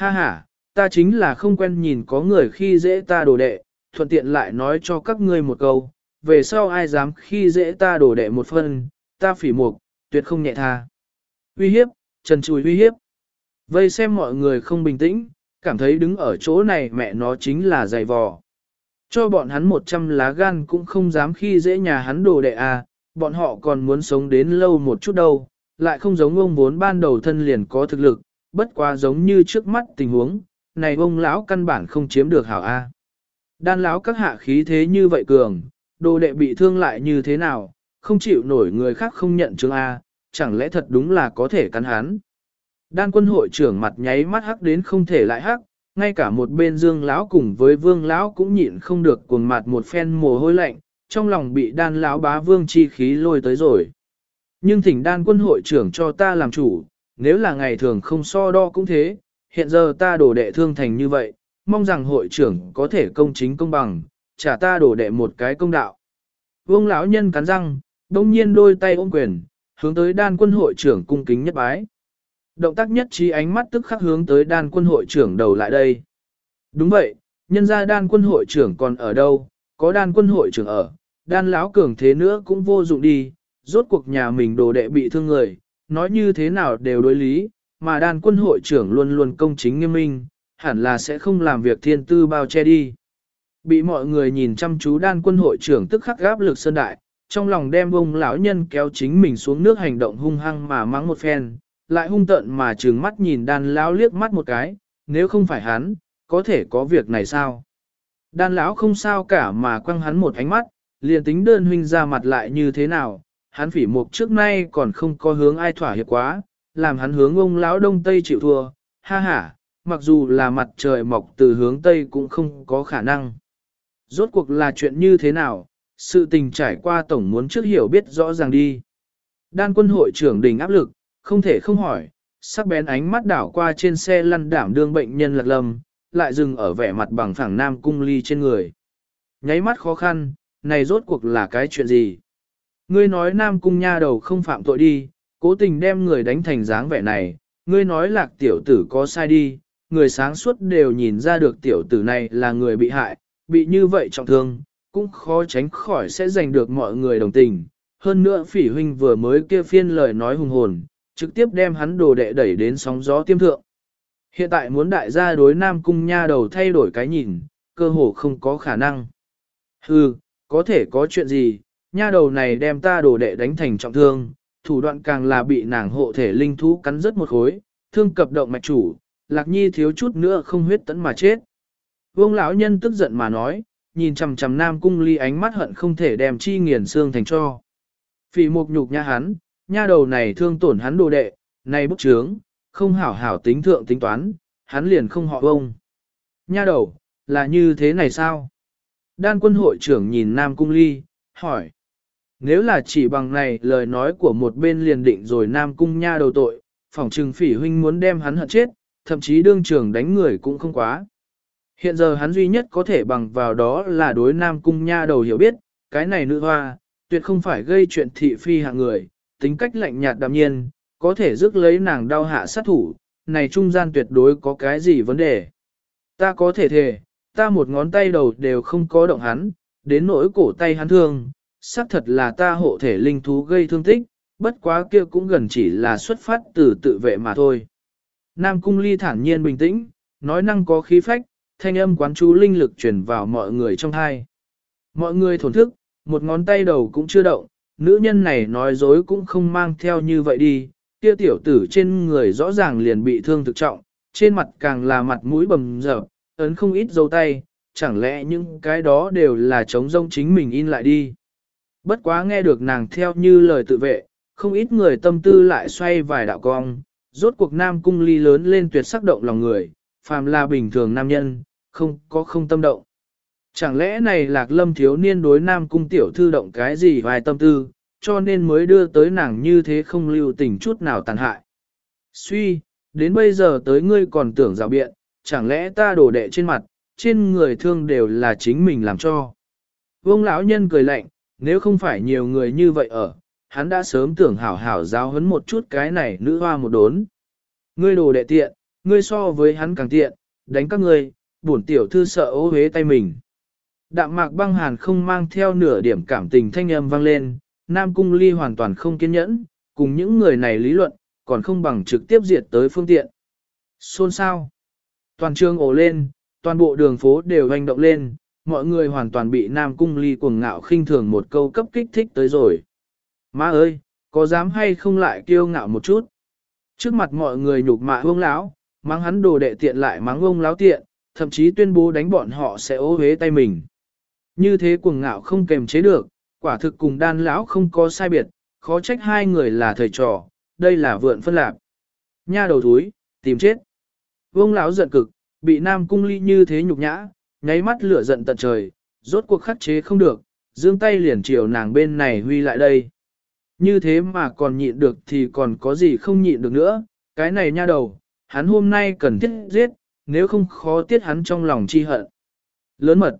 Ha ha, ta chính là không quen nhìn có người khi dễ ta đồ đệ, thuận tiện lại nói cho các ngươi một câu, về sau ai dám khi dễ ta đồ đệ một phân, ta phỉ mục, tuyệt không nhẹ tha. Uy hiếp, trần chùi uy hiếp. Vây xem mọi người không bình tĩnh, cảm thấy đứng ở chỗ này mẹ nó chính là dày vò. Cho bọn hắn một trăm lá gan cũng không dám khi dễ nhà hắn đồ đệ à, bọn họ còn muốn sống đến lâu một chút đâu, lại không giống ông vốn ban đầu thân liền có thực lực, bất quá giống như trước mắt tình huống, này ông lão căn bản không chiếm được hảo A. Đan lão các hạ khí thế như vậy cường, đồ đệ bị thương lại như thế nào, không chịu nổi người khác không nhận chứng A, chẳng lẽ thật đúng là có thể cắn hắn. Đan quân hội trưởng mặt nháy mắt hắc đến không thể lại hắc, ngay cả một bên dương lão cùng với vương lão cũng nhịn không được cuồng mặt một phen mồ hôi lạnh, trong lòng bị đan lão bá vương chi khí lôi tới rồi. Nhưng thỉnh đan quân hội trưởng cho ta làm chủ, nếu là ngày thường không so đo cũng thế, hiện giờ ta đổ đệ thương thành như vậy, mong rằng hội trưởng có thể công chính công bằng, trả ta đổ đệ một cái công đạo. Vương lão nhân cắn răng, đông nhiên đôi tay ôm quyền, hướng tới đan quân hội trưởng cung kính nhất bái. Động tác nhất trí ánh mắt tức khắc hướng tới đan quân hội trưởng đầu lại đây. Đúng vậy, nhân ra đan quân hội trưởng còn ở đâu, có đan quân hội trưởng ở, đan lão cường thế nữa cũng vô dụng đi, rốt cuộc nhà mình đồ đệ bị thương người, nói như thế nào đều đối lý, mà đan quân hội trưởng luôn luôn công chính nghiêm minh, hẳn là sẽ không làm việc thiên tư bao che đi. Bị mọi người nhìn chăm chú đan quân hội trưởng tức khắc gáp lực sơn đại, trong lòng đem ông lão nhân kéo chính mình xuống nước hành động hung hăng mà mắng một phen, lại hung tợn mà trừng mắt nhìn đan lão liếc mắt một cái, nếu không phải hắn, có thể có việc này sao? Đan lão không sao cả mà quăng hắn một ánh mắt, liền tính đơn huynh ra mặt lại như thế nào, hắn phỉ mục trước nay còn không có hướng ai thỏa hiệp quá, làm hắn hướng ông lão đông tây chịu thua, ha ha, mặc dù là mặt trời mọc từ hướng tây cũng không có khả năng. Rốt cuộc là chuyện như thế nào, sự tình trải qua tổng muốn trước hiểu biết rõ ràng đi. Đan quân hội trưởng đình áp lực, không thể không hỏi, sắc bén ánh mắt đảo qua trên xe lăn đảm đương bệnh nhân lạc lâm, lại dừng ở vẻ mặt bằng phẳng nam cung ly trên người. Nháy mắt khó khăn, này rốt cuộc là cái chuyện gì? Ngươi nói nam cung nha đầu không phạm tội đi, cố tình đem người đánh thành dáng vẻ này, ngươi nói lạc tiểu tử có sai đi, người sáng suốt đều nhìn ra được tiểu tử này là người bị hại, bị như vậy trọng thương, cũng khó tránh khỏi sẽ giành được mọi người đồng tình. Hơn nữa phỉ huynh vừa mới kia phiên lời nói hùng hồn, trực tiếp đem hắn đồ đệ đẩy đến sóng gió tiêm thượng. Hiện tại muốn đại gia đối nam cung nha đầu thay đổi cái nhìn, cơ hồ không có khả năng. Hừ, có thể có chuyện gì, nha đầu này đem ta đồ đệ đánh thành trọng thương, thủ đoạn càng là bị nàng hộ thể linh thú cắn rớt một khối, thương cập động mạch chủ, lạc nhi thiếu chút nữa không huyết tấn mà chết. Vương lão nhân tức giận mà nói, nhìn chằm chằm nam cung ly ánh mắt hận không thể đem chi nghiền xương thành cho. Phỉ mục nhục nha hắn, nha đầu này thương tổn hắn đồ đệ, này bức trướng, không hảo hảo tính thượng tính toán, hắn liền không họ ông. Nha đầu, là như thế này sao? Đan quân hội trưởng nhìn Nam Cung Ly, hỏi. Nếu là chỉ bằng này lời nói của một bên liền định rồi Nam Cung nha đầu tội, phỏng trừng phỉ huynh muốn đem hắn hận chết, thậm chí đương trường đánh người cũng không quá. Hiện giờ hắn duy nhất có thể bằng vào đó là đối Nam Cung nha đầu hiểu biết, cái này nữ hoa, tuyệt không phải gây chuyện thị phi hạng người, tính cách lạnh nhạt đạm nhiên, có thể rước lấy nàng đau hạ sát thủ, này trung gian tuyệt đối có cái gì vấn đề. Ta có thể thề, ta một ngón tay đầu đều không có động hắn, đến nỗi cổ tay hắn thương, xác thật là ta hộ thể linh thú gây thương tích, bất quá kia cũng gần chỉ là xuất phát từ tự vệ mà thôi. Nam Cung Ly thản nhiên bình tĩnh, nói năng có khí phách, thanh âm quán chú linh lực truyền vào mọi người trong hai. Mọi người thổn thức, một ngón tay đầu cũng chưa động, nữ nhân này nói dối cũng không mang theo như vậy đi, kia tiểu tử trên người rõ ràng liền bị thương thực trọng, trên mặt càng là mặt mũi bầm dập, ấn không ít dấu tay, chẳng lẽ những cái đó đều là chống rông chính mình in lại đi. Bất quá nghe được nàng theo như lời tự vệ, không ít người tâm tư lại xoay vài đạo cong, rốt cuộc nam cung ly lớn lên tuyệt sắc động lòng người, phàm là bình thường nam nhân, không có không tâm động. Chẳng lẽ này lạc lâm thiếu niên đối nam cung tiểu thư động cái gì vài tâm tư, cho nên mới đưa tới nàng như thế không lưu tình chút nào tàn hại. Suy, đến bây giờ tới ngươi còn tưởng rào biện, chẳng lẽ ta đổ đệ trên mặt, trên người thương đều là chính mình làm cho. Vương lão nhân cười lạnh, nếu không phải nhiều người như vậy ở, hắn đã sớm tưởng hảo hảo giáo hấn một chút cái này nữ hoa một đốn. Ngươi đồ đệ tiện, ngươi so với hắn càng tiện, đánh các ngươi, bổn tiểu thư sợ ố hế tay mình. Đạm mạc băng hàn không mang theo nửa điểm cảm tình thanh âm vang lên, Nam Cung Ly hoàn toàn không kiên nhẫn, cùng những người này lý luận, còn không bằng trực tiếp diệt tới phương tiện. Xôn sao? Toàn trường ổ lên, toàn bộ đường phố đều hành động lên, mọi người hoàn toàn bị Nam Cung Ly cuồng ngạo khinh thường một câu cấp kích thích tới rồi. Má ơi, có dám hay không lại kiêu ngạo một chút? Trước mặt mọi người nhục mạ ông lão, mắng hắn đồ đệ tiện lại mắng ông lão tiện, thậm chí tuyên bố đánh bọn họ sẽ ô hế tay mình. Như thế cuồng ngạo không kềm chế được, quả thực cùng đan lão không có sai biệt, khó trách hai người là thầy trò, đây là vượn phân lạc. Nha đầu thúi, tìm chết. Vương lão giận cực, bị Nam Cung Ly như thế nhục nhã, nháy mắt lửa giận tận trời, rốt cuộc khắc chế không được, dương tay liền chiều nàng bên này huy lại đây. Như thế mà còn nhịn được thì còn có gì không nhịn được nữa, cái này nha đầu, hắn hôm nay cần thiết giết, nếu không khó tiết hắn trong lòng chi hận. Lớn mật.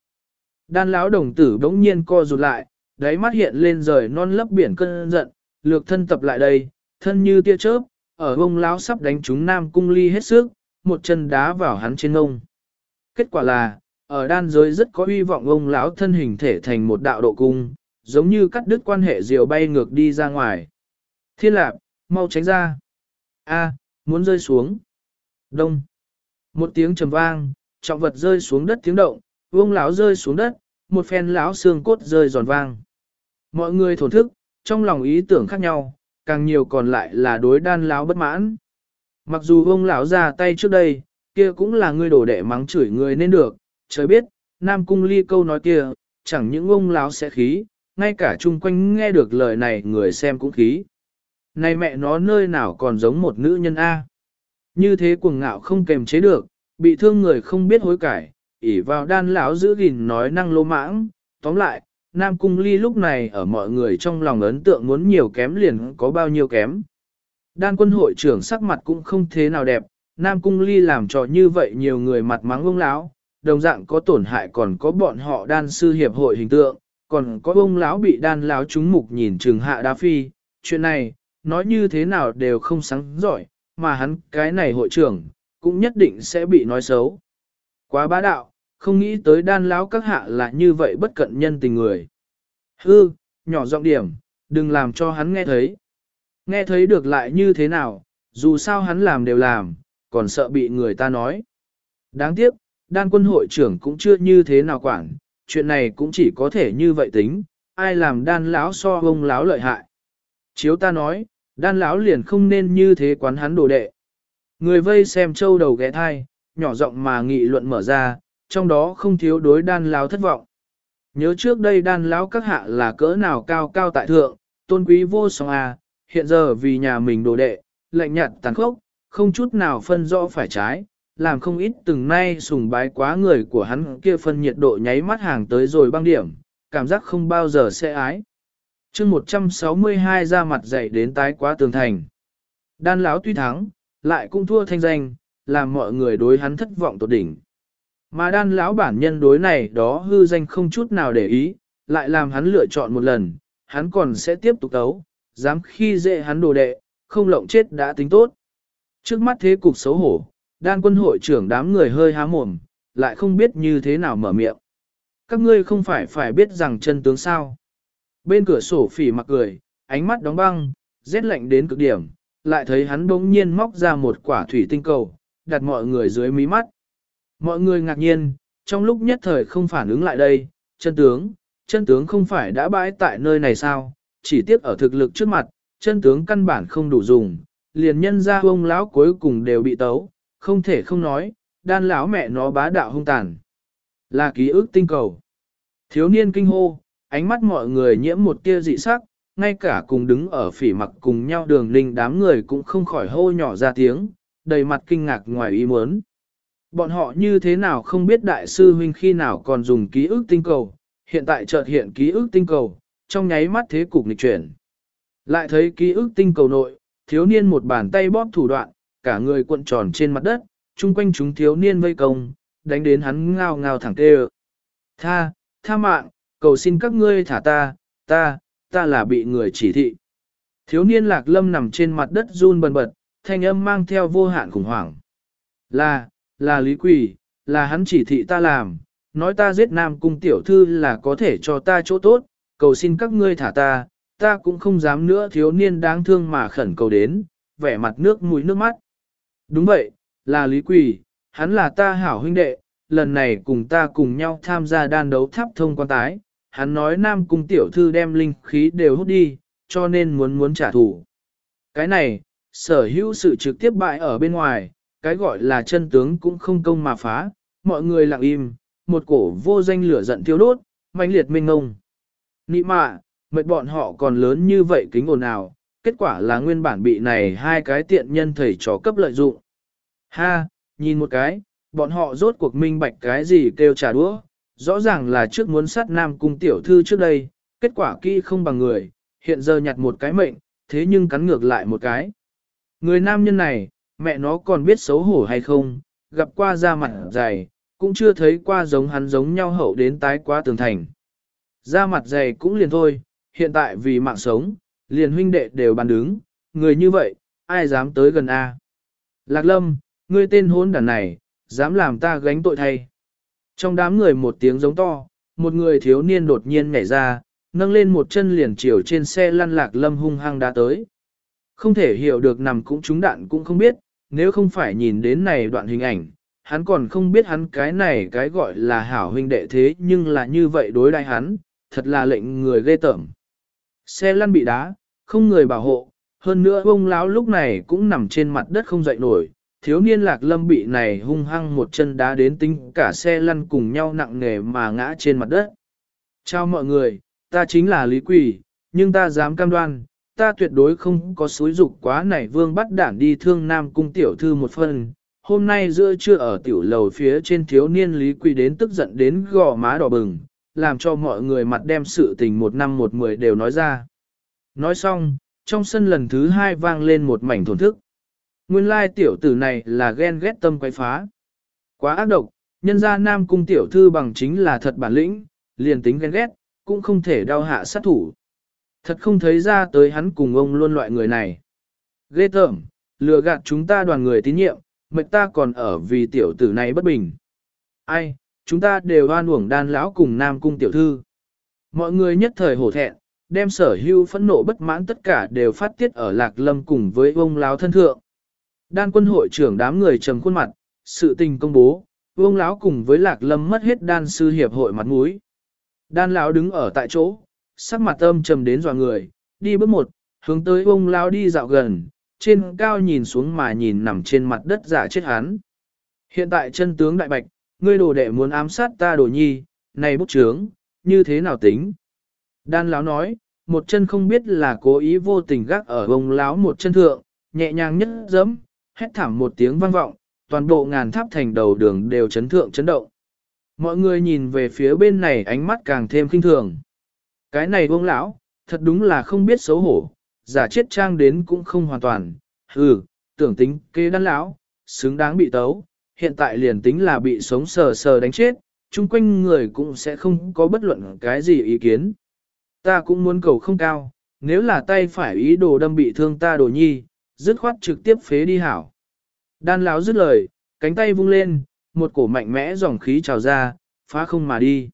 Đan lão đồng tử bỗng nhiên co rụt lại, đáy mắt hiện lên rời non lấp biển cơn giận, lược thân tập lại đây, thân như tia chớp, ở bông lão sắp đánh trúng nam cung ly hết sức, một chân đá vào hắn trên ngông. Kết quả là, ở đan giới rất có hy vọng ông lão thân hình thể thành một đạo độ cung, giống như cắt đứt quan hệ diều bay ngược đi ra ngoài. Thiên lạp, mau tránh ra. A, muốn rơi xuống. Đông. Một tiếng trầm vang, trọng vật rơi xuống đất tiếng động, vương lão rơi xuống đất, một phen lão xương cốt rơi giòn vang. Mọi người thổn thức, trong lòng ý tưởng khác nhau, càng nhiều còn lại là đối đan lão bất mãn. Mặc dù ông lão ra tay trước đây, kia cũng là người đổ đệ mắng chửi người nên được, trời biết, Nam Cung Ly câu nói kia, chẳng những ông láo sẽ khí, ngay cả chung quanh nghe được lời này người xem cũng khí. Này mẹ nó nơi nào còn giống một nữ nhân A. Như thế cuồng ngạo không kềm chế được, bị thương người không biết hối cải, ỉ vào đan lão giữ gìn nói năng lô mãng, tóm lại, Nam Cung Ly lúc này ở mọi người trong lòng ấn tượng muốn nhiều kém liền có bao nhiêu kém. Đan quân hội trưởng sắc mặt cũng không thế nào đẹp, Nam Cung Ly làm trò như vậy nhiều người mặt mắng ông lão, đồng dạng có tổn hại còn có bọn họ đan sư hiệp hội hình tượng, còn có ông lão bị đan lão trúng mục nhìn trừng hạ đá phi, chuyện này, nói như thế nào đều không sáng giỏi, mà hắn cái này hội trưởng, cũng nhất định sẽ bị nói xấu. Quá bá đạo, không nghĩ tới đan lão các hạ là như vậy bất cận nhân tình người. Hư, nhỏ giọng điểm, đừng làm cho hắn nghe thấy. Nghe thấy được lại như thế nào, dù sao hắn làm đều làm, còn sợ bị người ta nói. Đáng tiếc, đan quân hội trưởng cũng chưa như thế nào quản, chuyện này cũng chỉ có thể như vậy tính, ai làm đan lão so ông lão lợi hại. Chiếu ta nói, đan lão liền không nên như thế quán hắn đồ đệ. Người vây xem châu đầu ghé thai, nhỏ giọng mà nghị luận mở ra, trong đó không thiếu đối đan lão thất vọng. Nhớ trước đây đan lão các hạ là cỡ nào cao cao tại thượng, tôn quý vô song à, hiện giờ vì nhà mình đồ đệ, lạnh nhạt tàn khốc, không chút nào phân rõ phải trái, làm không ít từng nay sùng bái quá người của hắn kia phân nhiệt độ nháy mắt hàng tới rồi băng điểm, cảm giác không bao giờ sẽ ái. chương 162 ra mặt dậy đến tái quá tường thành. Đan lão tuy thắng, lại cũng thua thanh danh, làm mọi người đối hắn thất vọng tột đỉnh. Mà đan lão bản nhân đối này đó hư danh không chút nào để ý, lại làm hắn lựa chọn một lần, hắn còn sẽ tiếp tục đấu dám khi dễ hắn đồ đệ, không lộng chết đã tính tốt. Trước mắt thế cục xấu hổ, đan quân hội trưởng đám người hơi há mồm, lại không biết như thế nào mở miệng. Các ngươi không phải phải biết rằng chân tướng sao. Bên cửa sổ phỉ mặc cười, ánh mắt đóng băng, rét lạnh đến cực điểm, lại thấy hắn bỗng nhiên móc ra một quả thủy tinh cầu, đặt mọi người dưới mí mắt. Mọi người ngạc nhiên, trong lúc nhất thời không phản ứng lại đây, chân tướng, chân tướng không phải đã bãi tại nơi này sao, chỉ tiếc ở thực lực trước mặt, chân tướng căn bản không đủ dùng, liền nhân ra ông lão cuối cùng đều bị tấu, không thể không nói, đan lão mẹ nó bá đạo hung tàn. Là ký ức tinh cầu. Thiếu niên kinh hô, ánh mắt mọi người nhiễm một tia dị sắc, ngay cả cùng đứng ở phỉ mặc cùng nhau đường ninh đám người cũng không khỏi hô nhỏ ra tiếng, đầy mặt kinh ngạc ngoài ý muốn. Bọn họ như thế nào không biết đại sư huynh khi nào còn dùng ký ức tinh cầu, hiện tại chợt hiện ký ức tinh cầu, trong nháy mắt thế cục nghịch chuyển. Lại thấy ký ức tinh cầu nội, thiếu niên một bàn tay bóp thủ đoạn, cả người cuộn tròn trên mặt đất, chung quanh chúng thiếu niên vây công, đánh đến hắn ngao ngao thẳng tê Tha, tha mạng, cầu xin các ngươi thả ta, ta, ta là bị người chỉ thị. Thiếu niên lạc lâm nằm trên mặt đất run bần bật, thanh âm mang theo vô hạn khủng hoảng. Là, là Lý Quỷ, là hắn chỉ thị ta làm, nói ta giết Nam Cung tiểu thư là có thể cho ta chỗ tốt, cầu xin các ngươi thả ta, ta cũng không dám nữa thiếu niên đáng thương mà khẩn cầu đến, vẻ mặt nước mũi nước mắt. Đúng vậy, là Lý Quỷ, hắn là ta hảo huynh đệ, lần này cùng ta cùng nhau tham gia đan đấu tháp thông quan tái, hắn nói Nam Cung tiểu thư đem linh khí đều hút đi, cho nên muốn muốn trả thù. Cái này, sở hữu sự trực tiếp bại ở bên ngoài, cái gọi là chân tướng cũng không công mà phá, mọi người lặng im, một cổ vô danh lửa giận thiêu đốt, mãnh liệt minh ngông. Nị mạ, mệt bọn họ còn lớn như vậy kính ồn nào, kết quả là nguyên bản bị này hai cái tiện nhân thầy trò cấp lợi dụng. Ha, nhìn một cái, bọn họ rốt cuộc minh bạch cái gì kêu trả đũa, rõ ràng là trước muốn sát nam cung tiểu thư trước đây, kết quả kỹ không bằng người, hiện giờ nhặt một cái mệnh, thế nhưng cắn ngược lại một cái. Người nam nhân này, mẹ nó còn biết xấu hổ hay không, gặp qua da mặt dày, cũng chưa thấy qua giống hắn giống nhau hậu đến tái quá tường thành. Da mặt dày cũng liền thôi, hiện tại vì mạng sống, liền huynh đệ đều bàn đứng, người như vậy, ai dám tới gần A. Lạc lâm, ngươi tên hôn đàn này, dám làm ta gánh tội thay. Trong đám người một tiếng giống to, một người thiếu niên đột nhiên nhảy ra, nâng lên một chân liền chiều trên xe lăn lạc lâm hung hăng đã tới. Không thể hiểu được nằm cũng trúng đạn cũng không biết, nếu không phải nhìn đến này đoạn hình ảnh, hắn còn không biết hắn cái này cái gọi là hảo huynh đệ thế nhưng là như vậy đối đại hắn, thật là lệnh người ghê tởm. Xe lăn bị đá, không người bảo hộ, hơn nữa ông lão lúc này cũng nằm trên mặt đất không dậy nổi, thiếu niên lạc lâm bị này hung hăng một chân đá đến tính cả xe lăn cùng nhau nặng nề mà ngã trên mặt đất. Chào mọi người, ta chính là Lý Quỷ, nhưng ta dám cam đoan, ta tuyệt đối không có xúi dục quá này vương bắt đảng đi thương nam cung tiểu thư một phần. Hôm nay giữa trưa ở tiểu lầu phía trên thiếu niên Lý Quỷ đến tức giận đến gò má đỏ bừng, làm cho mọi người mặt đem sự tình một năm một mười đều nói ra. Nói xong, trong sân lần thứ hai vang lên một mảnh thổn thức. Nguyên lai tiểu tử này là ghen ghét tâm quay phá. Quá ác độc, nhân gia nam cung tiểu thư bằng chính là thật bản lĩnh, liền tính ghen ghét, cũng không thể đau hạ sát thủ. Thật không thấy ra tới hắn cùng ông luôn loại người này. Ghê tởm, lừa gạt chúng ta đoàn người tín nhiệm, mệt ta còn ở vì tiểu tử này bất bình. Ai, chúng ta đều oan uổng đan lão cùng nam cung tiểu thư. Mọi người nhất thời hổ thẹn, đem sở hưu phẫn nộ bất mãn tất cả đều phát tiết ở lạc lâm cùng với ông lão thân thượng. Đan quân hội trưởng đám người trầm khuôn mặt, sự tình công bố, ông lão cùng với lạc lâm mất hết đan sư hiệp hội mặt mũi. Đan lão đứng ở tại chỗ, sắc mặt âm trầm đến dọa người, đi bước một, hướng tới ông lão đi dạo gần, trên cao nhìn xuống mà nhìn nằm trên mặt đất giả chết hắn. Hiện tại chân tướng đại bạch, ngươi đồ đệ muốn ám sát ta đồ nhi, này bút trướng, như thế nào tính? Đan lão nói, một chân không biết là cố ý vô tình gác ở bông lão một chân thượng, nhẹ nhàng nhất dẫm, hét thảm một tiếng vang vọng, toàn bộ ngàn tháp thành đầu đường đều chấn thượng chấn động. Mọi người nhìn về phía bên này ánh mắt càng thêm kinh thường. Cái này bông lão, thật đúng là không biết xấu hổ, giả chết trang đến cũng không hoàn toàn, hừ, tưởng tính kế đan lão, xứng đáng bị tấu, hiện tại liền tính là bị sống sờ sờ đánh chết, chung quanh người cũng sẽ không có bất luận cái gì ý kiến. Ta cũng muốn cầu không cao, nếu là tay phải ý đồ đâm bị thương ta đồ nhi, dứt khoát trực tiếp phế đi hảo. Đan lão dứt lời, cánh tay vung lên, một cổ mạnh mẽ dòng khí trào ra, phá không mà đi.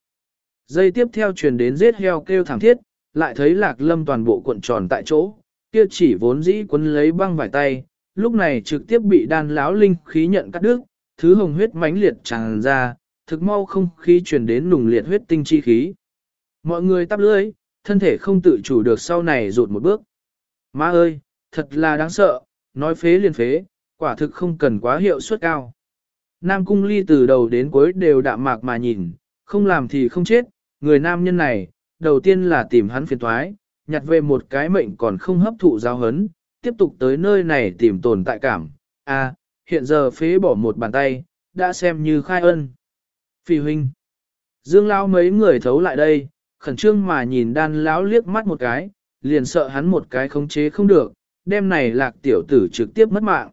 Dây tiếp theo truyền đến giết heo kêu thảm thiết, lại thấy lạc lâm toàn bộ cuộn tròn tại chỗ, kia chỉ vốn dĩ quấn lấy băng vải tay, lúc này trực tiếp bị đan lão linh khí nhận cắt đứt, thứ hồng huyết mãnh liệt tràn ra, thực mau không khí truyền đến nùng liệt huyết tinh chi khí. Mọi người tắp lưỡi, thân thể không tự chủ được sau này rụt một bước. Má ơi, thật là đáng sợ, nói phế liền phế, quả thực không cần quá hiệu suất cao. Nam cung ly từ đầu đến cuối đều đạm mạc mà nhìn, không làm thì không chết, người nam nhân này, đầu tiên là tìm hắn phiền thoái, nhặt về một cái mệnh còn không hấp thụ giáo hấn, tiếp tục tới nơi này tìm tồn tại cảm. À, hiện giờ phế bỏ một bàn tay, đã xem như khai ân. Phi huynh. Dương lao mấy người thấu lại đây, khẩn trương mà nhìn đan lão liếc mắt một cái, liền sợ hắn một cái khống chế không được, đêm này lạc tiểu tử trực tiếp mất mạng.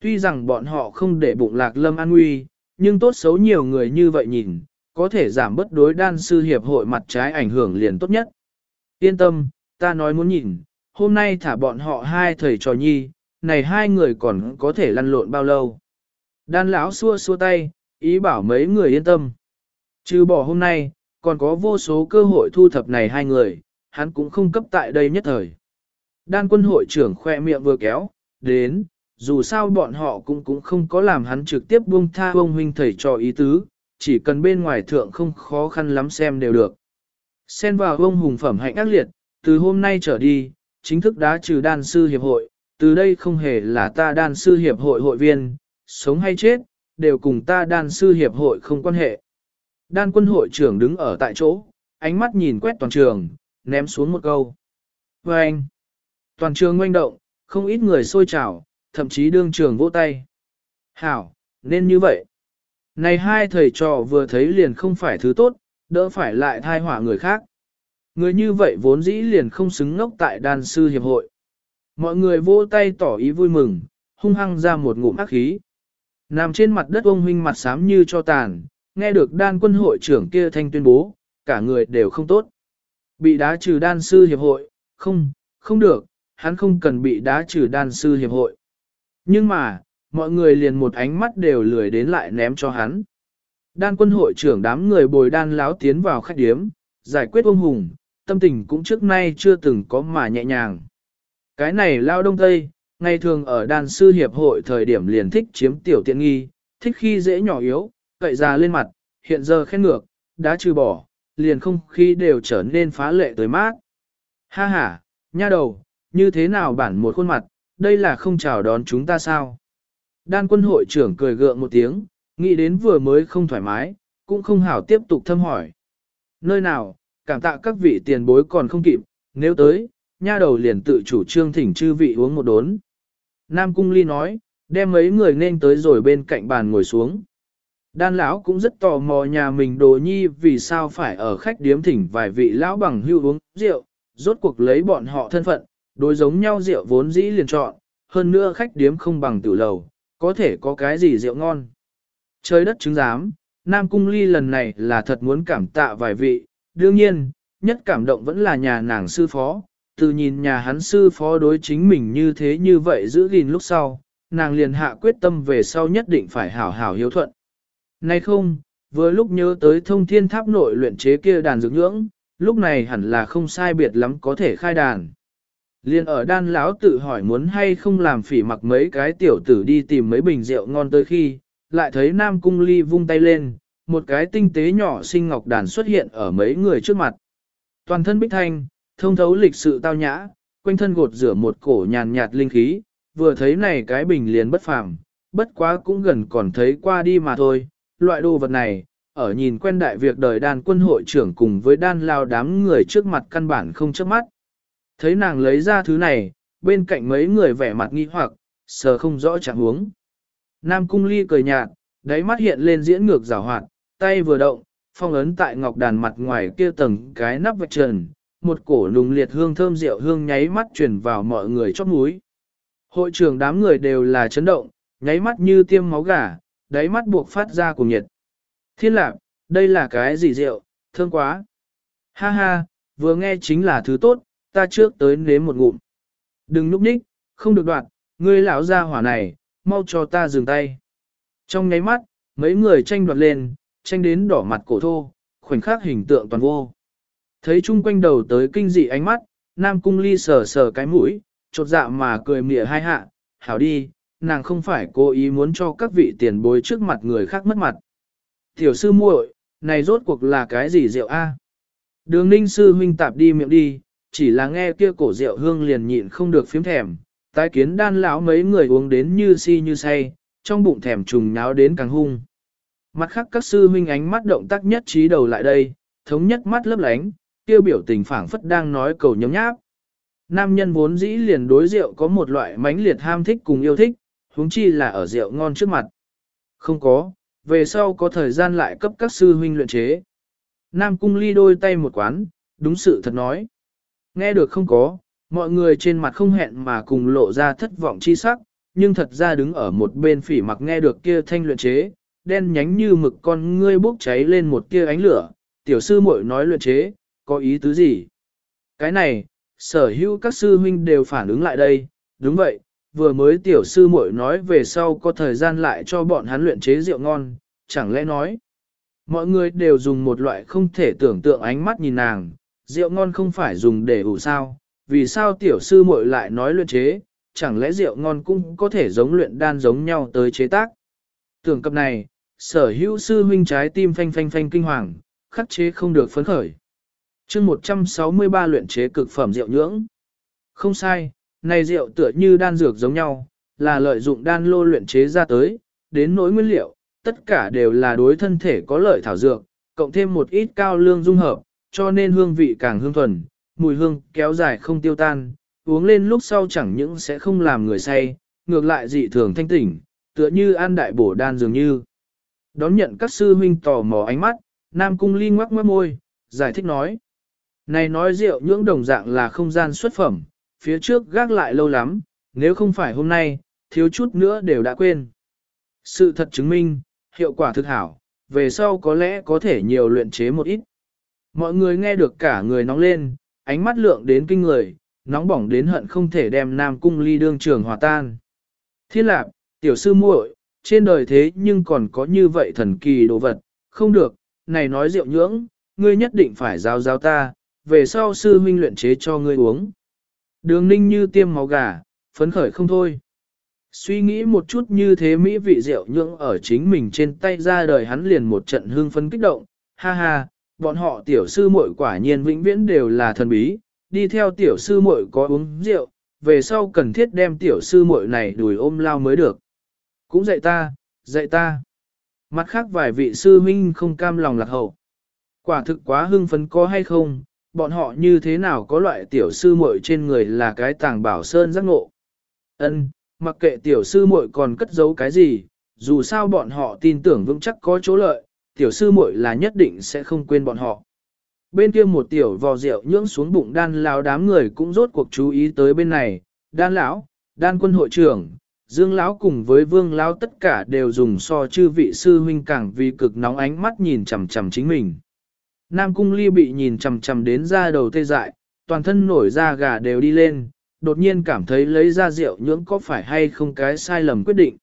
Tuy rằng bọn họ không để bụng lạc lâm an nguy, nhưng tốt xấu nhiều người như vậy nhìn, có thể giảm bất đối đan sư hiệp hội mặt trái ảnh hưởng liền tốt nhất. Yên tâm, ta nói muốn nhìn, hôm nay thả bọn họ hai thầy trò nhi, này hai người còn có thể lăn lộn bao lâu. Đan lão xua xua tay, ý bảo mấy người yên tâm. Trừ bỏ hôm nay, còn có vô số cơ hội thu thập này hai người, hắn cũng không cấp tại đây nhất thời. Đan quân hội trưởng khoe miệng vừa kéo, đến, dù sao bọn họ cũng cũng không có làm hắn trực tiếp buông tha ông huynh thầy cho ý tứ, chỉ cần bên ngoài thượng không khó khăn lắm xem đều được. Xen vào ông hùng phẩm hạnh ác liệt, từ hôm nay trở đi, chính thức đã trừ đan sư hiệp hội, từ đây không hề là ta đan sư hiệp hội hội viên, sống hay chết, đều cùng ta đan sư hiệp hội không quan hệ. Đan quân hội trưởng đứng ở tại chỗ, ánh mắt nhìn quét toàn trường, ném xuống một câu. Và anh, toàn trường ngoanh động, không ít người sôi trào, thậm chí đương trường vỗ tay. Hảo, nên như vậy. Này hai thầy trò vừa thấy liền không phải thứ tốt, đỡ phải lại thai họa người khác. Người như vậy vốn dĩ liền không xứng ngốc tại đan sư hiệp hội. Mọi người vỗ tay tỏ ý vui mừng, hung hăng ra một ngụm ác khí. Nằm trên mặt đất ông huynh mặt xám như cho tàn, nghe được đan quân hội trưởng kia thanh tuyên bố, cả người đều không tốt. Bị đá trừ đan sư hiệp hội, không, không được, hắn không cần bị đá trừ đan sư hiệp hội. Nhưng mà, mọi người liền một ánh mắt đều lười đến lại ném cho hắn. Đan quân hội trưởng đám người bồi đan láo tiến vào khách điếm, giải quyết ông hùng, tâm tình cũng trước nay chưa từng có mà nhẹ nhàng. Cái này lao đông tây, ngày thường ở đan sư hiệp hội thời điểm liền thích chiếm tiểu tiện nghi, thích khi dễ nhỏ yếu, cậy ra lên mặt, hiện giờ khen ngược, đã trừ bỏ, liền không khí đều trở nên phá lệ tới mát. Ha ha, nha đầu, như thế nào bản một khuôn mặt, đây là không chào đón chúng ta sao? Đan quân hội trưởng cười gượng một tiếng, nghĩ đến vừa mới không thoải mái, cũng không hảo tiếp tục thâm hỏi. Nơi nào, cảm tạ các vị tiền bối còn không kịp, nếu tới, nha đầu liền tự chủ trương thỉnh chư vị uống một đốn. Nam Cung Ly nói, đem mấy người nên tới rồi bên cạnh bàn ngồi xuống. Đan lão cũng rất tò mò nhà mình đồ nhi vì sao phải ở khách điếm thỉnh vài vị lão bằng hưu uống rượu, rốt cuộc lấy bọn họ thân phận, đối giống nhau rượu vốn dĩ liền chọn, hơn nữa khách điếm không bằng tử lầu, có thể có cái gì rượu ngon. Trời đất chứng giám, Nam Cung Ly lần này là thật muốn cảm tạ vài vị, đương nhiên, nhất cảm động vẫn là nhà nàng sư phó, từ nhìn nhà hắn sư phó đối chính mình như thế như vậy giữ gìn lúc sau, nàng liền hạ quyết tâm về sau nhất định phải hảo hảo hiếu thuận. Nay không, vừa lúc nhớ tới thông thiên tháp nội luyện chế kia đàn dược nhưỡng, lúc này hẳn là không sai biệt lắm có thể khai đàn. Liên ở đan lão tự hỏi muốn hay không làm phỉ mặc mấy cái tiểu tử đi tìm mấy bình rượu ngon tới khi, lại thấy Nam Cung Ly vung tay lên, một cái tinh tế nhỏ sinh ngọc đàn xuất hiện ở mấy người trước mặt. Toàn thân bích thanh, thông thấu lịch sự tao nhã, quanh thân gột rửa một cổ nhàn nhạt linh khí, vừa thấy này cái bình liền bất phàm, bất quá cũng gần còn thấy qua đi mà thôi, loại đồ vật này, ở nhìn quen đại việc đời đàn quân hội trưởng cùng với đan lao đám người trước mặt căn bản không chớp mắt. Thấy nàng lấy ra thứ này, bên cạnh mấy người vẻ mặt nghi hoặc, sờ không rõ trạng huống. Nam cung ly cười nhạt, đáy mắt hiện lên diễn ngược rào hoạt, tay vừa động, phong ấn tại ngọc đàn mặt ngoài kia tầng cái nắp vạch trần, một cổ nùng liệt hương thơm rượu hương nháy mắt truyền vào mọi người chóp mũi. Hội trưởng đám người đều là chấn động, nháy mắt như tiêm máu gà, đáy mắt buộc phát ra cùng nhiệt. Thiên lạc, đây là cái gì rượu, thơm quá. Ha ha, vừa nghe chính là thứ tốt, ta trước tới nếm một ngụm. Đừng núp ních, không được đoạn, ngươi lão ra hỏa này, mau cho ta dừng tay. Trong nháy mắt, mấy người tranh đoạt lên, tranh đến đỏ mặt cổ thô, khoảnh khắc hình tượng toàn vô. Thấy chung quanh đầu tới kinh dị ánh mắt, Nam Cung Ly sờ sờ cái mũi, chột dạ mà cười mỉa hai hạ, hảo đi, nàng không phải cố ý muốn cho các vị tiền bối trước mặt người khác mất mặt. Tiểu sư muội, này rốt cuộc là cái gì rượu a? Đường ninh sư huynh tạp đi miệng đi, chỉ là nghe kia cổ rượu hương liền nhịn không được phiếm thèm, tái kiến đan lão mấy người uống đến như si như say, trong bụng thèm trùng nháo đến càng hung. Mặt khác các sư huynh ánh mắt động tác nhất trí đầu lại đây, thống nhất mắt lấp lánh, tiêu biểu tình phảng phất đang nói cầu nhấm nháp. Nam nhân vốn dĩ liền đối rượu có một loại mãnh liệt ham thích cùng yêu thích, huống chi là ở rượu ngon trước mặt. Không có, về sau có thời gian lại cấp các sư huynh luyện chế. Nam cung ly đôi tay một quán, đúng sự thật nói. Nghe được không có, mọi người trên mặt không hẹn mà cùng lộ ra thất vọng chi sắc, nhưng thật ra đứng ở một bên phỉ mặc nghe được kia thanh luyện chế, đen nhánh như mực con ngươi bốc cháy lên một tia ánh lửa, tiểu sư muội nói luyện chế, có ý tứ gì? Cái này, sở hữu các sư huynh đều phản ứng lại đây, đúng vậy, vừa mới tiểu sư muội nói về sau có thời gian lại cho bọn hắn luyện chế rượu ngon, chẳng lẽ nói. Mọi người đều dùng một loại không thể tưởng tượng ánh mắt nhìn nàng, rượu ngon không phải dùng để ủ sao, vì sao tiểu sư muội lại nói luyện chế, chẳng lẽ rượu ngon cũng có thể giống luyện đan giống nhau tới chế tác. Tưởng cập này, sở hữu sư huynh trái tim phanh phanh phanh kinh hoàng, khắc chế không được phấn khởi. chương 163 luyện chế cực phẩm rượu nhưỡng. Không sai, này rượu tựa như đan dược giống nhau, là lợi dụng đan lô luyện chế ra tới, đến nỗi nguyên liệu, tất cả đều là đối thân thể có lợi thảo dược, cộng thêm một ít cao lương dung hợp, cho nên hương vị càng hương thuần, mùi hương kéo dài không tiêu tan, uống lên lúc sau chẳng những sẽ không làm người say, ngược lại dị thường thanh tỉnh, tựa như an đại bổ đan dường như. Đón nhận các sư huynh tò mò ánh mắt, Nam Cung Ly ngoắc mắt môi, giải thích nói. Này nói rượu nhưỡng đồng dạng là không gian xuất phẩm, phía trước gác lại lâu lắm, nếu không phải hôm nay, thiếu chút nữa đều đã quên. Sự thật chứng minh, hiệu quả thực hảo, về sau có lẽ có thể nhiều luyện chế một ít. Mọi người nghe được cả người nóng lên, ánh mắt lượng đến kinh người, nóng bỏng đến hận không thể đem Nam Cung Ly đương trường hòa tan. Thiên lạc, tiểu sư muội, trên đời thế nhưng còn có như vậy thần kỳ đồ vật, không được, này nói rượu nhưỡng, ngươi nhất định phải giao giao ta, về sau sư huynh luyện chế cho ngươi uống. Đường ninh như tiêm máu gà, phấn khởi không thôi. Suy nghĩ một chút như thế mỹ vị rượu nhưỡng ở chính mình trên tay ra đời hắn liền một trận hương phấn kích động, ha ha, bọn họ tiểu sư muội quả nhiên vĩnh viễn đều là thần bí, đi theo tiểu sư muội có uống rượu, về sau cần thiết đem tiểu sư muội này đùi ôm lao mới được. Cũng dạy ta, dạy ta. Mặt khác vài vị sư huynh không cam lòng lạc hậu. Quả thực quá hưng phấn có hay không, bọn họ như thế nào có loại tiểu sư muội trên người là cái tàng bảo sơn giác ngộ. Ân, mặc kệ tiểu sư muội còn cất giấu cái gì, dù sao bọn họ tin tưởng vững chắc có chỗ lợi, tiểu sư muội là nhất định sẽ không quên bọn họ. Bên kia một tiểu vò rượu nhưỡng xuống bụng đan lão đám người cũng rốt cuộc chú ý tới bên này, đan lão, đan quân hội trưởng, dương lão cùng với vương lão tất cả đều dùng so chư vị sư huynh càng vì cực nóng ánh mắt nhìn chằm chằm chính mình. Nam cung ly bị nhìn chầm chầm đến ra đầu tê dại, toàn thân nổi da gà đều đi lên, đột nhiên cảm thấy lấy ra rượu nhưỡng có phải hay không cái sai lầm quyết định.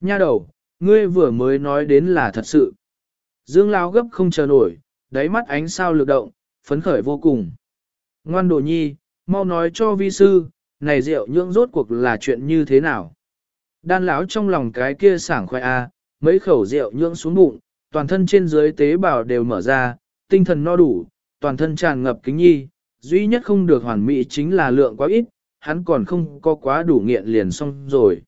Nha đầu, ngươi vừa mới nói đến là thật sự. Dương Lão gấp không chờ nổi, đáy mắt ánh sao lực động, phấn khởi vô cùng. Ngoan đồ nhi, mau nói cho vi sư, này rượu nhưỡng rốt cuộc là chuyện như thế nào? Đan lão trong lòng cái kia sảng khoai a, mấy khẩu rượu nhưỡng xuống bụng, toàn thân trên dưới tế bào đều mở ra, tinh thần no đủ, toàn thân tràn ngập kính nhi, duy nhất không được hoàn mỹ chính là lượng quá ít, hắn còn không có quá đủ nghiện liền xong rồi.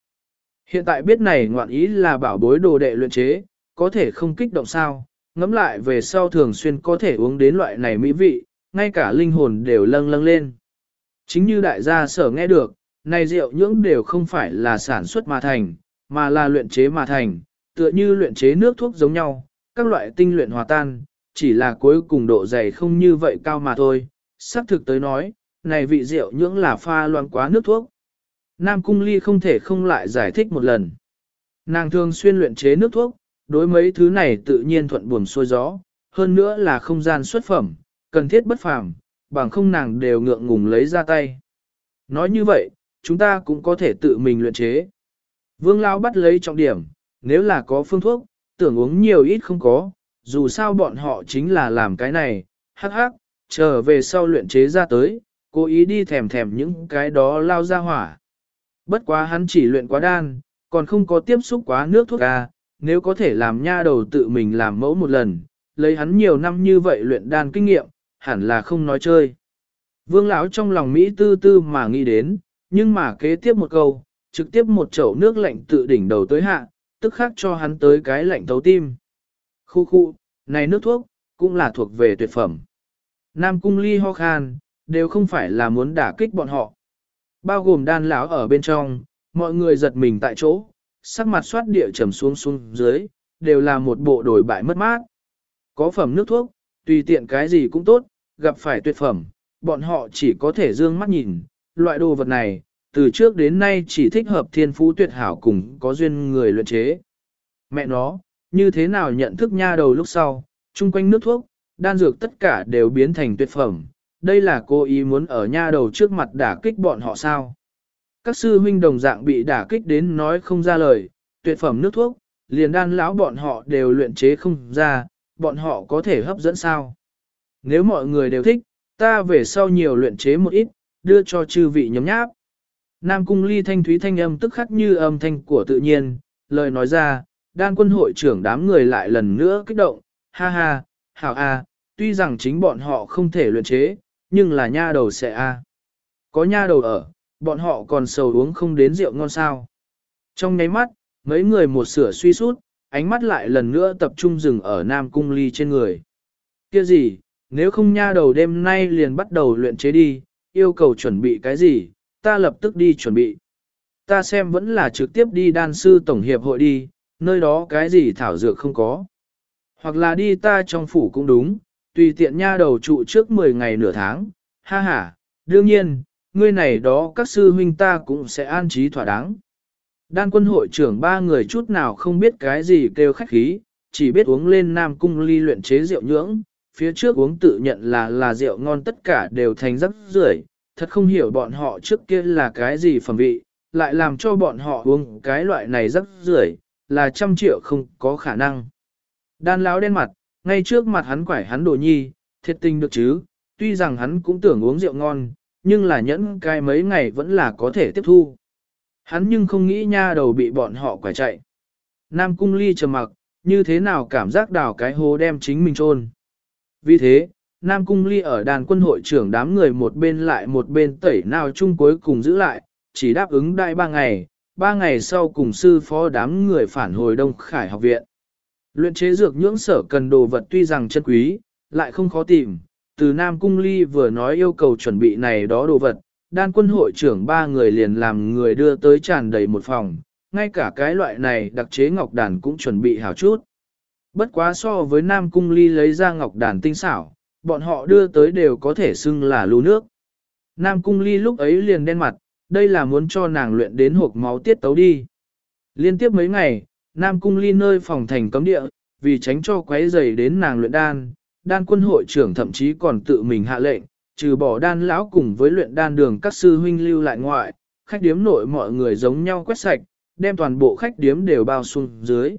Hiện tại biết này ngoạn ý là bảo bối đồ đệ luyện chế, có thể không kích động sao, ngẫm lại về sau thường xuyên có thể uống đến loại này mỹ vị, ngay cả linh hồn đều lâng lâng lên. Chính như đại gia sở nghe được, này rượu nhưỡng đều không phải là sản xuất mà thành, mà là luyện chế mà thành, tựa như luyện chế nước thuốc giống nhau, các loại tinh luyện hòa tan, chỉ là cuối cùng độ dày không như vậy cao mà thôi. Sắc thực tới nói, này vị rượu nhưỡng là pha loãng quá nước thuốc. Nam Cung Ly không thể không lại giải thích một lần. Nàng thường xuyên luyện chế nước thuốc, đối mấy thứ này tự nhiên thuận buồm xuôi gió, hơn nữa là không gian xuất phẩm, cần thiết bất phàm, bằng không nàng đều ngượng ngùng lấy ra tay. Nói như vậy, chúng ta cũng có thể tự mình luyện chế. Vương Lao bắt lấy trọng điểm, nếu là có phương thuốc, tưởng uống nhiều ít không có, dù sao bọn họ chính là làm cái này, hắc hắc, trở về sau luyện chế ra tới, cố ý đi thèm thèm những cái đó lao ra hỏa. Bất quá hắn chỉ luyện quá đan, còn không có tiếp xúc quá nước thuốc ca, nếu có thể làm nha đầu tự mình làm mẫu một lần, lấy hắn nhiều năm như vậy luyện đan kinh nghiệm, hẳn là không nói chơi. Vương lão trong lòng Mỹ tư tư mà nghĩ đến, nhưng mà kế tiếp một câu, trực tiếp một chậu nước lạnh tự đỉnh đầu tới hạ, tức khắc cho hắn tới cái lạnh thấu tim. Khu khu, này nước thuốc, cũng là thuộc về tuyệt phẩm. Nam cung ly ho khan, đều không phải là muốn đả kích bọn họ. Bao gồm đan lão ở bên trong, mọi người giật mình tại chỗ, sắc mặt xoát địa trầm xuống xuống dưới, đều là một bộ đổi bại mất mát. Có phẩm nước thuốc, tùy tiện cái gì cũng tốt, gặp phải tuyệt phẩm, bọn họ chỉ có thể dương mắt nhìn, loại đồ vật này, từ trước đến nay chỉ thích hợp thiên phú tuyệt hảo cùng có duyên người luyện chế. Mẹ nó, như thế nào nhận thức nha đầu lúc sau, chung quanh nước thuốc, đan dược tất cả đều biến thành tuyệt phẩm, đây là cô ý muốn ở nha đầu trước mặt đả kích bọn họ sao. Các sư huynh đồng dạng bị đả kích đến nói không ra lời, tuyệt phẩm nước thuốc, liền đan lão bọn họ đều luyện chế không ra, bọn họ có thể hấp dẫn sao. Nếu mọi người đều thích, ta về sau nhiều luyện chế một ít, đưa cho chư vị nhóm nháp. Nam cung ly thanh thúy thanh âm tức khắc như âm thanh của tự nhiên, lời nói ra, đan quân hội trưởng đám người lại lần nữa kích động, ha ha, hảo a, tuy rằng chính bọn họ không thể luyện chế, nhưng là nha đầu sẽ a. Có nha đầu ở, bọn họ còn sầu uống không đến rượu ngon sao. Trong nháy mắt, mấy người một sửa suy sút, ánh mắt lại lần nữa tập trung dừng ở Nam Cung Ly trên người. Kia gì, nếu không nha đầu đêm nay liền bắt đầu luyện chế đi, yêu cầu chuẩn bị cái gì, ta lập tức đi chuẩn bị. Ta xem vẫn là trực tiếp đi đan sư tổng hiệp hội đi, nơi đó cái gì thảo dược không có. Hoặc là đi ta trong phủ cũng đúng, tùy tiện nha đầu trụ trước 10 ngày nửa tháng, ha ha, đương nhiên, ngươi này đó các sư huynh ta cũng sẽ an trí thỏa đáng. Đan quân hội trưởng ba người chút nào không biết cái gì kêu khách khí, chỉ biết uống lên nam cung ly luyện chế rượu nhưỡng, phía trước uống tự nhận là là rượu ngon tất cả đều thành rắc rưởi, thật không hiểu bọn họ trước kia là cái gì phẩm vị, lại làm cho bọn họ uống cái loại này rắc rưởi, là trăm triệu không có khả năng. Đan lão đen mặt, ngay trước mặt hắn quải hắn đồ nhi, thiệt tình được chứ, tuy rằng hắn cũng tưởng uống rượu ngon, nhưng là nhẫn cái mấy ngày vẫn là có thể tiếp thu. Hắn nhưng không nghĩ nha đầu bị bọn họ quải chạy. Nam cung ly trầm mặc, như thế nào cảm giác đào cái hố đem chính mình trôn. Vì thế, Nam cung ly ở đàn quân hội trưởng đám người một bên lại một bên tẩy nào chung cuối cùng giữ lại, chỉ đáp ứng đại ba ngày, ba ngày sau cùng sư phó đám người phản hồi Đông Khải học viện. Luyện chế dược nhưỡng sở cần đồ vật tuy rằng chân quý, lại không khó tìm, từ Nam Cung Ly vừa nói yêu cầu chuẩn bị này đó đồ vật, đan quân hội trưởng ba người liền làm người đưa tới tràn đầy một phòng, ngay cả cái loại này đặc chế ngọc đàn cũng chuẩn bị hảo chút. Bất quá so với Nam Cung Ly lấy ra ngọc đàn tinh xảo, bọn họ đưa tới đều có thể xưng là lưu nước. Nam Cung Ly lúc ấy liền đen mặt, đây là muốn cho nàng luyện đến hộp máu tiết tấu đi. Liên tiếp mấy ngày, Nam Cung Ly nơi phòng thành cấm địa, vì tránh cho quấy rầy đến nàng luyện đan, đan quân hội trưởng thậm chí còn tự mình hạ lệnh, trừ bỏ đan lão cùng với luyện đan đường các sư huynh lưu lại ngoại, khách điếm nội mọi người giống nhau quét sạch, đem toàn bộ khách điếm đều bao xuống dưới.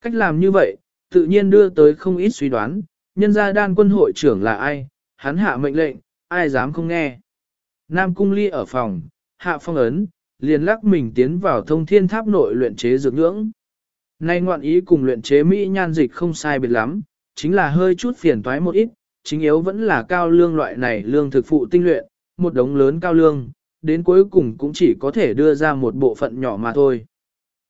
Cách làm như vậy, tự nhiên đưa tới không ít suy đoán, nhân ra đan quân hội trưởng là ai, hắn hạ mệnh lệnh, ai dám không nghe. Nam cung ly ở phòng, hạ phong ấn, liền lắc mình tiến vào thông thiên tháp nội luyện chế dược ngưỡng. Nay ngoạn ý cùng luyện chế Mỹ nhan dịch không sai biệt lắm, chính là hơi chút phiền toái một ít, chính yếu vẫn là cao lương loại này lương thực phụ tinh luyện, một đống lớn cao lương, đến cuối cùng cũng chỉ có thể đưa ra một bộ phận nhỏ mà thôi.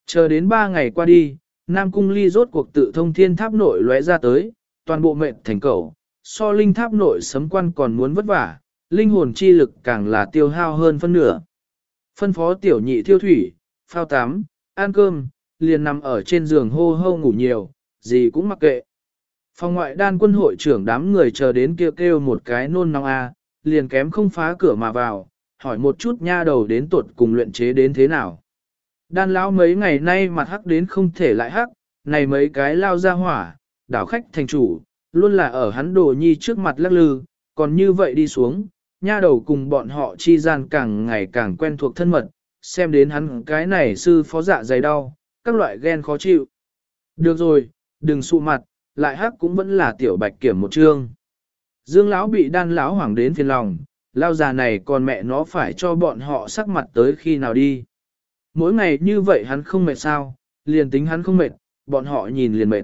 Chờ đến 3 ngày qua đi, Nam Cung Ly rốt cuộc tự thông thiên tháp nội lóe ra tới, toàn bộ mệnh thành cầu, so linh tháp nội sấm quan còn muốn vất vả, linh hồn chi lực càng là tiêu hao hơn phân nửa. Phân phó tiểu nhị thiêu thủy, phao tắm, ăn cơm, liền nằm ở trên giường hô hô ngủ nhiều, gì cũng mặc kệ. Phòng ngoại đan quân hội trưởng đám người chờ đến kêu kêu một cái nôn nóng a, liền kém không phá cửa mà vào, hỏi một chút nha đầu đến tuột cùng luyện chế đến thế nào. Đan lão mấy ngày nay mặt hắc đến không thể lại hắc, này mấy cái lao ra hỏa, đảo khách thành chủ, luôn là ở hắn đồ nhi trước mặt lắc lư, còn như vậy đi xuống, nha đầu cùng bọn họ chi gian càng ngày càng quen thuộc thân mật, xem đến hắn cái này sư phó dạ dày đau, các loại ghen khó chịu. Được rồi, đừng sụ mặt, lại hắc cũng vẫn là tiểu bạch kiểm một chương. Dương lão bị đan lão hoảng đến phiền lòng, lao già này còn mẹ nó phải cho bọn họ sắc mặt tới khi nào đi. Mỗi ngày như vậy hắn không mệt sao, liền tính hắn không mệt, bọn họ nhìn liền mệt.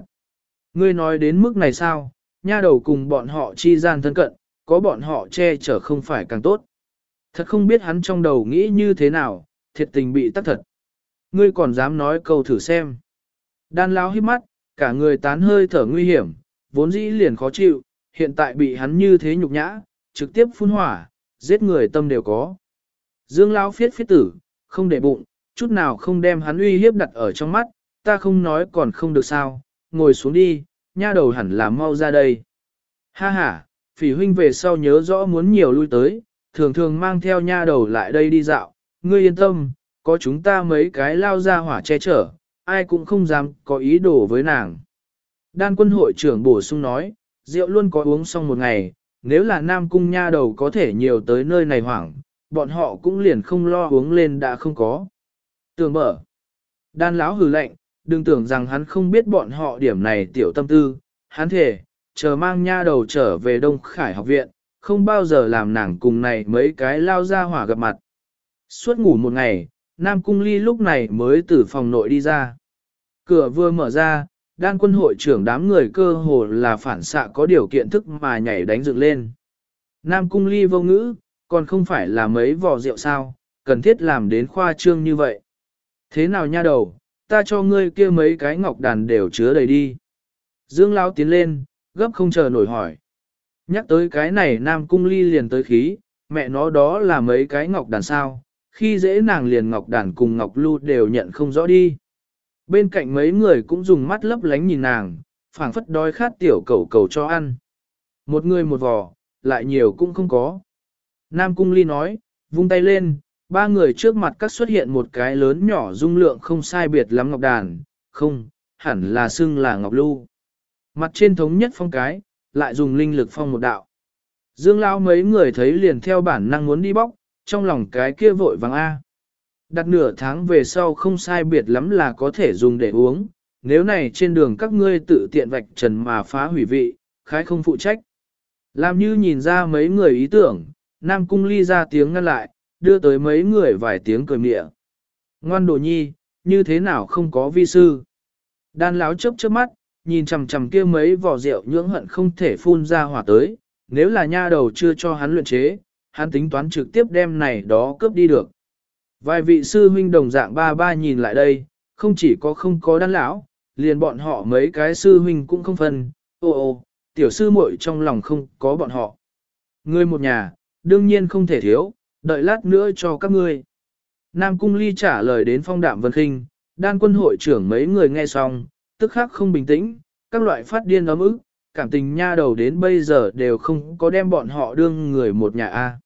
Ngươi nói đến mức này sao, nha đầu cùng bọn họ chi gian thân cận, có bọn họ che chở không phải càng tốt. Thật không biết hắn trong đầu nghĩ như thế nào, thiệt tình bị tắc thật. Ngươi còn dám nói câu thử xem. Đan lão hít mắt, cả người tán hơi thở nguy hiểm, vốn dĩ liền khó chịu, hiện tại bị hắn như thế nhục nhã, trực tiếp phun hỏa, giết người tâm đều có. Dương lão phiết phiết tử, không để bụng, chút nào không đem hắn uy hiếp đặt ở trong mắt, ta không nói còn không được sao, ngồi xuống đi, nha đầu hẳn là mau ra đây. Ha ha, phỉ huynh về sau nhớ rõ muốn nhiều lui tới, thường thường mang theo nha đầu lại đây đi dạo, ngươi yên tâm, có chúng ta mấy cái lao ra hỏa che chở, ai cũng không dám có ý đồ với nàng. Đan quân hội trưởng bổ sung nói, rượu luôn có uống xong một ngày, nếu là nam cung nha đầu có thể nhiều tới nơi này hoảng, bọn họ cũng liền không lo uống lên đã không có. Tường mở. Đan lão hừ lạnh, đừng tưởng rằng hắn không biết bọn họ điểm này tiểu tâm tư, hắn thể, chờ mang nha đầu trở về Đông Khải học viện, không bao giờ làm nàng cùng này mấy cái lao ra hỏa gặp mặt. Suốt ngủ một ngày, Nam Cung Ly lúc này mới từ phòng nội đi ra. Cửa vừa mở ra, đan quân hội trưởng đám người cơ hồ là phản xạ có điều kiện thức mà nhảy đánh dựng lên. Nam Cung Ly vô ngữ, còn không phải là mấy vò rượu sao, cần thiết làm đến khoa trương như vậy. Thế nào nha đầu, ta cho ngươi kia mấy cái ngọc đàn đều chứa đầy đi. Dương Lão tiến lên, gấp không chờ nổi hỏi. Nhắc tới cái này Nam Cung Ly liền tới khí, mẹ nó đó là mấy cái ngọc đàn sao, khi dễ nàng liền ngọc đàn cùng ngọc lưu đều nhận không rõ đi. Bên cạnh mấy người cũng dùng mắt lấp lánh nhìn nàng, phảng phất đói khát tiểu cầu cầu cho ăn. Một người một vò, lại nhiều cũng không có. Nam Cung Ly nói, vung tay lên, ba người trước mặt các xuất hiện một cái lớn nhỏ dung lượng không sai biệt lắm ngọc đàn, không, hẳn là xưng là ngọc lưu. Mặt trên thống nhất phong cái, lại dùng linh lực phong một đạo. Dương lao mấy người thấy liền theo bản năng muốn đi bóc, trong lòng cái kia vội vàng A. Đặt nửa tháng về sau không sai biệt lắm là có thể dùng để uống, nếu này trên đường các ngươi tự tiện vạch trần mà phá hủy vị, khái không phụ trách. Làm như nhìn ra mấy người ý tưởng, Nam Cung Ly ra tiếng ngăn lại, đưa tới mấy người vài tiếng cười mịa. Ngoan đồ nhi, như thế nào không có vi sư? Đan láo chớp chớp mắt, nhìn chằm chằm kia mấy vỏ rượu nhưỡng hận không thể phun ra hỏa tới, nếu là nha đầu chưa cho hắn luyện chế, hắn tính toán trực tiếp đem này đó cướp đi được. Vài vị sư huynh đồng dạng ba ba nhìn lại đây, không chỉ có không có đan lão, liền bọn họ mấy cái sư huynh cũng không phân, ô ô, tiểu sư muội trong lòng không có bọn họ. Ngươi một nhà, đương nhiên không thể thiếu, đợi lát nữa cho các ngươi. Nam Cung Ly trả lời đến phong đạm vân khinh, đan quân hội trưởng mấy người nghe xong, tức khắc không bình tĩnh, các loại phát điên ấm ức, cảm tình nha đầu đến bây giờ đều không có đem bọn họ đương người một nhà A.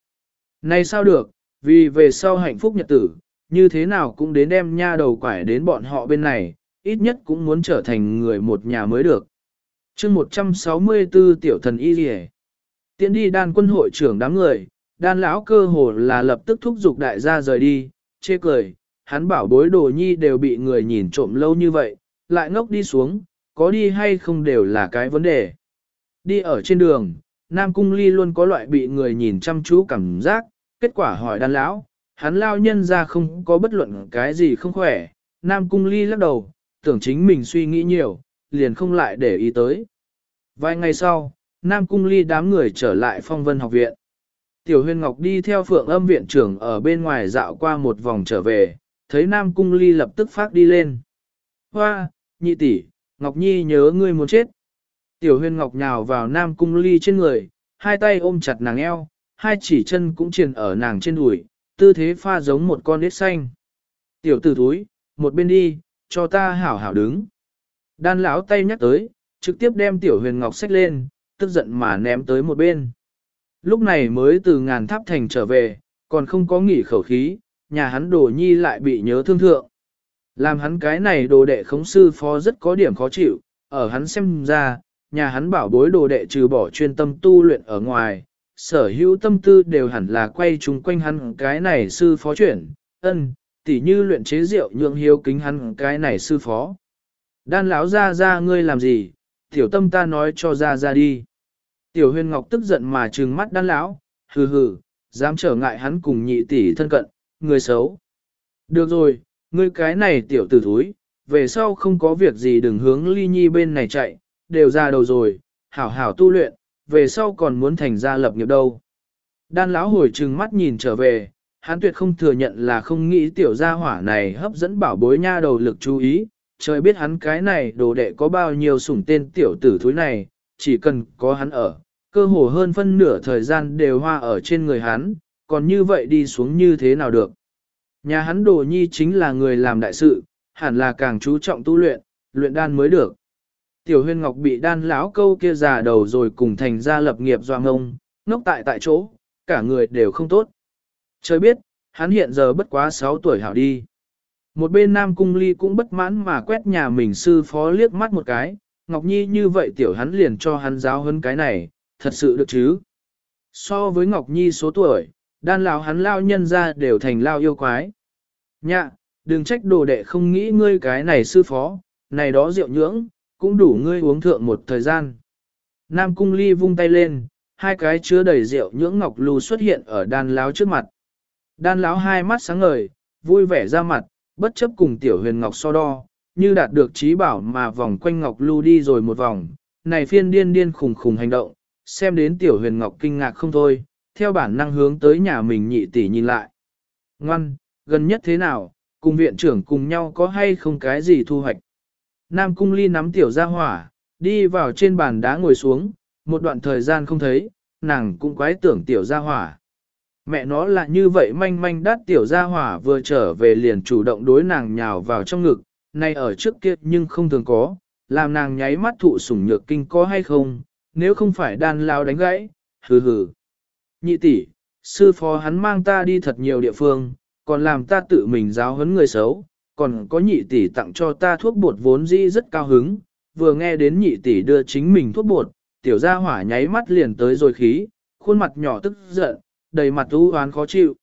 Này sao được, vì về sau hạnh phúc nhật tử, như thế nào cũng đến đem nha đầu quải đến bọn họ bên này, ít nhất cũng muốn trở thành người một nhà mới được. chương 164 tiểu thần y rỉ Tiến đi đan quân hội trưởng đám người, đan lão cơ hồ là lập tức thúc giục đại gia rời đi, chê cười, hắn bảo bối đồ nhi đều bị người nhìn trộm lâu như vậy, lại ngốc đi xuống, có đi hay không đều là cái vấn đề. Đi ở trên đường, Nam Cung Ly luôn có loại bị người nhìn chăm chú cảm giác, kết quả hỏi đàn lão, hắn lao nhân ra không có bất luận cái gì không khỏe, Nam Cung Ly lắc đầu, tưởng chính mình suy nghĩ nhiều, liền không lại để ý tới. Vài ngày sau, Nam Cung Ly đám người trở lại phong vân học viện. Tiểu huyền Ngọc đi theo phượng âm viện trưởng ở bên ngoài dạo qua một vòng trở về, thấy Nam Cung Ly lập tức phát đi lên. Hoa, nhị tỷ, Ngọc Nhi nhớ ngươi muốn chết. Tiểu huyền Ngọc nhào vào Nam Cung Ly trên người, hai tay ôm chặt nàng eo, hai chỉ chân cũng triền ở nàng trên đùi, tư thế pha giống một con đít xanh. Tiểu tử túi, một bên đi, cho ta hảo hảo đứng. Đan lão tay nhắc tới, trực tiếp đem tiểu huyền ngọc xách lên, tức giận mà ném tới một bên. Lúc này mới từ ngàn tháp thành trở về, còn không có nghỉ khẩu khí, nhà hắn đồ nhi lại bị nhớ thương thượng. Làm hắn cái này đồ đệ khống sư phó rất có điểm khó chịu, ở hắn xem ra, nhà hắn bảo bối đồ đệ trừ bỏ chuyên tâm tu luyện ở ngoài, sở hữu tâm tư đều hẳn là quay chung quanh hắn cái này sư phó chuyển, ân, tỉ như luyện chế rượu nhượng hiếu kính hắn cái này sư phó. Đan lão ra ra ngươi làm gì, tiểu tâm ta nói cho ra ra đi. Tiểu huyền ngọc tức giận mà trừng mắt đan lão, hừ hừ, dám trở ngại hắn cùng nhị tỷ thân cận, người xấu. Được rồi, ngươi cái này tiểu tử thúi, về sau không có việc gì đừng hướng ly nhi bên này chạy, đều ra đầu rồi, hảo hảo tu luyện, về sau còn muốn thành gia lập nghiệp đâu. Đan lão hồi trừng mắt nhìn trở về, hắn tuyệt không thừa nhận là không nghĩ tiểu gia hỏa này hấp dẫn bảo bối nha đầu lực chú ý, trời biết hắn cái này đồ đệ có bao nhiêu sủng tên tiểu tử thúi này, chỉ cần có hắn ở, cơ hồ hơn phân nửa thời gian đều hoa ở trên người hắn, còn như vậy đi xuống như thế nào được. Nhà hắn đồ nhi chính là người làm đại sự, hẳn là càng chú trọng tu luyện, luyện đan mới được. Tiểu huyên ngọc bị đan lão câu kia già đầu rồi cùng thành ra lập nghiệp doa ngông, ngốc tại tại chỗ, cả người đều không tốt. Trời biết, hắn hiện giờ bất quá 6 tuổi hảo đi. Một bên Nam Cung Ly cũng bất mãn mà quét nhà mình sư phó liếc mắt một cái, Ngọc Nhi như vậy tiểu hắn liền cho hắn giáo hơn cái này, thật sự được chứ. So với Ngọc Nhi số tuổi, đan lão hắn lao nhân ra đều thành lao yêu quái. Nhạ, đừng trách đồ đệ không nghĩ ngươi cái này sư phó, này đó rượu nhưỡng, cũng đủ ngươi uống thượng một thời gian. Nam cung ly vung tay lên, hai cái chứa đầy rượu nhưỡng ngọc lưu xuất hiện ở đan lão trước mặt. Đan lão hai mắt sáng ngời, vui vẻ ra mặt, bất chấp cùng tiểu huyền ngọc so đo, như đạt được trí bảo mà vòng quanh ngọc lưu đi rồi một vòng, này phiên điên điên khùng khùng hành động, xem đến tiểu huyền ngọc kinh ngạc không thôi, theo bản năng hướng tới nhà mình nhị tỷ nhìn lại. Ngoan, gần nhất thế nào, cùng viện trưởng cùng nhau có hay không cái gì thu hoạch. Nam cung ly nắm tiểu ra hỏa, đi vào trên bàn đá ngồi xuống, một đoạn thời gian không thấy, nàng cũng quái tưởng tiểu ra hỏa. Mẹ nó là như vậy manh manh đắt tiểu gia hỏa vừa trở về liền chủ động đối nàng nhào vào trong ngực, nay ở trước kia nhưng không thường có, làm nàng nháy mắt thụ sủng nhược kinh có hay không, nếu không phải đan lao đánh gãy, hừ hừ. Nhị tỷ, sư phó hắn mang ta đi thật nhiều địa phương, còn làm ta tự mình giáo huấn người xấu, còn có nhị tỷ tặng cho ta thuốc bột vốn dĩ rất cao hứng, vừa nghe đến nhị tỷ đưa chính mình thuốc bột, tiểu gia hỏa nháy mắt liền tới rồi khí, khuôn mặt nhỏ tức giận, đầy mặt u oán khó chịu.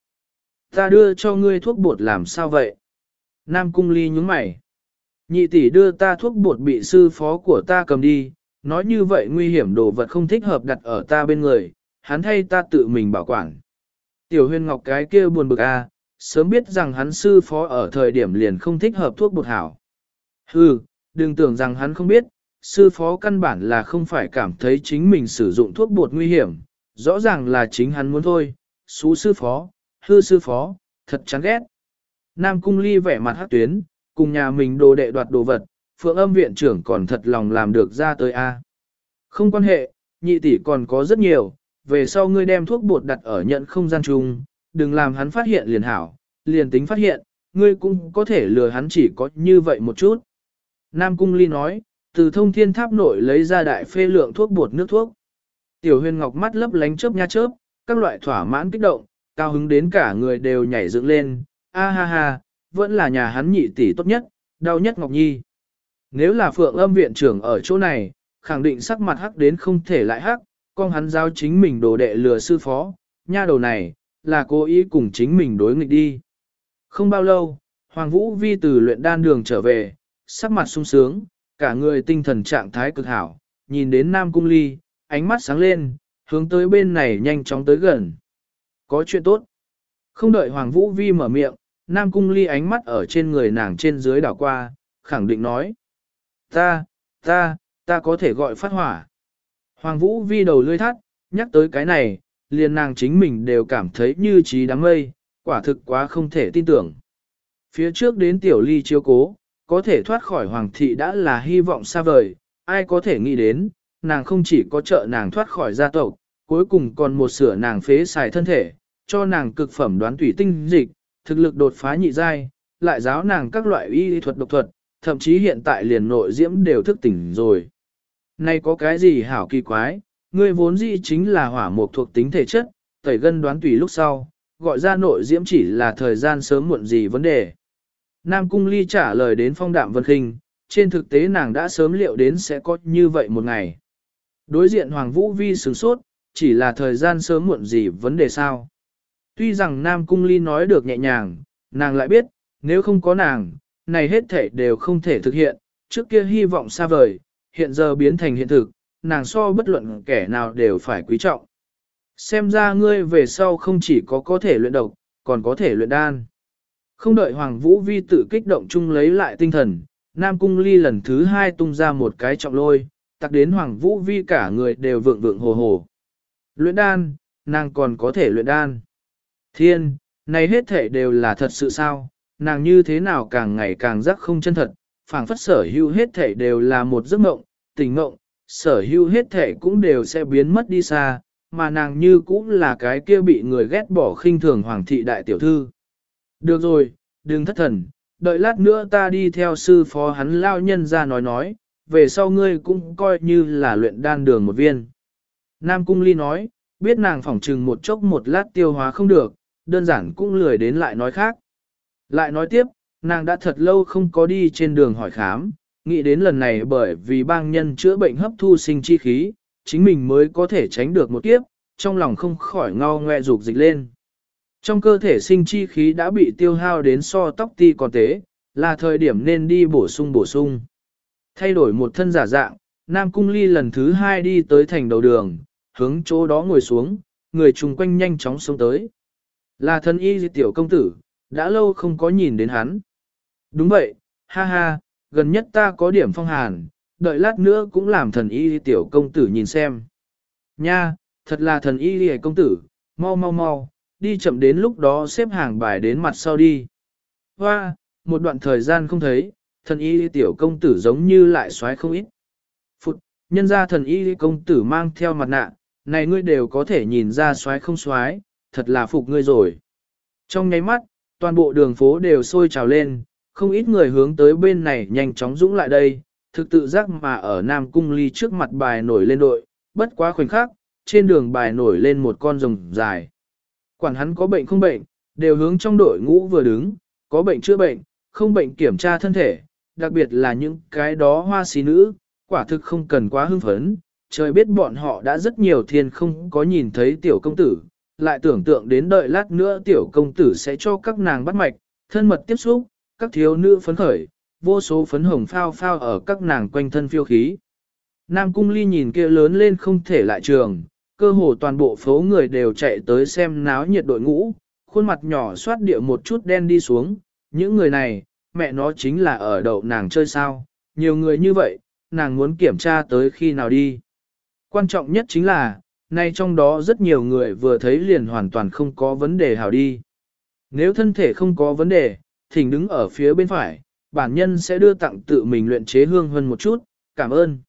Ta đưa cho ngươi thuốc bột làm sao vậy? Nam cung ly nhúng mày. Nhị tỷ đưa ta thuốc bột bị sư phó của ta cầm đi, nói như vậy nguy hiểm đồ vật không thích hợp đặt ở ta bên người, hắn thay ta tự mình bảo quản. Tiểu huyên ngọc cái kia buồn bực a, à, sớm biết rằng hắn sư phó ở thời điểm liền không thích hợp thuốc bột hảo. Hừ, đừng tưởng rằng hắn không biết, sư phó căn bản là không phải cảm thấy chính mình sử dụng thuốc bột nguy hiểm, rõ ràng là chính hắn muốn thôi, xú sư phó, hư sư phó, thật chán ghét. Nam cung ly vẻ mặt hát tuyến, cùng nhà mình đồ đệ đoạt đồ vật, phượng âm viện trưởng còn thật lòng làm được ra tới A. Không quan hệ, nhị tỷ còn có rất nhiều, về sau ngươi đem thuốc bột đặt ở nhận không gian chung, đừng làm hắn phát hiện liền hảo, liền tính phát hiện, ngươi cũng có thể lừa hắn chỉ có như vậy một chút. Nam Cung Ly nói, từ thông thiên tháp nội lấy ra đại phê lượng thuốc bột nước thuốc. Tiểu huyền ngọc mắt lấp lánh chớp nha chớp, các loại thỏa mãn kích động, cao hứng đến cả người đều nhảy dựng lên, a ha ha, vẫn là nhà hắn nhị tỷ tốt nhất, đau nhất Ngọc Nhi. Nếu là phượng âm viện trưởng ở chỗ này, khẳng định sắc mặt hắc đến không thể lại hắc, con hắn giao chính mình đồ đệ lừa sư phó, nha đầu này, là cố ý cùng chính mình đối nghịch đi. Không bao lâu, Hoàng Vũ Vi từ luyện đan đường trở về, sắc mặt sung sướng, cả người tinh thần trạng thái cực hảo, nhìn đến Nam Cung Ly, ánh mắt sáng lên, hướng tới bên này nhanh chóng tới gần. Có chuyện tốt. Không đợi Hoàng Vũ Vi mở miệng, Nam Cung Ly ánh mắt ở trên người nàng trên dưới đảo qua, khẳng định nói. Ta, ta, ta có thể gọi phát hỏa. Hoàng Vũ Vi đầu lươi thắt, nhắc tới cái này, liền nàng chính mình đều cảm thấy như trí đám mây, quả thực quá không thể tin tưởng. Phía trước đến tiểu ly chiếu cố, có thể thoát khỏi hoàng thị đã là hy vọng xa vời, ai có thể nghĩ đến, nàng không chỉ có trợ nàng thoát khỏi gia tộc, cuối cùng còn một sửa nàng phế xài thân thể, cho nàng cực phẩm đoán tủy tinh dịch, thực lực đột phá nhị giai, lại giáo nàng các loại y thuật độc thuật, thậm chí hiện tại liền nội diễm đều thức tỉnh rồi. Nay có cái gì hảo kỳ quái, ngươi vốn dĩ chính là hỏa mục thuộc tính thể chất, tẩy gân đoán tùy lúc sau, gọi ra nội diễm chỉ là thời gian sớm muộn gì vấn đề. Nam Cung Ly trả lời đến phong đạm vân khinh, trên thực tế nàng đã sớm liệu đến sẽ có như vậy một ngày. Đối diện Hoàng Vũ Vi sửng sốt, chỉ là thời gian sớm muộn gì vấn đề sao. Tuy rằng Nam Cung Ly nói được nhẹ nhàng, nàng lại biết, nếu không có nàng, này hết thể đều không thể thực hiện, trước kia hy vọng xa vời, hiện giờ biến thành hiện thực, nàng so bất luận kẻ nào đều phải quý trọng. Xem ra ngươi về sau không chỉ có có thể luyện độc, còn có thể luyện đan. Không đợi Hoàng Vũ Vi tự kích động chung lấy lại tinh thần, Nam Cung Ly lần thứ hai tung ra một cái trọng lôi, tặc đến Hoàng Vũ Vi cả người đều vượng vượng hồ hồ. Luyện đan, nàng còn có thể luyện đan. Thiên, này hết thể đều là thật sự sao, nàng như thế nào càng ngày càng rắc không chân thật, phảng phất sở hữu hết thể đều là một giấc mộng, tình mộng, sở hữu hết thể cũng đều sẽ biến mất đi xa, mà nàng như cũng là cái kia bị người ghét bỏ khinh thường hoàng thị đại tiểu thư. Được rồi, đừng thất thần, đợi lát nữa ta đi theo sư phó hắn lao nhân ra nói nói, về sau ngươi cũng coi như là luyện đan đường một viên. Nam Cung Ly nói, biết nàng phỏng trừng một chốc một lát tiêu hóa không được, đơn giản cũng lười đến lại nói khác. Lại nói tiếp, nàng đã thật lâu không có đi trên đường hỏi khám, nghĩ đến lần này bởi vì bang nhân chữa bệnh hấp thu sinh chi khí, chính mình mới có thể tránh được một kiếp, trong lòng không khỏi ngao ngoe dục dịch lên. Trong cơ thể sinh chi khí đã bị tiêu hao đến so tóc ti còn tế, là thời điểm nên đi bổ sung bổ sung. Thay đổi một thân giả dạng, Nam Cung Ly lần thứ hai đi tới thành đầu đường, hướng chỗ đó ngồi xuống, người chung quanh nhanh chóng xuống tới. Là thân y tiểu công tử, đã lâu không có nhìn đến hắn. Đúng vậy, ha ha, gần nhất ta có điểm phong hàn, đợi lát nữa cũng làm thần y tiểu công tử nhìn xem. Nha, thật là thần y công tử, mau mau mau, đi chậm đến lúc đó xếp hàng bài đến mặt sau đi. Hoa, một đoạn thời gian không thấy, thần y tiểu công tử giống như lại xoáy không ít. Phụt, nhân ra thần y công tử mang theo mặt nạ, này ngươi đều có thể nhìn ra xoáy không xoáy, thật là phục ngươi rồi. Trong nháy mắt, toàn bộ đường phố đều sôi trào lên, không ít người hướng tới bên này nhanh chóng dũng lại đây, thực tự giác mà ở Nam Cung Ly trước mặt bài nổi lên đội, bất quá khoảnh khắc, trên đường bài nổi lên một con rồng dài. Quản hắn có bệnh không bệnh, đều hướng trong đội ngũ vừa đứng, có bệnh chữa bệnh, không bệnh kiểm tra thân thể, đặc biệt là những cái đó hoa xí nữ, quả thực không cần quá hưng phấn, trời biết bọn họ đã rất nhiều thiên không có nhìn thấy tiểu công tử, lại tưởng tượng đến đợi lát nữa tiểu công tử sẽ cho các nàng bắt mạch, thân mật tiếp xúc, các thiếu nữ phấn khởi, vô số phấn hồng phao phao ở các nàng quanh thân phiêu khí. Nam cung ly nhìn kia lớn lên không thể lại trường, cơ hồ toàn bộ phố người đều chạy tới xem náo nhiệt đội ngũ, khuôn mặt nhỏ xoát địa một chút đen đi xuống, những người này, mẹ nó chính là ở đậu nàng chơi sao, nhiều người như vậy, nàng muốn kiểm tra tới khi nào đi. Quan trọng nhất chính là, nay trong đó rất nhiều người vừa thấy liền hoàn toàn không có vấn đề hảo đi. Nếu thân thể không có vấn đề, thỉnh đứng ở phía bên phải, bản nhân sẽ đưa tặng tự mình luyện chế hương hơn một chút, cảm ơn.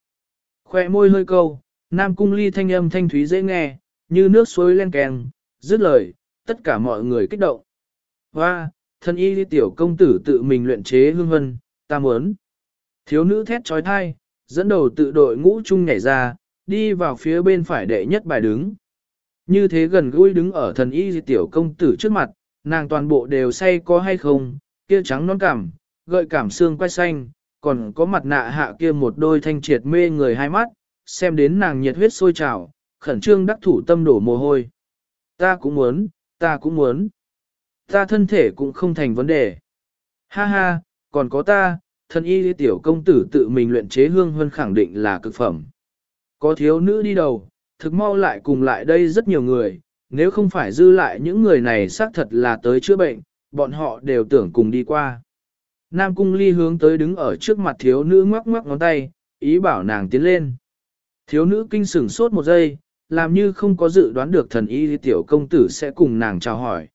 Khoe môi hơi câu, Nam Cung Ly thanh âm thanh thúy dễ nghe, như nước suối len kèn, dứt lời, tất cả mọi người kích động. Hoa, thân y tiểu công tử tự mình luyện chế hương vân, ta muốn. Thiếu nữ thét trói thai, dẫn đầu tự đội ngũ chung nhảy ra, đi vào phía bên phải đệ nhất bài đứng. Như thế gần gũi đứng ở thần y tiểu công tử trước mặt, nàng toàn bộ đều say có hay không, kia trắng non cảm, gợi cảm xương quay xanh, còn có mặt nạ hạ kia một đôi thanh triệt mê người hai mắt, xem đến nàng nhiệt huyết sôi trào, khẩn trương đắc thủ tâm đổ mồ hôi. Ta cũng muốn, ta cũng muốn. Ta thân thể cũng không thành vấn đề. Ha ha, còn có ta, thân y tiểu công tử tự mình luyện chế hương hơn khẳng định là cực phẩm. Có thiếu nữ đi đầu, thực mau lại cùng lại đây rất nhiều người, nếu không phải dư lại những người này xác thật là tới chữa bệnh, bọn họ đều tưởng cùng đi qua. Nam cung ly hướng tới đứng ở trước mặt thiếu nữ ngoắc ngoắc ngón tay, ý bảo nàng tiến lên. Thiếu nữ kinh sửng sốt một giây, làm như không có dự đoán được thần y tiểu công tử sẽ cùng nàng chào hỏi.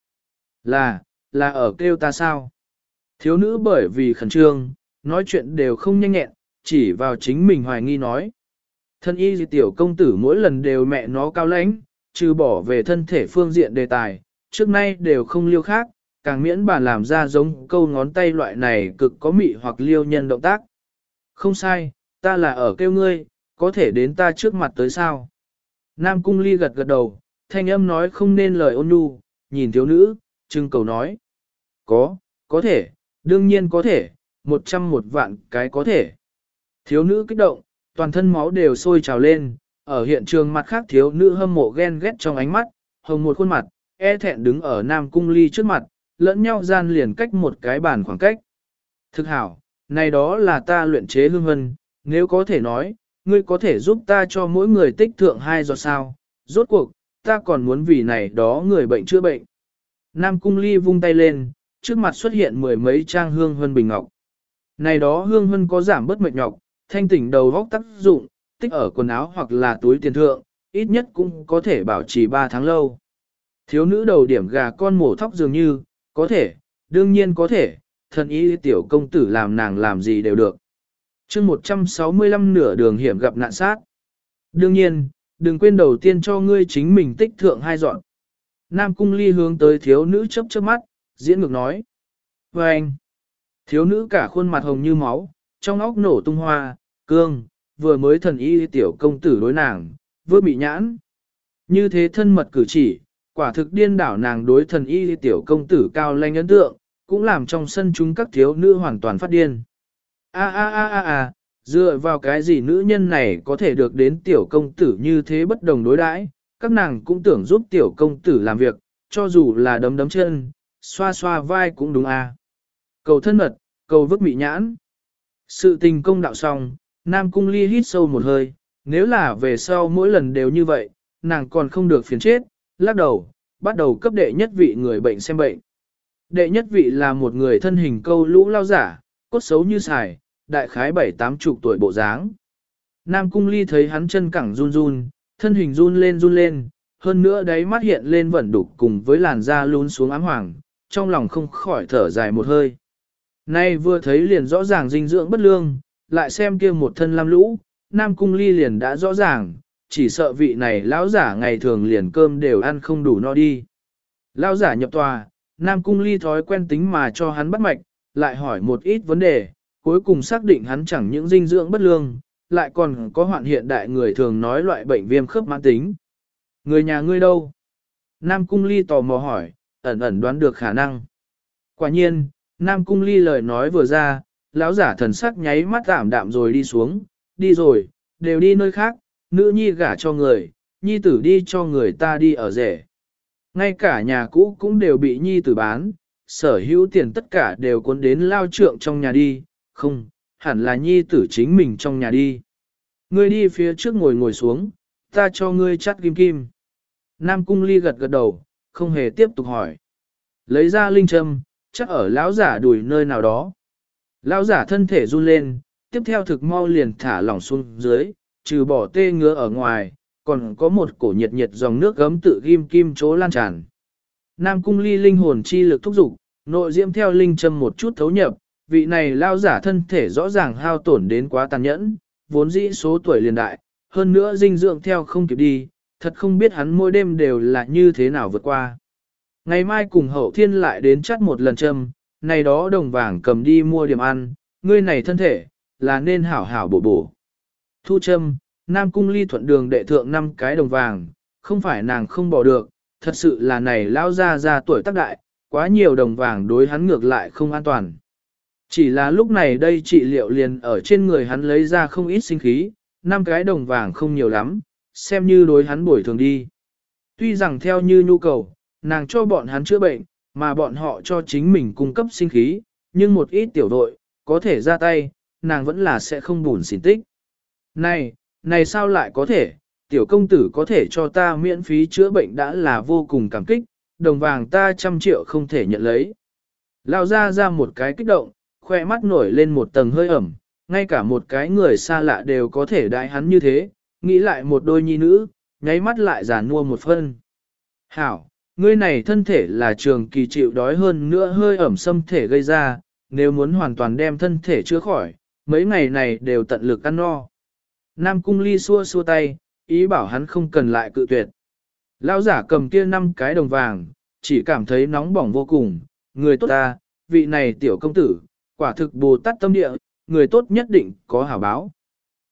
Là, là ở kêu ta sao? Thiếu nữ bởi vì khẩn trương, nói chuyện đều không nhanh nhẹn, chỉ vào chính mình hoài nghi nói. Thân y tiểu công tử mỗi lần đều mẹ nó cao lãnh, trừ bỏ về thân thể phương diện đề tài, trước nay đều không liêu khác, càng miễn bà làm ra giống câu ngón tay loại này cực có mị hoặc liêu nhân động tác. Không sai, ta là ở kêu ngươi, có thể đến ta trước mặt tới sao. Nam cung ly gật gật đầu, thanh âm nói không nên lời ôn nhu, nhìn thiếu nữ, trưng cầu nói. Có, có thể, đương nhiên có thể, một trăm một vạn cái có thể. Thiếu nữ kích động, toàn thân máu đều sôi trào lên, ở hiện trường mặt khác thiếu nữ hâm mộ ghen ghét trong ánh mắt, hồng một khuôn mặt, e thẹn đứng ở Nam Cung Ly trước mặt, lẫn nhau gian liền cách một cái bàn khoảng cách. Thực hảo, này đó là ta luyện chế hương vân, nếu có thể nói, ngươi có thể giúp ta cho mỗi người tích thượng hai giọt sao, rốt cuộc, ta còn muốn vì này đó người bệnh chữa bệnh. Nam Cung Ly vung tay lên, trước mặt xuất hiện mười mấy trang hương vân bình ngọc. Này đó hương vân có giảm bớt mệt nhọc, thanh tỉnh đầu vóc tác dụng, tích ở quần áo hoặc là túi tiền thượng, ít nhất cũng có thể bảo trì 3 tháng lâu. Thiếu nữ đầu điểm gà con mổ thóc dường như, có thể, đương nhiên có thể, thần ý tiểu công tử làm nàng làm gì đều được. chương 165 nửa đường hiểm gặp nạn sát. Đương nhiên, đừng quên đầu tiên cho ngươi chính mình tích thượng hai dọn. Nam cung ly hướng tới thiếu nữ chấp chớp mắt, diễn ngược nói. Và anh, thiếu nữ cả khuôn mặt hồng như máu, trong óc nổ tung hoa, cương, vừa mới thần y tiểu công tử đối nàng, vừa bị nhãn. Như thế thân mật cử chỉ, quả thực điên đảo nàng đối thần y tiểu công tử cao lanh ấn tượng, cũng làm trong sân chúng các thiếu nữ hoàn toàn phát điên. A a a a a, dựa vào cái gì nữ nhân này có thể được đến tiểu công tử như thế bất đồng đối đãi, các nàng cũng tưởng giúp tiểu công tử làm việc, cho dù là đấm đấm chân, xoa xoa vai cũng đúng à. Cầu thân mật, cầu vứt mị nhãn. Sự tình công đạo xong, Nam Cung Ly hít sâu một hơi, nếu là về sau mỗi lần đều như vậy, nàng còn không được phiền chết, lắc đầu, bắt đầu cấp đệ nhất vị người bệnh xem bệnh. Đệ nhất vị là một người thân hình câu lũ lao giả, cốt xấu như xài, đại khái bảy tám chục tuổi bộ dáng. Nam Cung Ly thấy hắn chân cẳng run run, thân hình run lên run lên, hơn nữa đáy mắt hiện lên vẩn đục cùng với làn da lún xuống ám hoàng, trong lòng không khỏi thở dài một hơi. Nay vừa thấy liền rõ ràng dinh dưỡng bất lương, lại xem kia một thân lam lũ, Nam Cung Ly liền đã rõ ràng, chỉ sợ vị này lão giả ngày thường liền cơm đều ăn không đủ no đi. Lão giả nhập tòa, Nam Cung Ly thói quen tính mà cho hắn bắt mạch, lại hỏi một ít vấn đề, cuối cùng xác định hắn chẳng những dinh dưỡng bất lương, lại còn có hoạn hiện đại người thường nói loại bệnh viêm khớp mãn tính. Người nhà ngươi đâu? Nam Cung Ly tò mò hỏi, ẩn ẩn đoán được khả năng. Quả nhiên, Nam Cung Ly lời nói vừa ra, lão giả thần sắc nháy mắt giảm đạm rồi đi xuống, đi rồi, đều đi nơi khác, nữ nhi gả cho người, nhi tử đi cho người ta đi ở rể. Ngay cả nhà cũ cũng đều bị nhi tử bán, sở hữu tiền tất cả đều cuốn đến lao trượng trong nhà đi, không, hẳn là nhi tử chính mình trong nhà đi. Ngươi đi phía trước ngồi ngồi xuống, ta cho ngươi chắt kim kim. Nam cung ly gật gật đầu, không hề tiếp tục hỏi. Lấy ra linh châm, chắc ở lão giả đùi nơi nào đó. Lão giả thân thể run lên, tiếp theo thực mau liền thả lỏng xuống dưới, trừ bỏ tê ngứa ở ngoài, còn có một cổ nhiệt nhiệt dòng nước gấm tự ghim kim chỗ lan tràn. Nam cung ly linh hồn chi lực thúc dục, nội diễm theo linh châm một chút thấu nhập, vị này lao giả thân thể rõ ràng hao tổn đến quá tàn nhẫn, vốn dĩ số tuổi liền đại, hơn nữa dinh dưỡng theo không kịp đi, thật không biết hắn mỗi đêm đều là như thế nào vượt qua. Ngày mai cùng hậu thiên lại đến chắt một lần châm, này đó đồng vàng cầm đi mua điểm ăn, ngươi này thân thể, là nên hảo hảo bổ bổ. Thu châm, Nam Cung ly thuận đường đệ thượng năm cái đồng vàng, không phải nàng không bỏ được, thật sự là này lao ra ra tuổi tác đại, quá nhiều đồng vàng đối hắn ngược lại không an toàn. Chỉ là lúc này đây trị liệu liền ở trên người hắn lấy ra không ít sinh khí, năm cái đồng vàng không nhiều lắm, xem như đối hắn bồi thường đi. Tuy rằng theo như nhu cầu, nàng cho bọn hắn chữa bệnh, mà bọn họ cho chính mình cung cấp sinh khí, nhưng một ít tiểu đội, có thể ra tay, nàng vẫn là sẽ không buồn xỉn tích. Này, này sao lại có thể, tiểu công tử có thể cho ta miễn phí chữa bệnh đã là vô cùng cảm kích, đồng vàng ta trăm triệu không thể nhận lấy. Lao ra ra một cái kích động, khoe mắt nổi lên một tầng hơi ẩm, ngay cả một cái người xa lạ đều có thể đại hắn như thế, nghĩ lại một đôi nhi nữ, nháy mắt lại giả nua một phân. Hảo, ngươi này thân thể là trường kỳ chịu đói hơn nữa hơi ẩm xâm thể gây ra, nếu muốn hoàn toàn đem thân thể chữa khỏi, mấy ngày này đều tận lực ăn no. Nam cung ly xua xua tay, ý bảo hắn không cần lại cự tuyệt. Lão giả cầm kia năm cái đồng vàng, chỉ cảm thấy nóng bỏng vô cùng, người tốt ta, vị này tiểu công tử, quả thực bồ tát tâm địa, người tốt nhất định có hảo báo.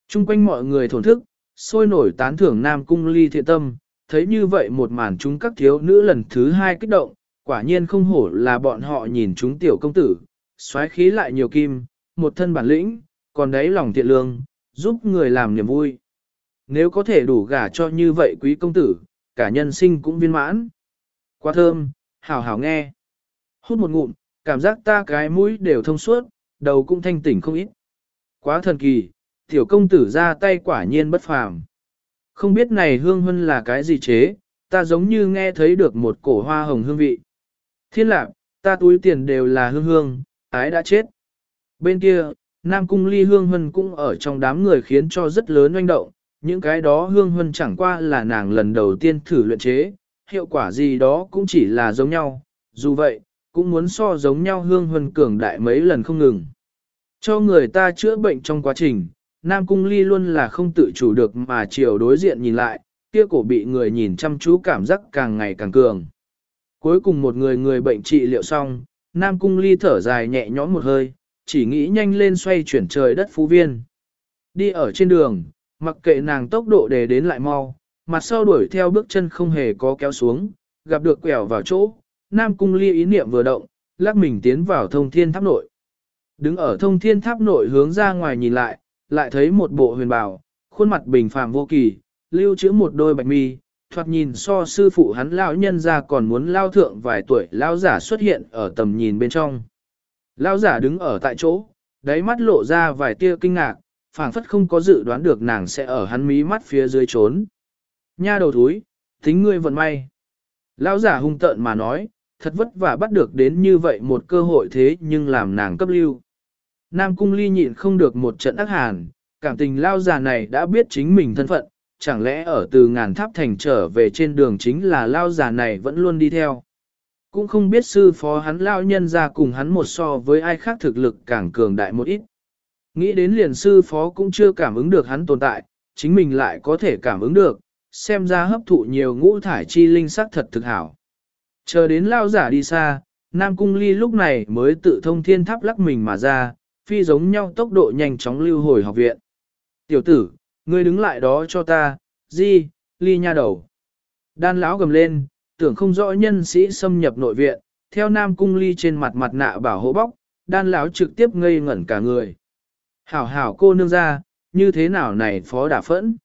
Trung quanh mọi người thổn thức, sôi nổi tán thưởng Nam Cung Ly thiện tâm, thấy như vậy một màn chúng các thiếu nữ lần thứ hai kích động, quả nhiên không hổ là bọn họ nhìn chúng tiểu công tử, xoáy khí lại nhiều kim, một thân bản lĩnh, còn đấy lòng thiện lương, giúp người làm niềm vui. Nếu có thể đủ gả cho như vậy quý công tử, cả nhân sinh cũng viên mãn. Quá thơm, hảo hảo nghe. Hút một ngụm, cảm giác ta cái mũi đều thông suốt, đầu cũng thanh tỉnh không ít. Quá thần kỳ, tiểu công tử ra tay quả nhiên bất phàm. Không biết này hương hân là cái gì chế, ta giống như nghe thấy được một cổ hoa hồng hương vị. Thiên lạc, ta túi tiền đều là hương hương, ái đã chết. Bên kia, Nam Cung Ly Hương Hân cũng ở trong đám người khiến cho rất lớn oanh động, những cái đó Hương Hân chẳng qua là nàng lần đầu tiên thử luyện chế, hiệu quả gì đó cũng chỉ là giống nhau, dù vậy, cũng muốn so giống nhau Hương Hân cường đại mấy lần không ngừng. Cho người ta chữa bệnh trong quá trình, Nam Cung Ly luôn là không tự chủ được mà chiều đối diện nhìn lại, kia cổ bị người nhìn chăm chú cảm giác càng ngày càng cường. Cuối cùng một người người bệnh trị liệu xong, Nam Cung Ly thở dài nhẹ nhõm một hơi, chỉ nghĩ nhanh lên xoay chuyển trời đất phú viên. Đi ở trên đường, mặc kệ nàng tốc độ để đến lại mau, mặt sau đuổi theo bước chân không hề có kéo xuống, gặp được quẹo vào chỗ, Nam Cung Ly ý niệm vừa động, lắc mình tiến vào thông thiên tháp nội. Đứng ở thông thiên tháp nội hướng ra ngoài nhìn lại, lại thấy một bộ huyền bào, khuôn mặt bình phàm vô kỳ, lưu trữ một đôi bạch mi, thoạt nhìn so sư phụ hắn lão nhân ra còn muốn lao thượng vài tuổi lao giả xuất hiện ở tầm nhìn bên trong. Lão giả đứng ở tại chỗ, đáy mắt lộ ra vài tia kinh ngạc, phảng phất không có dự đoán được nàng sẽ ở hắn mí mắt phía dưới trốn. Nha đầu thúi, tính ngươi vận may. Lão giả hung tợn mà nói, thật vất vả bắt được đến như vậy một cơ hội thế nhưng làm nàng cấp lưu. Nam cung ly nhịn không được một trận ác hàn, cảm tình lao già này đã biết chính mình thân phận, chẳng lẽ ở từ ngàn tháp thành trở về trên đường chính là lao già này vẫn luôn đi theo. Cũng không biết sư phó hắn lao nhân ra cùng hắn một so với ai khác thực lực càng cường đại một ít. Nghĩ đến liền sư phó cũng chưa cảm ứng được hắn tồn tại, chính mình lại có thể cảm ứng được, xem ra hấp thụ nhiều ngũ thải chi linh sắc thật thực hảo. Chờ đến lao giả đi xa, Nam Cung Ly lúc này mới tự thông thiên tháp lắc mình mà ra, phi giống nhau tốc độ nhanh chóng lưu hồi học viện. Tiểu tử, ngươi đứng lại đó cho ta, di, ly nha đầu. Đan lão gầm lên, tưởng không rõ nhân sĩ xâm nhập nội viện, theo Nam Cung Ly trên mặt mặt nạ bảo hộ bóc, đan lão trực tiếp ngây ngẩn cả người. Hảo hảo cô nương ra, như thế nào này phó đả phẫn?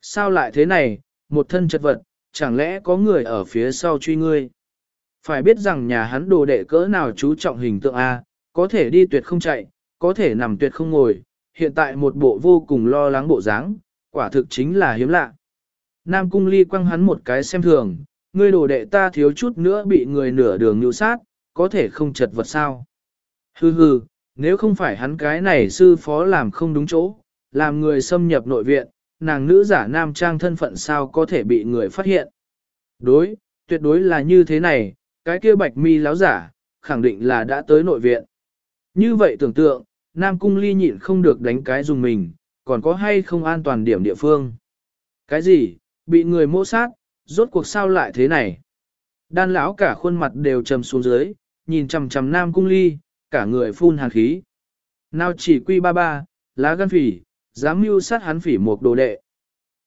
Sao lại thế này, một thân chật vật, chẳng lẽ có người ở phía sau truy ngươi? Phải biết rằng nhà hắn đồ đệ cỡ nào chú trọng hình tượng A, có thể đi tuyệt không chạy, có thể nằm tuyệt không ngồi, hiện tại một bộ vô cùng lo lắng bộ dáng, quả thực chính là hiếm lạ. Nam cung ly quăng hắn một cái xem thường, ngươi đồ đệ ta thiếu chút nữa bị người nửa đường nhu sát, có thể không chật vật sao. Hừ hừ, nếu không phải hắn cái này sư phó làm không đúng chỗ, làm người xâm nhập nội viện, nàng nữ giả nam trang thân phận sao có thể bị người phát hiện. Đối, tuyệt đối là như thế này, cái kia bạch mi láo giả, khẳng định là đã tới nội viện. Như vậy tưởng tượng, Nam Cung Ly nhịn không được đánh cái dùng mình, còn có hay không an toàn điểm địa phương. Cái gì, bị người mô sát, rốt cuộc sao lại thế này? Đan lão cả khuôn mặt đều trầm xuống dưới, nhìn chằm chằm Nam Cung Ly, cả người phun hàn khí. Nào chỉ quy ba ba, lá gan phỉ, dám mưu sát hắn phỉ một đồ đệ.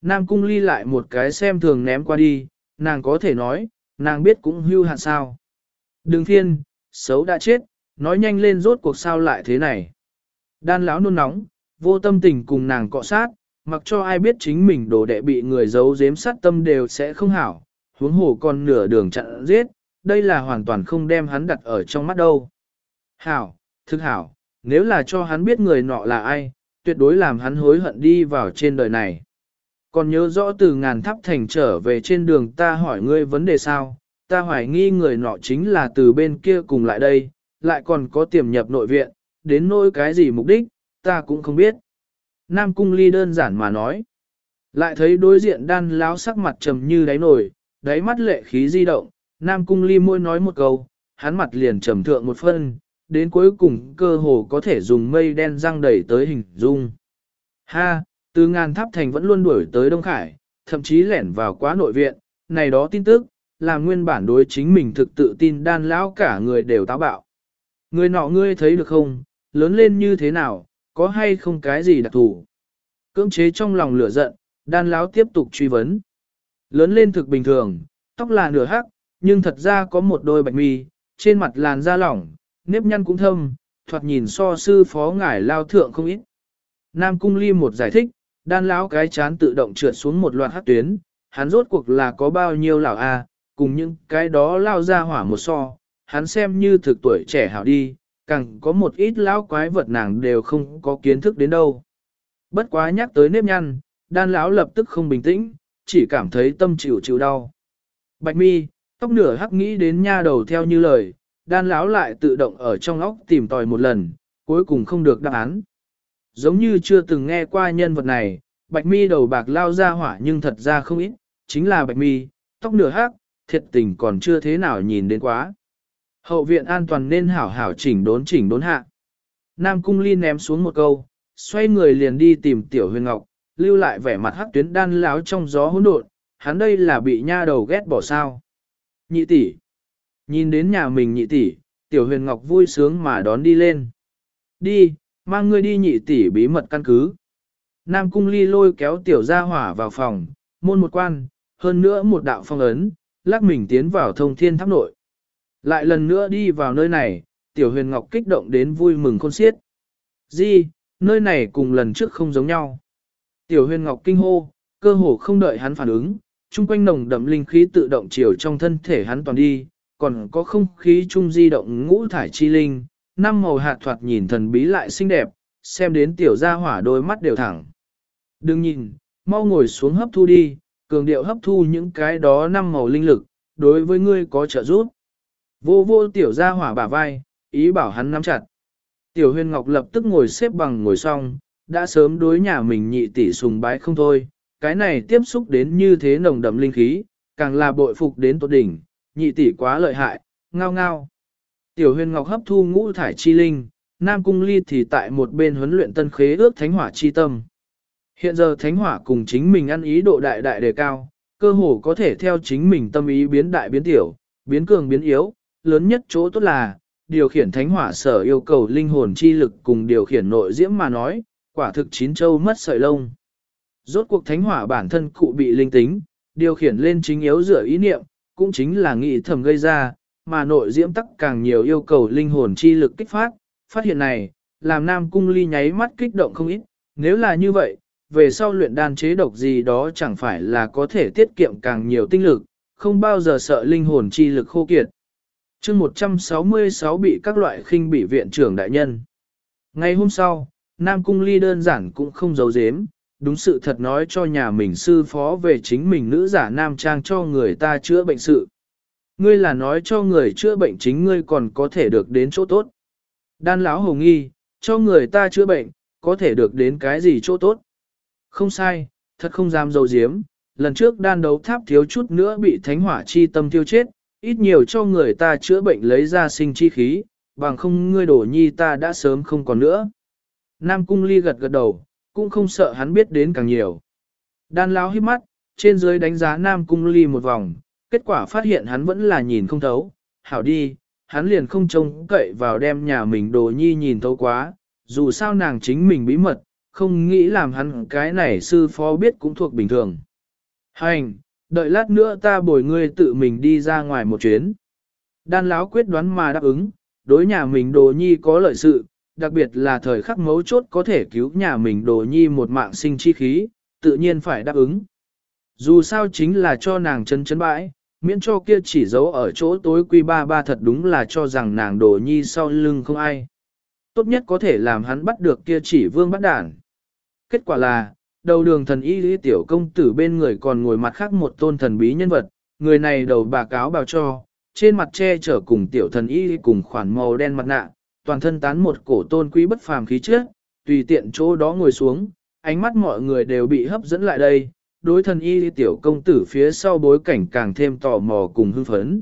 Nam Cung Ly lại một cái xem thường ném qua đi, nàng có thể nói, nàng biết cũng hưu hạn sao. Đừng Thiên, xấu đã chết, nói nhanh lên rốt cuộc sao lại thế này. Đan lão nôn nóng, vô tâm tình cùng nàng cọ sát, mặc cho ai biết chính mình đồ đệ bị người giấu giếm sát tâm đều sẽ không hảo, huống hồ còn nửa đường chặn giết, đây là hoàn toàn không đem hắn đặt ở trong mắt đâu. Hảo, thực hảo, nếu là cho hắn biết người nọ là ai, tuyệt đối làm hắn hối hận đi vào trên đời này. Còn nhớ rõ từ ngàn tháp thành trở về trên đường ta hỏi ngươi vấn đề sao, ta hoài nghi người nọ chính là từ bên kia cùng lại đây, lại còn có tiềm nhập nội viện, đến nỗi cái gì mục đích, ta cũng không biết. Nam cung ly đơn giản mà nói. Lại thấy đối diện đan láo sắc mặt trầm như đáy nổi, đáy mắt lệ khí di động, Nam cung ly môi nói một câu, hắn mặt liền trầm thượng một phân, đến cuối cùng cơ hồ có thể dùng mây đen răng đẩy tới hình dung. Ha, từ ngàn tháp thành vẫn luôn đuổi tới Đông Khải, thậm chí lẻn vào quá nội viện, này đó tin tức, là nguyên bản đối chính mình thực tự tin đan lão cả người đều táo bạo. Người nọ ngươi thấy được không, lớn lên như thế nào, có hay không cái gì đặc thù. Cưỡng chế trong lòng lửa giận, đan lão tiếp tục truy vấn. Lớn lên thực bình thường, tóc là nửa hắc, nhưng thật ra có một đôi bạch mi, trên mặt làn da lỏng, nếp nhăn cũng thâm, thoạt nhìn so sư phó ngải lao thượng không ít. Nam Cung Ly một giải thích, đan lão cái chán tự động trượt xuống một loạt hát tuyến, hắn rốt cuộc là có bao nhiêu lão a, cùng những cái đó lao ra hỏa một so, hắn xem như thực tuổi trẻ hảo đi, càng có một ít lão quái vật nàng đều không có kiến thức đến đâu. Bất quá nhắc tới nếp nhăn, đan lão lập tức không bình tĩnh, chỉ cảm thấy tâm chịu chịu đau. Bạch mi, tóc nửa hắc nghĩ đến nha đầu theo như lời, đan lão lại tự động ở trong óc tìm tòi một lần, cuối cùng không được đáp án. Giống như chưa từng nghe qua nhân vật này, bạch mi đầu bạc lao ra hỏa nhưng thật ra không ít, chính là bạch mi, tóc nửa hắc, thiệt tình còn chưa thế nào nhìn đến quá. Hậu viện an toàn nên hảo hảo chỉnh đốn chỉnh đốn hạ. Nam cung ly ném xuống một câu, xoay người liền đi tìm tiểu huyền ngọc, lưu lại vẻ mặt hắc tuyến đan láo trong gió hỗn độn, hắn đây là bị nha đầu ghét bỏ sao. Nhị tỷ, Nhìn đến nhà mình nhị tỷ, tiểu huyền ngọc vui sướng mà đón đi lên. Đi, mang ngươi đi nhị tỷ bí mật căn cứ. Nam cung ly lôi kéo tiểu gia hỏa vào phòng, môn một quan, hơn nữa một đạo phong ấn, lắc mình tiến vào thông thiên tháp nội. Lại lần nữa đi vào nơi này, tiểu huyền ngọc kích động đến vui mừng khôn xiết. Di, nơi này cùng lần trước không giống nhau. Tiểu huyền ngọc kinh hô, cơ hồ không đợi hắn phản ứng, chung quanh nồng đậm linh khí tự động chiều trong thân thể hắn toàn đi, còn có không khí trung di động ngũ thải chi linh, năm màu hạt thoạt nhìn thần bí lại xinh đẹp, xem đến tiểu gia hỏa đôi mắt đều thẳng. Đừng nhìn, mau ngồi xuống hấp thu đi, cường điệu hấp thu những cái đó năm màu linh lực, đối với ngươi có trợ giúp. Vô vô tiểu gia hỏa bả vai, ý bảo hắn nắm chặt. Tiểu huyền ngọc lập tức ngồi xếp bằng ngồi xong, đã sớm đối nhà mình nhị tỷ sùng bái không thôi, cái này tiếp xúc đến như thế nồng đậm linh khí, càng là bội phục đến tột đỉnh, nhị tỷ quá lợi hại, ngao ngao. Tiểu huyền ngọc hấp thu ngũ thải chi linh, Nam Cung Ly thì tại một bên huấn luyện tân khế ước thánh hỏa chi tâm. Hiện giờ thánh hỏa cùng chính mình ăn ý độ đại đại đề cao, cơ hồ có thể theo chính mình tâm ý biến đại biến tiểu, biến cường biến yếu, lớn nhất chỗ tốt là, điều khiển thánh hỏa sở yêu cầu linh hồn chi lực cùng điều khiển nội diễm mà nói, quả thực chín châu mất sợi lông. Rốt cuộc thánh hỏa bản thân cụ bị linh tính, điều khiển lên chính yếu dựa ý niệm, cũng chính là nghị thầm gây ra, mà nội diễm tắc càng nhiều yêu cầu linh hồn chi lực kích phát. Phát hiện này, làm Nam Cung Ly nháy mắt kích động không ít, nếu là như vậy, về sau luyện đan chế độc gì đó chẳng phải là có thể tiết kiệm càng nhiều tinh lực, không bao giờ sợ linh hồn chi lực khô kiệt chương 166 bị các loại khinh bị viện trưởng đại nhân. Ngày hôm sau, Nam Cung Ly đơn giản cũng không giấu giếm, đúng sự thật nói cho nhà mình sư phó về chính mình nữ giả nam trang cho người ta chữa bệnh sự. Ngươi là nói cho người chữa bệnh chính ngươi còn có thể được đến chỗ tốt. Đan lão hồng nghi, cho người ta chữa bệnh, có thể được đến cái gì chỗ tốt. Không sai, thật không dám dầu diếm, lần trước đan đấu tháp thiếu chút nữa bị thánh hỏa chi tâm tiêu chết, ít nhiều cho người ta chữa bệnh lấy ra sinh chi khí, bằng không ngươi đổ nhi ta đã sớm không còn nữa. Nam cung ly gật gật đầu, cũng không sợ hắn biết đến càng nhiều. Đan lão hít mắt, trên dưới đánh giá Nam cung ly một vòng, kết quả phát hiện hắn vẫn là nhìn không thấu, hảo đi, hắn liền không trông cậy vào đem nhà mình đồ nhi nhìn thấu quá, dù sao nàng chính mình bí mật, không nghĩ làm hắn cái này sư phó biết cũng thuộc bình thường. Hành, đợi lát nữa ta bồi ngươi tự mình đi ra ngoài một chuyến. Đan lão quyết đoán mà đáp ứng, đối nhà mình đồ nhi có lợi sự, đặc biệt là thời khắc mấu chốt có thể cứu nhà mình đồ nhi một mạng sinh chi khí, tự nhiên phải đáp ứng. Dù sao chính là cho nàng chân chân bãi, miễn cho kia chỉ giấu ở chỗ tối quy ba ba thật đúng là cho rằng nàng đồ nhi sau lưng không ai. Tốt nhất có thể làm hắn bắt được kia chỉ vương bắt đản. Kết quả là, đầu đường thần y lý tiểu công tử bên người còn ngồi mặt khác một tôn thần bí nhân vật, người này đầu bà cáo bào cho, trên mặt che chở cùng tiểu thần y cùng khoản màu đen mặt nạ, toàn thân tán một cổ tôn quý bất phàm khí trước, tùy tiện chỗ đó ngồi xuống, ánh mắt mọi người đều bị hấp dẫn lại đây, đối thần y tiểu công tử phía sau bối cảnh càng thêm tò mò cùng hưng phấn.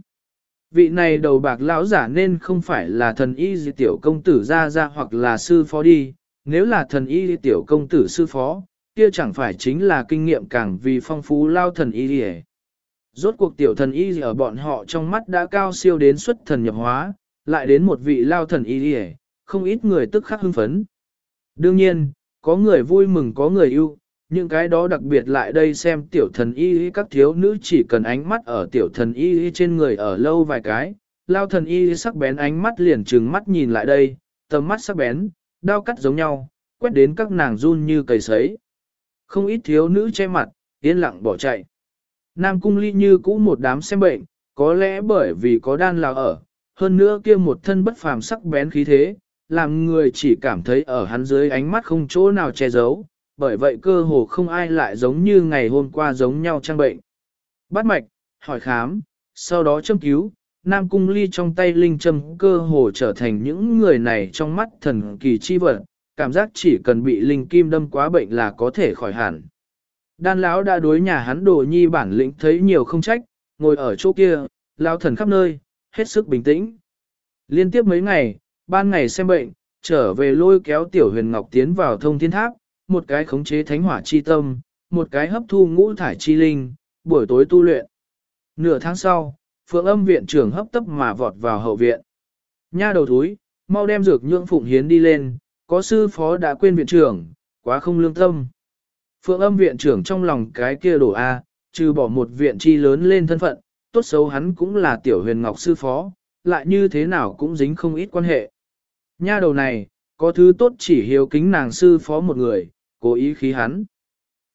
Vị này đầu bạc lão giả nên không phải là thần y tiểu công tử ra ra hoặc là sư phó đi, nếu là thần y tiểu công tử sư phó, kia chẳng phải chính là kinh nghiệm càng vì phong phú lao thần y gì Rốt cuộc tiểu thần y ở bọn họ trong mắt đã cao siêu đến xuất thần nhập hóa, lại đến một vị lao thần y gì không ít người tức khắc hưng phấn. Đương nhiên, có người vui mừng có người yêu, những cái đó đặc biệt lại đây xem tiểu thần y các thiếu nữ chỉ cần ánh mắt ở tiểu thần y trên người ở lâu vài cái, lao thần y sắc bén ánh mắt liền trừng mắt nhìn lại đây, tầm mắt sắc bén, đao cắt giống nhau, quét đến các nàng run như cầy sấy. Không ít thiếu nữ che mặt, yên lặng bỏ chạy. Nam cung ly như cũ một đám xem bệnh, có lẽ bởi vì có đan là ở, hơn nữa kia một thân bất phàm sắc bén khí thế, làm người chỉ cảm thấy ở hắn dưới ánh mắt không chỗ nào che giấu, bởi vậy cơ hồ không ai lại giống như ngày hôm qua giống nhau trang bệnh. Bắt mạch, hỏi khám, sau đó châm cứu, Nam Cung Ly trong tay linh châm cơ hồ trở thành những người này trong mắt thần kỳ chi vật, cảm giác chỉ cần bị linh kim đâm quá bệnh là có thể khỏi hẳn. Đan lão đã đối nhà hắn đồ nhi bản lĩnh thấy nhiều không trách, ngồi ở chỗ kia, lão thần khắp nơi, hết sức bình tĩnh. Liên tiếp mấy ngày, ban ngày xem bệnh, trở về lôi kéo tiểu huyền ngọc tiến vào thông thiên tháp, một cái khống chế thánh hỏa chi tâm, một cái hấp thu ngũ thải chi linh, buổi tối tu luyện. Nửa tháng sau, phượng âm viện trưởng hấp tấp mà vọt vào hậu viện. Nha đầu thúi, mau đem dược nhượng phụng hiến đi lên, có sư phó đã quên viện trưởng, quá không lương tâm. Phượng âm viện trưởng trong lòng cái kia đổ A, trừ bỏ một viện chi lớn lên thân phận, tốt xấu hắn cũng là tiểu huyền ngọc sư phó, lại như thế nào cũng dính không ít quan hệ. Nha đầu này, có thứ tốt chỉ hiếu kính nàng sư phó một người, cố ý khí hắn.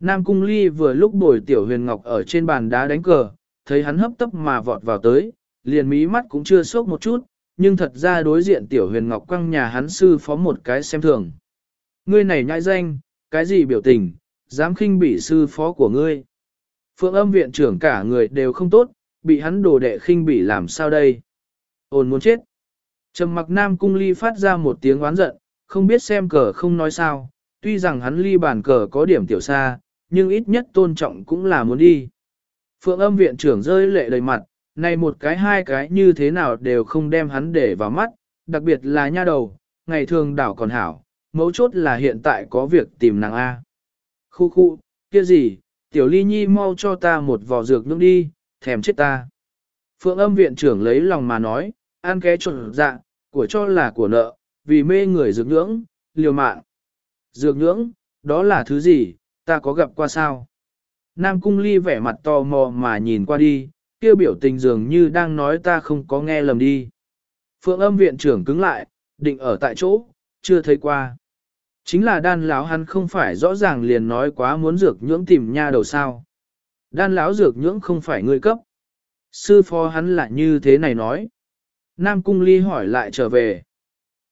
Nam Cung Ly vừa lúc bồi Tiểu Huyền Ngọc ở trên bàn đá đánh cờ, thấy hắn hấp tấp mà vọt vào tới, liền mí mắt cũng chưa sốc một chút, nhưng thật ra đối diện Tiểu Huyền Ngọc quăng nhà hắn sư phó một cái xem thường. Ngươi này nhãi danh, cái gì biểu tình, dám khinh bị sư phó của ngươi. Phượng âm viện trưởng cả người đều không tốt, bị hắn đồ đệ khinh bị làm sao đây. Ôn muốn chết. Trầm mặc Nam Cung Ly phát ra một tiếng oán giận, không biết xem cờ không nói sao, tuy rằng hắn ly bàn cờ có điểm tiểu xa, nhưng ít nhất tôn trọng cũng là muốn đi. Phượng âm viện trưởng rơi lệ đầy mặt, này một cái hai cái như thế nào đều không đem hắn để vào mắt, đặc biệt là nha đầu, ngày thường đảo còn hảo, mấu chốt là hiện tại có việc tìm nàng A. Khu khu, kia gì, tiểu ly nhi mau cho ta một vò dược nước đi, thèm chết ta. Phượng âm viện trưởng lấy lòng mà nói, ăn ké trộn dạ, của cho là của nợ, vì mê người dược nhưỡng, liều mạng. Dược nhưỡng, đó là thứ gì, ta có gặp qua sao? Nam cung ly vẻ mặt tò mò mà nhìn qua đi, kia biểu tình dường như đang nói ta không có nghe lầm đi. Phượng âm viện trưởng cứng lại, định ở tại chỗ, chưa thấy qua. Chính là đan lão hắn không phải rõ ràng liền nói quá muốn dược nhưỡng tìm nha đầu sao. Đan lão dược nhưỡng không phải người cấp. Sư phó hắn lại như thế này nói. Nam cung ly hỏi lại trở về.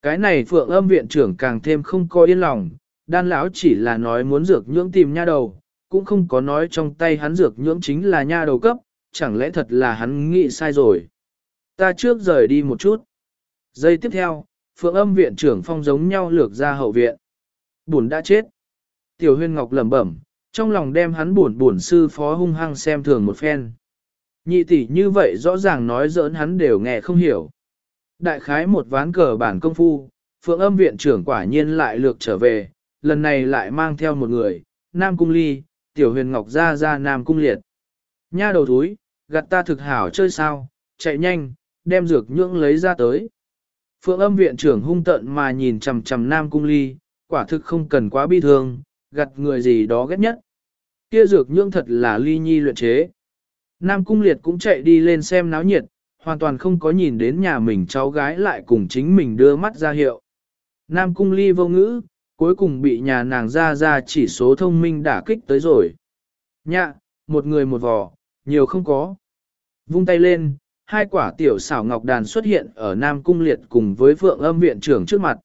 Cái này phượng âm viện trưởng càng thêm không có yên lòng, đan lão chỉ là nói muốn dược nhưỡng tìm nha đầu, cũng không có nói trong tay hắn dược nhưỡng chính là nha đầu cấp, chẳng lẽ thật là hắn nghĩ sai rồi. Ta trước rời đi một chút. Giây tiếp theo, phượng âm viện trưởng phong giống nhau lược ra hậu viện. Buồn đã chết. Tiểu huyên ngọc lẩm bẩm, trong lòng đem hắn buồn buồn sư phó hung hăng xem thường một phen. Nhị tỷ như vậy rõ ràng nói giỡn hắn đều nghe không hiểu. Đại khái một ván cờ bản công phu, phượng âm viện trưởng quả nhiên lại lược trở về, lần này lại mang theo một người, Nam Cung Ly, Tiểu Huyền Ngọc ra ra Nam Cung Liệt. Nha đầu thúi, gặt ta thực hảo chơi sao, chạy nhanh, đem dược nhưỡng lấy ra tới. Phượng âm viện trưởng hung tận mà nhìn chằm chằm Nam Cung Ly, quả thực không cần quá bi thương, gặt người gì đó ghét nhất. Kia dược nhưỡng thật là ly nhi luyện chế. Nam Cung Liệt cũng chạy đi lên xem náo nhiệt, hoàn toàn không có nhìn đến nhà mình cháu gái lại cùng chính mình đưa mắt ra hiệu. Nam Cung Ly vô ngữ, cuối cùng bị nhà nàng ra ra chỉ số thông minh đả kích tới rồi. Nhạ, một người một vò, nhiều không có. Vung tay lên, hai quả tiểu xảo ngọc đàn xuất hiện ở Nam Cung Liệt cùng với Phượng âm viện trưởng trước mặt.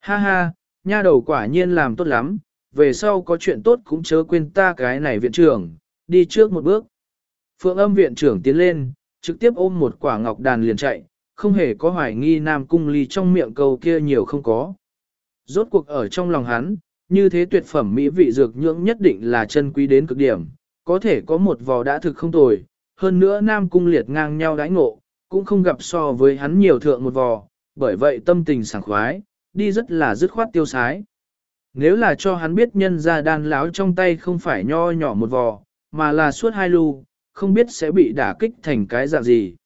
Ha ha, nha đầu quả nhiên làm tốt lắm, về sau có chuyện tốt cũng chớ quên ta cái này viện trưởng, đi trước một bước. Phượng âm viện trưởng tiến lên, trực tiếp ôm một quả ngọc đàn liền chạy, không hề có hoài nghi Nam Cung Ly trong miệng câu kia nhiều không có. Rốt cuộc ở trong lòng hắn, như thế tuyệt phẩm mỹ vị dược nhưỡng nhất định là chân quý đến cực điểm, có thể có một vò đã thực không tồi, hơn nữa Nam Cung liệt ngang nhau đãi ngộ, cũng không gặp so với hắn nhiều thượng một vò, bởi vậy tâm tình sảng khoái, đi rất là dứt khoát tiêu sái. Nếu là cho hắn biết nhân ra đan láo trong tay không phải nho nhỏ một vò, mà là suốt hai lu, không biết sẽ bị đả kích thành cái dạng gì.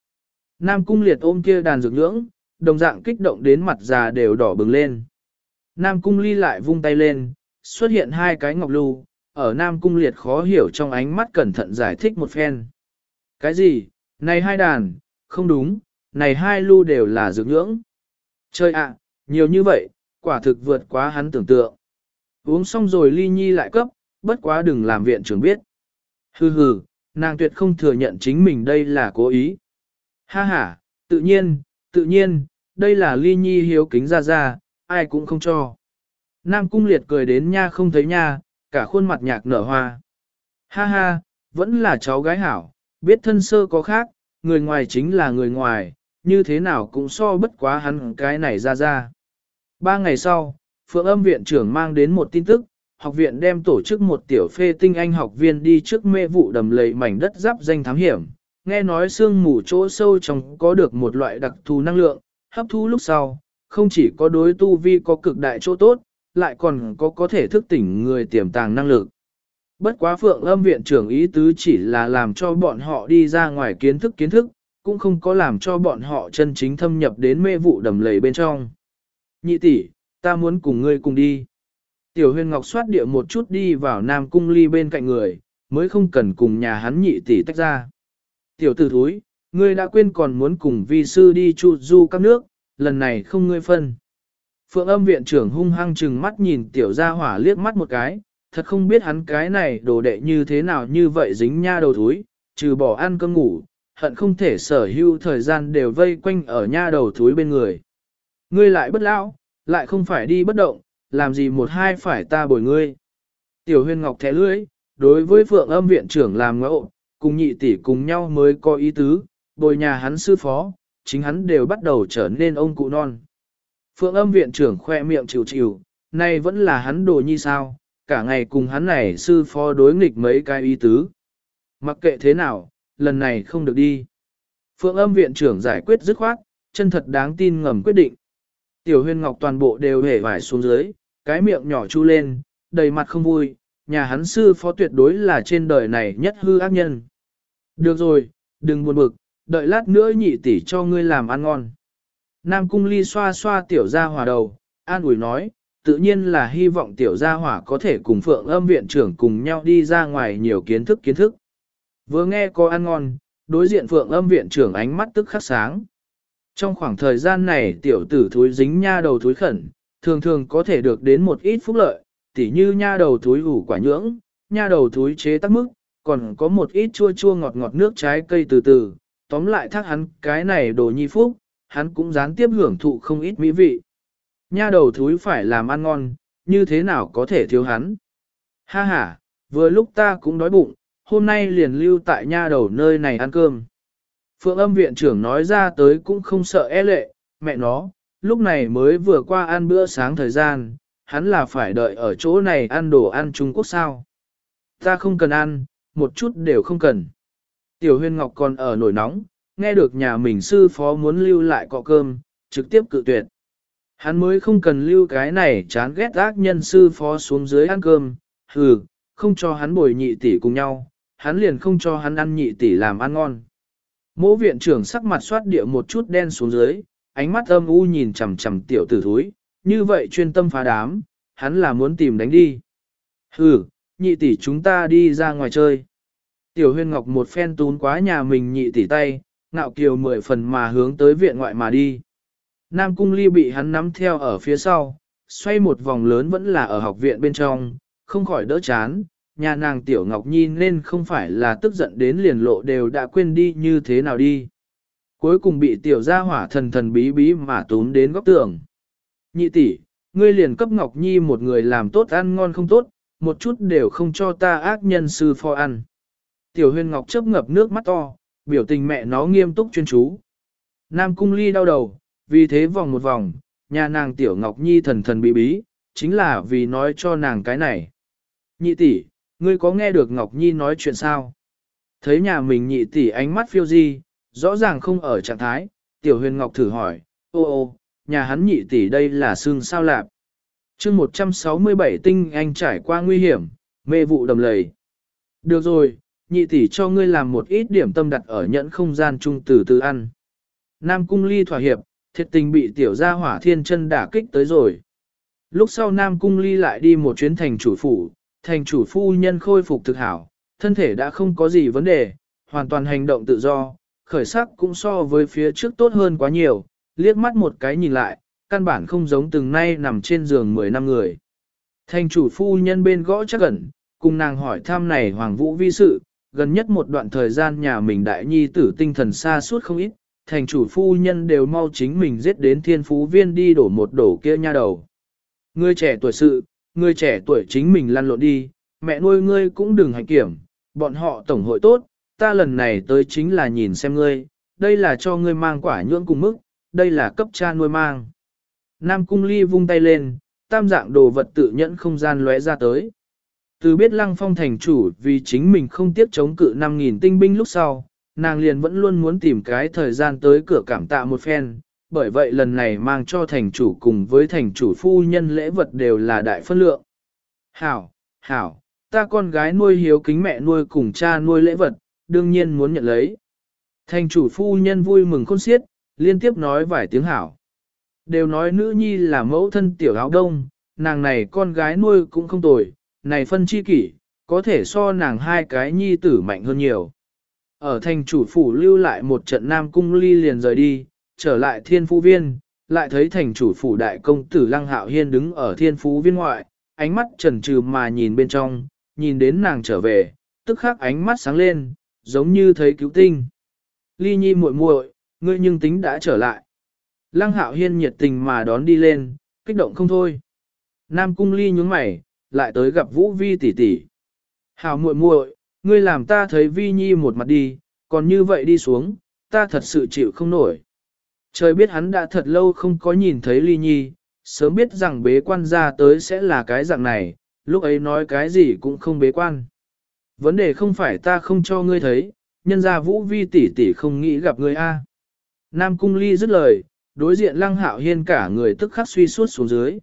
Nam cung liệt ôm kia đàn dược nhưỡng, đồng dạng kích động đến mặt già đều đỏ bừng lên. Nam cung ly lại vung tay lên, xuất hiện hai cái ngọc lưu, ở Nam cung liệt khó hiểu trong ánh mắt cẩn thận giải thích một phen. Cái gì, này hai đàn, không đúng, này hai lưu đều là dược nhưỡng. Chơi ạ, nhiều như vậy, quả thực vượt quá hắn tưởng tượng. Uống xong rồi ly nhi lại cấp, bất quá đừng làm viện trưởng biết. Hừ hừ, nàng tuyệt không thừa nhận chính mình đây là cố ý. Ha ha, tự nhiên, tự nhiên, đây là ly nhi hiếu kính ra ra, ai cũng không cho. Nam cung liệt cười đến nha không thấy nha, cả khuôn mặt nhạc nở hoa. Ha ha, vẫn là cháu gái hảo, biết thân sơ có khác, người ngoài chính là người ngoài, như thế nào cũng so bất quá hắn cái này ra ra. Ba ngày sau, Phượng âm viện trưởng mang đến một tin tức, học viện đem tổ chức một tiểu phê tinh anh học viên đi trước mê vụ đầm lầy mảnh đất giáp danh thám hiểm. Nghe nói sương mù chỗ sâu trong có được một loại đặc thù năng lượng, hấp thu lúc sau, không chỉ có đối tu vi có cực đại chỗ tốt, lại còn có có thể thức tỉnh người tiềm tàng năng lực. Bất quá phượng âm viện trưởng ý tứ chỉ là làm cho bọn họ đi ra ngoài kiến thức kiến thức, cũng không có làm cho bọn họ chân chính thâm nhập đến mê vụ đầm lầy bên trong. Nhị tỷ, ta muốn cùng ngươi cùng đi. Tiểu huyền ngọc xoát địa một chút đi vào nam cung ly bên cạnh người, mới không cần cùng nhà hắn nhị tỷ tách ra. Tiểu tử thúi, ngươi đã quên còn muốn cùng vi sư đi chu du các nước, lần này không ngươi phân. Phượng âm viện trưởng hung hăng chừng mắt nhìn tiểu gia hỏa liếc mắt một cái, thật không biết hắn cái này đồ đệ như thế nào như vậy dính nha đầu thúi, trừ bỏ ăn cơm ngủ, hận không thể sở hữu thời gian đều vây quanh ở nha đầu thúi bên người. Ngươi lại bất lão, lại không phải đi bất động, làm gì một hai phải ta bồi ngươi. Tiểu huyên ngọc thẻ lưỡi, đối với phượng âm viện trưởng làm ngẫu, cùng nhị tỷ cùng nhau mới có ý tứ, bồi nhà hắn sư phó, chính hắn đều bắt đầu trở nên ông cụ non. Phượng âm viện trưởng khoe miệng chịu chịu, nay vẫn là hắn đồ nhi sao, cả ngày cùng hắn này sư phó đối nghịch mấy cái ý tứ. Mặc kệ thế nào, lần này không được đi. Phượng âm viện trưởng giải quyết dứt khoát, chân thật đáng tin ngầm quyết định. Tiểu huyên ngọc toàn bộ đều hề vải xuống dưới, cái miệng nhỏ chu lên, đầy mặt không vui, nhà hắn sư phó tuyệt đối là trên đời này nhất hư ác nhân. Được rồi, đừng buồn bực, đợi lát nữa nhị tỷ cho ngươi làm ăn ngon. Nam cung ly xoa xoa tiểu gia hỏa đầu, an ủi nói, tự nhiên là hy vọng tiểu gia hỏa có thể cùng phượng âm viện trưởng cùng nhau đi ra ngoài nhiều kiến thức kiến thức. Vừa nghe có ăn ngon, đối diện phượng âm viện trưởng ánh mắt tức khắc sáng. Trong khoảng thời gian này tiểu tử thúi dính nha đầu thúi khẩn, thường thường có thể được đến một ít phúc lợi, tỉ như nha đầu thúi ủ quả nhưỡng, nha đầu thúi chế tắc mức, còn có một ít chua chua ngọt ngọt nước trái cây từ từ, tóm lại thác hắn cái này đồ nhi phúc, hắn cũng gián tiếp hưởng thụ không ít mỹ vị. Nha đầu thúi phải làm ăn ngon, như thế nào có thể thiếu hắn. Ha ha, vừa lúc ta cũng đói bụng, hôm nay liền lưu tại nha đầu nơi này ăn cơm. Phượng âm viện trưởng nói ra tới cũng không sợ e lệ, mẹ nó, lúc này mới vừa qua ăn bữa sáng thời gian, hắn là phải đợi ở chỗ này ăn đồ ăn Trung Quốc sao. Ta không cần ăn, một chút đều không cần. Tiểu huyên ngọc còn ở nổi nóng, nghe được nhà mình sư phó muốn lưu lại cọ cơm, trực tiếp cự tuyệt. Hắn mới không cần lưu cái này chán ghét ác nhân sư phó xuống dưới ăn cơm, hừ, không cho hắn bồi nhị tỷ cùng nhau, hắn liền không cho hắn ăn nhị tỷ làm ăn ngon. Mỗ viện trưởng sắc mặt soát địa một chút đen xuống dưới, ánh mắt âm u nhìn chằm chằm tiểu tử thúi, như vậy chuyên tâm phá đám, hắn là muốn tìm đánh đi. Hừ, nhị tỷ chúng ta đi ra ngoài chơi. Tiểu huyên ngọc một phen tún quá nhà mình nhị tỷ tay, ngạo kiều mười phần mà hướng tới viện ngoại mà đi. Nam cung ly bị hắn nắm theo ở phía sau, xoay một vòng lớn vẫn là ở học viện bên trong, không khỏi đỡ chán, nhà nàng tiểu ngọc nhi nên không phải là tức giận đến liền lộ đều đã quên đi như thế nào đi. Cuối cùng bị tiểu gia hỏa thần thần bí bí mà tún đến góc tường. Nhị tỷ, ngươi liền cấp ngọc nhi một người làm tốt ăn ngon không tốt, một chút đều không cho ta ác nhân sư pho ăn. Tiểu huyền ngọc chấp ngập nước mắt to, biểu tình mẹ nó nghiêm túc chuyên chú. Nam cung ly đau đầu, vì thế vòng một vòng, nhà nàng tiểu ngọc nhi thần thần bí bí, chính là vì nói cho nàng cái này. Nhị tỷ, ngươi có nghe được Ngọc Nhi nói chuyện sao? Thấy nhà mình nhị tỷ ánh mắt phiêu di, rõ ràng không ở trạng thái, tiểu huyền Ngọc thử hỏi, ô ô, nhà hắn nhị tỷ đây là xương sao lạp. chương 167 tinh anh trải qua nguy hiểm, mê vụ đầm lầy. Được rồi, nhị tỷ cho ngươi làm một ít điểm tâm đặt ở nhẫn không gian trung từ từ ăn. Nam cung ly thỏa hiệp, thiệt tình bị tiểu gia hỏa thiên chân đả kích tới rồi. Lúc sau Nam cung ly lại đi một chuyến thành chủ phủ, thành chủ phu nhân khôi phục thực hảo, thân thể đã không có gì vấn đề, hoàn toàn hành động tự do, khởi sắc cũng so với phía trước tốt hơn quá nhiều, liếc mắt một cái nhìn lại, căn bản không giống từng nay nằm trên giường 10 năm người. Thành chủ phu nhân bên gõ chắc ẩn, cùng nàng hỏi thăm này Hoàng Vũ vi sự, gần nhất một đoạn thời gian nhà mình đại nhi tử tinh thần xa suốt không ít, thành chủ phu nhân đều mau chính mình giết đến thiên phú viên đi đổ một đổ kia nha đầu. Người trẻ tuổi sự, người trẻ tuổi chính mình lăn lộn đi, mẹ nuôi ngươi cũng đừng hành kiểm, bọn họ tổng hội tốt, ta lần này tới chính là nhìn xem ngươi, đây là cho ngươi mang quả nhưỡng cùng mức, đây là cấp cha nuôi mang. Nam cung ly vung tay lên, tam dạng đồ vật tự nhẫn không gian lóe ra tới. Từ biết lăng phong thành chủ vì chính mình không tiếp chống cự 5.000 tinh binh lúc sau, nàng liền vẫn luôn muốn tìm cái thời gian tới cửa cảm tạ một phen, bởi vậy lần này mang cho thành chủ cùng với thành chủ phu nhân lễ vật đều là đại phân lượng. Hảo, hảo, ta con gái nuôi hiếu kính mẹ nuôi cùng cha nuôi lễ vật, đương nhiên muốn nhận lấy. Thành chủ phu nhân vui mừng khôn xiết, liên tiếp nói vài tiếng hảo. Đều nói nữ nhi là mẫu thân tiểu áo đông, nàng này con gái nuôi cũng không tồi, này phân chi kỷ, có thể so nàng hai cái nhi tử mạnh hơn nhiều. Ở thành chủ phủ lưu lại một trận nam cung ly liền rời đi, trở lại thiên phú viên, lại thấy thành chủ phủ đại công tử Lăng Hạo Hiên đứng ở thiên phú viên ngoại, ánh mắt trần trừ mà nhìn bên trong, nhìn đến nàng trở về, tức khắc ánh mắt sáng lên, giống như thấy cứu tinh. Ly nhi muội muội, ngươi nhưng tính đã trở lại. Lăng hạo hiên nhiệt tình mà đón đi lên, kích động không thôi. Nam cung ly nhướng mày, lại tới gặp vũ vi tỷ tỷ. Hảo muội muội, ngươi làm ta thấy vi nhi một mặt đi, còn như vậy đi xuống, ta thật sự chịu không nổi. Trời biết hắn đã thật lâu không có nhìn thấy ly nhi, sớm biết rằng bế quan ra tới sẽ là cái dạng này, lúc ấy nói cái gì cũng không bế quan. Vấn đề không phải ta không cho ngươi thấy, nhân ra vũ vi tỷ tỷ không nghĩ gặp ngươi a. Nam cung ly dứt lời, đối diện lăng hạo hiên cả người tức khắc suy suốt xuống dưới.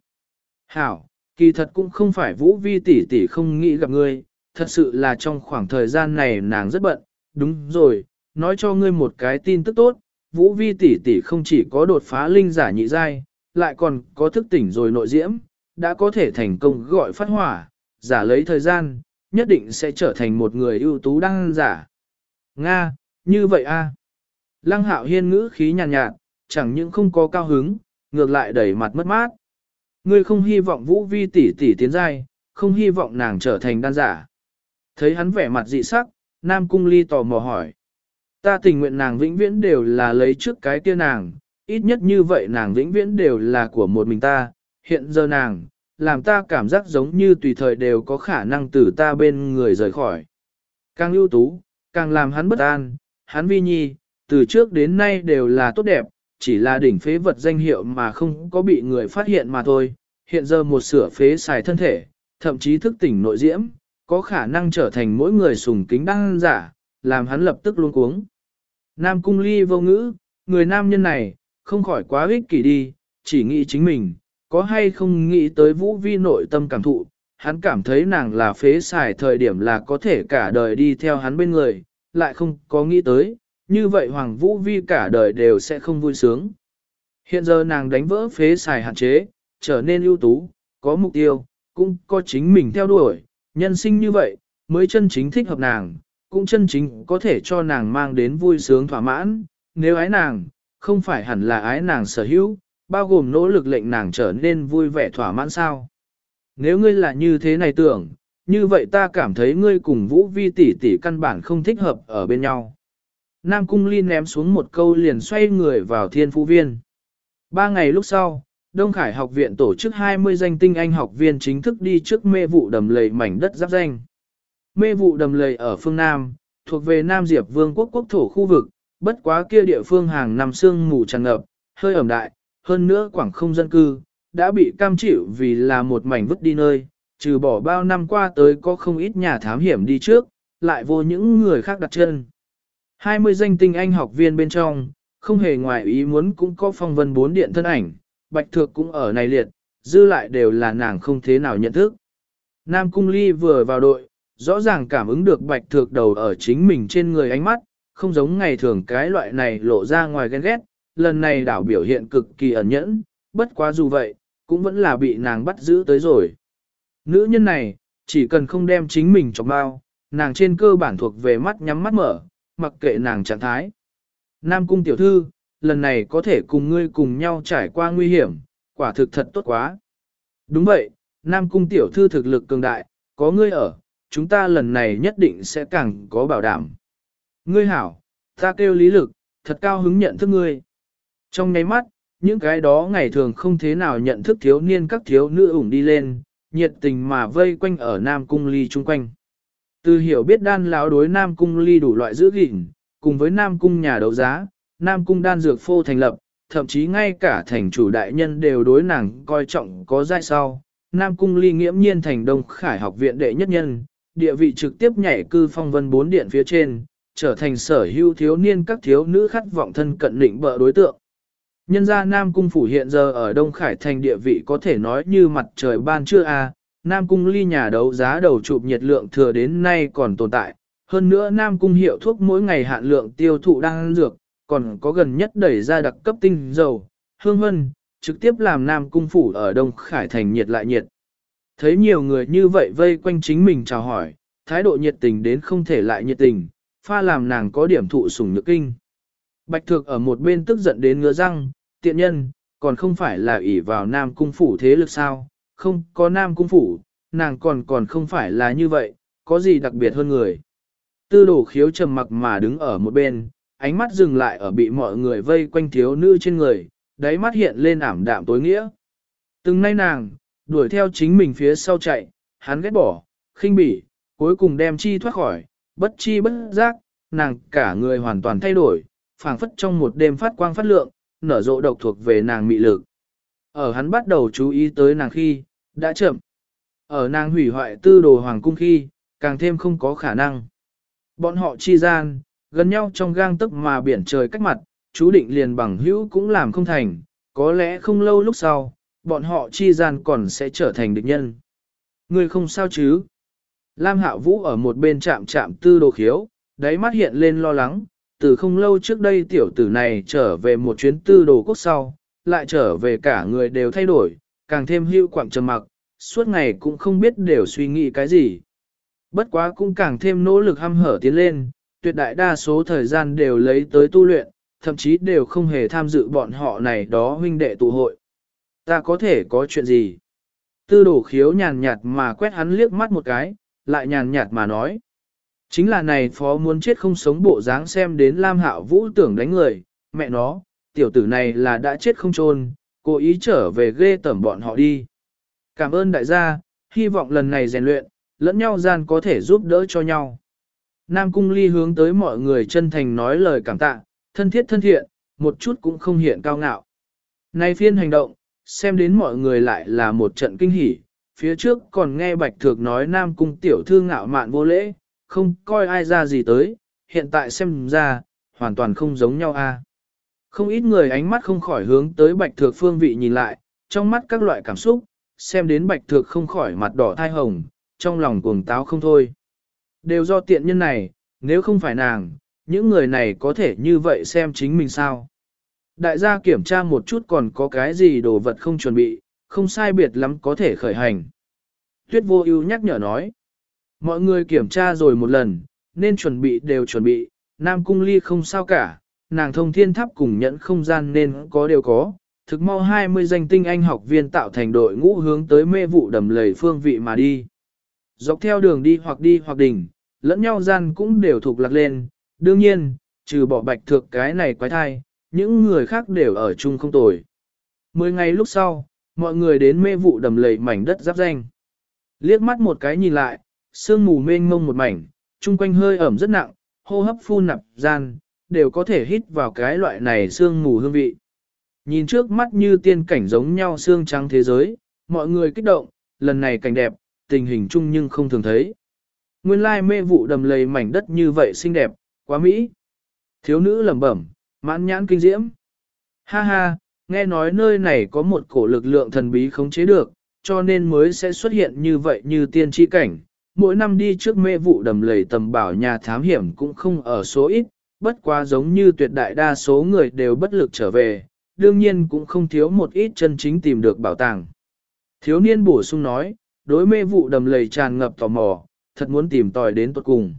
Hảo, kỳ thật cũng không phải vũ vi tỷ tỷ không nghĩ gặp ngươi, thật sự là trong khoảng thời gian này nàng rất bận, đúng rồi, nói cho ngươi một cái tin tức tốt, vũ vi tỷ tỷ không chỉ có đột phá linh giả nhị giai, lại còn có thức tỉnh rồi nội diễm, đã có thể thành công gọi phát hỏa, giả lấy thời gian, nhất định sẽ trở thành một người ưu tú đăng giả. Nga, như vậy a. Lăng hạo hiên ngữ khí nhàn nhạt, nhạt, chẳng những không có cao hứng, ngược lại đẩy mặt mất mát. Ngươi không hy vọng vũ vi tỷ tỷ tiến giai, không hy vọng nàng trở thành đan giả. Thấy hắn vẻ mặt dị sắc, Nam Cung Ly tò mò hỏi. Ta tình nguyện nàng vĩnh viễn đều là lấy trước cái kia nàng, ít nhất như vậy nàng vĩnh viễn đều là của một mình ta, hiện giờ nàng, làm ta cảm giác giống như tùy thời đều có khả năng từ ta bên người rời khỏi. Càng ưu tú, càng làm hắn bất an, hắn vi nhi, từ trước đến nay đều là tốt đẹp, chỉ là đỉnh phế vật danh hiệu mà không có bị người phát hiện mà thôi, hiện giờ một sửa phế xài thân thể, thậm chí thức tỉnh nội diễm, có khả năng trở thành mỗi người sùng kính đăng giả, làm hắn lập tức luôn cuống. Nam cung ly vô ngữ, người nam nhân này, không khỏi quá ích kỷ đi, chỉ nghĩ chính mình, có hay không nghĩ tới vũ vi nội tâm cảm thụ, hắn cảm thấy nàng là phế xài thời điểm là có thể cả đời đi theo hắn bên người, lại không có nghĩ tới, như vậy Hoàng Vũ Vi cả đời đều sẽ không vui sướng. Hiện giờ nàng đánh vỡ phế xài hạn chế, trở nên ưu tú, có mục tiêu, cũng có chính mình theo đuổi, nhân sinh như vậy, mới chân chính thích hợp nàng, cũng chân chính có thể cho nàng mang đến vui sướng thỏa mãn, nếu ái nàng, không phải hẳn là ái nàng sở hữu, bao gồm nỗ lực lệnh nàng trở nên vui vẻ thỏa mãn sao. Nếu ngươi là như thế này tưởng, như vậy ta cảm thấy ngươi cùng Vũ Vi tỷ tỷ căn bản không thích hợp ở bên nhau. Nam Cung Ly ném xuống một câu liền xoay người vào thiên phú viên. Ba ngày lúc sau, Đông Khải học viện tổ chức 20 danh tinh anh học viên chính thức đi trước mê vụ đầm lầy mảnh đất giáp danh. Mê vụ đầm lầy ở phương Nam, thuộc về Nam Diệp Vương quốc quốc thổ khu vực, bất quá kia địa phương hàng năm sương mù tràn ngập, hơi ẩm đại, hơn nữa quảng không dân cư, đã bị cam chịu vì là một mảnh vứt đi nơi, trừ bỏ bao năm qua tới có không ít nhà thám hiểm đi trước, lại vô những người khác đặt chân. 20 danh tinh anh học viên bên trong, không hề ngoài ý muốn cũng có phong vân bốn điện thân ảnh, bạch thược cũng ở này liệt, dư lại đều là nàng không thế nào nhận thức. Nam Cung Ly vừa vào đội, rõ ràng cảm ứng được bạch thược đầu ở chính mình trên người ánh mắt, không giống ngày thường cái loại này lộ ra ngoài ghen ghét, lần này đảo biểu hiện cực kỳ ẩn nhẫn, bất quá dù vậy, cũng vẫn là bị nàng bắt giữ tới rồi. Nữ nhân này, chỉ cần không đem chính mình trong bao, nàng trên cơ bản thuộc về mắt nhắm mắt mở, mặc kệ nàng trạng thái. Nam cung tiểu thư, lần này có thể cùng ngươi cùng nhau trải qua nguy hiểm, quả thực thật tốt quá. Đúng vậy, Nam cung tiểu thư thực lực cường đại, có ngươi ở, chúng ta lần này nhất định sẽ càng có bảo đảm. Ngươi hảo, ta kêu lý lực, thật cao hứng nhận thức ngươi. Trong nháy mắt, những cái đó ngày thường không thế nào nhận thức thiếu niên các thiếu nữ ủng đi lên, nhiệt tình mà vây quanh ở Nam Cung Ly chung quanh. Từ hiểu biết đan lão đối Nam Cung Ly đủ loại giữ gìn, cùng với Nam Cung nhà đấu giá, Nam Cung đan dược phô thành lập, thậm chí ngay cả thành chủ đại nhân đều đối nàng coi trọng có dai sau. Nam Cung Ly nghiễm nhiên thành Đông Khải học viện đệ nhất nhân, địa vị trực tiếp nhảy cư phong vân bốn điện phía trên, trở thành sở hữu thiếu niên các thiếu nữ khát vọng thân cận định bợ đối tượng. Nhân gia Nam Cung Phủ hiện giờ ở Đông Khải thành địa vị có thể nói như mặt trời ban trưa a Nam Cung ly nhà đấu giá đầu chụp nhiệt lượng thừa đến nay còn tồn tại. Hơn nữa Nam Cung hiệu thuốc mỗi ngày hạn lượng tiêu thụ đang dược, còn có gần nhất đẩy ra đặc cấp tinh dầu, hương hân, trực tiếp làm Nam Cung Phủ ở Đông Khải thành nhiệt lại nhiệt. Thấy nhiều người như vậy vây quanh chính mình chào hỏi, thái độ nhiệt tình đến không thể lại nhiệt tình, pha làm nàng có điểm thụ sủng nhược kinh. Bạch Thược ở một bên tức giận đến ngứa răng, tiện nhân, còn không phải là ỷ vào Nam Cung Phủ thế lực sao, không có Nam Cung Phủ, nàng còn còn không phải là như vậy, có gì đặc biệt hơn người. Tư đồ khiếu trầm mặc mà đứng ở một bên, ánh mắt dừng lại ở bị mọi người vây quanh thiếu nữ trên người, đáy mắt hiện lên ảm đạm tối nghĩa. Từng nay nàng, đuổi theo chính mình phía sau chạy, hắn ghét bỏ, khinh bỉ, cuối cùng đem chi thoát khỏi, bất chi bất giác, nàng cả người hoàn toàn thay đổi, phảng phất trong một đêm phát quang phát lượng, nở rộ độc thuộc về nàng mị lực. Ở hắn bắt đầu chú ý tới nàng khi, đã chậm. Ở nàng hủy hoại tư đồ hoàng cung khi, càng thêm không có khả năng. Bọn họ chi gian, gần nhau trong gang tức mà biển trời cách mặt, chú định liền bằng hữu cũng làm không thành, có lẽ không lâu lúc sau, bọn họ chi gian còn sẽ trở thành địch nhân. Người không sao chứ? Lam hạ Vũ ở một bên chạm chạm tư đồ khiếu, đáy mắt hiện lên lo lắng, từ không lâu trước đây tiểu tử này trở về một chuyến tư đồ quốc sau, lại trở về cả người đều thay đổi, càng thêm hưu quảng trầm mặc, suốt ngày cũng không biết đều suy nghĩ cái gì. Bất quá cũng càng thêm nỗ lực hăm hở tiến lên, tuyệt đại đa số thời gian đều lấy tới tu luyện, thậm chí đều không hề tham dự bọn họ này đó huynh đệ tụ hội. Ta có thể có chuyện gì? Tư đổ khiếu nhàn nhạt mà quét hắn liếc mắt một cái, lại nhàn nhạt mà nói. Chính là này phó muốn chết không sống bộ dáng xem đến Lam Hạo Vũ tưởng đánh người, mẹ nó, tiểu tử này là đã chết không chôn, cố ý trở về ghê tẩm bọn họ đi. Cảm ơn đại gia, hy vọng lần này rèn luyện, lẫn nhau gian có thể giúp đỡ cho nhau. Nam Cung Ly hướng tới mọi người chân thành nói lời cảm tạ, thân thiết thân thiện, một chút cũng không hiện cao ngạo. Nay phiên hành động, xem đến mọi người lại là một trận kinh hỉ, phía trước còn nghe Bạch Thược nói Nam Cung tiểu thư ngạo mạn vô lễ, không coi ai ra gì tới, hiện tại xem ra, hoàn toàn không giống nhau a. Không ít người ánh mắt không khỏi hướng tới Bạch Thược phương vị nhìn lại, trong mắt các loại cảm xúc, xem đến Bạch Thược không khỏi mặt đỏ thai hồng, trong lòng cuồng táo không thôi. Đều do tiện nhân này, nếu không phải nàng, những người này có thể như vậy xem chính mình sao. Đại gia kiểm tra một chút còn có cái gì đồ vật không chuẩn bị, không sai biệt lắm có thể khởi hành. Tuyết vô ưu nhắc nhở nói. Mọi người kiểm tra rồi một lần, nên chuẩn bị đều chuẩn bị, Nam Cung Ly không sao cả, nàng thông thiên tháp cùng nhẫn không gian nên có đều có. Thực mau 20 danh tinh anh học viên tạo thành đội ngũ hướng tới mê vụ đầm lầy phương vị mà đi. Dọc theo đường đi hoặc đi hoặc đỉnh, lẫn nhau gian cũng đều thuộc lạc lên, đương nhiên, trừ bỏ bạch thược cái này quái thai, những người khác đều ở chung không tồi. Mười ngày lúc sau, mọi người đến mê vụ đầm lầy mảnh đất giáp danh. Liếc mắt một cái nhìn lại, sương mù mênh mông một mảnh, chung quanh hơi ẩm rất nặng, hô hấp phun nạp gian, đều có thể hít vào cái loại này xương mù hương vị. Nhìn trước mắt như tiên cảnh giống nhau xương trắng thế giới, mọi người kích động, lần này cảnh đẹp, tình hình chung nhưng không thường thấy. Nguyên lai mê vụ đầm lầy mảnh đất như vậy xinh đẹp, quá mỹ. Thiếu nữ lẩm bẩm, mãn nhãn kinh diễm. Ha ha, nghe nói nơi này có một cổ lực lượng thần bí khống chế được, cho nên mới sẽ xuất hiện như vậy như tiên tri cảnh. Mỗi năm đi trước mê vụ đầm lầy tầm bảo nhà thám hiểm cũng không ở số ít, bất quá giống như tuyệt đại đa số người đều bất lực trở về, đương nhiên cũng không thiếu một ít chân chính tìm được bảo tàng. Thiếu niên bổ sung nói, đối mê vụ đầm lầy tràn ngập tò mò, thật muốn tìm tòi đến tuật cùng.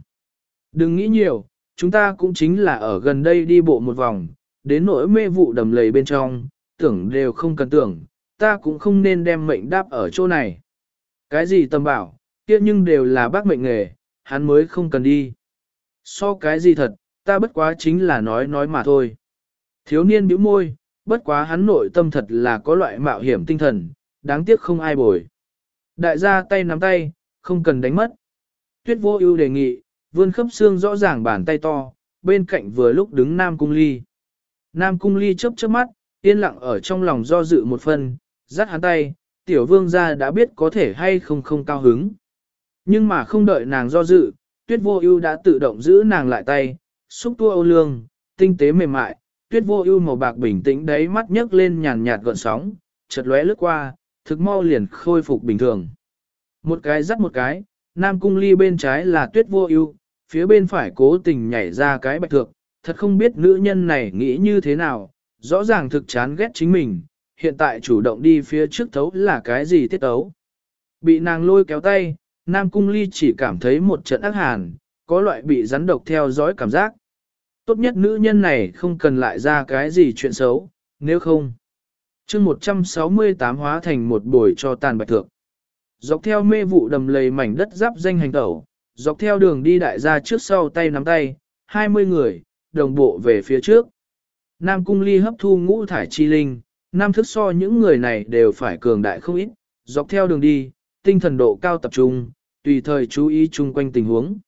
Đừng nghĩ nhiều, chúng ta cũng chính là ở gần đây đi bộ một vòng, đến nỗi mê vụ đầm lầy bên trong, tưởng đều không cần tưởng, ta cũng không nên đem mệnh đáp ở chỗ này. Cái gì tâm bảo, kia nhưng đều là bác mệnh nghề, hắn mới không cần đi. So cái gì thật, ta bất quá chính là nói nói mà thôi. Thiếu niên bĩu môi, bất quá hắn nội tâm thật là có loại mạo hiểm tinh thần, đáng tiếc không ai bồi. Đại gia tay nắm tay, không cần đánh mất. Tuyết vô ưu đề nghị, vươn khớp xương rõ ràng bàn tay to, bên cạnh vừa lúc đứng Nam Cung Ly. Nam Cung Ly chớp chớp mắt, yên lặng ở trong lòng do dự một phần, dắt hắn tay, tiểu vương gia đã biết có thể hay không không cao hứng. Nhưng mà không đợi nàng do dự, tuyết vô ưu đã tự động giữ nàng lại tay, xúc tua ô lương, tinh tế mềm mại, tuyết vô ưu màu bạc bình tĩnh đấy mắt nhấc lên nhàn nhạt gợn sóng, chợt lóe lướt qua, thực mau liền khôi phục bình thường. Một cái dắt một cái, Nam Cung Ly bên trái là tuyết vô ưu, phía bên phải cố tình nhảy ra cái bạch thượng, thật không biết nữ nhân này nghĩ như thế nào, rõ ràng thực chán ghét chính mình, hiện tại chủ động đi phía trước thấu là cái gì tiết tấu. Bị nàng lôi kéo tay, Nam Cung Ly chỉ cảm thấy một trận ác hàn, có loại bị rắn độc theo dõi cảm giác. Tốt nhất nữ nhân này không cần lại ra cái gì chuyện xấu, nếu không. chương 168 hóa thành một bồi cho tàn bạch thượng. dọc theo mê vụ đầm lầy mảnh đất giáp danh hành tẩu, dọc theo đường đi đại gia trước sau tay nắm tay, 20 người, đồng bộ về phía trước. Nam Cung Ly hấp thu ngũ thải chi linh, nam thức so những người này đều phải cường đại không ít, dọc theo đường đi, tinh thần độ cao tập trung, tùy thời chú ý chung quanh tình huống.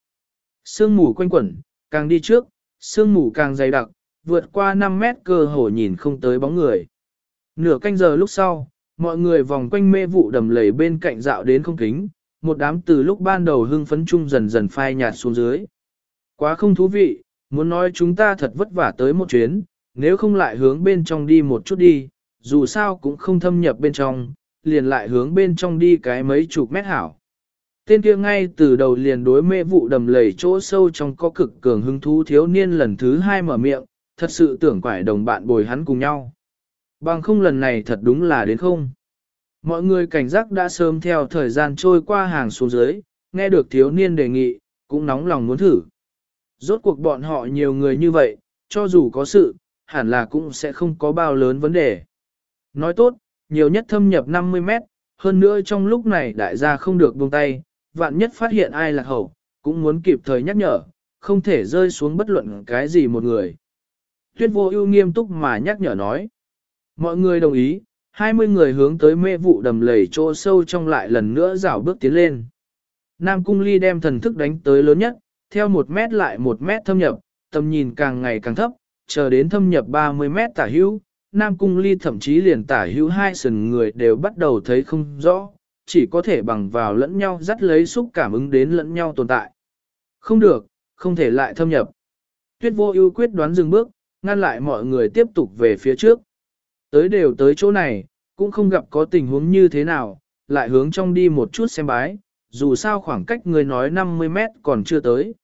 Sương mù quanh quẩn, càng đi trước, sương mù càng dày đặc, vượt qua 5 mét cơ hồ nhìn không tới bóng người. Nửa canh giờ lúc sau, mọi người vòng quanh mê vụ đầm lầy bên cạnh dạo đến không kính, một đám từ lúc ban đầu hưng phấn chung dần dần phai nhạt xuống dưới. Quá không thú vị, muốn nói chúng ta thật vất vả tới một chuyến, nếu không lại hướng bên trong đi một chút đi, dù sao cũng không thâm nhập bên trong, liền lại hướng bên trong đi cái mấy chục mét hảo. Tên kia ngay từ đầu liền đối mê vụ đầm lầy chỗ sâu trong có cực cường hứng thú thiếu niên lần thứ hai mở miệng, thật sự tưởng quải đồng bạn bồi hắn cùng nhau. Bằng không lần này thật đúng là đến không. Mọi người cảnh giác đã sớm theo thời gian trôi qua hàng xuống dưới, nghe được thiếu niên đề nghị, cũng nóng lòng muốn thử. Rốt cuộc bọn họ nhiều người như vậy, cho dù có sự, hẳn là cũng sẽ không có bao lớn vấn đề. Nói tốt, nhiều nhất thâm nhập 50 mét, hơn nữa trong lúc này đại gia không được buông tay, vạn nhất phát hiện ai lạc hậu, cũng muốn kịp thời nhắc nhở, không thể rơi xuống bất luận cái gì một người. Tuyết vô ưu nghiêm túc mà nhắc nhở nói. Mọi người đồng ý, 20 người hướng tới mê vụ đầm lầy chỗ sâu trong lại lần nữa rảo bước tiến lên. Nam Cung Ly đem thần thức đánh tới lớn nhất, theo một mét lại một mét thâm nhập, tầm nhìn càng ngày càng thấp, chờ đến thâm nhập 30 mét tả hữu, Nam Cung Ly thậm chí liền tả hữu hai sừng người đều bắt đầu thấy không rõ, chỉ có thể bằng vào lẫn nhau dắt lấy xúc cảm ứng đến lẫn nhau tồn tại. Không được, không thể lại thâm nhập. Tuyết vô ưu quyết đoán dừng bước, ngăn lại mọi người tiếp tục về phía trước. Tới đều tới chỗ này, cũng không gặp có tình huống như thế nào, lại hướng trong đi một chút xem bái, dù sao khoảng cách người nói 50 mét còn chưa tới.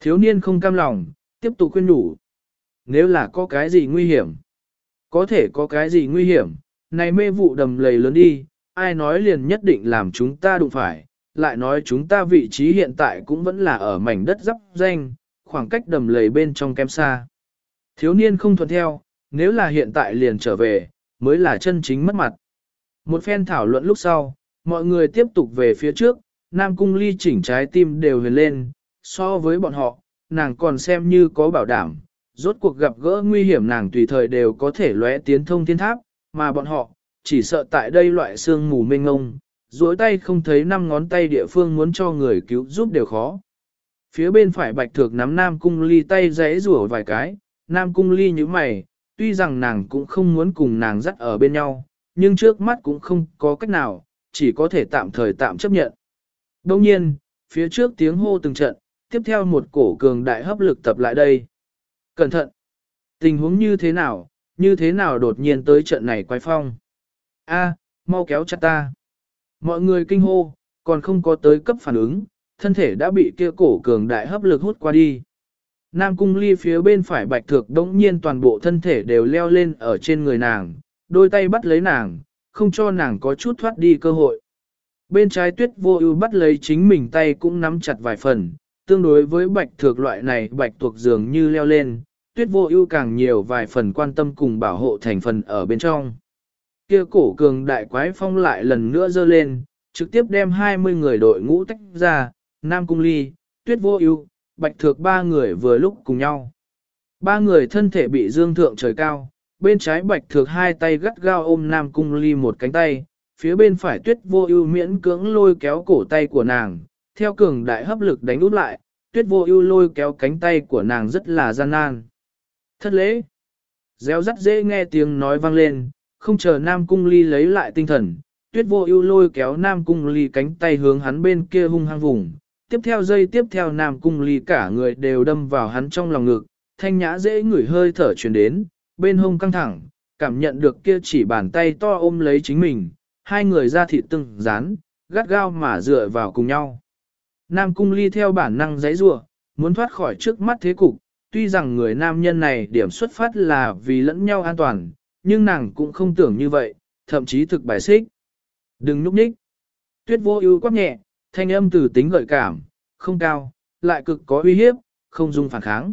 Thiếu niên không cam lòng, tiếp tục khuyên nhủ. Nếu là có cái gì nguy hiểm, có thể có cái gì nguy hiểm, này mê vụ đầm lầy lớn đi, ai nói liền nhất định làm chúng ta đụng phải, lại nói chúng ta vị trí hiện tại cũng vẫn là ở mảnh đất dắp danh, khoảng cách đầm lầy bên trong kém xa. Thiếu niên không thuận theo, nếu là hiện tại liền trở về, mới là chân chính mất mặt. Một phen thảo luận lúc sau, mọi người tiếp tục về phía trước, Nam Cung Ly chỉnh trái tim đều huyền lên, so với bọn họ, nàng còn xem như có bảo đảm, rốt cuộc gặp gỡ nguy hiểm nàng tùy thời đều có thể lóe tiến thông thiên tháp, mà bọn họ, chỉ sợ tại đây loại sương mù mênh ngông, duỗi tay không thấy năm ngón tay địa phương muốn cho người cứu giúp đều khó. Phía bên phải bạch thược nắm Nam Cung Ly tay rẽ rủa vài cái, Nam Cung Ly như mày, tuy rằng nàng cũng không muốn cùng nàng dắt ở bên nhau, nhưng trước mắt cũng không có cách nào, chỉ có thể tạm thời tạm chấp nhận. Đồng nhiên, phía trước tiếng hô từng trận, tiếp theo một cổ cường đại hấp lực tập lại đây. Cẩn thận! Tình huống như thế nào, như thế nào đột nhiên tới trận này quái phong? A, mau kéo chặt ta! Mọi người kinh hô, còn không có tới cấp phản ứng, thân thể đã bị kia cổ cường đại hấp lực hút qua đi. Nam cung ly phía bên phải bạch thược đống nhiên toàn bộ thân thể đều leo lên ở trên người nàng, đôi tay bắt lấy nàng, không cho nàng có chút thoát đi cơ hội. Bên trái tuyết vô ưu bắt lấy chính mình tay cũng nắm chặt vài phần, tương đối với bạch thược loại này bạch thuộc dường như leo lên, tuyết vô ưu càng nhiều vài phần quan tâm cùng bảo hộ thành phần ở bên trong. Kia cổ cường đại quái phong lại lần nữa dơ lên, trực tiếp đem 20 người đội ngũ tách ra, Nam Cung Ly, Tuyết Vô Ưu, Bạch Thược ba người vừa lúc cùng nhau. Ba người thân thể bị dương thượng trời cao, bên trái Bạch Thược hai tay gắt gao ôm Nam Cung Ly một cánh tay, phía bên phải Tuyết Vô Ưu miễn cưỡng lôi kéo cổ tay của nàng, theo cường đại hấp lực đánh út lại, Tuyết Vô Ưu lôi kéo cánh tay của nàng rất là gian nan. Thất lễ. Réo rắt dễ nghe tiếng nói vang lên, không chờ Nam Cung Ly lấy lại tinh thần, Tuyết Vô Ưu lôi kéo Nam Cung Ly cánh tay hướng hắn bên kia hung hăng vùng, tiếp theo dây tiếp theo Nam Cung Ly cả người đều đâm vào hắn trong lòng ngực, thanh nhã dễ ngửi hơi thở truyền đến, bên hông căng thẳng, cảm nhận được kia chỉ bàn tay to ôm lấy chính mình, hai người ra thịt từng dán, gắt gao mà dựa vào cùng nhau. Nam Cung Ly theo bản năng giãy rủa, muốn thoát khỏi trước mắt thế cục, tuy rằng người nam nhân này điểm xuất phát là vì lẫn nhau an toàn, nhưng nàng cũng không tưởng như vậy, thậm chí thực bài xích. Đừng núp nhích. Tuyết vô ưu quát nhẹ, thanh âm từ tính gợi cảm, không cao, lại cực có uy hiếp, không dung phản kháng.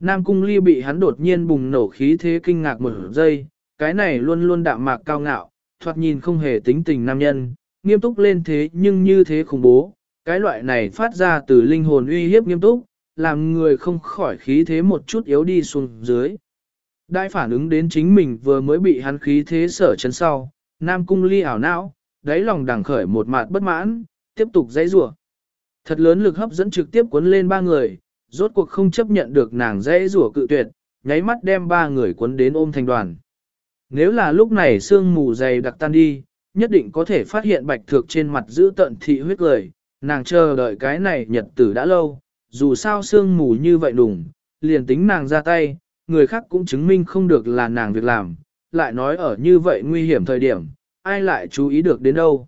Nam cung ly bị hắn đột nhiên bùng nổ khí thế kinh ngạc một giây, cái này luôn luôn đạm mạc cao ngạo, thoạt nhìn không hề tính tình nam nhân, nghiêm túc lên thế nhưng như thế khủng bố, cái loại này phát ra từ linh hồn uy hiếp nghiêm túc, làm người không khỏi khí thế một chút yếu đi xuống dưới. Đại phản ứng đến chính mình vừa mới bị hắn khí thế sở chấn sau, Nam Cung Ly ảo não, đáy lòng đằng khởi một mạt bất mãn, tiếp tục dãy rủa. Thật lớn lực hấp dẫn trực tiếp cuốn lên ba người, rốt cuộc không chấp nhận được nàng dãy rủa cự tuyệt, nháy mắt đem ba người cuốn đến ôm thành đoàn. Nếu là lúc này sương mù dày đặc tan đi, nhất định có thể phát hiện bạch thược trên mặt giữ tận thị huyết lời, nàng chờ đợi cái này nhật tử đã lâu, dù sao sương mù như vậy đùng, liền tính nàng ra tay, người khác cũng chứng minh không được là nàng việc làm, lại nói ở như vậy nguy hiểm thời điểm, ai lại chú ý được đến đâu.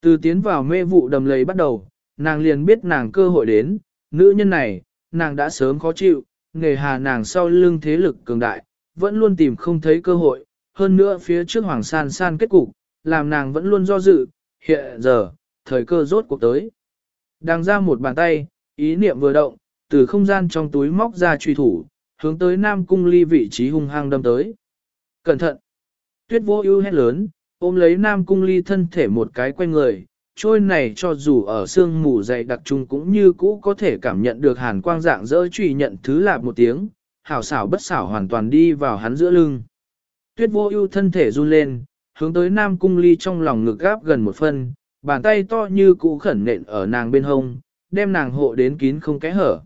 Từ tiến vào mê vụ đầm lầy bắt đầu, nàng liền biết nàng cơ hội đến, nữ nhân này, nàng đã sớm khó chịu, nghề hà nàng sau lưng thế lực cường đại, vẫn luôn tìm không thấy cơ hội, hơn nữa phía trước hoàng san san kết cục, làm nàng vẫn luôn do dự, hiện giờ, thời cơ rốt cuộc tới. Đang ra một bàn tay, ý niệm vừa động, từ không gian trong túi móc ra truy thủ, hướng tới Nam Cung Ly vị trí hung hăng đâm tới. Cẩn thận! Tuyết vô ưu hét lớn, ôm lấy Nam Cung Ly thân thể một cái quanh người, trôi này cho dù ở sương mù dày đặc trung cũng như cũ có thể cảm nhận được hàn quang dạng dỡ truy nhận thứ lạp một tiếng, hảo xảo bất xảo hoàn toàn đi vào hắn giữa lưng. Tuyết vô ưu thân thể run lên, hướng tới Nam Cung Ly trong lòng ngực gáp gần một phân, bàn tay to như cũ khẩn nện ở nàng bên hông, đem nàng hộ đến kín không kẽ hở.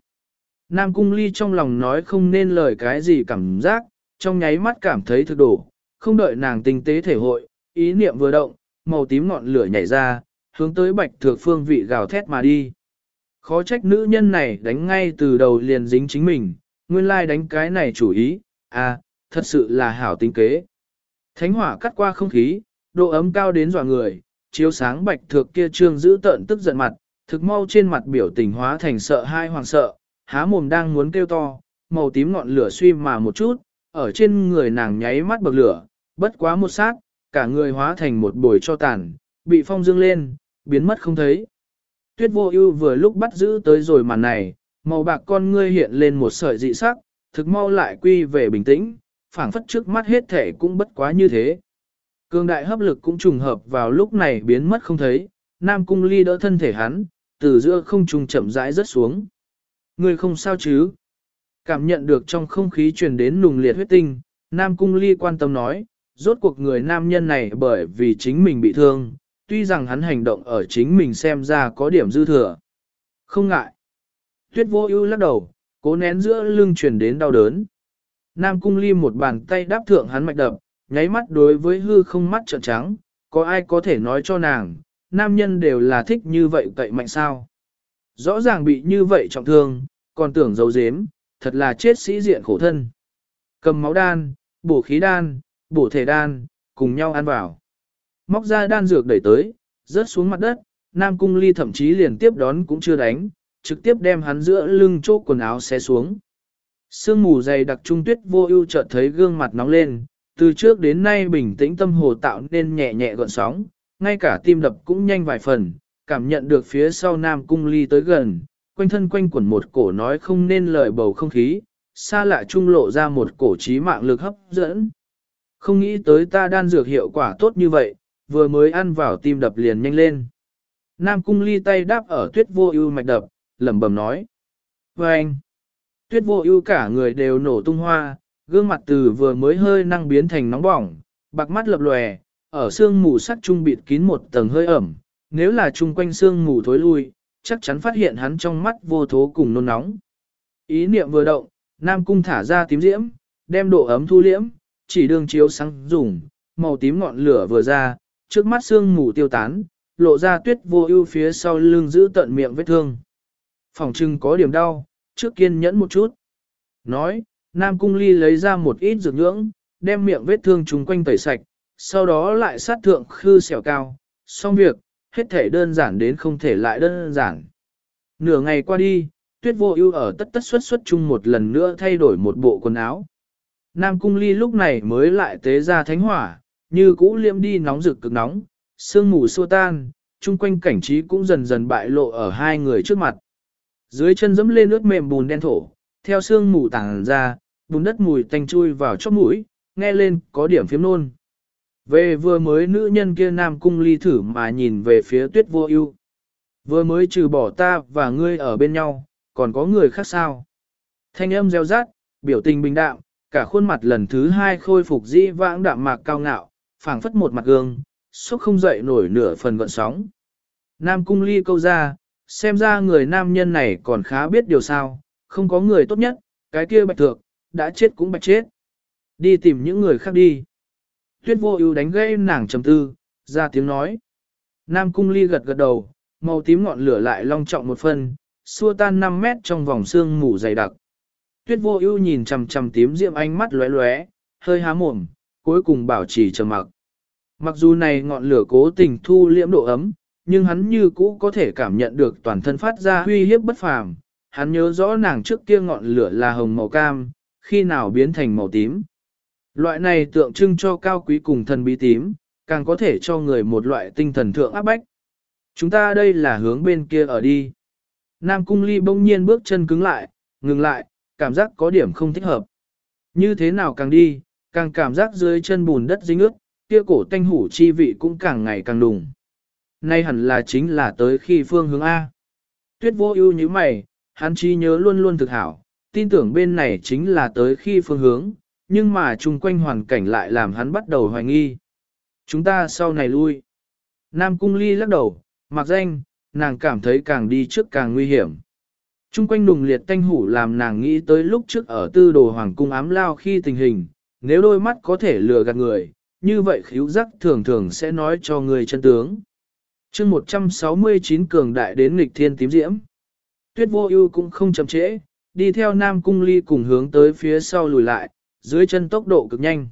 Nam Cung Ly trong lòng nói không nên lời cái gì cảm giác, trong nháy mắt cảm thấy thực đổ, không đợi nàng tinh tế thể hội, ý niệm vừa động, màu tím ngọn lửa nhảy ra, hướng tới bạch thược phương vị gào thét mà đi. Khó trách nữ nhân này đánh ngay từ đầu liền dính chính mình, nguyên lai đánh cái này chủ ý, à, thật sự là hảo tinh kế. Thánh hỏa cắt qua không khí, độ ấm cao đến dọa người, chiếu sáng bạch thược kia trương giữ tợn tức giận mặt, thực mau trên mặt biểu tình hóa thành sợ hai hoàng sợ, há mồm đang muốn kêu to, màu tím ngọn lửa suy mà một chút, ở trên người nàng nháy mắt bậc lửa, bất quá một sát, cả người hóa thành một bồi cho tàn, bị phong dương lên, biến mất không thấy. Tuyết vô ưu vừa lúc bắt giữ tới rồi màn này, màu bạc con ngươi hiện lên một sợi dị sắc, thực mau lại quy về bình tĩnh, phảng phất trước mắt hết thể cũng bất quá như thế. Cương đại hấp lực cũng trùng hợp vào lúc này biến mất không thấy, Nam Cung Ly đỡ thân thể hắn, từ giữa không trùng chậm rãi rớt xuống. Người không sao chứ? Cảm nhận được trong không khí truyền đến nùng liệt huyết tinh, Nam Cung Ly quan tâm nói, rốt cuộc người nam nhân này bởi vì chính mình bị thương, tuy rằng hắn hành động ở chính mình xem ra có điểm dư thừa. Không ngại. Tuyết vô ưu lắc đầu, cố nén giữa lưng truyền đến đau đớn. Nam Cung Ly một bàn tay đáp thượng hắn mạch đập, nháy mắt đối với hư không mắt trợn trắng, có ai có thể nói cho nàng, nam nhân đều là thích như vậy cậy mạnh sao. Rõ ràng bị như vậy trọng thương, còn tưởng giấu dếm, thật là chết sĩ diện khổ thân. Cầm máu đan, bổ khí đan, bổ thể đan, cùng nhau ăn vào. Móc ra đan dược đẩy tới, rớt xuống mặt đất, Nam Cung Ly thậm chí liền tiếp đón cũng chưa đánh, trực tiếp đem hắn giữa lưng chỗ quần áo xé xuống. Sương mù dày đặc trung tuyết vô ưu chợt thấy gương mặt nóng lên, từ trước đến nay bình tĩnh tâm hồ tạo nên nhẹ nhẹ gọn sóng, ngay cả tim đập cũng nhanh vài phần, cảm nhận được phía sau Nam Cung Ly tới gần, quanh thân quanh quẩn một cổ nói không nên lời bầu không khí, xa lạ trung lộ ra một cổ trí mạng lực hấp dẫn. Không nghĩ tới ta đan dược hiệu quả tốt như vậy, vừa mới ăn vào tim đập liền nhanh lên. Nam Cung Ly tay đáp ở tuyết vô ưu mạch đập, lẩm bẩm nói. Và anh, tuyết vô ưu cả người đều nổ tung hoa, gương mặt từ vừa mới hơi năng biến thành nóng bỏng, bạc mắt lập lòe, ở xương mù sắc trung bịt kín một tầng hơi ẩm, nếu là chung quanh xương mù thối lui, chắc chắn phát hiện hắn trong mắt vô thố cùng nôn nóng. Ý niệm vừa động, Nam Cung thả ra tím diễm, đem độ ấm thu liễm, chỉ đường chiếu sáng dùng, màu tím ngọn lửa vừa ra, trước mắt xương mù tiêu tán, lộ ra tuyết vô ưu phía sau lưng giữ tận miệng vết thương. Phòng trưng có điểm đau, trước kiên nhẫn một chút. Nói, Nam Cung Ly lấy ra một ít dược nhưỡng, đem miệng vết thương chung quanh tẩy sạch, sau đó lại sát thượng khư xẻo cao. Xong việc, hết thể đơn giản đến không thể lại đơn giản. Nửa ngày qua đi, tuyết vô ưu ở tất tất xuất xuất chung một lần nữa thay đổi một bộ quần áo. Nam Cung Ly lúc này mới lại tế ra thánh hỏa, như cũ liêm đi nóng rực cực nóng, sương mù xua tan, chung quanh cảnh trí cũng dần dần bại lộ ở hai người trước mặt. Dưới chân dẫm lên ướt mềm bùn đen thổ, theo sương mù tàng ra, bùn đất mùi tanh chui vào chóp mũi, nghe lên có điểm phiếm nôn. Về vừa mới nữ nhân kia nam cung ly thử mà nhìn về phía tuyết vô ưu. Vừa mới trừ bỏ ta và ngươi ở bên nhau, còn có người khác sao? Thanh âm reo rát, biểu tình bình đạm, cả khuôn mặt lần thứ hai khôi phục dĩ vãng đạm mạc cao ngạo, phảng phất một mặt gương, sốc không dậy nổi nửa phần gợn sóng. Nam cung ly câu ra, xem ra người nam nhân này còn khá biết điều sao, không có người tốt nhất, cái kia bạch thượng, đã chết cũng bạch chết. Đi tìm những người khác đi. Tuyết vô ưu đánh gây nàng trầm tư, ra tiếng nói. Nam cung ly gật gật đầu, màu tím ngọn lửa lại long trọng một phần, xua tan 5 mét trong vòng xương mù dày đặc. Tuyết vô ưu nhìn trầm trầm tím diệm ánh mắt lóe lóe, hơi há mồm, cuối cùng bảo trì trầm mặc. Mặc dù này ngọn lửa cố tình thu liễm độ ấm, nhưng hắn như cũ có thể cảm nhận được toàn thân phát ra huy hiếp bất phàm. Hắn nhớ rõ nàng trước kia ngọn lửa là hồng màu cam, khi nào biến thành màu tím. Loại này tượng trưng cho cao quý cùng thần bí tím, càng có thể cho người một loại tinh thần thượng áp bách. Chúng ta đây là hướng bên kia ở đi. Nam Cung Ly bỗng nhiên bước chân cứng lại, ngừng lại, cảm giác có điểm không thích hợp. Như thế nào càng đi, càng cảm giác dưới chân bùn đất dính ướt, kia cổ tanh hủ chi vị cũng càng ngày càng đùng. Nay hẳn là chính là tới khi phương hướng A. Tuyết vô ưu như mày, hắn chi nhớ luôn luôn thực hảo, tin tưởng bên này chính là tới khi phương hướng, nhưng mà chung quanh hoàn cảnh lại làm hắn bắt đầu hoài nghi. Chúng ta sau này lui. Nam Cung Ly lắc đầu, mặc danh, nàng cảm thấy càng đi trước càng nguy hiểm. Trung quanh nùng liệt tanh hủ làm nàng nghĩ tới lúc trước ở tư đồ hoàng cung ám lao khi tình hình, nếu đôi mắt có thể lừa gạt người, như vậy khíu giác thường thường sẽ nói cho người chân tướng. chương 169 cường đại đến nghịch thiên tím diễm. Tuyết vô ưu cũng không chậm trễ, đi theo Nam Cung Ly cùng hướng tới phía sau lùi lại, dưới chân tốc độ cực nhanh.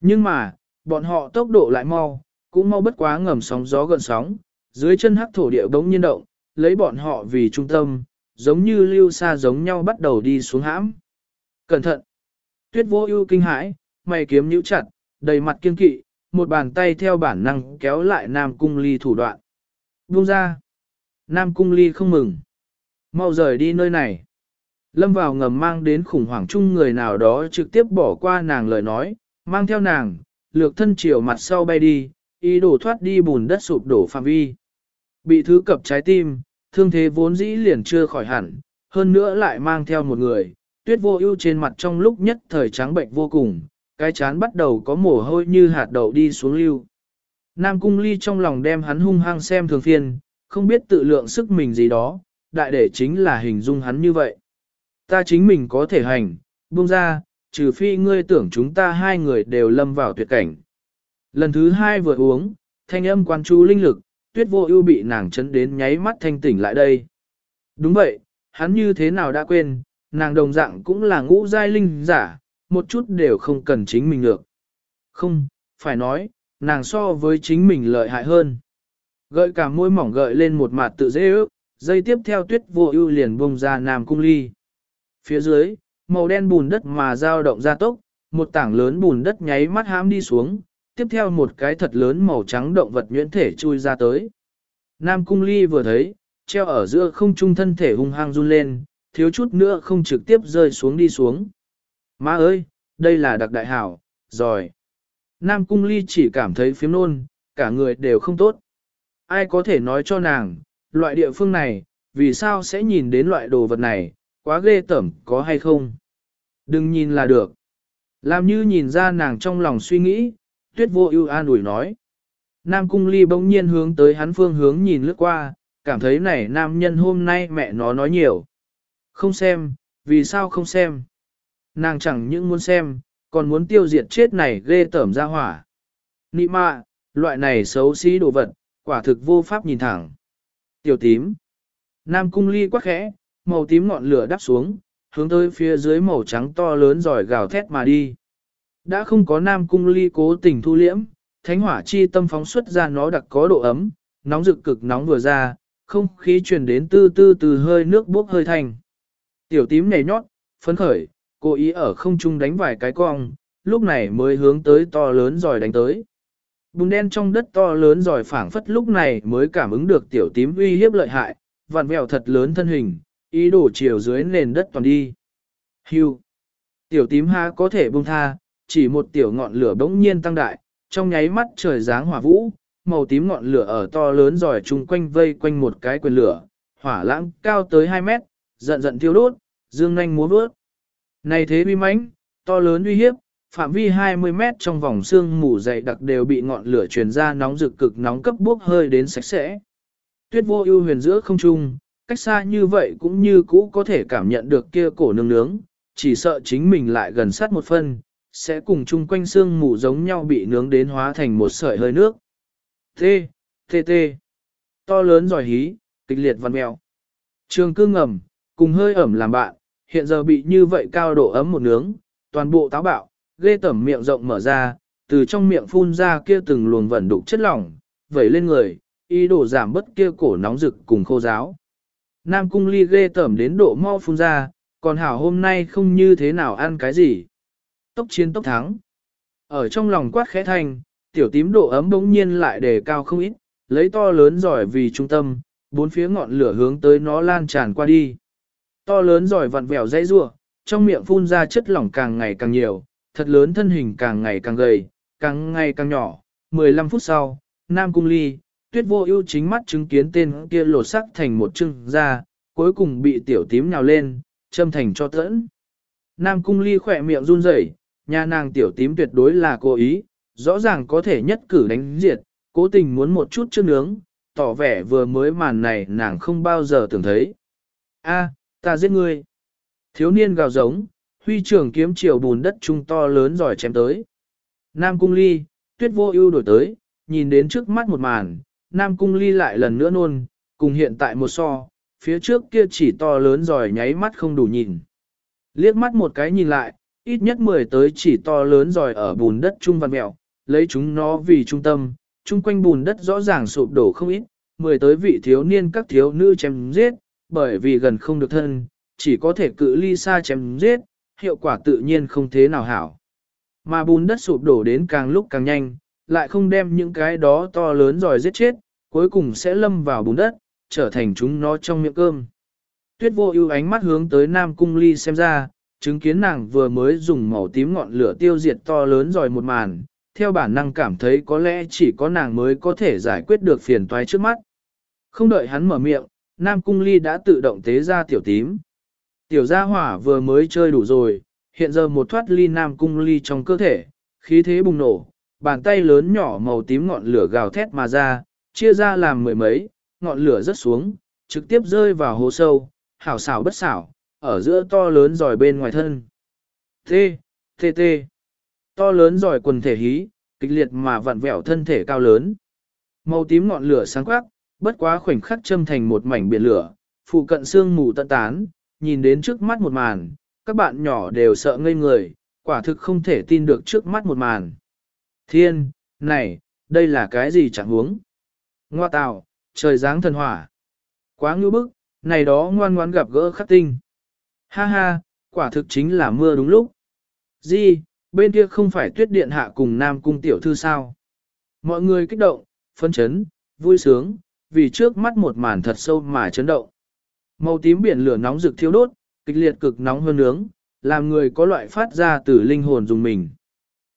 Nhưng mà, bọn họ tốc độ lại mau, cũng mau bất quá ngầm sóng gió gần sóng, dưới chân hắc thổ địa bỗng nhiên động, lấy bọn họ vì trung tâm, giống như lưu xa giống nhau bắt đầu đi xuống hãm. Cẩn thận! Tuyết vô ưu kinh hãi, mày kiếm nhíu chặt, đầy mặt kiên kỵ, một bàn tay theo bản năng kéo lại Nam Cung Ly thủ đoạn. Buông ra! Nam Cung Ly không mừng. Mau rời đi nơi này. Lâm vào ngầm mang đến khủng hoảng chung người nào đó trực tiếp bỏ qua nàng lời nói, mang theo nàng, lược thân chiều mặt sau bay đi, ý đồ thoát đi bùn đất sụp đổ phạm vi. Bị thứ cập trái tim, thương thế vốn dĩ liền chưa khỏi hẳn, hơn nữa lại mang theo một người, tuyết vô ưu trên mặt trong lúc nhất thời trắng bệnh vô cùng, cái chán bắt đầu có mồ hôi như hạt đậu đi xuống lưu. Nam cung ly trong lòng đem hắn hung hăng xem thường phiên, không biết tự lượng sức mình gì đó, đại để chính là hình dung hắn như vậy. Ta chính mình có thể hành, buông ra, trừ phi ngươi tưởng chúng ta hai người đều lâm vào tuyệt cảnh. Lần thứ hai vừa uống, thanh âm quan chú linh lực, tuyết vô ưu bị nàng chấn đến nháy mắt thanh tỉnh lại đây. Đúng vậy, hắn như thế nào đã quên, nàng đồng dạng cũng là ngũ giai linh giả, một chút đều không cần chính mình được. Không, phải nói, nàng so với chính mình lợi hại hơn. Gợi cả môi mỏng gợi lên một mặt tự dễ ước, dây tiếp theo tuyết vô ưu liền bông ra nam cung ly. Phía dưới, màu đen bùn đất mà dao động ra tốc, một tảng lớn bùn đất nháy mắt hãm đi xuống, tiếp theo một cái thật lớn màu trắng động vật nhuyễn thể chui ra tới. Nam cung ly vừa thấy, treo ở giữa không trung thân thể hung hăng run lên, thiếu chút nữa không trực tiếp rơi xuống đi xuống. Má ơi, đây là đặc đại hảo, rồi. Nam cung ly chỉ cảm thấy phiếm nôn, cả người đều không tốt. Ai có thể nói cho nàng, loại địa phương này, vì sao sẽ nhìn đến loại đồ vật này, quá ghê tởm có hay không? Đừng nhìn là được. Làm như nhìn ra nàng trong lòng suy nghĩ, tuyết vô ưu an ủi nói. Nam cung ly bỗng nhiên hướng tới hắn phương hướng nhìn lướt qua, cảm thấy này nam nhân hôm nay mẹ nó nói nhiều. Không xem, vì sao không xem? Nàng chẳng những muốn xem, còn muốn tiêu diệt chết này ghê tởm ra hỏa. Nị mạ, loại này xấu xí đồ vật, quả thực vô pháp nhìn thẳng. Tiểu tím. Nam cung ly quá khẽ, màu tím ngọn lửa đắp xuống, hướng tới phía dưới màu trắng to lớn giỏi gào thét mà đi. Đã không có nam cung ly cố tình thu liễm, thánh hỏa chi tâm phóng xuất ra nó đặc có độ ấm, nóng rực cực nóng vừa ra, không khí truyền đến tư tư từ hơi nước bốc hơi thành. Tiểu tím nhảy nhót, phấn khởi, cố ý ở không trung đánh vài cái cong, lúc này mới hướng tới to lớn giỏi đánh tới. Bùn đen trong đất to lớn giỏi phảng phất lúc này mới cảm ứng được tiểu tím uy hiếp lợi hại, vặn vẹo thật lớn thân hình, ý đồ chiều dưới nền đất toàn đi. Hưu. Tiểu tím ha có thể buông tha, chỉ một tiểu ngọn lửa bỗng nhiên tăng đại, trong nháy mắt trời dáng hỏa vũ, màu tím ngọn lửa ở to lớn giỏi chung quanh vây quanh một cái quyền lửa, hỏa lãng cao tới 2 mét, giận giận thiêu đốt, dương nhanh múa vớt. Này thế uy mãnh, to lớn uy hiếp, phạm vi 20 mét trong vòng xương mù dày đặc đều bị ngọn lửa truyền ra nóng rực cực nóng cấp bốc hơi đến sạch sẽ. Tuyết vô ưu huyền giữa không trung, cách xa như vậy cũng như cũ có thể cảm nhận được kia cổ nương nướng, chỉ sợ chính mình lại gần sát một phân, sẽ cùng chung quanh xương mù giống nhau bị nướng đến hóa thành một sợi hơi nước. Tê, tê tê, to lớn giỏi hí, kịch liệt văn mèo. Trường cương ngầm, cùng hơi ẩm làm bạn, hiện giờ bị như vậy cao độ ấm một nướng, toàn bộ táo bạo, ghê tẩm miệng rộng mở ra, từ trong miệng phun ra kia từng luồng vẩn đục chất lỏng, vẩy lên người, ý đồ giảm bất kia cổ nóng rực cùng khô giáo. Nam cung ly ghê tẩm đến độ mau phun ra, còn hảo hôm nay không như thế nào ăn cái gì. Tốc chiến tốc thắng. Ở trong lòng quát khẽ thanh, tiểu tím độ ấm bỗng nhiên lại đề cao không ít, lấy to lớn giỏi vì trung tâm, bốn phía ngọn lửa hướng tới nó lan tràn qua đi. To lớn giỏi vặn vẹo dây rua, trong miệng phun ra chất lỏng càng ngày càng nhiều, thật lớn thân hình càng ngày càng gầy, càng ngày càng nhỏ. 15 phút sau, Nam Cung Ly, tuyết vô ưu chính mắt chứng kiến tên kia lột sắc thành một chưng ra, cuối cùng bị tiểu tím nhào lên, châm thành cho tẫn. Nam Cung Ly khỏe miệng run rẩy, nhà nàng tiểu tím tuyệt đối là cố ý, rõ ràng có thể nhất cử đánh diệt, cố tình muốn một chút trước nướng, tỏ vẻ vừa mới màn này nàng không bao giờ tưởng thấy. A, ta giết ngươi. Thiếu niên gào giống, huy trưởng kiếm chiều bùn đất trung to lớn giỏi chém tới. Nam cung ly, tuyết vô ưu đổi tới, nhìn đến trước mắt một màn, Nam cung ly lại lần nữa nôn, cùng hiện tại một so, phía trước kia chỉ to lớn giỏi nháy mắt không đủ nhìn. Liếc mắt một cái nhìn lại, ít nhất 10 tới chỉ to lớn giỏi ở bùn đất trung văn mẹo, lấy chúng nó vì trung tâm, chung quanh bùn đất rõ ràng sụp đổ không ít, 10 tới vị thiếu niên các thiếu nữ chém giết, bởi vì gần không được thân, chỉ có thể cự ly xa chém giết, hiệu quả tự nhiên không thế nào hảo. Mà bùn đất sụp đổ đến càng lúc càng nhanh, lại không đem những cái đó to lớn rồi giết chết, cuối cùng sẽ lâm vào bùn đất, trở thành chúng nó trong miệng cơm. Tuyết vô ưu ánh mắt hướng tới Nam Cung Ly xem ra, chứng kiến nàng vừa mới dùng màu tím ngọn lửa tiêu diệt to lớn rồi một màn, theo bản năng cảm thấy có lẽ chỉ có nàng mới có thể giải quyết được phiền toái trước mắt. Không đợi hắn mở miệng, Nam Cung Ly đã tự động tế ra tiểu tím. Tiểu gia hỏa vừa mới chơi đủ rồi, hiện giờ một thoát ly Nam Cung Ly trong cơ thể, khí thế bùng nổ, bàn tay lớn nhỏ màu tím ngọn lửa gào thét mà ra, chia ra làm mười mấy, ngọn lửa rớt xuống, trực tiếp rơi vào hố sâu, hảo xảo bất xảo, ở giữa to lớn giỏi bên ngoài thân. Tê, tê tê. To lớn giỏi quần thể hí, kịch liệt mà vặn vẹo thân thể cao lớn. Màu tím ngọn lửa sáng quắc, bất quá khoảnh khắc châm thành một mảnh biển lửa, phụ cận xương mù tận tán, nhìn đến trước mắt một màn, các bạn nhỏ đều sợ ngây người, quả thực không thể tin được trước mắt một màn. Thiên, này, đây là cái gì chẳng huống? Ngoa Tạo, trời dáng thần hỏa. Quá ngưu bức, này đó ngoan ngoan gặp gỡ khắc tinh. Ha ha, quả thực chính là mưa đúng lúc. Di, bên kia không phải tuyết điện hạ cùng nam cung tiểu thư sao. Mọi người kích động, phân chấn, vui sướng, vì trước mắt một màn thật sâu mà chấn động. Màu tím biển lửa nóng rực thiêu đốt, kịch liệt cực nóng hơn nướng, làm người có loại phát ra từ linh hồn dùng mình.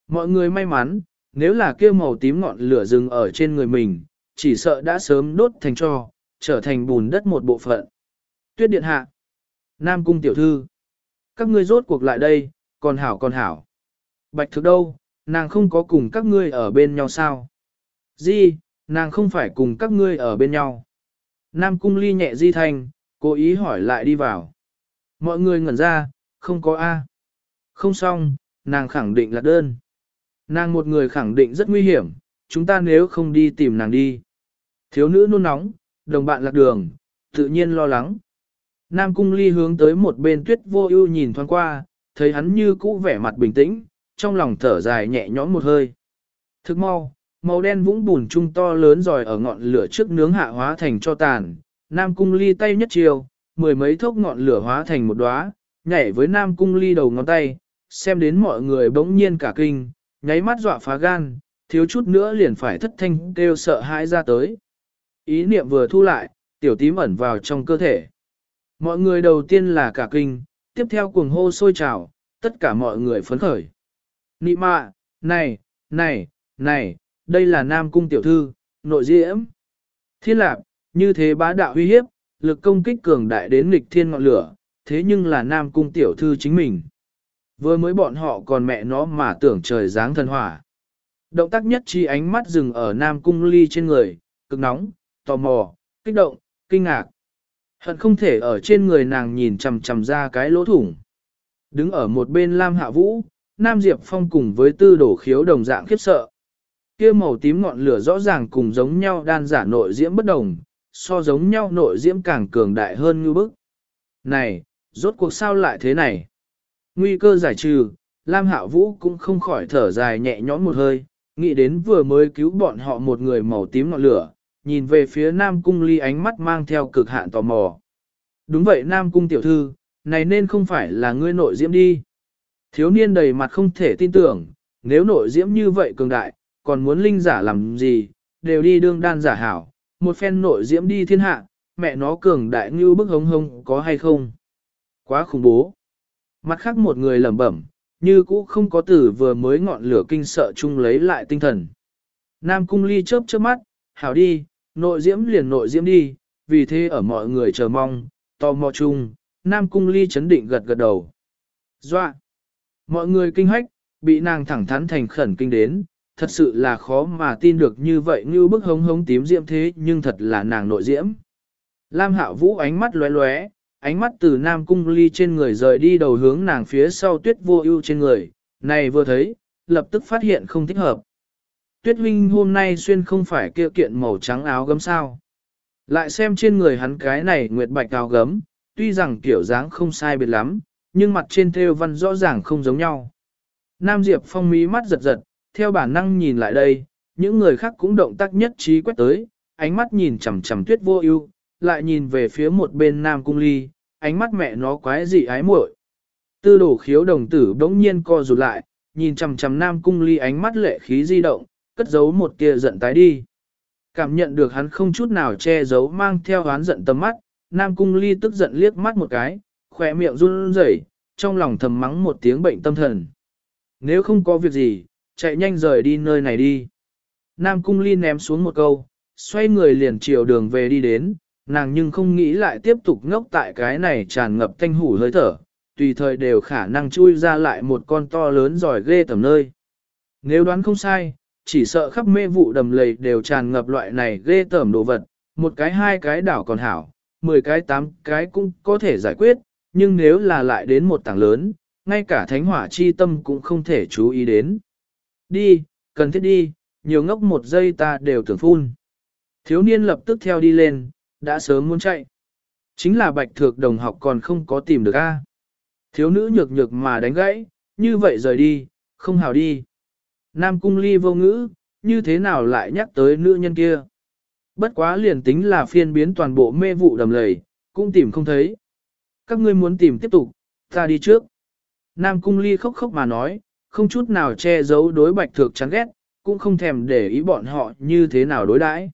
Mọi người may mắn, nếu là kia màu tím ngọn lửa rừng ở trên người mình, chỉ sợ đã sớm đốt thành cho, trở thành bùn đất một bộ phận. Tuyết điện hạ, Nam cung tiểu thư, các ngươi rốt cuộc lại đây, còn hảo còn hảo. Bạch thực đâu, nàng không có cùng các ngươi ở bên nhau sao? Di, nàng không phải cùng các ngươi ở bên nhau. Nam cung ly nhẹ di thanh, cố ý hỏi lại đi vào. Mọi người ngẩn ra, không có A. Không xong, nàng khẳng định là đơn. Nàng một người khẳng định rất nguy hiểm, chúng ta nếu không đi tìm nàng đi. Thiếu nữ nôn nóng, đồng bạn lạc đường, tự nhiên lo lắng. Nam cung ly hướng tới một bên tuyết vô ưu nhìn thoáng qua, thấy hắn như cũ vẻ mặt bình tĩnh, trong lòng thở dài nhẹ nhõm một hơi. Thức mau, màu đen vũng bùn trung to lớn rồi ở ngọn lửa trước nướng hạ hóa thành cho tàn, Nam cung ly tay nhất chiều, mười mấy thốc ngọn lửa hóa thành một đóa, nhảy với Nam cung ly đầu ngón tay, xem đến mọi người bỗng nhiên cả kinh, nháy mắt dọa phá gan, thiếu chút nữa liền phải thất thanh kêu sợ hãi ra tới. Ý niệm vừa thu lại, tiểu tím ẩn vào trong cơ thể. Mọi người đầu tiên là cả kinh, tiếp theo cuồng hô sôi trào, tất cả mọi người phấn khởi. Nị mạ, này, này, Này, đây là Nam Cung tiểu thư, nội diễm. Thiên lạc, như thế bá đạo uy hiếp, lực công kích cường đại đến nghịch thiên ngọn lửa, thế nhưng là Nam Cung tiểu thư chính mình. Vừa mới bọn họ còn mẹ nó mà tưởng trời dáng thần hỏa. Động tác nhất chi ánh mắt dừng ở Nam Cung ly trên người, cực nóng, tò mò, kích động, kinh ngạc. Hận không thể ở trên người nàng nhìn chầm chầm ra cái lỗ thủng. Đứng ở một bên Lam Hạ Vũ, Nam Diệp Phong cùng với tư đổ khiếu đồng dạng khiếp sợ. Kia màu tím ngọn lửa rõ ràng cùng giống nhau đan giả nội diễm bất đồng, so giống nhau nội diễm càng cường đại hơn như bức. Này, rốt cuộc sao lại thế này? Nguy cơ giải trừ, Lam Hạo Vũ cũng không khỏi thở dài nhẹ nhõm một hơi, nghĩ đến vừa mới cứu bọn họ một người màu tím ngọn lửa, nhìn về phía Nam Cung ly ánh mắt mang theo cực hạn tò mò. Đúng vậy Nam Cung tiểu thư, này nên không phải là ngươi nội diễm đi. Thiếu niên đầy mặt không thể tin tưởng, nếu nội diễm như vậy cường đại, còn muốn linh giả làm gì, đều đi đương đan giả hảo, một phen nội diễm đi thiên hạ, mẹ nó cường đại như bức hống hông có hay không. Quá khủng bố. Mặt khác một người lẩm bẩm, như cũ không có tử vừa mới ngọn lửa kinh sợ chung lấy lại tinh thần. Nam cung ly chớp chớp mắt, hảo đi, nội diễm liền nội diễm đi, vì thế ở mọi người chờ mong, tò mò chung, Nam cung ly chấn định gật gật đầu. Doa! Mọi người kinh hách, bị nàng thẳng thắn thành khẩn kinh đến, thật sự là khó mà tin được như vậy như bức hống hống tím diễm thế nhưng thật là nàng nội diễm. Lam Hạo Vũ ánh mắt lóe lóe, ánh mắt từ Nam Cung Ly trên người rời đi đầu hướng nàng phía sau tuyết vô ưu trên người, này vừa thấy, lập tức phát hiện không thích hợp. Tuyết huynh hôm nay xuyên không phải kia kiện màu trắng áo gấm sao. Lại xem trên người hắn cái này nguyệt bạch áo gấm, tuy rằng kiểu dáng không sai biệt lắm, nhưng mặt trên thêu văn rõ ràng không giống nhau. Nam Diệp Phong mí mắt giật giật, theo bản năng nhìn lại đây, những người khác cũng động tác nhất trí quét tới, ánh mắt nhìn chằm chằm tuyết vô ưu, lại nhìn về phía một bên Nam Cung Ly, ánh mắt mẹ nó quái dị ái muội. Tư đổ khiếu đồng tử đống nhiên co rụt lại, nhìn chằm chằm Nam Cung Ly ánh mắt lệ khí di động, cất giấu một tia giận tái đi. Cảm nhận được hắn không chút nào che giấu mang theo oán giận tầm mắt, Nam Cung Ly tức giận liếc mắt một cái, khỏe miệng run rẩy, trong lòng thầm mắng một tiếng bệnh tâm thần. Nếu không có việc gì, chạy nhanh rời đi nơi này đi. Nam Cung Ly ném xuống một câu, xoay người liền chiều đường về đi đến, nàng nhưng không nghĩ lại tiếp tục ngốc tại cái này tràn ngập thanh hủ hơi thở, tùy thời đều khả năng chui ra lại một con to lớn giỏi ghê tầm nơi. Nếu đoán không sai, chỉ sợ khắp mê vụ đầm lầy đều tràn ngập loại này ghê tởm đồ vật, một cái hai cái đảo còn hảo, mười cái tám cái cũng có thể giải quyết, nhưng nếu là lại đến một tảng lớn, ngay cả thánh hỏa chi tâm cũng không thể chú ý đến. Đi, cần thiết đi, nhiều ngốc một giây ta đều tưởng phun. Thiếu niên lập tức theo đi lên, đã sớm muốn chạy. Chính là bạch thược đồng học còn không có tìm được a. Thiếu nữ nhược nhược mà đánh gãy, như vậy rời đi, không hào đi. Nam cung ly vô ngữ, như thế nào lại nhắc tới nữ nhân kia. Bất quá liền tính là phiên biến toàn bộ mê vụ đầm lầy, cũng tìm không thấy. Các ngươi muốn tìm tiếp tục, ta đi trước. Nam cung ly khóc khóc mà nói, không chút nào che giấu đối bạch thược chán ghét, cũng không thèm để ý bọn họ như thế nào đối đãi.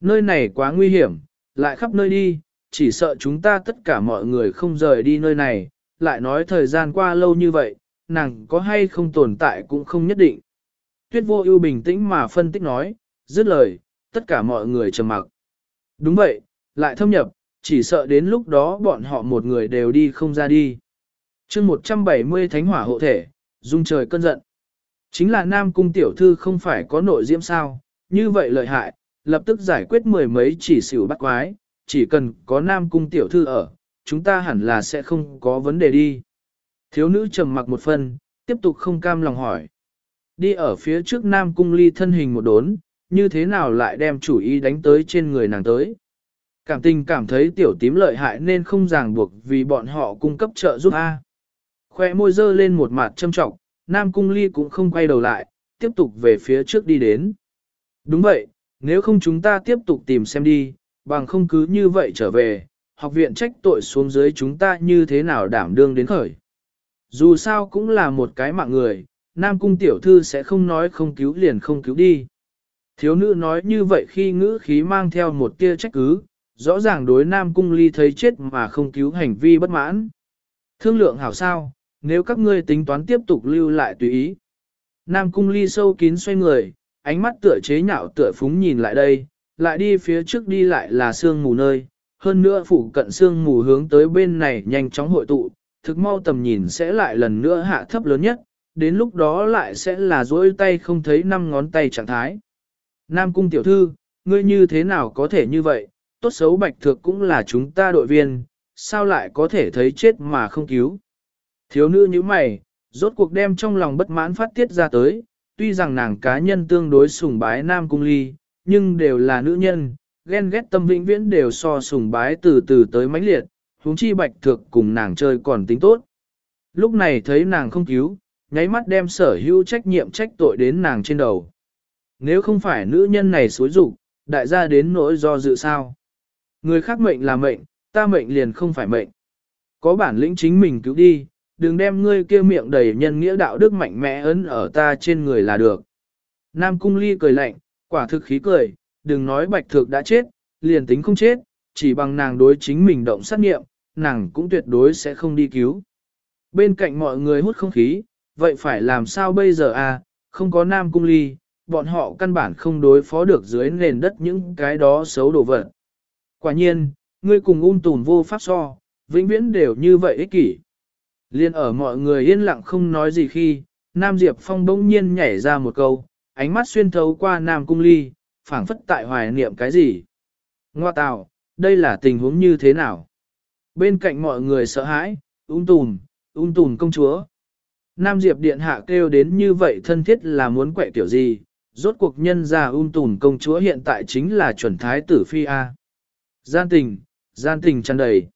Nơi này quá nguy hiểm, lại khắp nơi đi, chỉ sợ chúng ta tất cả mọi người không rời đi nơi này, lại nói thời gian qua lâu như vậy, nàng có hay không tồn tại cũng không nhất định. Tuyết vô ưu bình tĩnh mà phân tích nói, dứt lời, tất cả mọi người trầm mặc. Đúng vậy, lại thâm nhập, chỉ sợ đến lúc đó bọn họ một người đều đi không ra đi. chương 170 Thánh Hỏa hộ thể, dung trời cơn giận. Chính là Nam Cung Tiểu Thư không phải có nội diễm sao, như vậy lợi hại, lập tức giải quyết mười mấy chỉ xỉu bắt quái, chỉ cần có Nam Cung Tiểu Thư ở, chúng ta hẳn là sẽ không có vấn đề đi. Thiếu nữ trầm mặc một phần, tiếp tục không cam lòng hỏi. Đi ở phía trước Nam Cung Ly thân hình một đốn, như thế nào lại đem chủ ý đánh tới trên người nàng tới. Cảm tình cảm thấy tiểu tím lợi hại nên không ràng buộc vì bọn họ cung cấp trợ giúp A. Khoe môi dơ lên một mặt châm trọng, Nam Cung Ly cũng không quay đầu lại, tiếp tục về phía trước đi đến. Đúng vậy, nếu không chúng ta tiếp tục tìm xem đi, bằng không cứ như vậy trở về, học viện trách tội xuống dưới chúng ta như thế nào đảm đương đến khởi. Dù sao cũng là một cái mạng người, Nam Cung tiểu thư sẽ không nói không cứu liền không cứu đi. Thiếu nữ nói như vậy khi ngữ khí mang theo một tia trách cứ, rõ ràng đối Nam Cung ly thấy chết mà không cứu hành vi bất mãn. Thương lượng hảo sao, nếu các ngươi tính toán tiếp tục lưu lại tùy ý. Nam Cung ly sâu kín xoay người, ánh mắt tựa chế nhạo tựa phúng nhìn lại đây, lại đi phía trước đi lại là sương mù nơi, hơn nữa phủ cận sương mù hướng tới bên này nhanh chóng hội tụ, thực mau tầm nhìn sẽ lại lần nữa hạ thấp lớn nhất, đến lúc đó lại sẽ là dối tay không thấy năm ngón tay trạng thái. Nam cung tiểu thư, ngươi như thế nào có thể như vậy, tốt xấu bạch thực cũng là chúng ta đội viên, sao lại có thể thấy chết mà không cứu. Thiếu nữ như mày, rốt cuộc đem trong lòng bất mãn phát tiết ra tới, tuy rằng nàng cá nhân tương đối sùng bái Nam Cung Ly, nhưng đều là nữ nhân, ghen ghét tâm vĩnh viễn đều so sùng bái từ từ tới mãnh liệt, huống chi bạch thực cùng nàng chơi còn tính tốt. Lúc này thấy nàng không cứu, nháy mắt đem sở hữu trách nhiệm trách tội đến nàng trên đầu. Nếu không phải nữ nhân này xối rụng, đại gia đến nỗi do dự sao. Người khác mệnh là mệnh, ta mệnh liền không phải mệnh. Có bản lĩnh chính mình cứu đi, đừng đem ngươi kia miệng đầy nhân nghĩa đạo đức mạnh mẽ ấn ở ta trên người là được. Nam Cung Ly cười lạnh, quả thực khí cười, đừng nói bạch thực đã chết, liền tính không chết, chỉ bằng nàng đối chính mình động sát nghiệm, nàng cũng tuyệt đối sẽ không đi cứu. Bên cạnh mọi người hút không khí, vậy phải làm sao bây giờ à, không có Nam Cung Ly, bọn họ căn bản không đối phó được dưới nền đất những cái đó xấu đổ vật. Quả nhiên, ngươi cùng ung tùn vô pháp so, vĩnh viễn đều như vậy ích kỷ. Liên ở mọi người yên lặng không nói gì khi, Nam Diệp Phong bỗng nhiên nhảy ra một câu, ánh mắt xuyên thấu qua Nam Cung Ly, phảng phất tại hoài niệm cái gì. Ngoa tạo, đây là tình huống như thế nào? Bên cạnh mọi người sợ hãi, ung tùn, ung tùn công chúa. Nam Diệp Điện Hạ kêu đến như vậy thân thiết là muốn quậy tiểu gì, rốt cuộc nhân ra ung tùn công chúa hiện tại chính là chuẩn thái tử phi A. Gian tình, gian tình tràn đầy.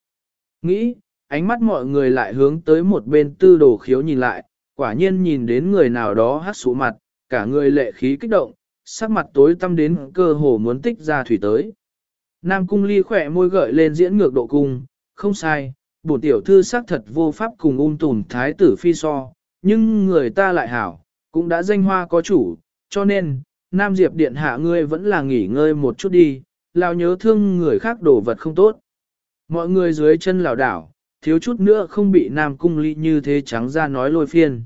Nghĩ, ánh mắt mọi người lại hướng tới một bên tư đồ khiếu nhìn lại, quả nhiên nhìn đến người nào đó hát sụ mặt, cả người lệ khí kích động, sắc mặt tối tăm đến cơ hồ muốn tích ra thủy tới. Nam cung ly khỏe môi gợi lên diễn ngược độ cung, không sai, bổn tiểu thư sắc thật vô pháp cùng ung tùn thái tử phi so, nhưng người ta lại hảo, cũng đã danh hoa có chủ, cho nên, Nam Diệp Điện hạ ngươi vẫn là nghỉ ngơi một chút đi, lao nhớ thương người khác đổ vật không tốt. Mọi người dưới chân lào đảo, thiếu chút nữa không bị Nam Cung Ly như thế trắng ra nói lôi phiên.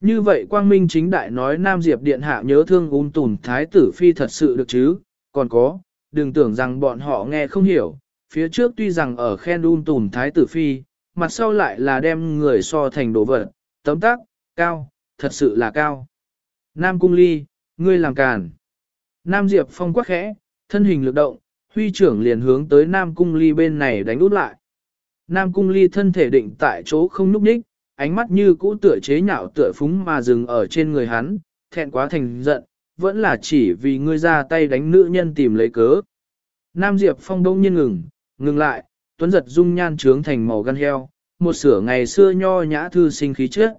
Như vậy Quang Minh chính đại nói Nam Diệp Điện hạ nhớ thương ung tùn thái tử phi thật sự được chứ, còn có, đừng tưởng rằng bọn họ nghe không hiểu, phía trước tuy rằng ở khen ung tùn thái tử phi, mặt sau lại là đem người so thành đồ vật, tấm tắc cao, thật sự là cao. Nam Cung Ly, ngươi làm càn. Nam Diệp Phong quắc khẽ, thân hình lực động, huy trưởng liền hướng tới Nam Cung Ly bên này đánh út lại. Nam Cung Ly thân thể định tại chỗ không núp đích, ánh mắt như cũ tựa chế nhạo tựa phúng mà dừng ở trên người hắn, thẹn quá thành giận, vẫn là chỉ vì ngươi ra tay đánh nữ nhân tìm lấy cớ. Nam Diệp Phong đông nhiên ngừng, ngừng lại, tuấn giật dung nhan trướng thành màu gan heo, một sửa ngày xưa nho nhã thư sinh khí trước.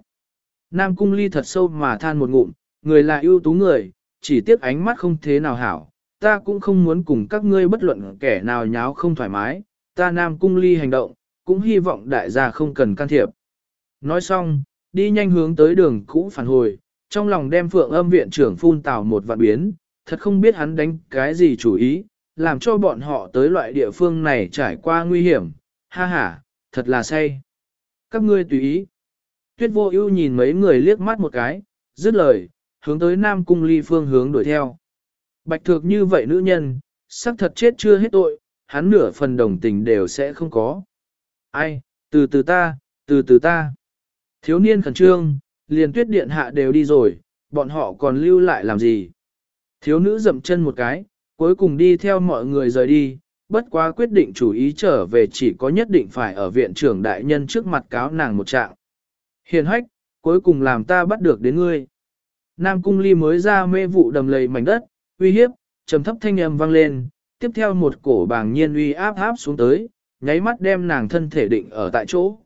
Nam Cung Ly thật sâu mà than một ngụm, người là ưu tú người, chỉ tiếc ánh mắt không thế nào hảo, ta cũng không muốn cùng các ngươi bất luận kẻ nào nháo không thoải mái, ta Nam Cung Ly hành động, cũng hy vọng đại gia không cần can thiệp. Nói xong, đi nhanh hướng tới đường cũ phản hồi, trong lòng đem phượng âm viện trưởng phun tào một vạn biến, thật không biết hắn đánh cái gì chủ ý, làm cho bọn họ tới loại địa phương này trải qua nguy hiểm, ha ha, thật là say. Các ngươi tùy ý. Tuyết vô ưu nhìn mấy người liếc mắt một cái, dứt lời, hướng tới Nam Cung Ly phương hướng đuổi theo. Bạch thược như vậy nữ nhân, sắc thật chết chưa hết tội, hắn nửa phần đồng tình đều sẽ không có. Ai, từ từ ta, từ từ ta. Thiếu niên khẩn trương, liền tuyết điện hạ đều đi rồi, bọn họ còn lưu lại làm gì? Thiếu nữ dậm chân một cái, cuối cùng đi theo mọi người rời đi, bất quá quyết định chủ ý trở về chỉ có nhất định phải ở viện trưởng đại nhân trước mặt cáo nàng một trạng. Hiền hách, cuối cùng làm ta bắt được đến ngươi. Nam cung ly mới ra mê vụ đầm lầy mảnh đất, uy hiếp, trầm thấp thanh âm vang lên, tiếp theo một cổ bàng nhiên uy áp áp xuống tới, nháy mắt đem nàng thân thể định ở tại chỗ.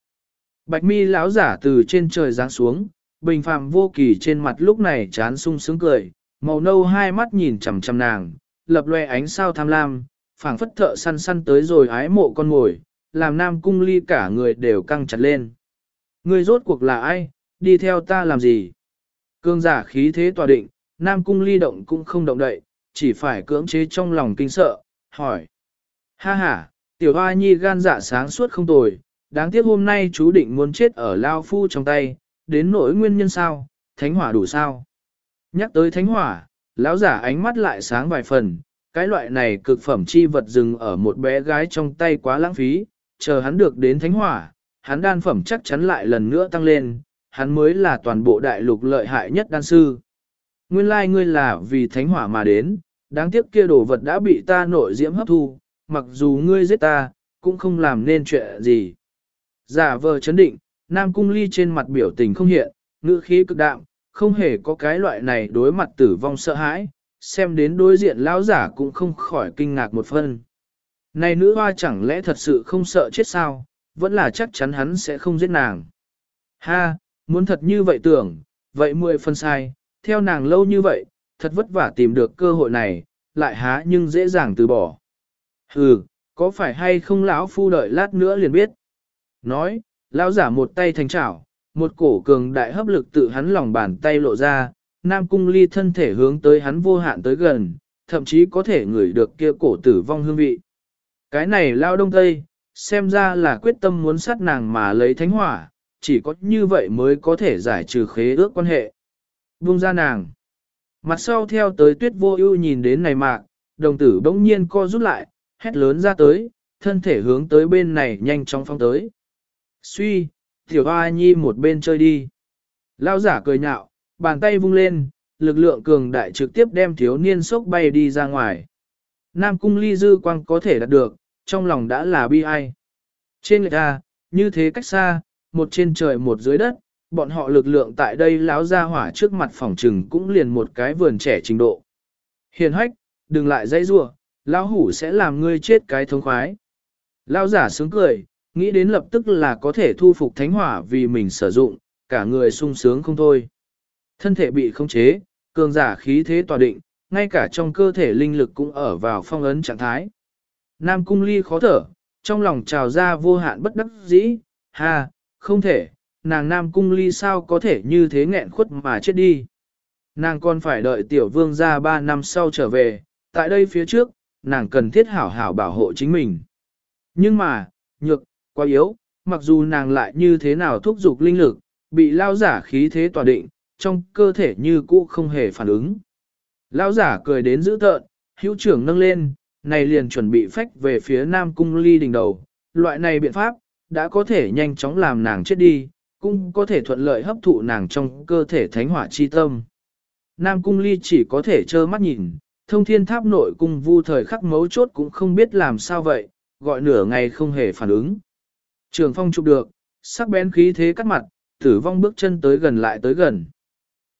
Bạch mi lão giả từ trên trời giáng xuống, bình phàm vô kỳ trên mặt lúc này chán sung sướng cười, màu nâu hai mắt nhìn chằm chằm nàng, lập loe ánh sao tham lam, phảng phất thợ săn săn tới rồi ái mộ con ngồi, làm nam cung ly cả người đều căng chặt lên. Người rốt cuộc là ai, đi theo ta làm gì? Cương giả khí thế tòa định, nam cung ly động cũng không động đậy, chỉ phải cưỡng chế trong lòng kinh sợ, hỏi. Ha ha, tiểu hoa nhi gan dạ sáng suốt không tồi, đáng tiếc hôm nay chú định muốn chết ở lao phu trong tay, đến nỗi nguyên nhân sao, thánh hỏa đủ sao. Nhắc tới thánh hỏa, lão giả ánh mắt lại sáng vài phần, cái loại này cực phẩm chi vật dừng ở một bé gái trong tay quá lãng phí, chờ hắn được đến thánh hỏa, hắn đan phẩm chắc chắn lại lần nữa tăng lên, hắn mới là toàn bộ đại lục lợi hại nhất đan sư. Nguyên lai like ngươi là vì thánh hỏa mà đến, đáng tiếc kia đồ vật đã bị ta nội diễm hấp thu, mặc dù ngươi giết ta, cũng không làm nên chuyện gì. Giả vờ chấn định, Nam Cung Ly trên mặt biểu tình không hiện, ngữ khí cực đạm, không hề có cái loại này đối mặt tử vong sợ hãi, xem đến đối diện lão giả cũng không khỏi kinh ngạc một phân. Này nữ hoa chẳng lẽ thật sự không sợ chết sao, vẫn là chắc chắn hắn sẽ không giết nàng. Ha, muốn thật như vậy tưởng, vậy mười phân sai, theo nàng lâu như vậy, thật vất vả tìm được cơ hội này, lại há nhưng dễ dàng từ bỏ. Hừ, có phải hay không lão phu đợi lát nữa liền biết. Nói, lão giả một tay thành chảo, một cổ cường đại hấp lực tự hắn lòng bàn tay lộ ra, Nam Cung Ly thân thể hướng tới hắn vô hạn tới gần, thậm chí có thể ngửi được kia cổ tử vong hương vị. Cái này lao đông tây, xem ra là quyết tâm muốn sát nàng mà lấy thánh hỏa, chỉ có như vậy mới có thể giải trừ khế ước quan hệ. Buông ra nàng. Mặt sau theo tới tuyết vô ưu nhìn đến này mạc, đồng tử bỗng nhiên co rút lại, hét lớn ra tới, thân thể hướng tới bên này nhanh chóng phong tới. Suy, tiểu hoa nhi một bên chơi đi. Lao giả cười nhạo, bàn tay vung lên, lực lượng cường đại trực tiếp đem thiếu niên sốc bay đi ra ngoài. Nam cung ly dư quang có thể đạt được, trong lòng đã là bi ai. Trên người ta, như thế cách xa, một trên trời một dưới đất, bọn họ lực lượng tại đây láo ra hỏa trước mặt phòng trừng cũng liền một cái vườn trẻ trình độ. Hiền hách, đừng lại dây rua, lão hủ sẽ làm ngươi chết cái thống khoái. Lão giả sướng cười, nghĩ đến lập tức là có thể thu phục thánh hỏa vì mình sử dụng, cả người sung sướng không thôi. Thân thể bị không chế, cường giả khí thế tỏa định, ngay cả trong cơ thể linh lực cũng ở vào phong ấn trạng thái. Nam cung ly khó thở, trong lòng trào ra vô hạn bất đắc dĩ, ha, không thể, nàng Nam cung ly sao có thể như thế nghẹn khuất mà chết đi. Nàng còn phải đợi tiểu vương ra 3 năm sau trở về, tại đây phía trước, nàng cần thiết hảo hảo bảo hộ chính mình. Nhưng mà, nhược, quá yếu, mặc dù nàng lại như thế nào thúc giục linh lực, bị lao giả khí thế tỏa định, trong cơ thể như cũ không hề phản ứng. Lao giả cười đến dữ tợn, hữu trưởng nâng lên, này liền chuẩn bị phách về phía nam cung ly đỉnh đầu. Loại này biện pháp, đã có thể nhanh chóng làm nàng chết đi, cũng có thể thuận lợi hấp thụ nàng trong cơ thể thánh hỏa chi tâm. Nam cung ly chỉ có thể trơ mắt nhìn, thông thiên tháp nội cung vu thời khắc mấu chốt cũng không biết làm sao vậy, gọi nửa ngày không hề phản ứng. Trường phong chụp được, sắc bén khí thế cắt mặt, tử vong bước chân tới gần lại tới gần.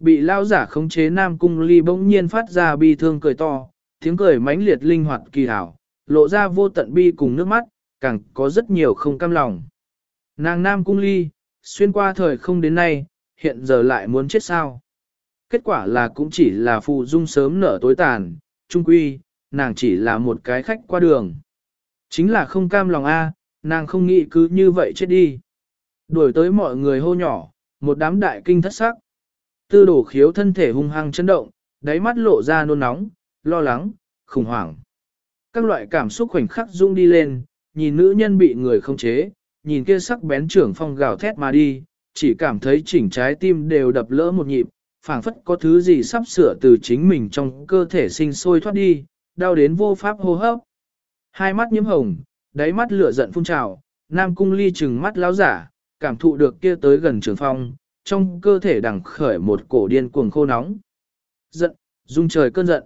Bị lao giả khống chế nam cung ly bỗng nhiên phát ra bi thương cười to, tiếng cười mãnh liệt linh hoạt kỳ hảo, lộ ra vô tận bi cùng nước mắt, càng có rất nhiều không cam lòng. Nàng nam cung ly, xuyên qua thời không đến nay, hiện giờ lại muốn chết sao. Kết quả là cũng chỉ là phụ dung sớm nở tối tàn, trung quy, nàng chỉ là một cái khách qua đường. Chính là không cam lòng a, nàng không nghĩ cứ như vậy chết đi. Đuổi tới mọi người hô nhỏ, một đám đại kinh thất sắc. Tư đổ khiếu thân thể hung hăng chấn động, đáy mắt lộ ra nôn nóng, lo lắng, khủng hoảng. Các loại cảm xúc khoảnh khắc rung đi lên, nhìn nữ nhân bị người không chế, nhìn kia sắc bén trưởng phong gào thét mà đi, chỉ cảm thấy chỉnh trái tim đều đập lỡ một nhịp, phảng phất có thứ gì sắp sửa từ chính mình trong cơ thể sinh sôi thoát đi, đau đến vô pháp hô hấp. Hai mắt nhiễm hồng, đáy mắt lửa giận phun trào, Nam Cung Ly trừng mắt láo giả, cảm thụ được kia tới gần trường phong, trong cơ thể đằng khởi một cổ điên cuồng khô nóng. Giận, dung trời cơn giận.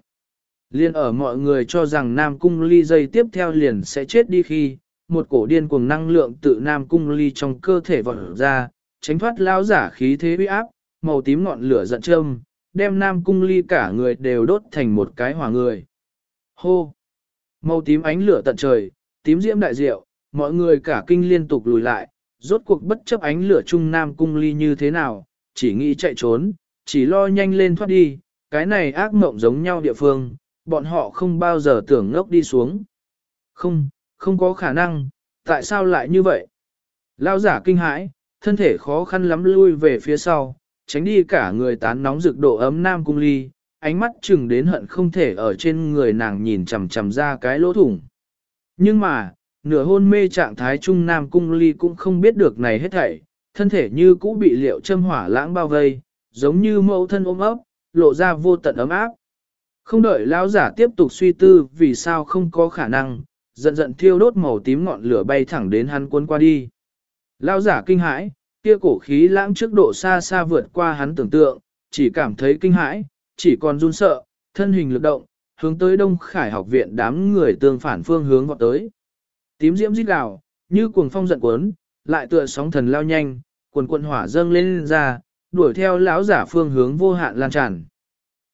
Liên ở mọi người cho rằng Nam Cung Ly dây tiếp theo liền sẽ chết đi khi, một cổ điên cuồng năng lượng tự Nam Cung Ly trong cơ thể vọt ra, tránh thoát lão giả khí thế uy áp, màu tím ngọn lửa giận châm, đem Nam Cung Ly cả người đều đốt thành một cái hỏa người. Hô! Màu tím ánh lửa tận trời, tím diễm đại diệu, mọi người cả kinh liên tục lùi lại, rốt cuộc bất chấp ánh lửa chung Nam Cung Ly như thế nào, chỉ nghĩ chạy trốn, chỉ lo nhanh lên thoát đi, cái này ác mộng giống nhau địa phương, bọn họ không bao giờ tưởng ngốc đi xuống. Không, không có khả năng, tại sao lại như vậy? Lao giả kinh hãi, thân thể khó khăn lắm lui về phía sau, tránh đi cả người tán nóng rực độ ấm nam cung ly, ánh mắt chừng đến hận không thể ở trên người nàng nhìn chằm chằm ra cái lỗ thủng. Nhưng mà, nửa hôn mê trạng thái trung nam cung ly cũng không biết được này hết thảy, thân thể như cũ bị liệu châm hỏa lãng bao vây, giống như mẫu thân ôm ấp, lộ ra vô tận ấm áp. Không đợi lão giả tiếp tục suy tư vì sao không có khả năng, giận giận thiêu đốt màu tím ngọn lửa bay thẳng đến hắn cuốn qua đi. Lão giả kinh hãi, kia cổ khí lãng trước độ xa xa vượt qua hắn tưởng tượng, chỉ cảm thấy kinh hãi, chỉ còn run sợ, thân hình lực động, hướng tới Đông Khải học viện đám người tương phản phương hướng vọt tới. Tím diễm rít gào, như cuồng phong giận cuốn, lại tựa sóng thần lao nhanh, quần quần hỏa dâng lên, lên ra, đuổi theo lão giả phương hướng vô hạn lan tràn.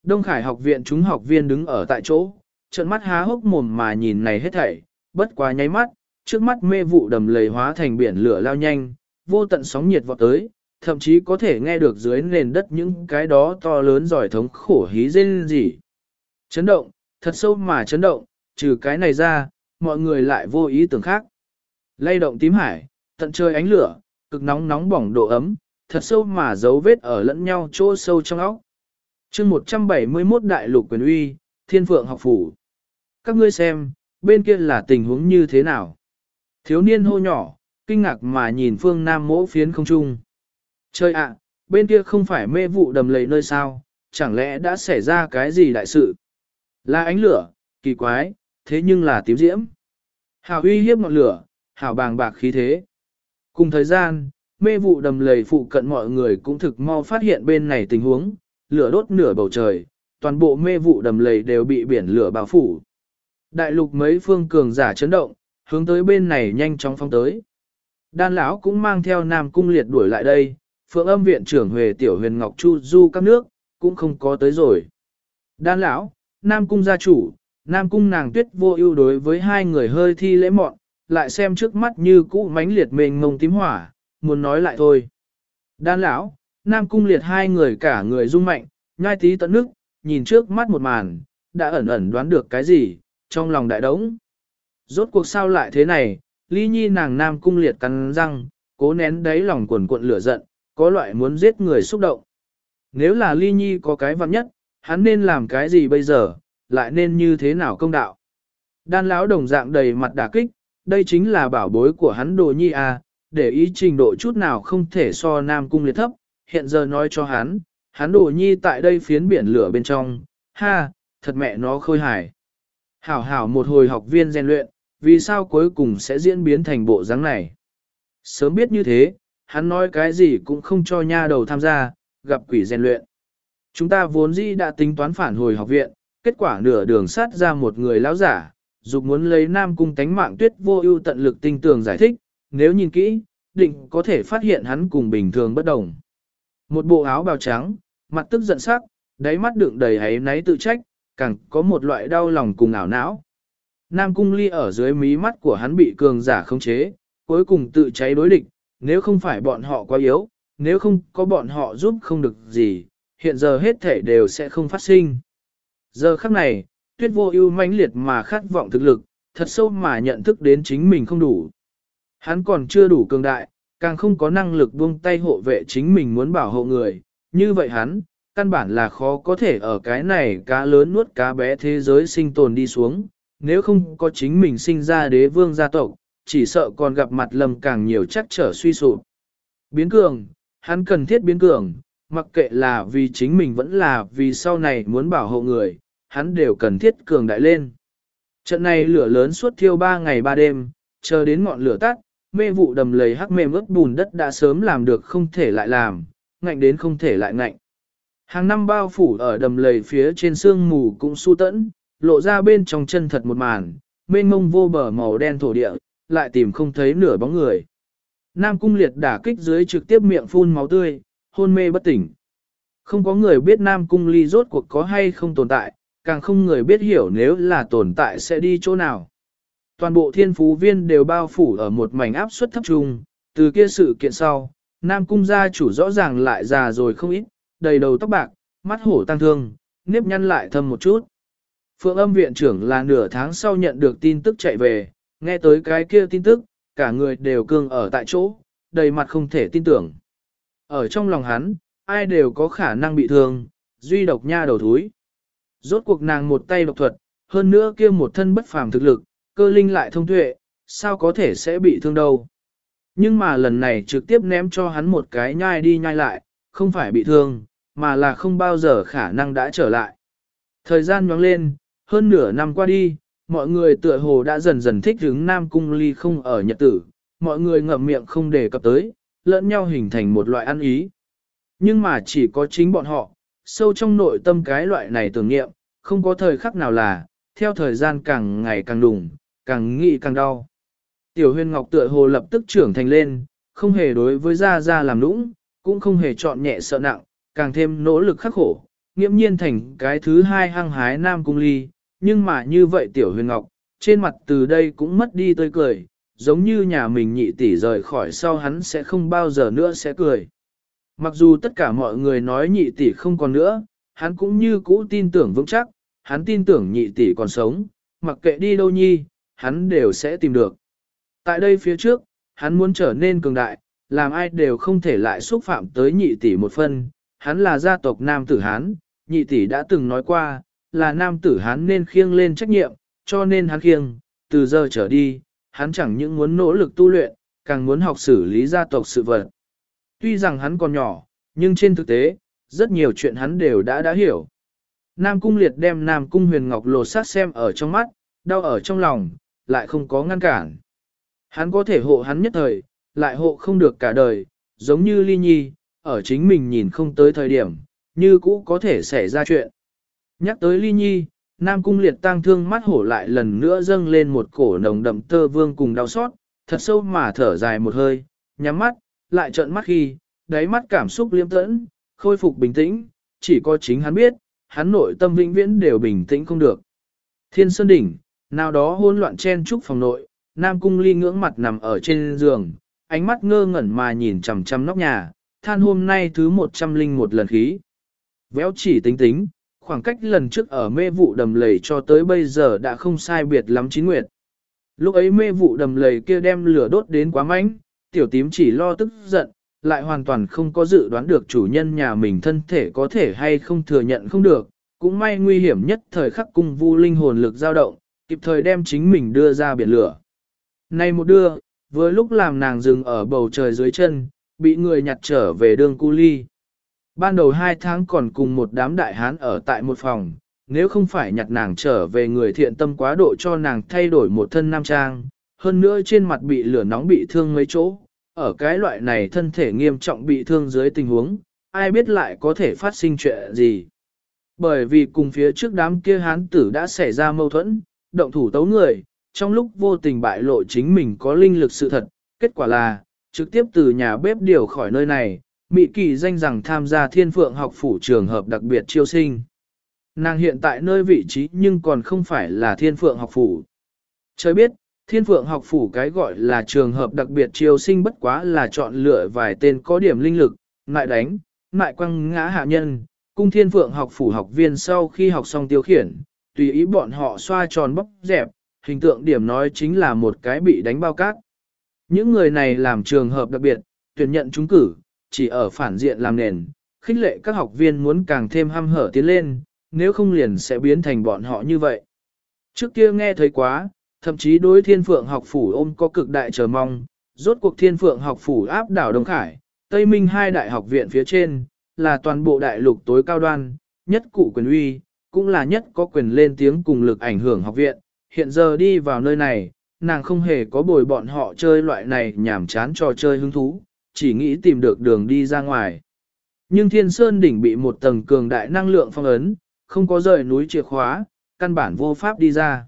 Đông Khải học viện chúng học viên đứng ở tại chỗ, trợn mắt há hốc mồm mà nhìn này hết thảy, bất quá nháy mắt, trước mắt mê vụ đầm lầy hóa thành biển lửa lao nhanh, vô tận sóng nhiệt vọt tới, thậm chí có thể nghe được dưới nền đất những cái đó to lớn giỏi thống khổ hí rên gì. Chấn động, thật sâu mà chấn động, trừ cái này ra, mọi người lại vô ý tưởng khác. Lay động tím hải, tận trời ánh lửa, cực nóng nóng bỏng độ ấm, thật sâu mà dấu vết ở lẫn nhau chỗ sâu trong óc. chương 171 Đại lục quyền uy, Thiên Phượng học phủ. Các ngươi xem, bên kia là tình huống như thế nào? Thiếu niên hô nhỏ, kinh ngạc mà nhìn phương Nam mỗ phiến không trung. Chơi ạ, bên kia không phải mê vụ đầm lầy nơi sao, chẳng lẽ đã xảy ra cái gì đại sự? Là ánh lửa, kỳ quái, thế nhưng là tím diễm. Hào uy hiếp ngọn lửa, hào bàng bạc khí thế. Cùng thời gian, mê vụ đầm lầy phụ cận mọi người cũng thực mau phát hiện bên này tình huống, lửa đốt nửa bầu trời, toàn bộ mê vụ đầm lầy đều bị biển lửa bao phủ. Đại lục mấy phương cường giả chấn động, hướng tới bên này nhanh chóng phong tới. Đan lão cũng mang theo Nam Cung Liệt đuổi lại đây, Phượng Âm viện trưởng Huệ Tiểu Huyền Ngọc Chu du các nước cũng không có tới rồi. Đan lão, Nam Cung gia chủ, Nam Cung nàng Tuyết vô ưu đối với hai người hơi thi lễ mọn, lại xem trước mắt như cũ mánh liệt mình ngông tím hỏa, muốn nói lại thôi. Đan lão, Nam Cung liệt hai người cả người rung mạnh, nhai tí tận nước, nhìn trước mắt một màn, đã ẩn ẩn đoán được cái gì, trong lòng đại đống. Rốt cuộc sao lại thế này, ly nhi nàng Nam Cung liệt cắn răng, cố nén đáy lòng cuồn cuộn lửa giận, có loại muốn giết người xúc động. Nếu là ly nhi có cái vặn nhất, hắn nên làm cái gì bây giờ, lại nên như thế nào công đạo. Đan lão đồng dạng đầy mặt đả kích, đây chính là bảo bối của hắn đồ nhi à, để ý trình độ chút nào không thể so nam cung liệt thấp, hiện giờ nói cho hắn, hắn đồ nhi tại đây phiến biển lửa bên trong, ha, thật mẹ nó khôi hài. Hảo hảo một hồi học viên rèn luyện, vì sao cuối cùng sẽ diễn biến thành bộ dáng này. Sớm biết như thế, hắn nói cái gì cũng không cho nha đầu tham gia, gặp quỷ rèn luyện. Chúng ta vốn dĩ đã tính toán phản hồi học viện, kết quả nửa đường sát ra một người lão giả, dục muốn lấy nam cung tánh mạng tuyết vô ưu tận lực tinh tường giải thích, nếu nhìn kỹ, định có thể phát hiện hắn cùng bình thường bất đồng. Một bộ áo bào trắng, mặt tức giận sắc, đáy mắt đựng đầy hấy náy tự trách, càng có một loại đau lòng cùng ảo não. Nam cung ly ở dưới mí mắt của hắn bị cường giả khống chế, cuối cùng tự cháy đối địch, nếu không phải bọn họ quá yếu, nếu không có bọn họ giúp không được gì, hiện giờ hết thể đều sẽ không phát sinh. Giờ khắc này, tuyết vô ưu mãnh liệt mà khát vọng thực lực, thật sâu mà nhận thức đến chính mình không đủ. Hắn còn chưa đủ cường đại, càng không có năng lực buông tay hộ vệ chính mình muốn bảo hộ người, như vậy hắn, căn bản là khó có thể ở cái này cá lớn nuốt cá bé thế giới sinh tồn đi xuống, nếu không có chính mình sinh ra đế vương gia tộc, chỉ sợ còn gặp mặt lầm càng nhiều chắc trở suy sụp. Biến cường, hắn cần thiết biến cường, mặc kệ là vì chính mình vẫn là vì sau này muốn bảo hộ người, hắn đều cần thiết cường đại lên. Trận này lửa lớn suốt thiêu ba ngày ba đêm, chờ đến ngọn lửa tắt, mê vụ đầm lầy hắc mềm ướt bùn đất đã sớm làm được không thể lại làm, ngạnh đến không thể lại ngạnh. Hàng năm bao phủ ở đầm lầy phía trên sương mù cũng su tẫn, lộ ra bên trong chân thật một màn, mênh mông vô bờ màu đen thổ địa, lại tìm không thấy nửa bóng người. Nam cung liệt đả kích dưới trực tiếp miệng phun máu tươi, hôn mê bất tỉnh. Không có người biết Nam cung ly rốt cuộc có hay không tồn tại, càng không người biết hiểu nếu là tồn tại sẽ đi chỗ nào. Toàn bộ thiên phú viên đều bao phủ ở một mảnh áp suất thấp trung, từ kia sự kiện sau, Nam cung gia chủ rõ ràng lại già rồi không ít, đầy đầu tóc bạc, mắt hổ tăng thương, nếp nhăn lại thâm một chút. Phượng âm viện trưởng là nửa tháng sau nhận được tin tức chạy về, nghe tới cái kia tin tức, cả người đều cương ở tại chỗ, đầy mặt không thể tin tưởng. Ở trong lòng hắn, ai đều có khả năng bị thương, duy độc nha đầu thúi. Rốt cuộc nàng một tay độc thuật, hơn nữa kia một thân bất phàm thực lực, cơ linh lại thông tuệ, sao có thể sẽ bị thương đâu. Nhưng mà lần này trực tiếp ném cho hắn một cái nhai đi nhai lại, không phải bị thương, mà là không bao giờ khả năng đã trở lại. Thời gian nhoáng lên, hơn nửa năm qua đi, mọi người tựa hồ đã dần dần thích hứng Nam Cung Ly không ở nhật tử, mọi người ngậm miệng không đề cập tới, lẫn nhau hình thành một loại ăn ý. Nhưng mà chỉ có chính bọn họ, sâu trong nội tâm cái loại này tưởng niệm, không có thời khắc nào là, theo thời gian càng ngày càng đùng, càng nghĩ càng đau. Tiểu huyền ngọc tựa hồ lập tức trưởng thành lên, không hề đối với Gia Gia làm nũng, cũng không hề chọn nhẹ sợ nặng, càng thêm nỗ lực khắc khổ, nghiễm nhiên thành cái thứ hai hăng hái nam cung ly, nhưng mà như vậy tiểu huyền ngọc, trên mặt từ đây cũng mất đi tươi cười, giống như nhà mình nhị tỷ rời khỏi sau hắn sẽ không bao giờ nữa sẽ cười. Mặc dù tất cả mọi người nói nhị tỷ không còn nữa, hắn cũng như cũ tin tưởng vững chắc, hắn tin tưởng nhị tỷ còn sống, mặc kệ đi đâu nhi, hắn đều sẽ tìm được. Tại đây phía trước, hắn muốn trở nên cường đại, làm ai đều không thể lại xúc phạm tới nhị tỷ một phân, hắn là gia tộc nam tử Hán, nhị tỷ đã từng nói qua, là nam tử hắn nên khiêng lên trách nhiệm, cho nên hắn khiêng, từ giờ trở đi, hắn chẳng những muốn nỗ lực tu luyện, càng muốn học xử lý gia tộc sự vật. Tuy rằng hắn còn nhỏ, nhưng trên thực tế, rất nhiều chuyện hắn đều đã đã hiểu. Nam Cung Liệt đem Nam Cung Huyền Ngọc lột sát xem ở trong mắt, đau ở trong lòng, lại không có ngăn cản. Hắn có thể hộ hắn nhất thời, lại hộ không được cả đời, giống như Ly Nhi, ở chính mình nhìn không tới thời điểm, như cũ có thể xảy ra chuyện. Nhắc tới Ly Nhi, Nam Cung Liệt tăng thương mắt hổ lại lần nữa dâng lên một cổ nồng đậm tơ vương cùng đau xót, thật sâu mà thở dài một hơi, nhắm mắt, lại trợn mắt khi, đáy mắt cảm xúc liêm tẫn, khôi phục bình tĩnh, chỉ có chính hắn biết, hắn nội tâm vĩnh viễn đều bình tĩnh không được. Thiên Sơn Đỉnh, nào đó hỗn loạn chen trúc phòng nội, Nam Cung Ly ngưỡng mặt nằm ở trên giường, ánh mắt ngơ ngẩn mà nhìn chằm chằm nóc nhà, than hôm nay thứ một trăm linh một lần khí. Véo chỉ tính tính, khoảng cách lần trước ở mê vụ đầm lầy cho tới bây giờ đã không sai biệt lắm chín nguyệt. Lúc ấy mê vụ đầm lầy kia đem lửa đốt đến quá mạnh, tiểu tím chỉ lo tức giận, lại hoàn toàn không có dự đoán được chủ nhân nhà mình thân thể có thể hay không thừa nhận không được, cũng may nguy hiểm nhất thời khắc cung vu linh hồn lực dao động, kịp thời đem chính mình đưa ra biển lửa. Nay một đưa, vừa lúc làm nàng dừng ở bầu trời dưới chân, bị người nhặt trở về đường cu ly. Ban đầu hai tháng còn cùng một đám đại hán ở tại một phòng, nếu không phải nhặt nàng trở về người thiện tâm quá độ cho nàng thay đổi một thân nam trang, hơn nữa trên mặt bị lửa nóng bị thương mấy chỗ, ở cái loại này thân thể nghiêm trọng bị thương dưới tình huống, ai biết lại có thể phát sinh chuyện gì. Bởi vì cùng phía trước đám kia hán tử đã xảy ra mâu thuẫn, động thủ tấu người, trong lúc vô tình bại lộ chính mình có linh lực sự thật, kết quả là, trực tiếp từ nhà bếp điều khỏi nơi này, Mị Kỳ danh rằng tham gia thiên phượng học phủ trường hợp đặc biệt chiêu sinh. Nàng hiện tại nơi vị trí nhưng còn không phải là thiên phượng học phủ. Trời biết, thiên phượng học phủ cái gọi là trường hợp đặc biệt chiêu sinh bất quá là chọn lựa vài tên có điểm linh lực, ngại đánh, ngại quăng ngã hạ nhân, cung thiên phượng học phủ học viên sau khi học xong tiêu khiển, tùy ý bọn họ xoa tròn bóc dẹp, hình tượng điểm nói chính là một cái bị đánh bao cát. Những người này làm trường hợp đặc biệt, tuyển nhận chúng cử, chỉ ở phản diện làm nền, khích lệ các học viên muốn càng thêm ham hở tiến lên, nếu không liền sẽ biến thành bọn họ như vậy. Trước kia nghe thấy quá, thậm chí đối thiên phượng học phủ ôm có cực đại chờ mong, rốt cuộc thiên phượng học phủ áp đảo Đông Khải, Tây Minh hai đại học viện phía trên, là toàn bộ đại lục tối cao đoan, nhất cụ quyền uy, cũng là nhất có quyền lên tiếng cùng lực ảnh hưởng học viện. Hiện giờ đi vào nơi này, nàng không hề có bồi bọn họ chơi loại này nhảm chán trò chơi hứng thú, chỉ nghĩ tìm được đường đi ra ngoài. Nhưng thiên sơn đỉnh bị một tầng cường đại năng lượng phong ấn, không có rời núi chìa khóa, căn bản vô pháp đi ra.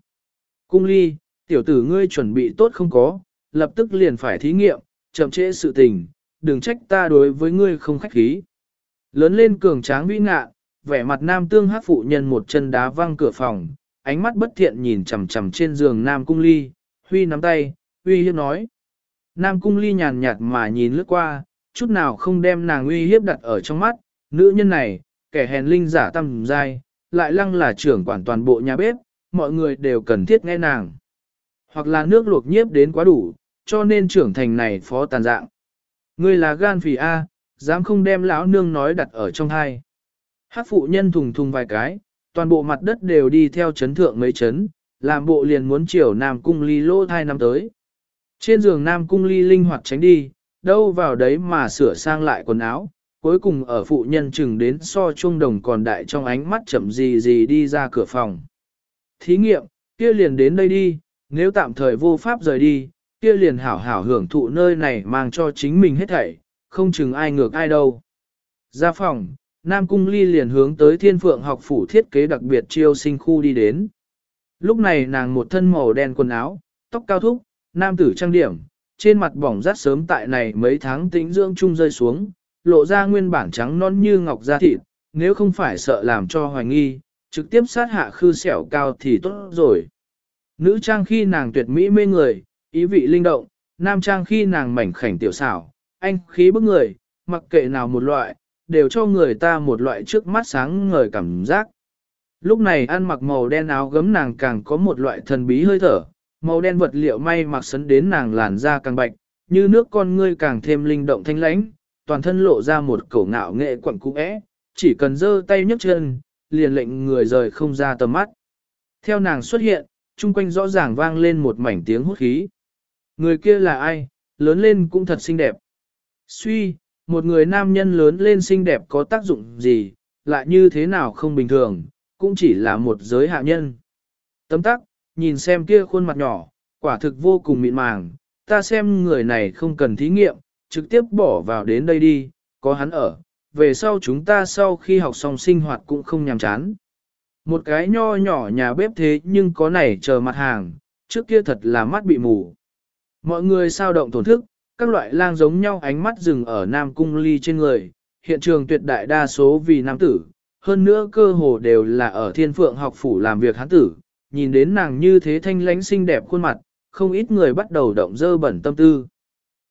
Cung ly, tiểu tử ngươi chuẩn bị tốt không có, lập tức liền phải thí nghiệm, chậm trễ sự tình, đừng trách ta đối với ngươi không khách khí. Lớn lên cường tráng vĩ ngạ, vẻ mặt nam tương hát phụ nhân một chân đá văng cửa phòng, ánh mắt bất thiện nhìn chằm chằm trên giường nam cung ly, huy nắm tay, huy hiếp nói. Nam cung ly nhàn nhạt mà nhìn lướt qua, chút nào không đem nàng uy hiếp đặt ở trong mắt, nữ nhân này, kẻ hèn linh giả tâm dai, lại lăng là trưởng quản toàn bộ nhà bếp, mọi người đều cần thiết nghe nàng. Hoặc là nước luộc nhiếp đến quá đủ, cho nên trưởng thành này phó tàn dạng. Ngươi là gan phì A, dám không đem lão nương nói đặt ở trong hai. Hát phụ nhân thùng thùng vài cái, toàn bộ mặt đất đều đi theo chấn thượng mấy chấn, làm bộ liền muốn chiều Nam Cung Ly lô thai năm tới. Trên giường Nam Cung Ly linh hoạt tránh đi, đâu vào đấy mà sửa sang lại quần áo, cuối cùng ở phụ nhân chừng đến so trung đồng còn đại trong ánh mắt chậm gì gì đi ra cửa phòng. Thí nghiệm, kia liền đến đây đi, nếu tạm thời vô pháp rời đi, kia liền hảo hảo hưởng thụ nơi này mang cho chính mình hết thảy, không chừng ai ngược ai đâu. Ra phòng, Nam Cung Ly liền hướng tới thiên phượng học phủ thiết kế đặc biệt chiêu sinh khu đi đến. Lúc này nàng một thân màu đen quần áo, tóc cao thúc, nam tử trang điểm, trên mặt bỏng rát sớm tại này mấy tháng tĩnh dưỡng chung rơi xuống, lộ ra nguyên bản trắng non như ngọc da thịt, nếu không phải sợ làm cho hoài nghi, trực tiếp sát hạ khư sẹo cao thì tốt rồi. Nữ trang khi nàng tuyệt mỹ mê người, ý vị linh động, nam trang khi nàng mảnh khảnh tiểu xảo, anh khí bức người, mặc kệ nào một loại, đều cho người ta một loại trước mắt sáng ngời cảm giác. Lúc này ăn mặc màu đen áo gấm nàng càng có một loại thần bí hơi thở, màu đen vật liệu may mặc sấn đến nàng làn da càng bạch, như nước con ngươi càng thêm linh động thanh lãnh, toàn thân lộ ra một cổ ngạo nghệ quẩn cũ é, chỉ cần giơ tay nhấc chân, liền lệnh người rời không ra tầm mắt. Theo nàng xuất hiện, chung quanh rõ ràng vang lên một mảnh tiếng hút khí. Người kia là ai, lớn lên cũng thật xinh đẹp. Suy, một người nam nhân lớn lên xinh đẹp có tác dụng gì, lại như thế nào không bình thường, cũng chỉ là một giới hạ nhân. Tấm tắc, nhìn xem kia khuôn mặt nhỏ, quả thực vô cùng mịn màng, ta xem người này không cần thí nghiệm, trực tiếp bỏ vào đến đây đi, có hắn ở, về sau chúng ta sau khi học xong sinh hoạt cũng không nhàm chán. Một cái nho nhỏ nhà bếp thế nhưng có này chờ mặt hàng, trước kia thật là mắt bị mù. Mọi người sao động tổn thức, các loại lang giống nhau ánh mắt dừng ở Nam Cung Ly trên người, hiện trường tuyệt đại đa số vì nam tử, hơn nữa cơ hồ đều là ở thiên phượng học phủ làm việc hắn tử, nhìn đến nàng như thế thanh lánh xinh đẹp khuôn mặt, không ít người bắt đầu động dơ bẩn tâm tư.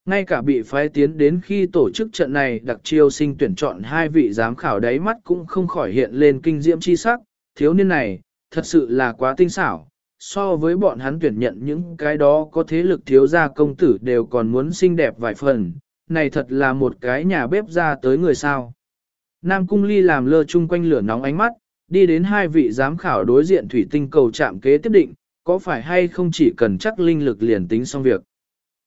Ngay cả bị phái tiến đến khi tổ chức trận này đặc chiêu sinh tuyển chọn hai vị giám khảo đáy mắt cũng không khỏi hiện lên kinh diễm chi sắc, thiếu niên này, thật sự là quá tinh xảo, so với bọn hắn tuyển nhận những cái đó có thế lực thiếu gia công tử đều còn muốn xinh đẹp vài phần, này thật là một cái nhà bếp ra tới người sao. Nam Cung Ly làm lơ chung quanh lửa nóng ánh mắt, đi đến hai vị giám khảo đối diện thủy tinh cầu chạm kế tiếp định, có phải hay không chỉ cần chắc linh lực liền tính xong việc.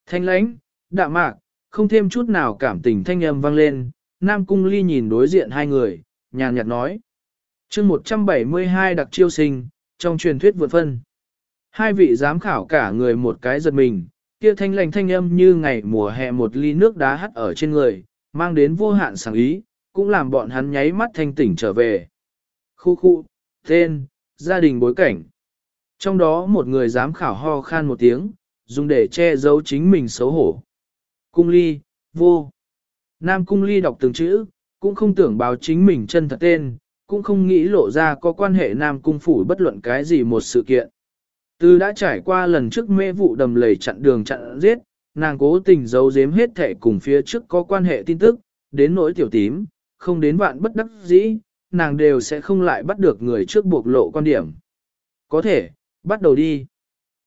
Thanh lãnh, đạm mạc, không thêm chút nào cảm tình thanh âm vang lên, Nam Cung Ly nhìn đối diện hai người, nhàn nhạt nói. chương 172 đặc chiêu sinh, trong truyền thuyết vượt phân. Hai vị giám khảo cả người một cái giật mình, kia thanh lành thanh âm như ngày mùa hè một ly nước đá hắt ở trên người, mang đến vô hạn sáng ý, cũng làm bọn hắn nháy mắt thanh tỉnh trở về. Khu khu, tên, gia đình bối cảnh. Trong đó một người dám khảo ho khan một tiếng, dùng để che giấu chính mình xấu hổ. Cung ly, vô. Nam cung ly đọc từng chữ, cũng không tưởng báo chính mình chân thật tên, cũng không nghĩ lộ ra có quan hệ Nam cung phủ bất luận cái gì một sự kiện. Từ đã trải qua lần trước mê vụ đầm lầy chặn đường chặn giết, nàng cố tình giấu giếm hết thể cùng phía trước có quan hệ tin tức, đến nỗi tiểu tím, không đến vạn bất đắc dĩ, nàng đều sẽ không lại bắt được người trước buộc lộ quan điểm. Có thể, bắt đầu đi.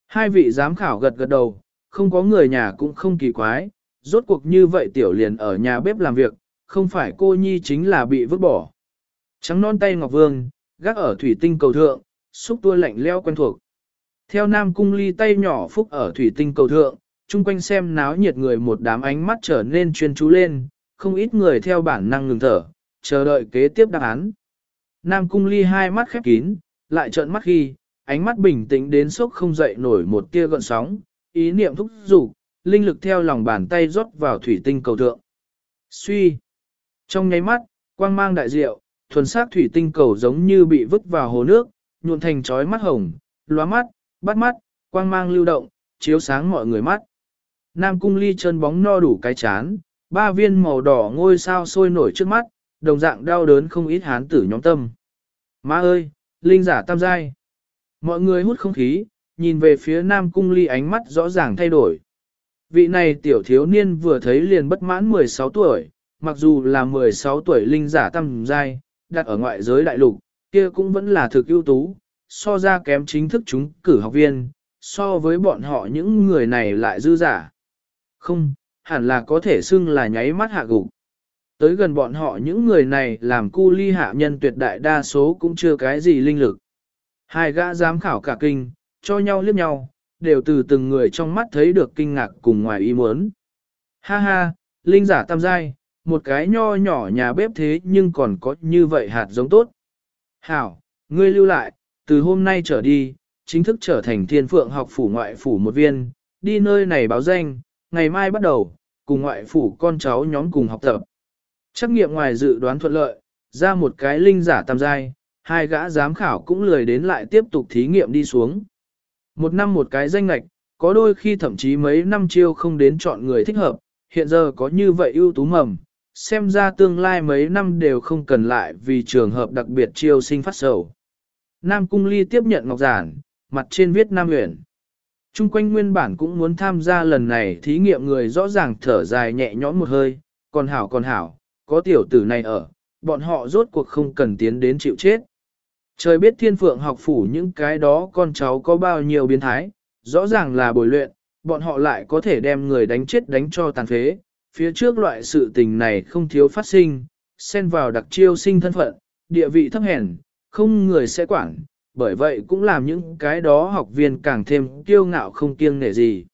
Hai vị giám khảo gật gật đầu, không có người nhà cũng không kỳ quái, rốt cuộc như vậy tiểu liền ở nhà bếp làm việc, không phải cô nhi chính là bị vứt bỏ. Trắng non tay Ngọc Vương, gác ở thủy tinh cầu thượng, xúc tua lạnh leo quen thuộc. Theo Nam Cung ly tay nhỏ phúc ở thủy tinh cầu thượng, chung quanh xem náo nhiệt người một đám ánh mắt trở nên chuyên chú lên, không ít người theo bản năng ngừng thở, chờ đợi kế tiếp đáp án. Nam Cung ly hai mắt khép kín, lại trợn mắt khi, ánh mắt bình tĩnh đến sốc không dậy nổi một tia gợn sóng, ý niệm thúc dục linh lực theo lòng bàn tay rót vào thủy tinh cầu thượng. Suy! Trong nháy mắt, quang mang đại diệu, thuần sắc thủy tinh cầu giống như bị vứt vào hồ nước, nhuộn thành chói mắt hồng, lóa mắt, bắt mắt, quang mang lưu động, chiếu sáng mọi người mắt. Nam cung ly chân bóng no đủ cái chán, ba viên màu đỏ ngôi sao sôi nổi trước mắt, đồng dạng đau đớn không ít hán tử nhóm tâm. Má ơi, linh giả tam giai. Mọi người hút không khí, nhìn về phía Nam cung ly ánh mắt rõ ràng thay đổi. Vị này tiểu thiếu niên vừa thấy liền bất mãn 16 tuổi, mặc dù là 16 tuổi linh giả tam giai, đặt ở ngoại giới đại lục, kia cũng vẫn là thực ưu tú, so ra kém chính thức chúng cử học viên, so với bọn họ những người này lại dư giả. Không, hẳn là có thể xưng là nháy mắt hạ gục. Tới gần bọn họ những người này làm cu ly hạ nhân tuyệt đại đa số cũng chưa cái gì linh lực. Hai gã giám khảo cả kinh, cho nhau liếc nhau, đều từ từng người trong mắt thấy được kinh ngạc cùng ngoài ý muốn. Ha ha, linh giả tam giai, một cái nho nhỏ nhà bếp thế nhưng còn có như vậy hạt giống tốt. Hảo, ngươi lưu lại, từ hôm nay trở đi, chính thức trở thành thiên phượng học phủ ngoại phủ một viên, đi nơi này báo danh, ngày mai bắt đầu, cùng ngoại phủ con cháu nhóm cùng học tập. Trắc nghiệm ngoài dự đoán thuận lợi, ra một cái linh giả tam giai, hai gã giám khảo cũng lười đến lại tiếp tục thí nghiệm đi xuống. Một năm một cái danh lạch, có đôi khi thậm chí mấy năm chiêu không đến chọn người thích hợp, hiện giờ có như vậy ưu tú mầm, xem ra tương lai mấy năm đều không cần lại vì trường hợp đặc biệt chiêu sinh phát sầu. Nam Cung Ly tiếp nhận ngọc giản, mặt trên viết Nam Huyền. Trung quanh nguyên bản cũng muốn tham gia lần này thí nghiệm người rõ ràng thở dài nhẹ nhõm một hơi, còn hảo còn hảo, có tiểu tử này ở, bọn họ rốt cuộc không cần tiến đến chịu chết. Trời biết thiên phượng học phủ những cái đó con cháu có bao nhiêu biến thái, rõ ràng là bồi luyện, bọn họ lại có thể đem người đánh chết đánh cho tàn phế. Phía trước loại sự tình này không thiếu phát sinh, xen vào đặc chiêu sinh thân phận, địa vị thấp hèn, không người sẽ quản, bởi vậy cũng làm những cái đó học viên càng thêm kiêu ngạo không kiêng nể gì.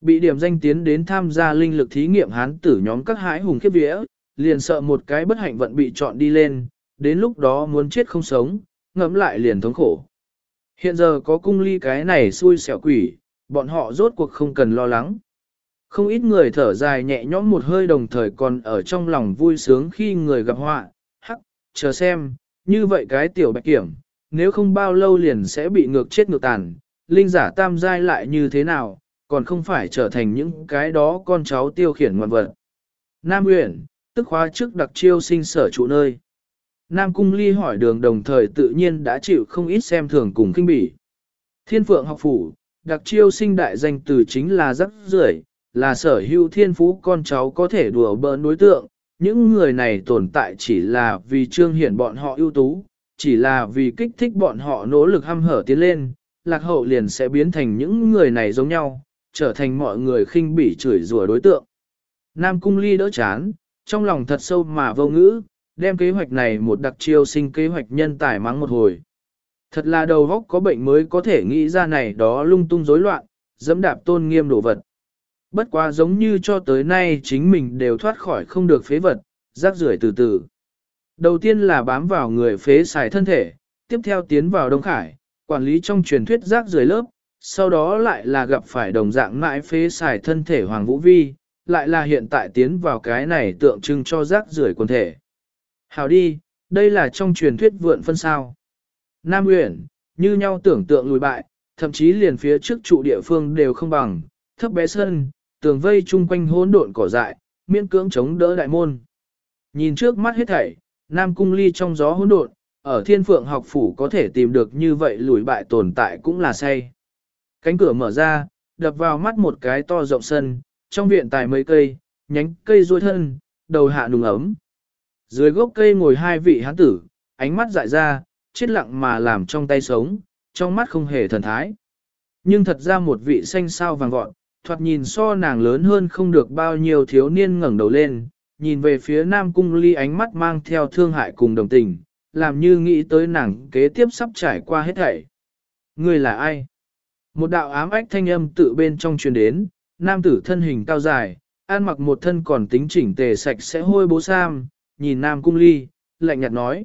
Bị điểm danh tiến đến tham gia linh lực thí nghiệm hán tử nhóm các hãi hùng khiếp vía, liền sợ một cái bất hạnh vận bị chọn đi lên, đến lúc đó muốn chết không sống, ngẫm lại liền thống khổ. Hiện giờ có cung ly cái này xui xẻo quỷ, bọn họ rốt cuộc không cần lo lắng. Không ít người thở dài nhẹ nhõm một hơi đồng thời còn ở trong lòng vui sướng khi người gặp họa, hắc, chờ xem, như vậy cái tiểu bạch kiểm, nếu không bao lâu liền sẽ bị ngược chết ngược tàn, linh giả tam giai lại như thế nào, còn không phải trở thành những cái đó con cháu tiêu khiển ngoan vật. Nam Uyển, tức khóa trước đặc chiêu sinh sở trụ nơi. Nam Cung Ly hỏi đường đồng thời tự nhiên đã chịu không ít xem thường cùng kinh bỉ. Thiên Phượng học phủ, đặc chiêu sinh đại danh từ chính là rất rưởi, là sở hữu thiên phú con cháu có thể đùa bỡn đối tượng. Những người này tồn tại chỉ là vì trương hiển bọn họ ưu tú, chỉ là vì kích thích bọn họ nỗ lực hăm hở tiến lên, lạc hậu liền sẽ biến thành những người này giống nhau, trở thành mọi người khinh bỉ chửi rủa đối tượng. Nam Cung Ly đỡ chán, trong lòng thật sâu mà vô ngữ, đem kế hoạch này một đặc chiêu sinh kế hoạch nhân tài mắng một hồi. Thật là đầu góc có bệnh mới có thể nghĩ ra này đó lung tung rối loạn, dẫm đạp tôn nghiêm đổ vật. Bất quá giống như cho tới nay chính mình đều thoát khỏi không được phế vật, rác rưởi từ từ. Đầu tiên là bám vào người phế xài thân thể, tiếp theo tiến vào Đông Khải, quản lý trong truyền thuyết rác rưởi lớp, sau đó lại là gặp phải đồng dạng mãi phế xài thân thể Hoàng Vũ Vi, lại là hiện tại tiến vào cái này tượng trưng cho rác rưởi quần thể. Hào đi, đây là trong truyền thuyết vượn phân sao. Nam Uyển, như nhau tưởng tượng lùi bại, thậm chí liền phía trước trụ địa phương đều không bằng, thấp bé sân, tường vây chung quanh hỗn độn cỏ dại, miễn cưỡng chống đỡ đại môn. Nhìn trước mắt hết thảy, Nam Cung Ly trong gió hỗn độn, ở thiên phượng học phủ có thể tìm được như vậy lùi bại tồn tại cũng là say. Cánh cửa mở ra, đập vào mắt một cái to rộng sân, trong viện tài mấy cây, nhánh cây ruôi thân, đầu hạ nùng ấm. Dưới gốc cây ngồi hai vị hán tử, ánh mắt dại ra, chết lặng mà làm trong tay sống, trong mắt không hề thần thái. Nhưng thật ra một vị xanh sao vàng gọn, thoạt nhìn so nàng lớn hơn không được bao nhiêu thiếu niên ngẩng đầu lên, nhìn về phía Nam Cung Ly ánh mắt mang theo thương hại cùng đồng tình, làm như nghĩ tới nàng kế tiếp sắp trải qua hết thảy. Người là ai? Một đạo ám ách thanh âm tự bên trong truyền đến, nam tử thân hình cao dài, ăn mặc một thân còn tính chỉnh tề sạch sẽ hôi bố sam, nhìn Nam Cung Ly, lạnh nhạt nói.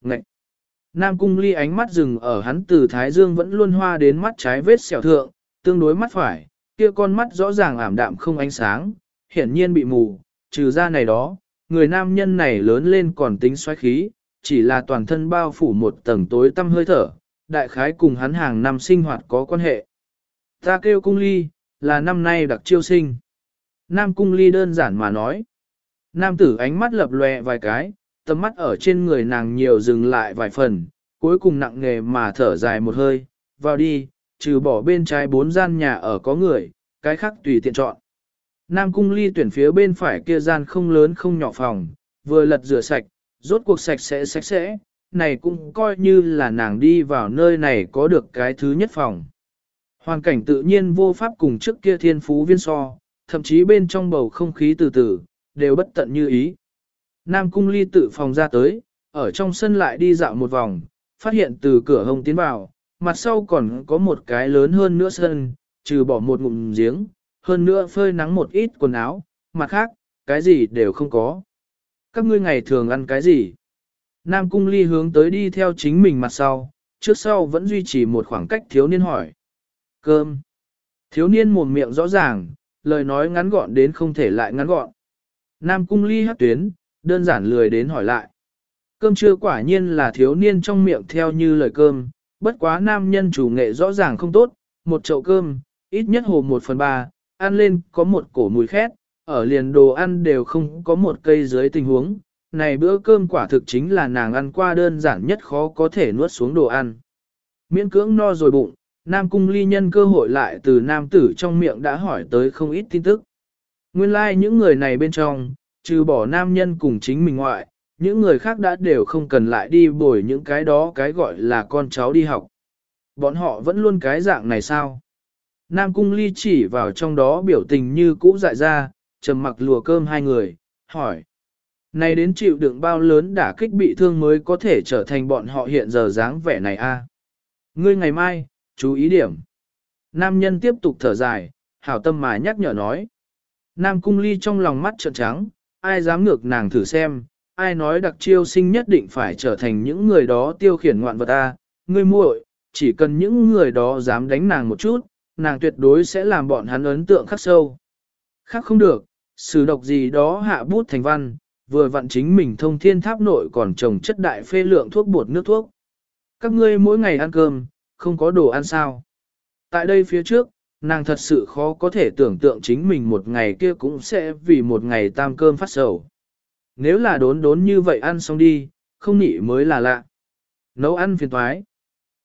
Ngậy! Nam Cung Ly ánh mắt dừng ở hắn từ Thái Dương vẫn luôn hoa đến mắt trái vết sẹo thượng, tương đối mắt phải, kia con mắt rõ ràng ảm đạm không ánh sáng, hiển nhiên bị mù, trừ ra này đó, người nam nhân này lớn lên còn tính xoáy khí, chỉ là toàn thân bao phủ một tầng tối tăm hơi thở, đại khái cùng hắn hàng năm sinh hoạt có quan hệ. Ta kêu cung ly, là năm nay đặc chiêu sinh. Nam cung ly đơn giản mà nói. Nam tử ánh mắt lập lòe vài cái, tầm mắt ở trên người nàng nhiều dừng lại vài phần, cuối cùng nặng nghề mà thở dài một hơi, vào đi, trừ bỏ bên trái bốn gian nhà ở có người, cái khác tùy tiện chọn. Nam cung ly tuyển phía bên phải kia gian không lớn không nhỏ phòng, vừa lật rửa sạch, rốt cuộc sạch sẽ sạch sẽ, này cũng coi như là nàng đi vào nơi này có được cái thứ nhất phòng. Hoàn cảnh tự nhiên vô pháp cùng trước kia thiên phú viên so, thậm chí bên trong bầu không khí từ từ, đều bất tận như ý. Nam cung ly tự phòng ra tới, ở trong sân lại đi dạo một vòng, phát hiện từ cửa hông tiến vào, mặt sau còn có một cái lớn hơn nữa sân, trừ bỏ một ngụm giếng, hơn nữa phơi nắng một ít quần áo, mặt khác, cái gì đều không có. Các ngươi ngày thường ăn cái gì? Nam cung ly hướng tới đi theo chính mình mặt sau, trước sau vẫn duy trì một khoảng cách thiếu niên hỏi. Cơm. Thiếu niên mồm miệng rõ ràng, lời nói ngắn gọn đến không thể lại ngắn gọn. Nam cung ly hát tuyến, đơn giản lười đến hỏi lại. Cơm trưa quả nhiên là thiếu niên trong miệng theo như lời cơm, bất quá nam nhân chủ nghệ rõ ràng không tốt, một chậu cơm, ít nhất hồ một phần ba, ăn lên có một cổ mùi khét, ở liền đồ ăn đều không có một cây dưới tình huống. Này bữa cơm quả thực chính là nàng ăn qua đơn giản nhất khó có thể nuốt xuống đồ ăn. Miễn cưỡng no rồi bụng, Nam Cung ly nhân cơ hội lại từ nam tử trong miệng đã hỏi tới không ít tin tức. Nguyên lai like những người này bên trong, trừ bỏ nam nhân cùng chính mình ngoại, những người khác đã đều không cần lại đi bồi những cái đó cái gọi là con cháu đi học. Bọn họ vẫn luôn cái dạng này sao? Nam Cung Ly chỉ vào trong đó biểu tình như cũ dại ra, trầm mặc lùa cơm hai người, hỏi. Này đến chịu đựng bao lớn đã kích bị thương mới có thể trở thành bọn họ hiện giờ dáng vẻ này a? Ngươi ngày mai, chú ý điểm. Nam nhân tiếp tục thở dài, hảo tâm mà nhắc nhở nói. Nam Cung Ly trong lòng mắt trợn trắng, ai dám ngược nàng thử xem, ai nói đặc chiêu sinh nhất định phải trở thành những người đó tiêu khiển ngoạn vật ta, ngươi muội, chỉ cần những người đó dám đánh nàng một chút, nàng tuyệt đối sẽ làm bọn hắn ấn tượng khắc sâu. Khác không được, sử độc gì đó hạ bút thành văn, vừa vặn chính mình thông thiên tháp nội còn trồng chất đại phê lượng thuốc bột nước thuốc. Các ngươi mỗi ngày ăn cơm, không có đồ ăn sao. Tại đây phía trước, nàng thật sự khó có thể tưởng tượng chính mình một ngày kia cũng sẽ vì một ngày tam cơm phát sầu. Nếu là đốn đốn như vậy ăn xong đi, không nhị mới là lạ. Nấu ăn phiền thoái.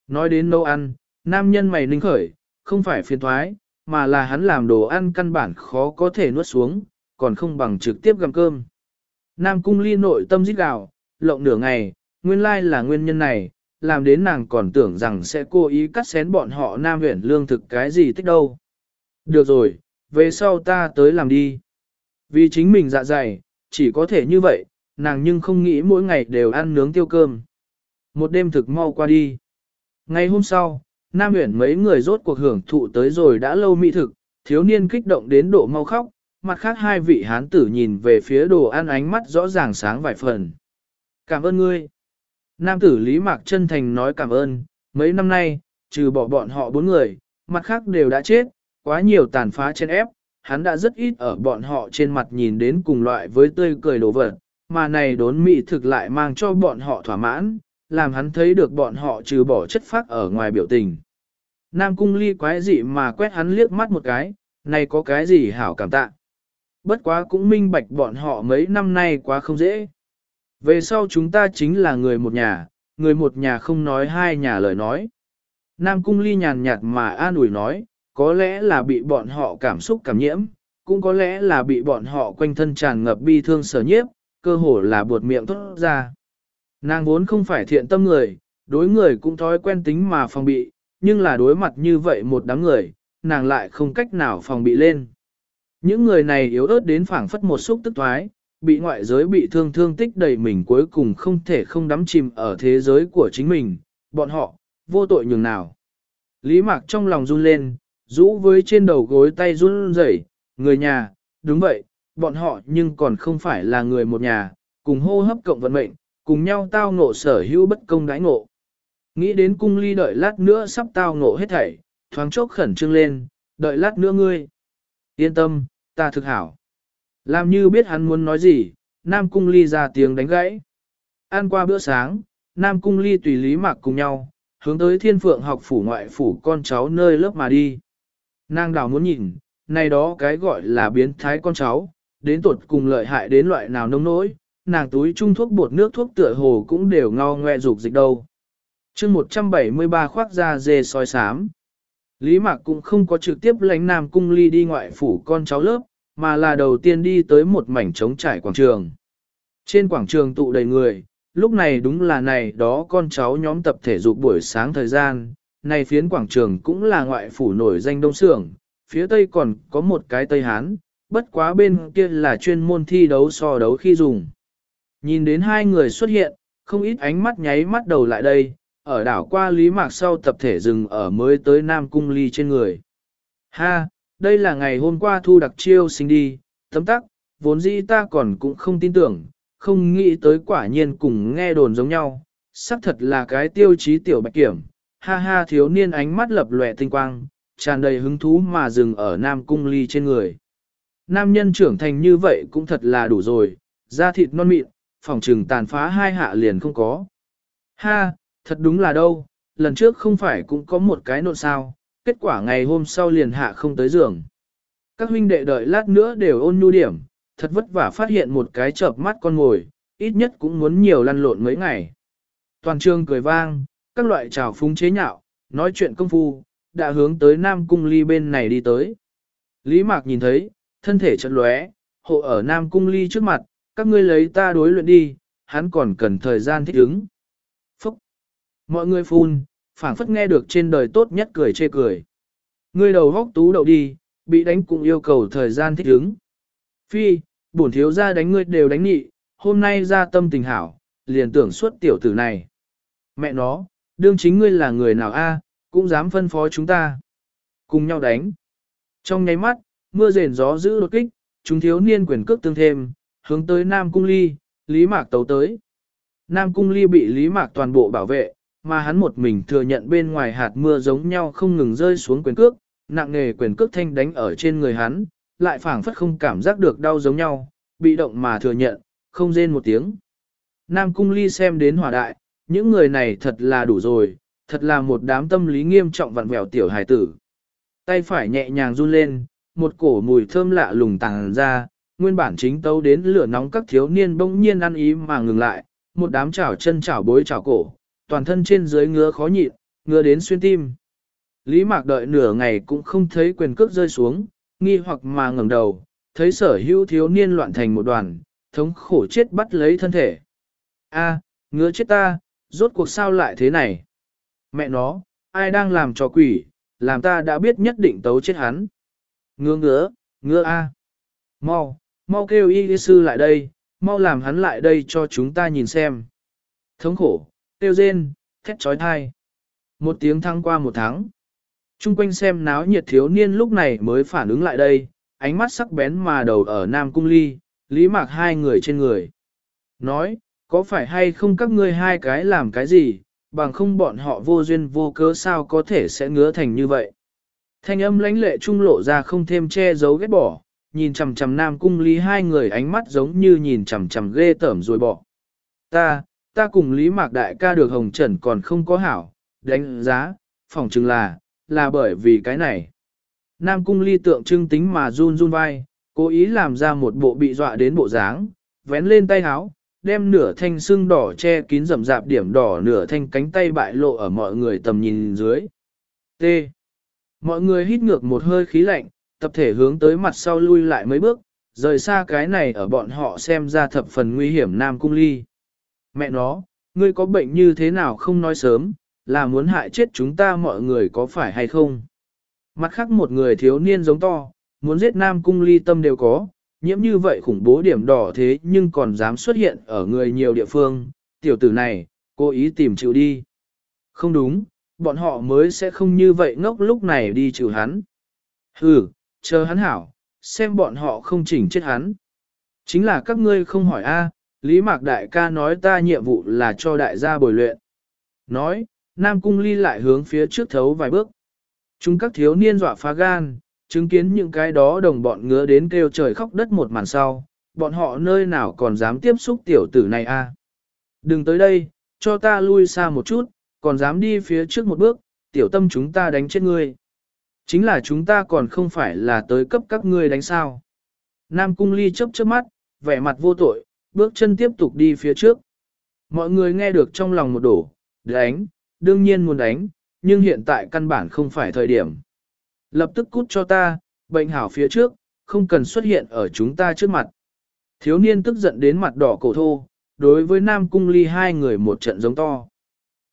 Nói đến nấu ăn, nam nhân mày ninh khởi, không phải phiền thoái, mà là hắn làm đồ ăn căn bản khó có thể nuốt xuống, còn không bằng trực tiếp gặm cơm. Nam cung ly nội tâm giết gạo, lộng nửa ngày, nguyên lai là nguyên nhân này, làm đến nàng còn tưởng rằng sẽ cố ý cắt xén bọn họ nam huyện lương thực cái gì tích đâu. Được rồi, về sau ta tới làm đi. Vì chính mình dạ dày, chỉ có thể như vậy, nàng nhưng không nghĩ mỗi ngày đều ăn nướng tiêu cơm. Một đêm thực mau qua đi. Ngày hôm sau, Nam Uyển mấy người rốt cuộc hưởng thụ tới rồi đã lâu mỹ thực, thiếu niên kích động đến độ mau khóc, mặt khác hai vị hán tử nhìn về phía đồ ăn ánh mắt rõ ràng sáng vài phần. Cảm ơn ngươi. Nam tử Lý Mạc chân thành nói cảm ơn, mấy năm nay, trừ bỏ bọn họ bốn người, mặt khác đều đã chết, quá nhiều tàn phá trên ép, hắn đã rất ít ở bọn họ trên mặt nhìn đến cùng loại với tươi cười đồ vật, mà này đốn mị thực lại mang cho bọn họ thỏa mãn, làm hắn thấy được bọn họ trừ bỏ chất phác ở ngoài biểu tình. Nam cung ly quái dị mà quét hắn liếc mắt một cái, này có cái gì hảo cảm tạ. Bất quá cũng minh bạch bọn họ mấy năm nay quá không dễ. Về sau chúng ta chính là người một nhà, người một nhà không nói hai nhà lời nói. Nam cung ly nhàn nhạt mà an ủi nói, có lẽ là bị bọn họ cảm xúc cảm nhiễm, cũng có lẽ là bị bọn họ quanh thân tràn ngập bi thương sở nhiếp, cơ hồ là buột miệng thốt ra. Nàng vốn không phải thiện tâm người, đối người cũng thói quen tính mà phòng bị, nhưng là đối mặt như vậy một đám người, nàng lại không cách nào phòng bị lên. Những người này yếu ớt đến phảng phất một xúc tức thoái, bị ngoại giới bị thương thương tích đầy mình cuối cùng không thể không đắm chìm ở thế giới của chính mình, bọn họ, vô tội nhường nào. Lý Mạc trong lòng run lên, rũ với trên đầu gối tay run rẩy, người nhà, đúng vậy, bọn họ nhưng còn không phải là người một nhà, cùng hô hấp cộng vận mệnh, cùng nhau tao ngộ sở hữu bất công đãi ngộ. Nghĩ đến cung ly đợi lát nữa sắp tao ngộ hết thảy, thoáng chốc khẩn trương lên, đợi lát nữa ngươi. Yên tâm, ta thực hảo. Làm như biết hắn muốn nói gì, Nam cung ly ra tiếng đánh gãy. Ăn qua bữa sáng, Nam cung ly tùy lý mạc cùng nhau, hướng tới thiên phượng học phủ ngoại phủ con cháu nơi lớp mà đi. Nàng đào muốn nhìn, này đó cái gọi là biến thái con cháu, đến tột cùng lợi hại đến loại nào nông nỗi, nàng túi trung thuốc bột nước thuốc tựa hồ cũng đều ngao ngoe dục dịch đâu. chương 173 khoác ra dê soi sám. Lý Mạc cũng không có trực tiếp lãnh Nam Cung Ly đi ngoại phủ con cháu lớp, mà là đầu tiên đi tới một mảnh trống trải quảng trường. Trên quảng trường tụ đầy người, lúc này đúng là này đó con cháu nhóm tập thể dục buổi sáng thời gian, này phiến quảng trường cũng là ngoại phủ nổi danh đông sưởng, phía tây còn có một cái Tây Hán, bất quá bên kia là chuyên môn thi đấu so đấu khi dùng. Nhìn đến hai người xuất hiện, không ít ánh mắt nháy mắt đầu lại đây, ở đảo qua Lý Mạc sau tập thể dừng ở mới tới Nam Cung Ly trên người. Ha, đây là ngày hôm qua thu đặc chiêu sinh đi, tấm tắc, vốn dĩ ta còn cũng không tin tưởng, không nghĩ tới quả nhiên cùng nghe đồn giống nhau, xác thật là cái tiêu chí tiểu bạch kiểm, ha ha thiếu niên ánh mắt lập lòe tinh quang, tràn đầy hứng thú mà dừng ở nam cung ly trên người. Nam nhân trưởng thành như vậy cũng thật là đủ rồi, da thịt non mịn, phòng trừng tàn phá hai hạ liền không có. Ha, thật đúng là đâu, lần trước không phải cũng có một cái nộn sao, kết quả ngày hôm sau liền hạ không tới giường. Các huynh đệ đợi lát nữa đều ôn nhu điểm, thật vất vả phát hiện một cái chợp mắt con ngồi, ít nhất cũng muốn nhiều lăn lộn mấy ngày. Toàn trường cười vang, các loại trào phúng chế nhạo, nói chuyện công phu, đã hướng tới Nam Cung Ly bên này đi tới. Lý Mạc nhìn thấy, thân thể chật lóe, hộ ở Nam Cung Ly trước mặt, các ngươi lấy ta đối luyện đi, hắn còn cần thời gian thích ứng. Phúc! Mọi người phun, phảng phất nghe được trên đời tốt nhất cười chê cười. Ngươi đầu góc tú đậu đi, bị đánh cũng yêu cầu thời gian thích ứng. Phi, bổn thiếu ra đánh ngươi đều đánh nhị, hôm nay ra tâm tình hảo, liền tưởng suốt tiểu tử này. Mẹ nó, đương chính ngươi là người nào a, cũng dám phân phó chúng ta. Cùng nhau đánh. Trong nháy mắt, mưa rền gió giữ đột kích, chúng thiếu niên quyền cước tương thêm, hướng tới Nam Cung Ly, Lý Mạc tấu tới. Nam Cung Ly bị Lý Mạc toàn bộ bảo vệ, mà hắn một mình thừa nhận bên ngoài hạt mưa giống nhau không ngừng rơi xuống quyền cước, nặng nề quyền cước thanh đánh ở trên người hắn, lại phảng phất không cảm giác được đau giống nhau, bị động mà thừa nhận, không rên một tiếng. Nam Cung Ly xem đến hỏa đại, những người này thật là đủ rồi, thật là một đám tâm lý nghiêm trọng vặn vẹo tiểu hài tử. Tay phải nhẹ nhàng run lên, một cổ mùi thơm lạ lùng tàng ra, nguyên bản chính tấu đến lửa nóng các thiếu niên bỗng nhiên ăn ý mà ngừng lại, một đám chảo chân chảo bối chảo cổ, toàn thân trên dưới ngứa khó nhịn, ngứa đến xuyên tim. Lý Mạc đợi nửa ngày cũng không thấy quyền cước rơi xuống, nghi hoặc mà ngẩng đầu, thấy sở hữu thiếu niên loạn thành một đoàn, thống khổ chết bắt lấy thân thể. A, ngứa chết ta, rốt cuộc sao lại thế này? Mẹ nó, ai đang làm trò quỷ, làm ta đã biết nhất định tấu chết hắn. Ngứa ngứa, ngứa A. Mau, mau kêu y sư lại đây, mau làm hắn lại đây cho chúng ta nhìn xem. Thống khổ, tiêu rên, thét trói thai. Một tiếng thăng qua một tháng. Trung quanh xem náo nhiệt thiếu niên lúc này mới phản ứng lại đây, ánh mắt sắc bén mà đầu ở Nam Cung Ly, Lý Mạc hai người trên người. Nói, có phải hay không các ngươi hai cái làm cái gì, bằng không bọn họ vô duyên vô cớ sao có thể sẽ ngứa thành như vậy. Thanh âm lãnh lệ trung lộ ra không thêm che giấu ghét bỏ, nhìn chằm chằm Nam Cung Ly hai người ánh mắt giống như nhìn chằm chằm ghê tởm rồi bỏ. Ta, ta cùng Lý Mạc Đại ca được hồng trần còn không có hảo, đánh giá, phỏng chừng là, là bởi vì cái này. Nam Cung Ly tượng trưng tính mà run run vai, cố ý làm ra một bộ bị dọa đến bộ dáng, vén lên tay háo, đem nửa thanh xương đỏ che kín rầm rạp điểm đỏ nửa thanh cánh tay bại lộ ở mọi người tầm nhìn dưới. T. Mọi người hít ngược một hơi khí lạnh, tập thể hướng tới mặt sau lui lại mấy bước, rời xa cái này ở bọn họ xem ra thập phần nguy hiểm Nam Cung Ly. Mẹ nó, ngươi có bệnh như thế nào không nói sớm, là muốn hại chết chúng ta mọi người có phải hay không? Mặt khác một người thiếu niên giống to, muốn giết Nam Cung Ly tâm đều có, nhiễm như vậy khủng bố điểm đỏ thế nhưng còn dám xuất hiện ở người nhiều địa phương, tiểu tử này, cố ý tìm chịu đi. Không đúng, bọn họ mới sẽ không như vậy ngốc lúc này đi chịu hắn. Hừ, chờ hắn hảo, xem bọn họ không chỉnh chết hắn. Chính là các ngươi không hỏi a, Lý Mạc Đại ca nói ta nhiệm vụ là cho đại gia bồi luyện. Nói, Nam Cung Ly lại hướng phía trước thấu vài bước. Chúng các thiếu niên dọa phá gan, chứng kiến những cái đó đồng bọn ngứa đến kêu trời khóc đất một màn sau, bọn họ nơi nào còn dám tiếp xúc tiểu tử này a? Đừng tới đây, cho ta lui xa một chút, còn dám đi phía trước một bước, tiểu tâm chúng ta đánh chết ngươi. Chính là chúng ta còn không phải là tới cấp các ngươi đánh sao. Nam Cung Ly chớp chớp mắt, vẻ mặt vô tội, bước chân tiếp tục đi phía trước. Mọi người nghe được trong lòng một đổ, đánh, đương nhiên muốn đánh, nhưng hiện tại căn bản không phải thời điểm. Lập tức cút cho ta, bệnh hảo phía trước, không cần xuất hiện ở chúng ta trước mặt. Thiếu niên tức giận đến mặt đỏ cổ thô, đối với Nam Cung Ly hai người một trận giống to.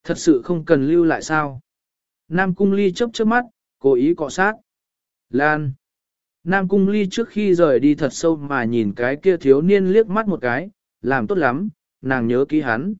Thật sự không cần lưu lại sao? Nam Cung Ly chớp chớp mắt, cố ý cọ sát. Lan. Nam Cung Ly trước khi rời đi thật sâu mà nhìn cái kia thiếu niên liếc mắt một cái, làm tốt lắm, nàng nhớ ký hắn.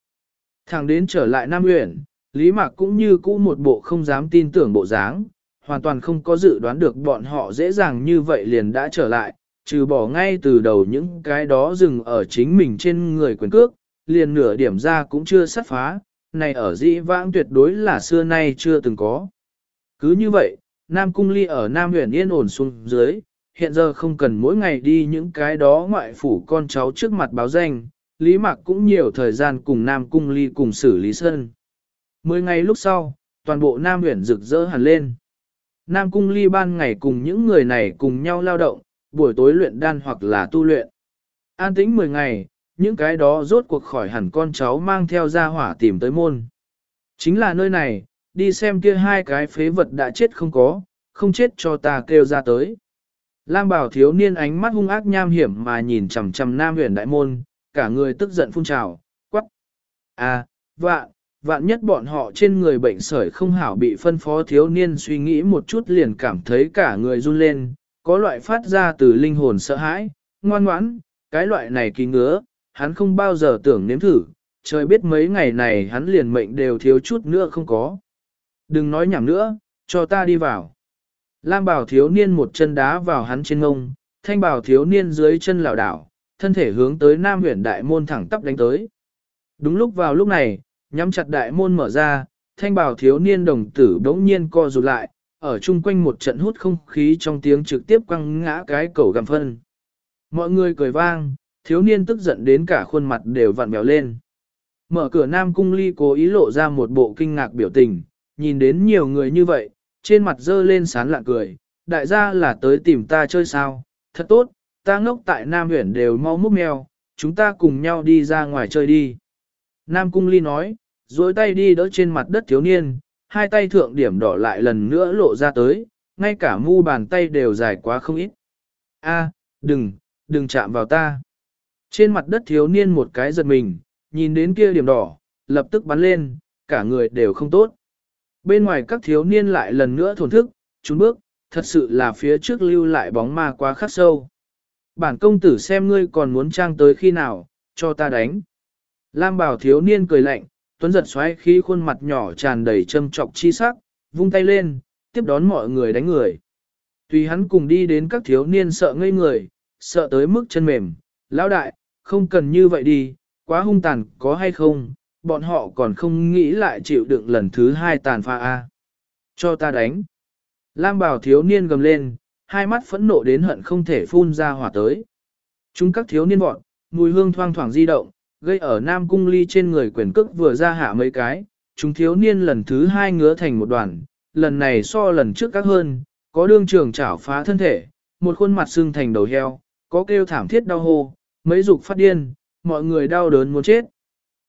Thằng đến trở lại Nam Uyển, Lý Mạc cũng như cũ một bộ không dám tin tưởng bộ dáng, hoàn toàn không có dự đoán được bọn họ dễ dàng như vậy liền đã trở lại, Trừ bỏ ngay từ đầu những cái đó dừng ở chính mình trên người quyền cước, liền nửa điểm ra cũng chưa sát phá, này ở dĩ vãng tuyệt đối là xưa nay chưa từng có. Cứ như vậy, Nam Cung Ly ở Nam huyện yên ổn xuống dưới, hiện giờ không cần mỗi ngày đi những cái đó ngoại phủ con cháu trước mặt báo danh, Lý Mạc cũng nhiều thời gian cùng Nam Cung Ly cùng xử lý sơn. Mười ngày lúc sau, toàn bộ Nam huyện rực rỡ hẳn lên. Nam Cung Ly ban ngày cùng những người này cùng nhau lao động, buổi tối luyện đan hoặc là tu luyện. An tĩnh 10 ngày, những cái đó rốt cuộc khỏi hẳn con cháu mang theo ra hỏa tìm tới môn. Chính là nơi này, đi xem kia hai cái phế vật đã chết không có, không chết cho ta kêu ra tới. Lam bảo thiếu niên ánh mắt hung ác nham hiểm mà nhìn chằm chằm nam huyền đại môn, cả người tức giận phun trào, quắc. À, vạn, vạn nhất bọn họ trên người bệnh sởi không hảo bị phân phó thiếu niên suy nghĩ một chút liền cảm thấy cả người run lên, có loại phát ra từ linh hồn sợ hãi, ngoan ngoãn, cái loại này kỳ ngứa, hắn không bao giờ tưởng nếm thử, trời biết mấy ngày này hắn liền mệnh đều thiếu chút nữa không có. Đừng nói nhảm nữa, cho ta đi vào. Lam bảo thiếu niên một chân đá vào hắn trên ngông, thanh bảo thiếu niên dưới chân lảo đảo, thân thể hướng tới nam huyện đại môn thẳng tắp đánh tới. Đúng lúc vào lúc này, nhắm chặt đại môn mở ra, thanh bảo thiếu niên đồng tử đống nhiên co rụt lại, ở chung quanh một trận hút không khí trong tiếng trực tiếp quăng ngã cái cầu gầm phân. Mọi người cười vang, thiếu niên tức giận đến cả khuôn mặt đều vặn bèo lên. Mở cửa Nam Cung Ly cố ý lộ ra một bộ kinh ngạc biểu tình, nhìn đến nhiều người như vậy, trên mặt dơ lên sán lạ cười, đại gia là tới tìm ta chơi sao, thật tốt, ta ngốc tại Nam huyện đều mau múc mèo, chúng ta cùng nhau đi ra ngoài chơi đi. Nam Cung Ly nói, dối tay đi đỡ trên mặt đất thiếu niên, hai tay thượng điểm đỏ lại lần nữa lộ ra tới, ngay cả mu bàn tay đều dài quá không ít. A, đừng, đừng chạm vào ta. Trên mặt đất thiếu niên một cái giật mình, nhìn đến kia điểm đỏ, lập tức bắn lên, cả người đều không tốt. Bên ngoài các thiếu niên lại lần nữa thổn thức, chúng bước, thật sự là phía trước lưu lại bóng ma quá khắc sâu. Bản công tử xem ngươi còn muốn trang tới khi nào, cho ta đánh. Lam bảo thiếu niên cười lạnh, tuấn giật xoáy khi khuôn mặt nhỏ tràn đầy châm trọc chi sắc, vung tay lên, tiếp đón mọi người đánh người. Tùy hắn cùng đi đến các thiếu niên sợ ngây người, sợ tới mức chân mềm, lão đại, không cần như vậy đi, quá hung tàn có hay không, bọn họ còn không nghĩ lại chịu đựng lần thứ hai tàn pha A. Cho ta đánh. Lam bảo thiếu niên gầm lên, hai mắt phẫn nộ đến hận không thể phun ra hỏa tới. Chúng các thiếu niên bọn, mùi hương thoang thoảng di động, gây ở Nam Cung Ly trên người quyền cước vừa ra hạ mấy cái, chúng thiếu niên lần thứ hai ngứa thành một đoàn, lần này so lần trước các hơn, có đương trường chảo phá thân thể, một khuôn mặt xương thành đầu heo, có kêu thảm thiết đau hô, mấy dục phát điên, mọi người đau đớn muốn chết.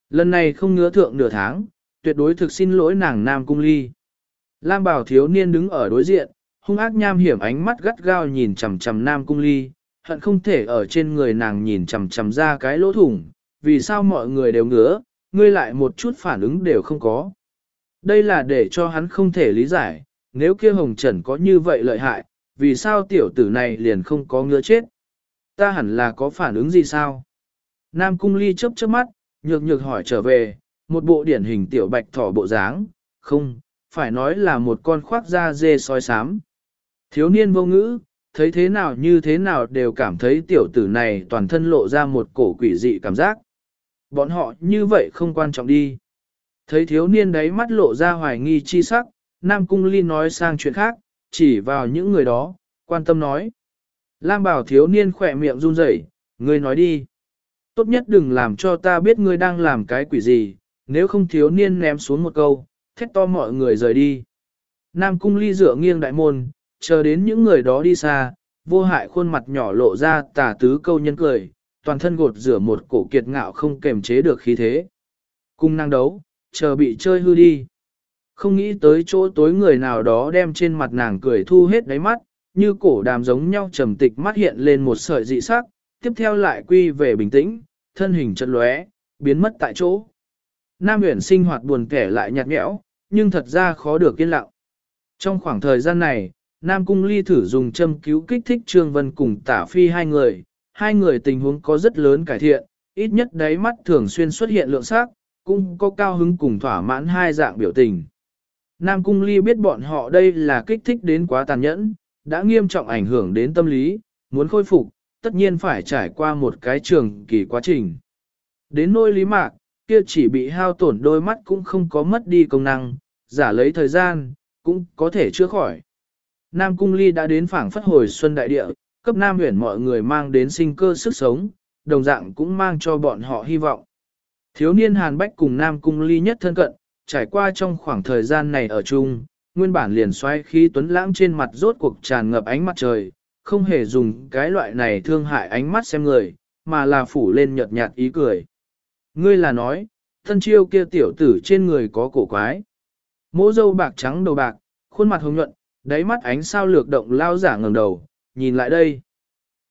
Lần này không ngứa thượng nửa tháng, tuyệt đối thực xin lỗi nàng Nam Cung Ly. Lam Bảo thiếu niên đứng ở đối diện, hung ác nham hiểm ánh mắt gắt gao nhìn chằm chằm Nam Cung Ly, hận không thể ở trên người nàng nhìn chằm chằm ra cái lỗ thủng, vì sao mọi người đều ngứa, ngươi lại một chút phản ứng đều không có. Đây là để cho hắn không thể lý giải, nếu kia hồng trần có như vậy lợi hại, vì sao tiểu tử này liền không có ngứa chết. Ta hẳn là có phản ứng gì sao? Nam cung ly chớp chớp mắt, nhược nhược hỏi trở về, một bộ điển hình tiểu bạch thỏ bộ dáng, không, phải nói là một con khoác da dê soi sám. Thiếu niên vô ngữ, thấy thế nào như thế nào đều cảm thấy tiểu tử này toàn thân lộ ra một cổ quỷ dị cảm giác. Bọn họ như vậy không quan trọng đi. Thấy thiếu niên đấy mắt lộ ra hoài nghi chi sắc, Nam Cung Ly nói sang chuyện khác, chỉ vào những người đó, quan tâm nói. Lam bảo thiếu niên khỏe miệng run rẩy, ngươi nói đi. Tốt nhất đừng làm cho ta biết ngươi đang làm cái quỷ gì, nếu không thiếu niên ném xuống một câu, thét to mọi người rời đi. Nam cung ly dựa nghiêng đại môn, chờ đến những người đó đi xa, vô hại khuôn mặt nhỏ lộ ra tà tứ câu nhân cười, toàn thân gột rửa một cổ kiệt ngạo không kềm chế được khí thế. Cung năng đấu, chờ bị chơi hư đi. Không nghĩ tới chỗ tối người nào đó đem trên mặt nàng cười thu hết đáy mắt, như cổ đàm giống nhau trầm tịch mắt hiện lên một sợi dị sắc, tiếp theo lại quy về bình tĩnh, thân hình chật lóe, biến mất tại chỗ. Nam Uyển sinh hoạt buồn kẻ lại nhạt nhẽo, nhưng thật ra khó được yên lặng. Trong khoảng thời gian này, Nam Cung Ly thử dùng châm cứu kích thích Trương Vân cùng tả phi hai người, hai người tình huống có rất lớn cải thiện, ít nhất đáy mắt thường xuyên xuất hiện lượng sắc, cũng có cao hứng cùng thỏa mãn hai dạng biểu tình. Nam Cung Ly biết bọn họ đây là kích thích đến quá tàn nhẫn, đã nghiêm trọng ảnh hưởng đến tâm lý, muốn khôi phục, tất nhiên phải trải qua một cái trường kỳ quá trình. Đến nôi lý mạc, kia chỉ bị hao tổn đôi mắt cũng không có mất đi công năng, giả lấy thời gian, cũng có thể chữa khỏi. Nam Cung Ly đã đến phảng phất hồi xuân đại địa, cấp Nam huyền mọi người mang đến sinh cơ sức sống, đồng dạng cũng mang cho bọn họ hy vọng. Thiếu niên Hàn Bách cùng Nam Cung Ly nhất thân cận, trải qua trong khoảng thời gian này ở chung, nguyên bản liền xoay khí tuấn lãng trên mặt rốt cuộc tràn ngập ánh mặt trời, không hề dùng cái loại này thương hại ánh mắt xem người, mà là phủ lên nhợt nhạt ý cười. Ngươi là nói, thân chiêu kia tiểu tử trên người có cổ quái. Mỗ dâu bạc trắng đầu bạc, khuôn mặt hồng nhuận, đáy mắt ánh sao lược động lao giả ngẩng đầu, nhìn lại đây.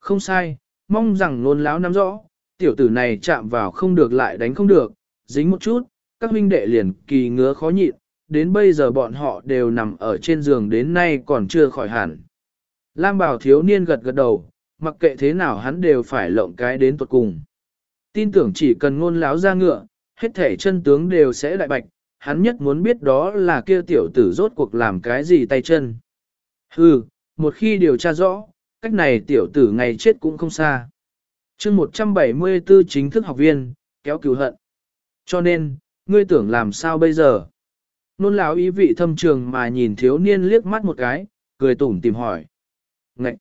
Không sai, mong rằng nôn láo nắm rõ, tiểu tử này chạm vào không được lại đánh không được, dính một chút, các huynh đệ liền kỳ ngứa khó nhịn, đến bây giờ bọn họ đều nằm ở trên giường đến nay còn chưa khỏi hẳn. Lam bảo thiếu niên gật gật đầu, mặc kệ thế nào hắn đều phải lộng cái đến tuột cùng. Tin tưởng chỉ cần ngôn láo ra ngựa, hết thể chân tướng đều sẽ đại bạch, hắn nhất muốn biết đó là kia tiểu tử rốt cuộc làm cái gì tay chân. Hừ, một khi điều tra rõ, cách này tiểu tử ngày chết cũng không xa. chương 174 chính thức học viên, kéo cứu hận. Cho nên, ngươi tưởng làm sao bây giờ? Nôn lão ý vị thâm trường mà nhìn thiếu niên liếc mắt một cái, cười tủm tìm hỏi. Ngậy!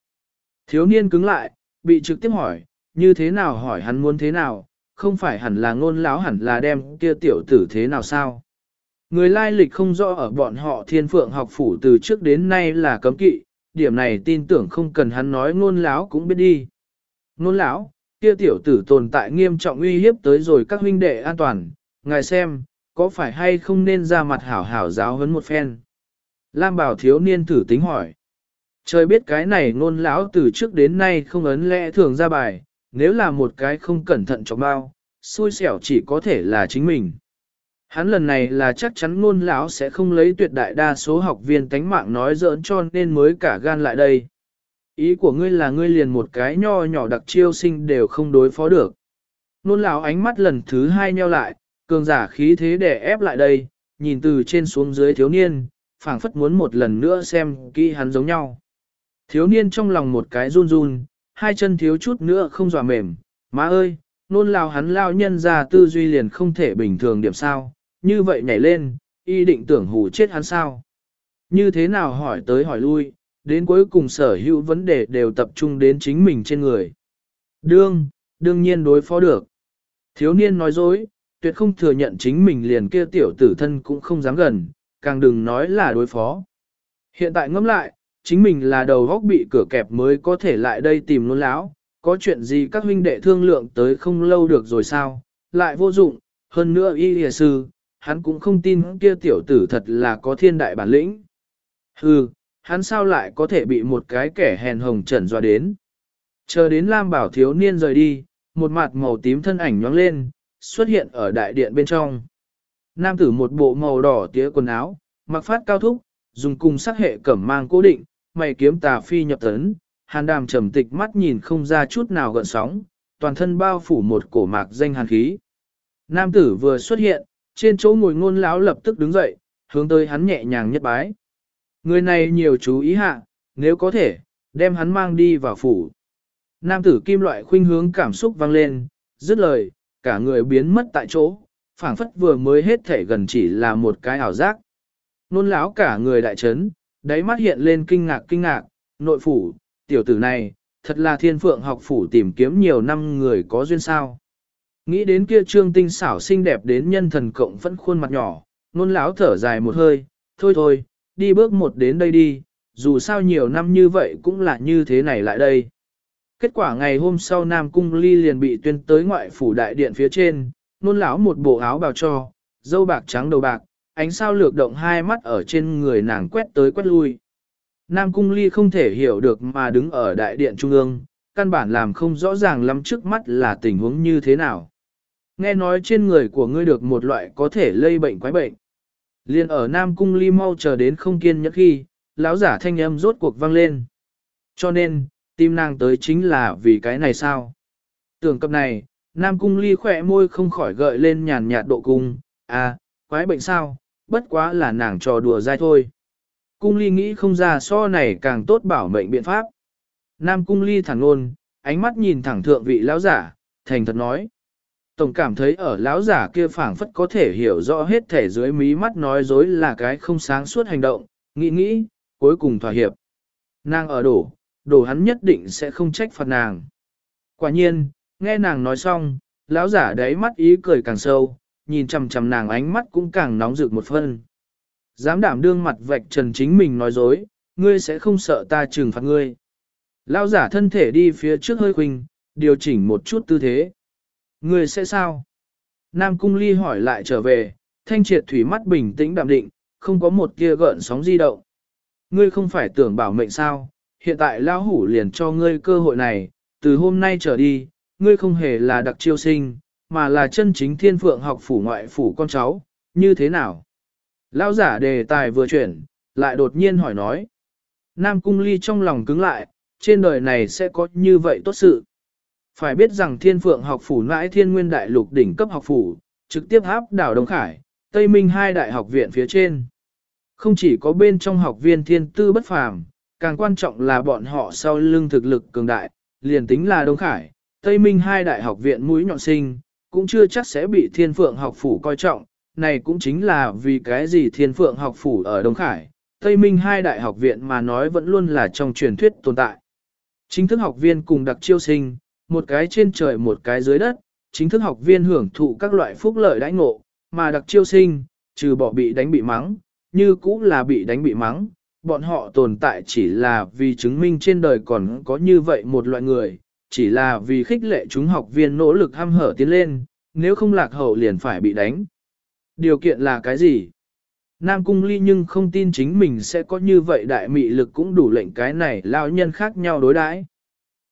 Thiếu niên cứng lại, bị trực tiếp hỏi, như thế nào hỏi hắn muốn thế nào, không phải hẳn là ngôn lão hẳn là đem kia tiểu tử thế nào sao? Người lai lịch không rõ ở bọn họ thiên phượng học phủ từ trước đến nay là cấm kỵ, điểm này tin tưởng không cần hắn nói ngôn lão cũng biết đi. Ngôn lão, kia tiểu tử tồn tại nghiêm trọng uy hiếp tới rồi các huynh đệ an toàn, ngài xem, có phải hay không nên ra mặt hảo hảo giáo huấn một phen? Lam bảo thiếu niên thử tính hỏi. Trời biết cái này ngôn lão từ trước đến nay không ấn lẽ thường ra bài, nếu là một cái không cẩn thận cho bao, xui xẻo chỉ có thể là chính mình. Hắn lần này là chắc chắn ngôn lão sẽ không lấy tuyệt đại đa số học viên tánh mạng nói giỡn cho nên mới cả gan lại đây. Ý của ngươi là ngươi liền một cái nho nhỏ đặc chiêu sinh đều không đối phó được. Nôn lão ánh mắt lần thứ hai nheo lại, cường giả khí thế để ép lại đây, nhìn từ trên xuống dưới thiếu niên, phảng phất muốn một lần nữa xem kỹ hắn giống nhau. Thiếu niên trong lòng một cái run run, hai chân thiếu chút nữa không dòa mềm, má ơi, nôn lao hắn lao nhân ra tư duy liền không thể bình thường điểm sao, như vậy nhảy lên, y định tưởng hù chết hắn sao. Như thế nào hỏi tới hỏi lui, đến cuối cùng sở hữu vấn đề đều tập trung đến chính mình trên người. Đương, đương nhiên đối phó được. Thiếu niên nói dối, tuyệt không thừa nhận chính mình liền kia tiểu tử thân cũng không dám gần, càng đừng nói là đối phó. Hiện tại ngẫm lại, chính mình là đầu góc bị cửa kẹp mới có thể lại đây tìm nôn lão, có chuyện gì các huynh đệ thương lượng tới không lâu được rồi sao, lại vô dụng, hơn nữa y hìa sư, hắn cũng không tin kia tiểu tử thật là có thiên đại bản lĩnh. Hừ, hắn sao lại có thể bị một cái kẻ hèn hồng trần dọa đến. Chờ đến Lam Bảo thiếu niên rời đi, một mặt màu tím thân ảnh nhoáng lên, xuất hiện ở đại điện bên trong. Nam tử một bộ màu đỏ tía quần áo, mặc phát cao thúc, dùng cùng sắc hệ cẩm mang cố định, mày kiếm tà phi nhập tấn, hàn đàm trầm tịch mắt nhìn không ra chút nào gợn sóng, toàn thân bao phủ một cổ mạc danh hàn khí. Nam tử vừa xuất hiện, trên chỗ ngồi ngôn lão lập tức đứng dậy, hướng tới hắn nhẹ nhàng nhất bái. Người này nhiều chú ý hạ, nếu có thể, đem hắn mang đi vào phủ. Nam tử kim loại khuynh hướng cảm xúc vang lên, dứt lời, cả người biến mất tại chỗ, phảng phất vừa mới hết thể gần chỉ là một cái ảo giác. Nôn lão cả người đại chấn, đáy mắt hiện lên kinh ngạc kinh ngạc, nội phủ, tiểu tử này, thật là thiên phượng học phủ tìm kiếm nhiều năm người có duyên sao. Nghĩ đến kia trương tinh xảo xinh đẹp đến nhân thần cộng vẫn khuôn mặt nhỏ, nôn lão thở dài một hơi, thôi thôi, đi bước một đến đây đi, dù sao nhiều năm như vậy cũng là như thế này lại đây. Kết quả ngày hôm sau Nam Cung Ly liền bị tuyên tới ngoại phủ đại điện phía trên, nôn lão một bộ áo bào cho, dâu bạc trắng đầu bạc, ánh sao lược động hai mắt ở trên người nàng quét tới quét lui. Nam Cung Ly không thể hiểu được mà đứng ở đại điện trung ương, căn bản làm không rõ ràng lắm trước mắt là tình huống như thế nào. Nghe nói trên người của ngươi được một loại có thể lây bệnh quái bệnh. Liên ở Nam Cung Ly mau chờ đến không kiên nhẫn khi, lão giả thanh âm rốt cuộc vang lên. Cho nên, tim nàng tới chính là vì cái này sao? Tưởng cập này, Nam Cung Ly khỏe môi không khỏi gợi lên nhàn nhạt độ cung, à, quái bệnh sao, bất quá là nàng trò đùa dai thôi. Cung Ly nghĩ không ra so này càng tốt bảo mệnh biện pháp. Nam Cung Ly thẳng ngôn, ánh mắt nhìn thẳng thượng vị lão giả, thành thật nói. Tổng cảm thấy ở lão giả kia phảng phất có thể hiểu rõ hết thể dưới mí mắt nói dối là cái không sáng suốt hành động, nghĩ nghĩ, cuối cùng thỏa hiệp. Nàng ở đổ, đổ hắn nhất định sẽ không trách phạt nàng. Quả nhiên, nghe nàng nói xong, lão giả đáy mắt ý cười càng sâu, nhìn chằm chằm nàng ánh mắt cũng càng nóng rực một phân. Dám đảm đương mặt vạch trần chính mình nói dối, ngươi sẽ không sợ ta trừng phạt ngươi. Lão giả thân thể đi phía trước hơi khuynh, điều chỉnh một chút tư thế. Ngươi sẽ sao? Nam Cung Ly hỏi lại trở về, thanh triệt thủy mắt bình tĩnh đạm định, không có một tia gợn sóng di động. Ngươi không phải tưởng bảo mệnh sao, hiện tại lão hủ liền cho ngươi cơ hội này, từ hôm nay trở đi, ngươi không hề là đặc chiêu sinh, mà là chân chính thiên phượng học phủ ngoại phủ con cháu, như thế nào? Lão giả đề tài vừa chuyển, lại đột nhiên hỏi nói. Nam Cung Ly trong lòng cứng lại, trên đời này sẽ có như vậy tốt sự. Phải biết rằng thiên phượng học phủ nãi thiên nguyên đại lục đỉnh cấp học phủ, trực tiếp áp đảo Đông Khải, Tây Minh hai đại học viện phía trên. Không chỉ có bên trong học viên thiên tư bất phàm, càng quan trọng là bọn họ sau lưng thực lực cường đại, liền tính là Đông Khải, Tây Minh hai đại học viện mũi nhọn sinh, cũng chưa chắc sẽ bị thiên phượng học phủ coi trọng, này cũng chính là vì cái gì thiên phượng học phủ ở Đông Khải, Tây Minh hai đại học viện mà nói vẫn luôn là trong truyền thuyết tồn tại. Chính thức học viên cùng đặc chiêu sinh, một cái trên trời một cái dưới đất, chính thức học viên hưởng thụ các loại phúc lợi đãi ngộ, mà đặc chiêu sinh, trừ bỏ bị đánh bị mắng, như cũng là bị đánh bị mắng, bọn họ tồn tại chỉ là vì chứng minh trên đời còn có như vậy một loại người, chỉ là vì khích lệ chúng học viên nỗ lực ham hở tiến lên, nếu không lạc hậu liền phải bị đánh. Điều kiện là cái gì? Nam Cung Ly nhưng không tin chính mình sẽ có như vậy đại mị lực cũng đủ lệnh cái này lao nhân khác nhau đối đãi.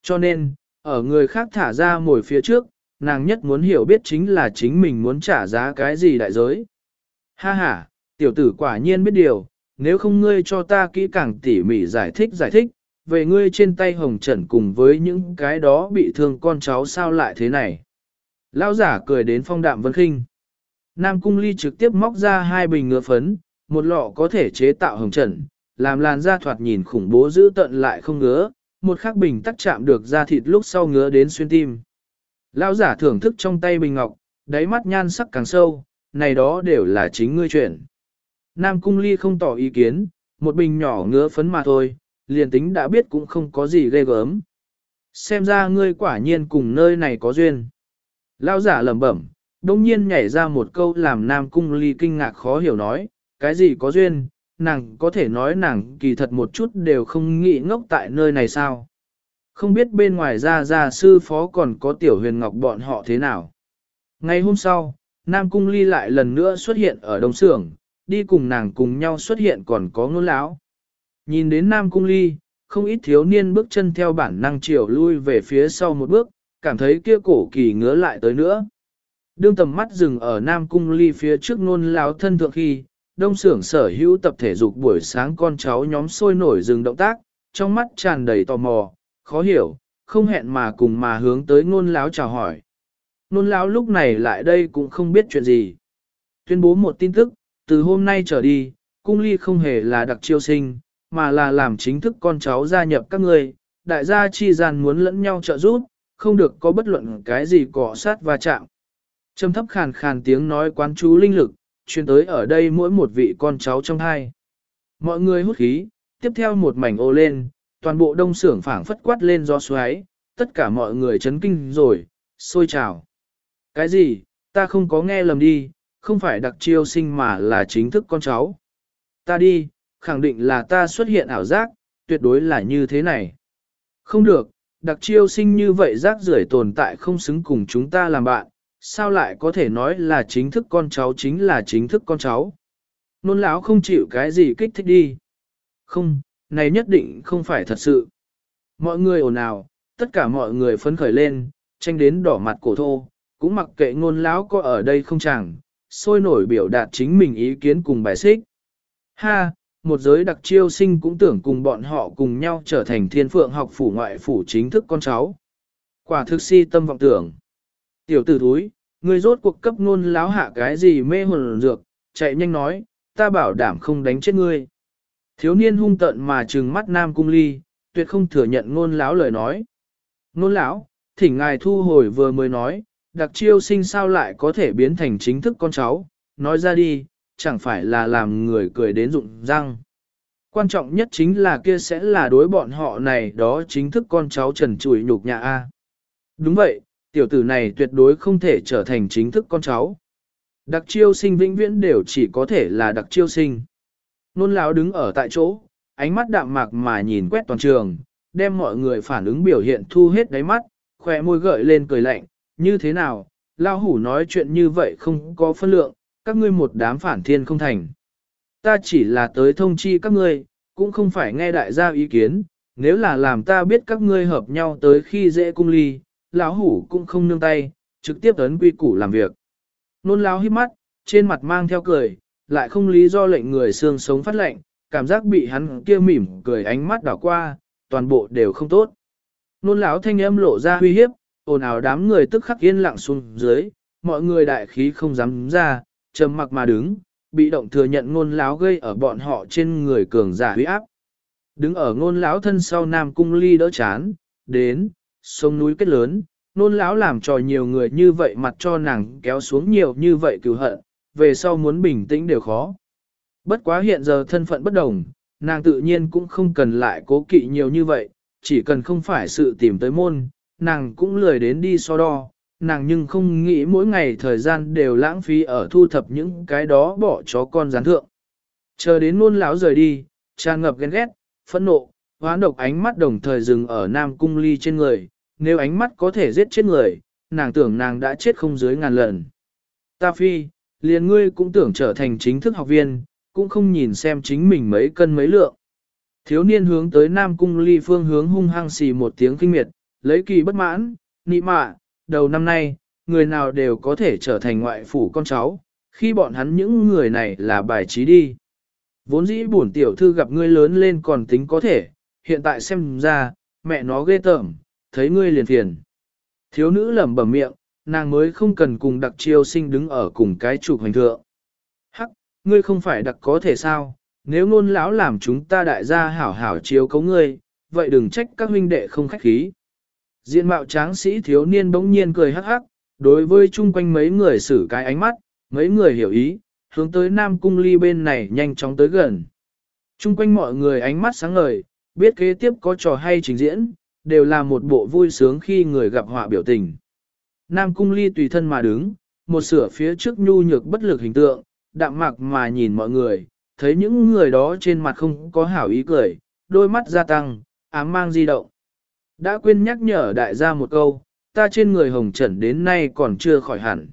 Cho nên, ở người khác thả ra mồi phía trước, nàng nhất muốn hiểu biết chính là chính mình muốn trả giá cái gì đại giới. Ha ha, tiểu tử quả nhiên biết điều, nếu không ngươi cho ta kỹ càng tỉ mỉ giải thích giải thích, về ngươi trên tay hồng trần cùng với những cái đó bị thương con cháu sao lại thế này. Lão giả cười đến phong đạm vân khinh. Nam cung ly trực tiếp móc ra hai bình ngựa phấn, một lọ có thể chế tạo hồng trần, làm làn da thoạt nhìn khủng bố dữ tận lại không ngứa, một khắc bình tắc chạm được da thịt lúc sau ngứa đến xuyên tim. Lão giả thưởng thức trong tay bình ngọc, đáy mắt nhan sắc càng sâu, này đó đều là chính ngươi chuyện. Nam cung ly không tỏ ý kiến, một bình nhỏ ngứa phấn mà thôi, liền tính đã biết cũng không có gì ghê gớm. Xem ra ngươi quả nhiên cùng nơi này có duyên. Lão giả lẩm bẩm, đông nhiên nhảy ra một câu làm Nam cung ly kinh ngạc khó hiểu nói, cái gì có duyên, nàng có thể nói nàng kỳ thật một chút đều không nghĩ ngốc tại nơi này sao. Không biết bên ngoài ra ra sư phó còn có tiểu huyền ngọc bọn họ thế nào. Ngày hôm sau, Nam Cung Ly lại lần nữa xuất hiện ở Đông Sưởng, đi cùng nàng cùng nhau xuất hiện còn có ngôn lão. Nhìn đến Nam Cung Ly, không ít thiếu niên bước chân theo bản năng chiều lui về phía sau một bước, cảm thấy kia cổ kỳ ngứa lại tới nữa. Đương tầm mắt dừng ở Nam Cung Ly phía trước ngôn lão thân thượng khi, đông xưởng sở hữu tập thể dục buổi sáng con cháu nhóm sôi nổi dừng động tác, trong mắt tràn đầy tò mò, khó hiểu, không hẹn mà cùng mà hướng tới ngôn lão chào hỏi. Ngôn lão lúc này lại đây cũng không biết chuyện gì. Tuyên bố một tin tức, từ hôm nay trở đi, cung ly không hề là đặc chiêu sinh, mà là làm chính thức con cháu gia nhập các người, đại gia chi gian muốn lẫn nhau trợ giúp, không được có bất luận cái gì cọ sát và chạm. Trầm thấp khàn khàn tiếng nói quán chú linh lực, truyền tới ở đây mỗi một vị con cháu trong hai. Mọi người hút khí, tiếp theo một mảnh ô lên, toàn bộ đông xưởng phảng phất quát lên do xoáy, tất cả mọi người chấn kinh rồi, sôi trào. Cái gì, ta không có nghe lầm đi, không phải đặc chiêu sinh mà là chính thức con cháu. Ta đi, khẳng định là ta xuất hiện ảo giác, tuyệt đối là như thế này. Không được, đặc chiêu sinh như vậy rác rưởi tồn tại không xứng cùng chúng ta làm bạn, sao lại có thể nói là chính thức con cháu chính là chính thức con cháu. Nôn lão không chịu cái gì kích thích đi. Không, này nhất định không phải thật sự. Mọi người ồn ào, tất cả mọi người phấn khởi lên, tranh đến đỏ mặt cổ thô, cũng mặc kệ ngôn lão có ở đây không chẳng, sôi nổi biểu đạt chính mình ý kiến cùng bài xích. Ha, một giới đặc chiêu sinh cũng tưởng cùng bọn họ cùng nhau trở thành thiên phượng học phủ ngoại phủ chính thức con cháu. Quả thực si tâm vọng tưởng. Tiểu tử thúi, ngươi rốt cuộc cấp ngôn láo hạ cái gì mê hồn dược, chạy nhanh nói, ta bảo đảm không đánh chết ngươi. Thiếu niên hung tận mà trừng mắt nam cung ly, tuyệt không thừa nhận ngôn láo lời nói. Nôn lão, thỉnh ngài thu hồi vừa mới nói, đặc chiêu sinh sao lại có thể biến thành chính thức con cháu, nói ra đi, chẳng phải là làm người cười đến rụng răng. Quan trọng nhất chính là kia sẽ là đối bọn họ này đó chính thức con cháu trần chùi nhục nhà A. Đúng vậy, tiểu tử này tuyệt đối không thể trở thành chính thức con cháu. Đặc chiêu sinh vĩnh viễn đều chỉ có thể là đặc chiêu sinh. Nôn lão đứng ở tại chỗ, ánh mắt đạm mạc mà nhìn quét toàn trường, đem mọi người phản ứng biểu hiện thu hết đáy mắt, khỏe môi gợi lên cười lạnh, như thế nào, lao hủ nói chuyện như vậy không có phân lượng, các ngươi một đám phản thiên không thành. Ta chỉ là tới thông chi các ngươi, cũng không phải nghe đại gia ý kiến, nếu là làm ta biết các ngươi hợp nhau tới khi dễ cung ly, lão hủ cũng không nương tay, trực tiếp ấn quy củ làm việc. Nôn lão hít mắt, trên mặt mang theo cười, lại không lý do lệnh người xương sống phát lệnh, cảm giác bị hắn kia mỉm cười ánh mắt đảo qua, toàn bộ đều không tốt. Nôn lão thanh âm lộ ra uy hiếp, ồn ào đám người tức khắc yên lặng xuống dưới, mọi người đại khí không dám ra, trầm mặc mà đứng, bị động thừa nhận ngôn lão gây ở bọn họ trên người cường giả huy áp. Đứng ở ngôn lão thân sau Nam Cung Ly đỡ chán, đến, sông núi kết lớn, nôn lão làm trò nhiều người như vậy mặt cho nàng kéo xuống nhiều như vậy cứu hận, về sau muốn bình tĩnh đều khó. Bất quá hiện giờ thân phận bất đồng, nàng tự nhiên cũng không cần lại cố kỵ nhiều như vậy, chỉ cần không phải sự tìm tới môn, nàng cũng lười đến đi so đo, nàng nhưng không nghĩ mỗi ngày thời gian đều lãng phí ở thu thập những cái đó bỏ chó con gián thượng. Chờ đến nôn lão rời đi, tràn ngập ghen ghét, phẫn nộ, hoán độc ánh mắt đồng thời dừng ở Nam Cung Ly trên người, nếu ánh mắt có thể giết chết người, nàng tưởng nàng đã chết không dưới ngàn lần. Ta phi, liền ngươi cũng tưởng trở thành chính thức học viên, cũng không nhìn xem chính mình mấy cân mấy lượng. Thiếu niên hướng tới Nam Cung Ly phương hướng hung hăng xì một tiếng kinh miệt, lấy kỳ bất mãn, nị mạ, đầu năm nay, người nào đều có thể trở thành ngoại phủ con cháu, khi bọn hắn những người này là bài trí đi. Vốn dĩ bổn tiểu thư gặp ngươi lớn lên còn tính có thể, hiện tại xem ra, mẹ nó ghê tởm, thấy ngươi liền phiền. Thiếu nữ lẩm bẩm miệng, nàng mới không cần cùng đặc chiêu sinh đứng ở cùng cái trục hành thượng. Hắc, ngươi không phải đặc có thể sao, nếu ngôn lão làm chúng ta đại gia hảo hảo chiếu cấu ngươi, vậy đừng trách các huynh đệ không khách khí. Diện mạo tráng sĩ thiếu niên bỗng nhiên cười hắc hắc, đối với chung quanh mấy người xử cái ánh mắt, mấy người hiểu ý, hướng tới Nam Cung Ly bên này nhanh chóng tới gần. Chung quanh mọi người ánh mắt sáng ngời, biết kế tiếp có trò hay trình diễn, đều là một bộ vui sướng khi người gặp họa biểu tình. Nam Cung Ly tùy thân mà đứng, một sửa phía trước nhu nhược bất lực hình tượng, đạm mạc mà nhìn mọi người, thấy những người đó trên mặt không có hảo ý cười, đôi mắt gia tăng, ám mang di động. Đã quên nhắc nhở đại gia một câu, ta trên người hồng trần đến nay còn chưa khỏi hẳn.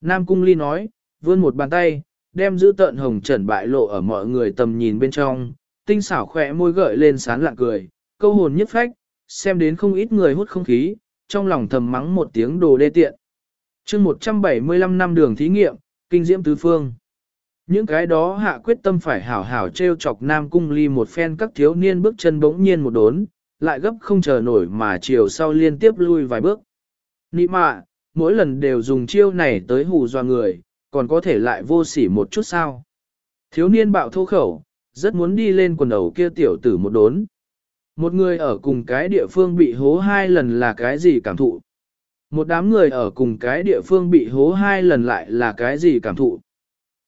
Nam Cung Ly nói, vươn một bàn tay, đem giữ tợn hồng trần bại lộ ở mọi người tầm nhìn bên trong, tinh xảo khỏe môi gợi lên sán lạ cười, câu hồn nhất phách, xem đến không ít người hút không khí, trong lòng thầm mắng một tiếng đồ đê tiện. chương 175 năm đường thí nghiệm, kinh diễm tứ phương. Những cái đó hạ quyết tâm phải hảo hảo treo chọc Nam Cung Ly một phen các thiếu niên bước chân bỗng nhiên một đốn, lại gấp không chờ nổi mà chiều sau liên tiếp lui vài bước. Nị mạ, mỗi lần đều dùng chiêu này tới hù dọa người, còn có thể lại vô sỉ một chút sao. Thiếu niên bạo thô khẩu, rất muốn đi lên quần đầu kia tiểu tử một đốn. Một người ở cùng cái địa phương bị hố hai lần là cái gì cảm thụ? Một đám người ở cùng cái địa phương bị hố hai lần lại là cái gì cảm thụ?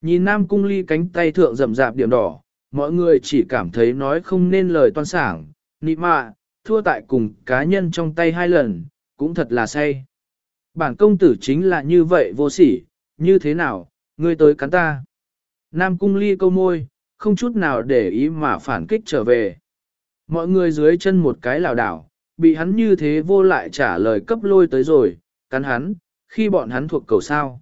Nhìn Nam Cung Ly cánh tay thượng rậm rạp điểm đỏ, mọi người chỉ cảm thấy nói không nên lời toan sảng, nị mạ, thua tại cùng cá nhân trong tay hai lần, cũng thật là say. Bản công tử chính là như vậy vô sỉ, như thế nào, ngươi tới cắn ta. Nam cung ly câu môi, không chút nào để ý mà phản kích trở về. Mọi người dưới chân một cái lảo đảo, bị hắn như thế vô lại trả lời cấp lôi tới rồi, cắn hắn, khi bọn hắn thuộc cầu sao.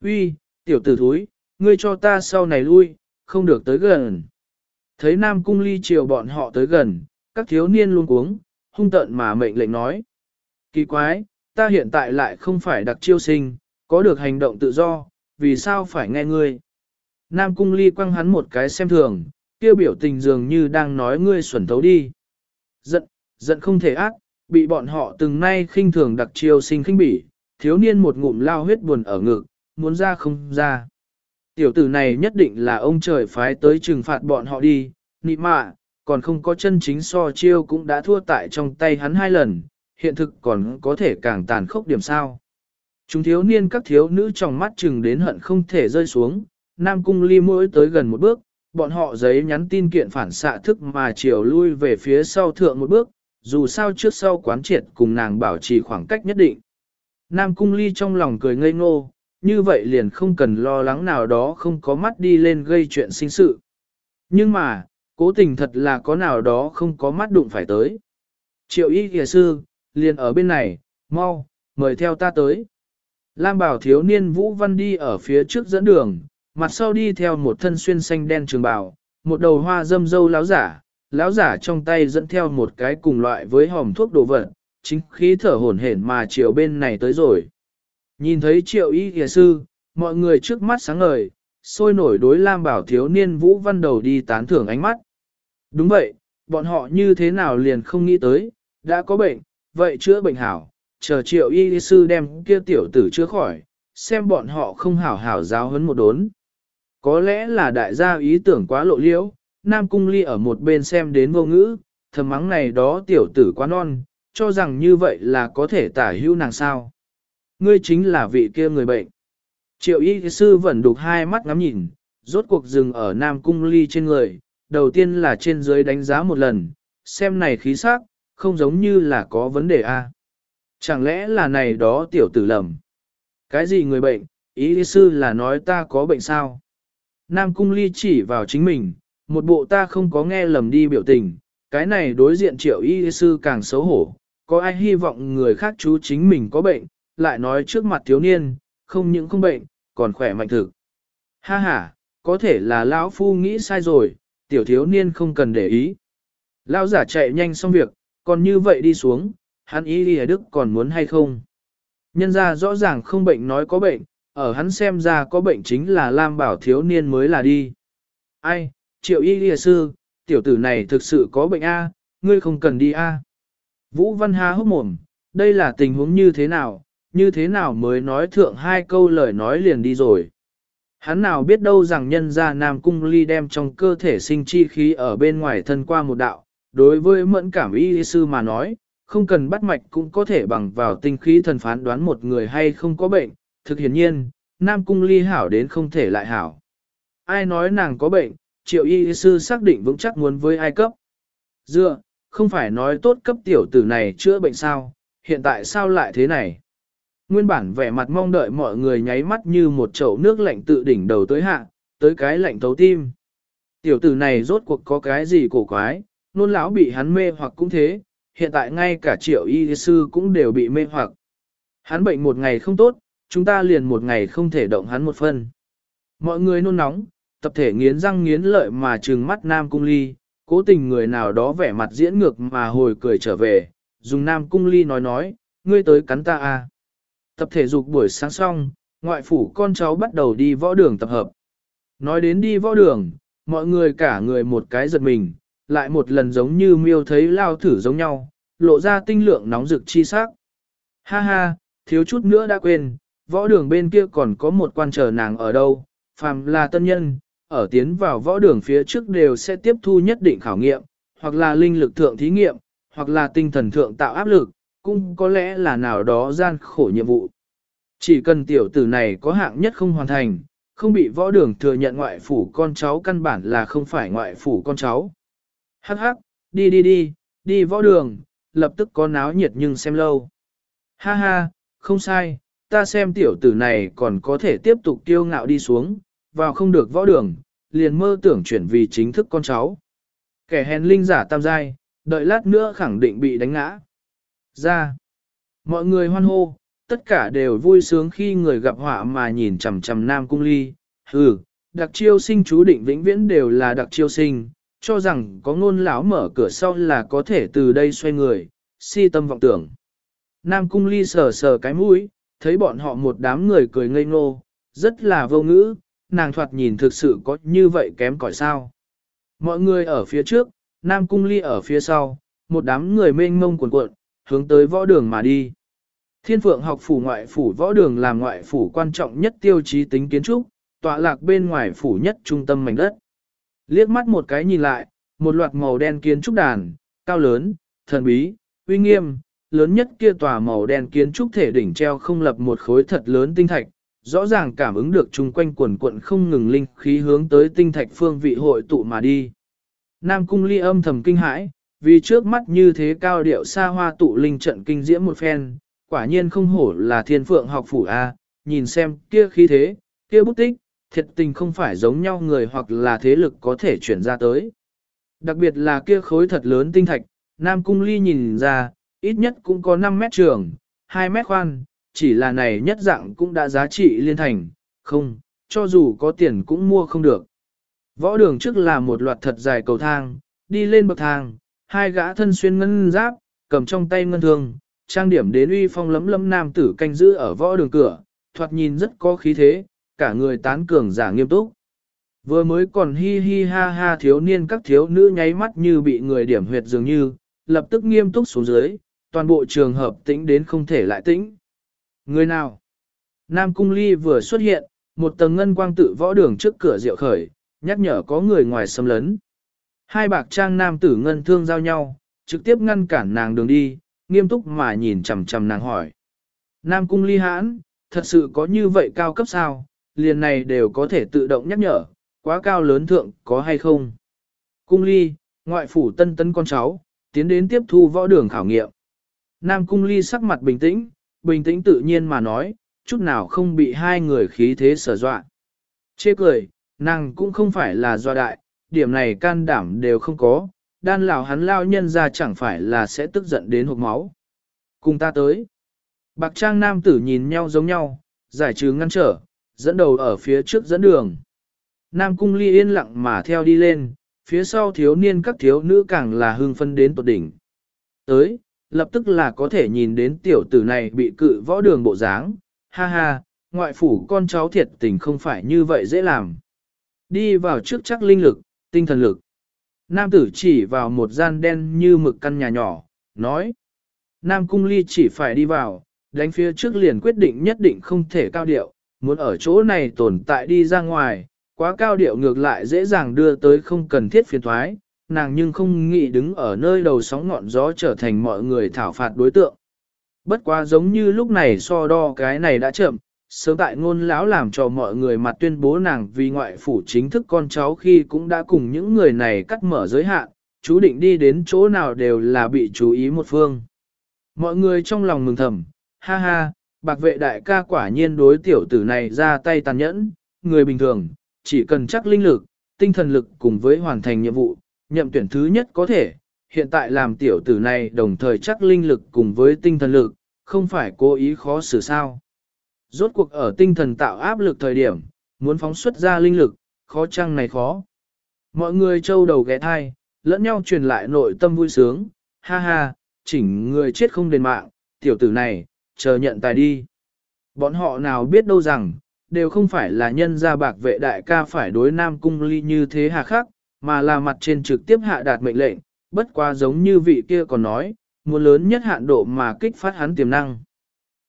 Uy, tiểu tử thúi, ngươi cho ta sau này lui, không được tới gần. Thấy Nam Cung Ly chiều bọn họ tới gần, các thiếu niên luôn cuống, hung tận mà mệnh lệnh nói. Kỳ quái, ta hiện tại lại không phải đặc chiêu sinh, có được hành động tự do, vì sao phải nghe ngươi? Nam cung ly quăng hắn một cái xem thường, kia biểu tình dường như đang nói ngươi xuẩn thấu đi. Giận, giận không thể ác, bị bọn họ từng nay khinh thường đặc chiêu sinh khinh bỉ, thiếu niên một ngụm lao huyết buồn ở ngực, muốn ra không ra. Tiểu tử này nhất định là ông trời phái tới trừng phạt bọn họ đi, nị mạ, còn không có chân chính so chiêu cũng đã thua tại trong tay hắn hai lần, hiện thực còn có thể càng tàn khốc điểm sao. Chúng thiếu niên các thiếu nữ trong mắt chừng đến hận không thể rơi xuống, Nam Cung Ly mỗi tới gần một bước, bọn họ giấy nhắn tin kiện phản xạ thức mà chiều lui về phía sau thượng một bước, dù sao trước sau quán triệt cùng nàng bảo trì khoảng cách nhất định. Nam Cung Ly trong lòng cười ngây ngô, như vậy liền không cần lo lắng nào đó không có mắt đi lên gây chuyện sinh sự. Nhưng mà, cố tình thật là có nào đó không có mắt đụng phải tới. Triệu y kìa sư, liền ở bên này, mau, mời theo ta tới. Lam bảo thiếu niên Vũ Văn đi ở phía trước dẫn đường, mặt sau đi theo một thân xuyên xanh đen trường bào, một đầu hoa dâm dâu láo giả, láo giả trong tay dẫn theo một cái cùng loại với hòm thuốc đồ vật, chính khí thở hổn hển mà chiều bên này tới rồi. Nhìn thấy triệu y kìa sư, mọi người trước mắt sáng ngời, sôi nổi đối Lam bảo thiếu niên Vũ Văn đầu đi tán thưởng ánh mắt. Đúng vậy, bọn họ như thế nào liền không nghĩ tới, đã có bệnh, vậy chữa bệnh hảo, chờ triệu y sư đem kia tiểu tử chữa khỏi, xem bọn họ không hảo hảo giáo huấn một đốn. Có lẽ là đại gia ý tưởng quá lộ liễu, Nam Cung Ly ở một bên xem đến vô ngữ, thầm mắng này đó tiểu tử quá non, cho rằng như vậy là có thể tả hữu nàng sao. Ngươi chính là vị kia người bệnh. Triệu y sư vẫn đục hai mắt ngắm nhìn, rốt cuộc dừng ở Nam Cung Ly trên người, đầu tiên là trên dưới đánh giá một lần, xem này khí sắc, không giống như là có vấn đề a. Chẳng lẽ là này đó tiểu tử lầm? Cái gì người bệnh, ý sư là nói ta có bệnh sao? Nam Cung Ly chỉ vào chính mình, một bộ ta không có nghe lầm đi biểu tình, cái này đối diện triệu y sư càng xấu hổ, có ai hy vọng người khác chú chính mình có bệnh, lại nói trước mặt thiếu niên, không những không bệnh, còn khỏe mạnh thực. Ha ha, có thể là lão phu nghĩ sai rồi, tiểu thiếu niên không cần để ý. Lão giả chạy nhanh xong việc, còn như vậy đi xuống, hắn ý đi đức còn muốn hay không? Nhân ra rõ ràng không bệnh nói có bệnh, ở hắn xem ra có bệnh chính là Lam bảo thiếu niên mới là đi. Ai, triệu y lìa sư, tiểu tử này thực sự có bệnh A, ngươi không cần đi A. Vũ Văn Hà hốc mồm, đây là tình huống như thế nào, như thế nào mới nói thượng hai câu lời nói liền đi rồi. Hắn nào biết đâu rằng nhân gia Nam Cung Ly đem trong cơ thể sinh chi khí ở bên ngoài thân qua một đạo, đối với mẫn cảm y sư mà nói, không cần bắt mạch cũng có thể bằng vào tinh khí thần phán đoán một người hay không có bệnh, thực hiển nhiên, Nam Cung Ly hảo đến không thể lại hảo. Ai nói nàng có bệnh, triệu y sư xác định vững chắc muốn với ai cấp. Dựa, không phải nói tốt cấp tiểu tử này chữa bệnh sao, hiện tại sao lại thế này? Nguyên bản vẻ mặt mong đợi mọi người nháy mắt như một chậu nước lạnh tự đỉnh đầu tới hạ, tới cái lạnh thấu tim. Tiểu tử này rốt cuộc có cái gì cổ quái, nôn lão bị hắn mê hoặc cũng thế, hiện tại ngay cả triệu y sư cũng đều bị mê hoặc. Hắn bệnh một ngày không tốt, chúng ta liền một ngày không thể động hắn một phân. Mọi người nôn nóng, tập thể nghiến răng nghiến lợi mà trừng mắt Nam Cung Ly, cố tình người nào đó vẻ mặt diễn ngược mà hồi cười trở về, dùng Nam Cung Ly nói nói, ngươi tới cắn ta à. Tập thể dục buổi sáng xong, ngoại phủ con cháu bắt đầu đi võ đường tập hợp. Nói đến đi võ đường, mọi người cả người một cái giật mình, lại một lần giống như miêu thấy lao thử giống nhau, lộ ra tinh lượng nóng rực chi sắc. Ha ha, thiếu chút nữa đã quên, võ đường bên kia còn có một quan chờ nàng ở đâu, phàm là tân nhân, ở tiến vào võ đường phía trước đều sẽ tiếp thu nhất định khảo nghiệm, hoặc là linh lực thượng thí nghiệm, hoặc là tinh thần thượng tạo áp lực, cũng có lẽ là nào đó gian khổ nhiệm vụ. Chỉ cần tiểu tử này có hạng nhất không hoàn thành, không bị võ đường thừa nhận ngoại phủ con cháu căn bản là không phải ngoại phủ con cháu. Hắc hắc, đi đi đi, đi võ đường, lập tức có náo nhiệt nhưng xem lâu. Ha ha, không sai, ta xem tiểu tử này còn có thể tiếp tục tiêu ngạo đi xuống, vào không được võ đường, liền mơ tưởng chuyển vì chính thức con cháu. Kẻ hèn linh giả tam giai, đợi lát nữa khẳng định bị đánh ngã. Ra, mọi người hoan hô, tất cả đều vui sướng khi người gặp họa mà nhìn chằm chằm Nam Cung Ly. Hừ, đặc chiêu sinh chú định vĩnh viễn đều là đặc chiêu sinh, cho rằng có ngôn lão mở cửa sau là có thể từ đây xoay người, si tâm vọng tưởng. Nam Cung Ly sờ sờ cái mũi, thấy bọn họ một đám người cười ngây ngô, rất là vô ngữ, nàng thoạt nhìn thực sự có như vậy kém cỏi sao. Mọi người ở phía trước, Nam Cung Ly ở phía sau, một đám người mênh mông cuộn cuộn, hướng tới võ đường mà đi. Thiên phượng học phủ ngoại phủ võ đường là ngoại phủ quan trọng nhất tiêu chí tính kiến trúc, tọa lạc bên ngoài phủ nhất trung tâm mảnh đất. Liếc mắt một cái nhìn lại, một loạt màu đen kiến trúc đàn, cao lớn, thần bí, uy nghiêm, lớn nhất kia tòa màu đen kiến trúc thể đỉnh treo không lập một khối thật lớn tinh thạch, rõ ràng cảm ứng được chung quanh quần quận không ngừng linh khí hướng tới tinh thạch phương vị hội tụ mà đi. Nam cung ly âm thầm kinh hãi, vì trước mắt như thế cao điệu xa hoa tụ linh trận kinh diễm một phen, quả nhiên không hổ là thiên phượng học phủ A, nhìn xem kia khí thế, kia bút tích, thiệt tình không phải giống nhau người hoặc là thế lực có thể chuyển ra tới. Đặc biệt là kia khối thật lớn tinh thạch, Nam Cung Ly nhìn ra, ít nhất cũng có 5 mét trường, 2 mét khoan, chỉ là này nhất dạng cũng đã giá trị liên thành, không, cho dù có tiền cũng mua không được. Võ đường trước là một loạt thật dài cầu thang, đi lên bậc thang, hai gã thân xuyên ngân giáp, cầm trong tay ngân thương, trang điểm đến uy phong lấm lấm nam tử canh giữ ở võ đường cửa, thoạt nhìn rất có khí thế, cả người tán cường giả nghiêm túc. Vừa mới còn hi hi ha ha thiếu niên các thiếu nữ nháy mắt như bị người điểm huyệt dường như, lập tức nghiêm túc xuống dưới, toàn bộ trường hợp tĩnh đến không thể lại tĩnh. Người nào? Nam Cung Ly vừa xuất hiện, một tầng ngân quang tự võ đường trước cửa rượu khởi, nhắc nhở có người ngoài xâm lấn. Hai bạc trang nam tử ngân thương giao nhau, trực tiếp ngăn cản nàng đường đi, nghiêm túc mà nhìn chằm chằm nàng hỏi. Nam Cung Ly hãn, thật sự có như vậy cao cấp sao, liền này đều có thể tự động nhắc nhở, quá cao lớn thượng có hay không. Cung Ly, ngoại phủ tân tân con cháu, tiến đến tiếp thu võ đường khảo nghiệm. Nam Cung Ly sắc mặt bình tĩnh, bình tĩnh tự nhiên mà nói, chút nào không bị hai người khí thế sở dọa. Chê cười, nàng cũng không phải là do đại, điểm này can đảm đều không có, đan lão hắn lao nhân ra chẳng phải là sẽ tức giận đến hộp máu. Cùng ta tới. Bạc trang nam tử nhìn nhau giống nhau, giải trừ ngăn trở, dẫn đầu ở phía trước dẫn đường. Nam cung ly yên lặng mà theo đi lên, phía sau thiếu niên các thiếu nữ càng là hưng phân đến tột đỉnh. Tới, lập tức là có thể nhìn đến tiểu tử này bị cự võ đường bộ dáng, ha ha, ngoại phủ con cháu thiệt tình không phải như vậy dễ làm. Đi vào trước chắc linh lực, tinh thần lực. Nam tử chỉ vào một gian đen như mực căn nhà nhỏ, nói. Nam cung ly chỉ phải đi vào, đánh phía trước liền quyết định nhất định không thể cao điệu, muốn ở chỗ này tồn tại đi ra ngoài, quá cao điệu ngược lại dễ dàng đưa tới không cần thiết phiền thoái, nàng nhưng không nghĩ đứng ở nơi đầu sóng ngọn gió trở thành mọi người thảo phạt đối tượng. Bất quá giống như lúc này so đo cái này đã chậm, sớm tại ngôn lão làm cho mọi người mặt tuyên bố nàng vì ngoại phủ chính thức con cháu khi cũng đã cùng những người này cắt mở giới hạn, chú định đi đến chỗ nào đều là bị chú ý một phương. Mọi người trong lòng mừng thầm, ha ha, bạc vệ đại ca quả nhiên đối tiểu tử này ra tay tàn nhẫn, người bình thường, chỉ cần chắc linh lực, tinh thần lực cùng với hoàn thành nhiệm vụ, nhậm tuyển thứ nhất có thể, hiện tại làm tiểu tử này đồng thời chắc linh lực cùng với tinh thần lực, không phải cố ý khó xử sao. Rốt cuộc ở tinh thần tạo áp lực thời điểm, muốn phóng xuất ra linh lực, khó chăng này khó. Mọi người trâu đầu ghé thai, lẫn nhau truyền lại nội tâm vui sướng, ha ha, chỉnh người chết không đền mạng, tiểu tử này, chờ nhận tài đi. Bọn họ nào biết đâu rằng, đều không phải là nhân gia bạc vệ đại ca phải đối nam cung ly như thế hà khắc, mà là mặt trên trực tiếp hạ đạt mệnh lệnh, bất quá giống như vị kia còn nói, muốn lớn nhất hạn độ mà kích phát hắn tiềm năng.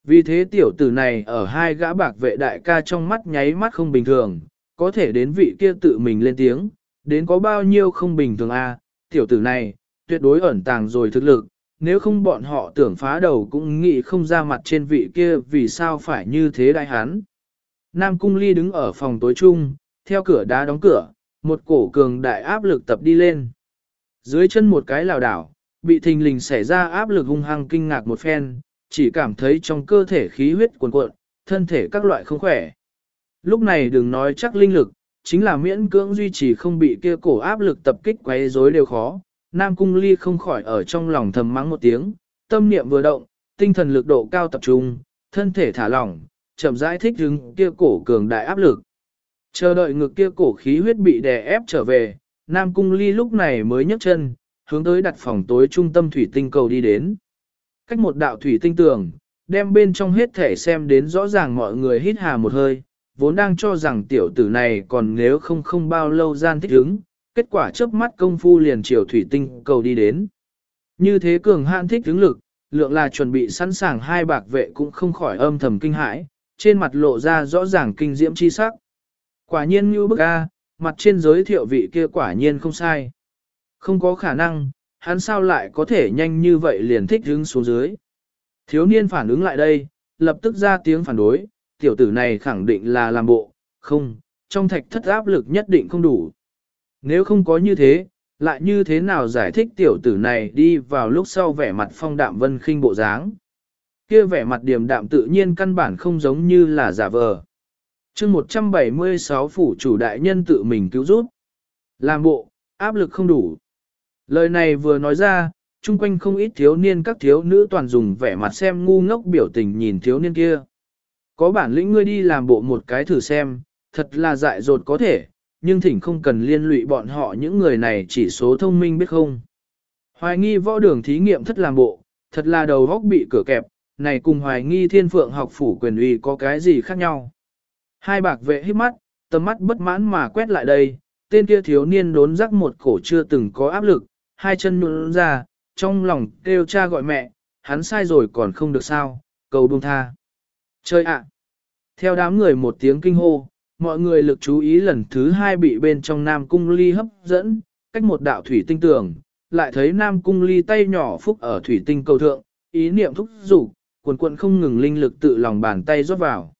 Vì thế tiểu tử này ở hai gã bạc vệ đại ca trong mắt nháy mắt không bình thường, có thể đến vị kia tự mình lên tiếng, đến có bao nhiêu không bình thường a tiểu tử này, tuyệt đối ẩn tàng rồi thực lực, nếu không bọn họ tưởng phá đầu cũng nghĩ không ra mặt trên vị kia vì sao phải như thế đại hán. Nam Cung Ly đứng ở phòng tối chung, theo cửa đá đóng cửa, một cổ cường đại áp lực tập đi lên. Dưới chân một cái lào đảo, bị thình lình xảy ra áp lực hung hăng kinh ngạc một phen, chỉ cảm thấy trong cơ thể khí huyết cuồn cuộn, thân thể các loại không khỏe. Lúc này đừng nói chắc linh lực, chính là miễn cưỡng duy trì không bị kia cổ áp lực tập kích quấy rối đều khó. Nam Cung Ly không khỏi ở trong lòng thầm mắng một tiếng, tâm niệm vừa động, tinh thần lực độ cao tập trung, thân thể thả lỏng, chậm rãi thích ứng kia cổ cường đại áp lực. Chờ đợi ngực kia cổ khí huyết bị đè ép trở về, Nam Cung Ly lúc này mới nhấc chân, hướng tới đặt phòng tối trung tâm thủy tinh cầu đi đến. Cách một đạo thủy tinh tường, đem bên trong hết thể xem đến rõ ràng mọi người hít hà một hơi, vốn đang cho rằng tiểu tử này còn nếu không không bao lâu gian thích ứng, kết quả chớp mắt công phu liền chiều thủy tinh cầu đi đến. Như thế cường hạn thích ứng lực, lượng là chuẩn bị sẵn sàng hai bạc vệ cũng không khỏi âm thầm kinh hãi, trên mặt lộ ra rõ ràng kinh diễm chi sắc. Quả nhiên như bức A, mặt trên giới thiệu vị kia quả nhiên không sai. Không có khả năng, hắn sao lại có thể nhanh như vậy liền thích hứng xuống dưới. Thiếu niên phản ứng lại đây, lập tức ra tiếng phản đối, tiểu tử này khẳng định là làm bộ, không, trong thạch thất áp lực nhất định không đủ. Nếu không có như thế, lại như thế nào giải thích tiểu tử này đi vào lúc sau vẻ mặt phong đạm vân khinh bộ dáng. Kia vẻ mặt điềm đạm tự nhiên căn bản không giống như là giả vờ chương 176 phủ chủ đại nhân tự mình cứu giúp. Làm bộ, áp lực không đủ. Lời này vừa nói ra, chung quanh không ít thiếu niên các thiếu nữ toàn dùng vẻ mặt xem ngu ngốc biểu tình nhìn thiếu niên kia. Có bản lĩnh ngươi đi làm bộ một cái thử xem, thật là dại dột có thể, nhưng thỉnh không cần liên lụy bọn họ những người này chỉ số thông minh biết không. Hoài nghi võ đường thí nghiệm thất làm bộ, thật là đầu góc bị cửa kẹp, này cùng hoài nghi thiên phượng học phủ quyền uy có cái gì khác nhau. Hai bạc vệ hít mắt, tầm mắt bất mãn mà quét lại đây, tên kia thiếu niên đốn rắc một cổ chưa từng có áp lực, hai chân nhũn ra, trong lòng kêu cha gọi mẹ, hắn sai rồi còn không được sao, cầu buông tha. Chơi ạ! Theo đám người một tiếng kinh hô, mọi người lực chú ý lần thứ hai bị bên trong Nam Cung Ly hấp dẫn, cách một đạo thủy tinh tường, lại thấy Nam Cung Ly tay nhỏ phúc ở thủy tinh cầu thượng, ý niệm thúc rủ, cuộn cuộn không ngừng linh lực tự lòng bàn tay rót vào.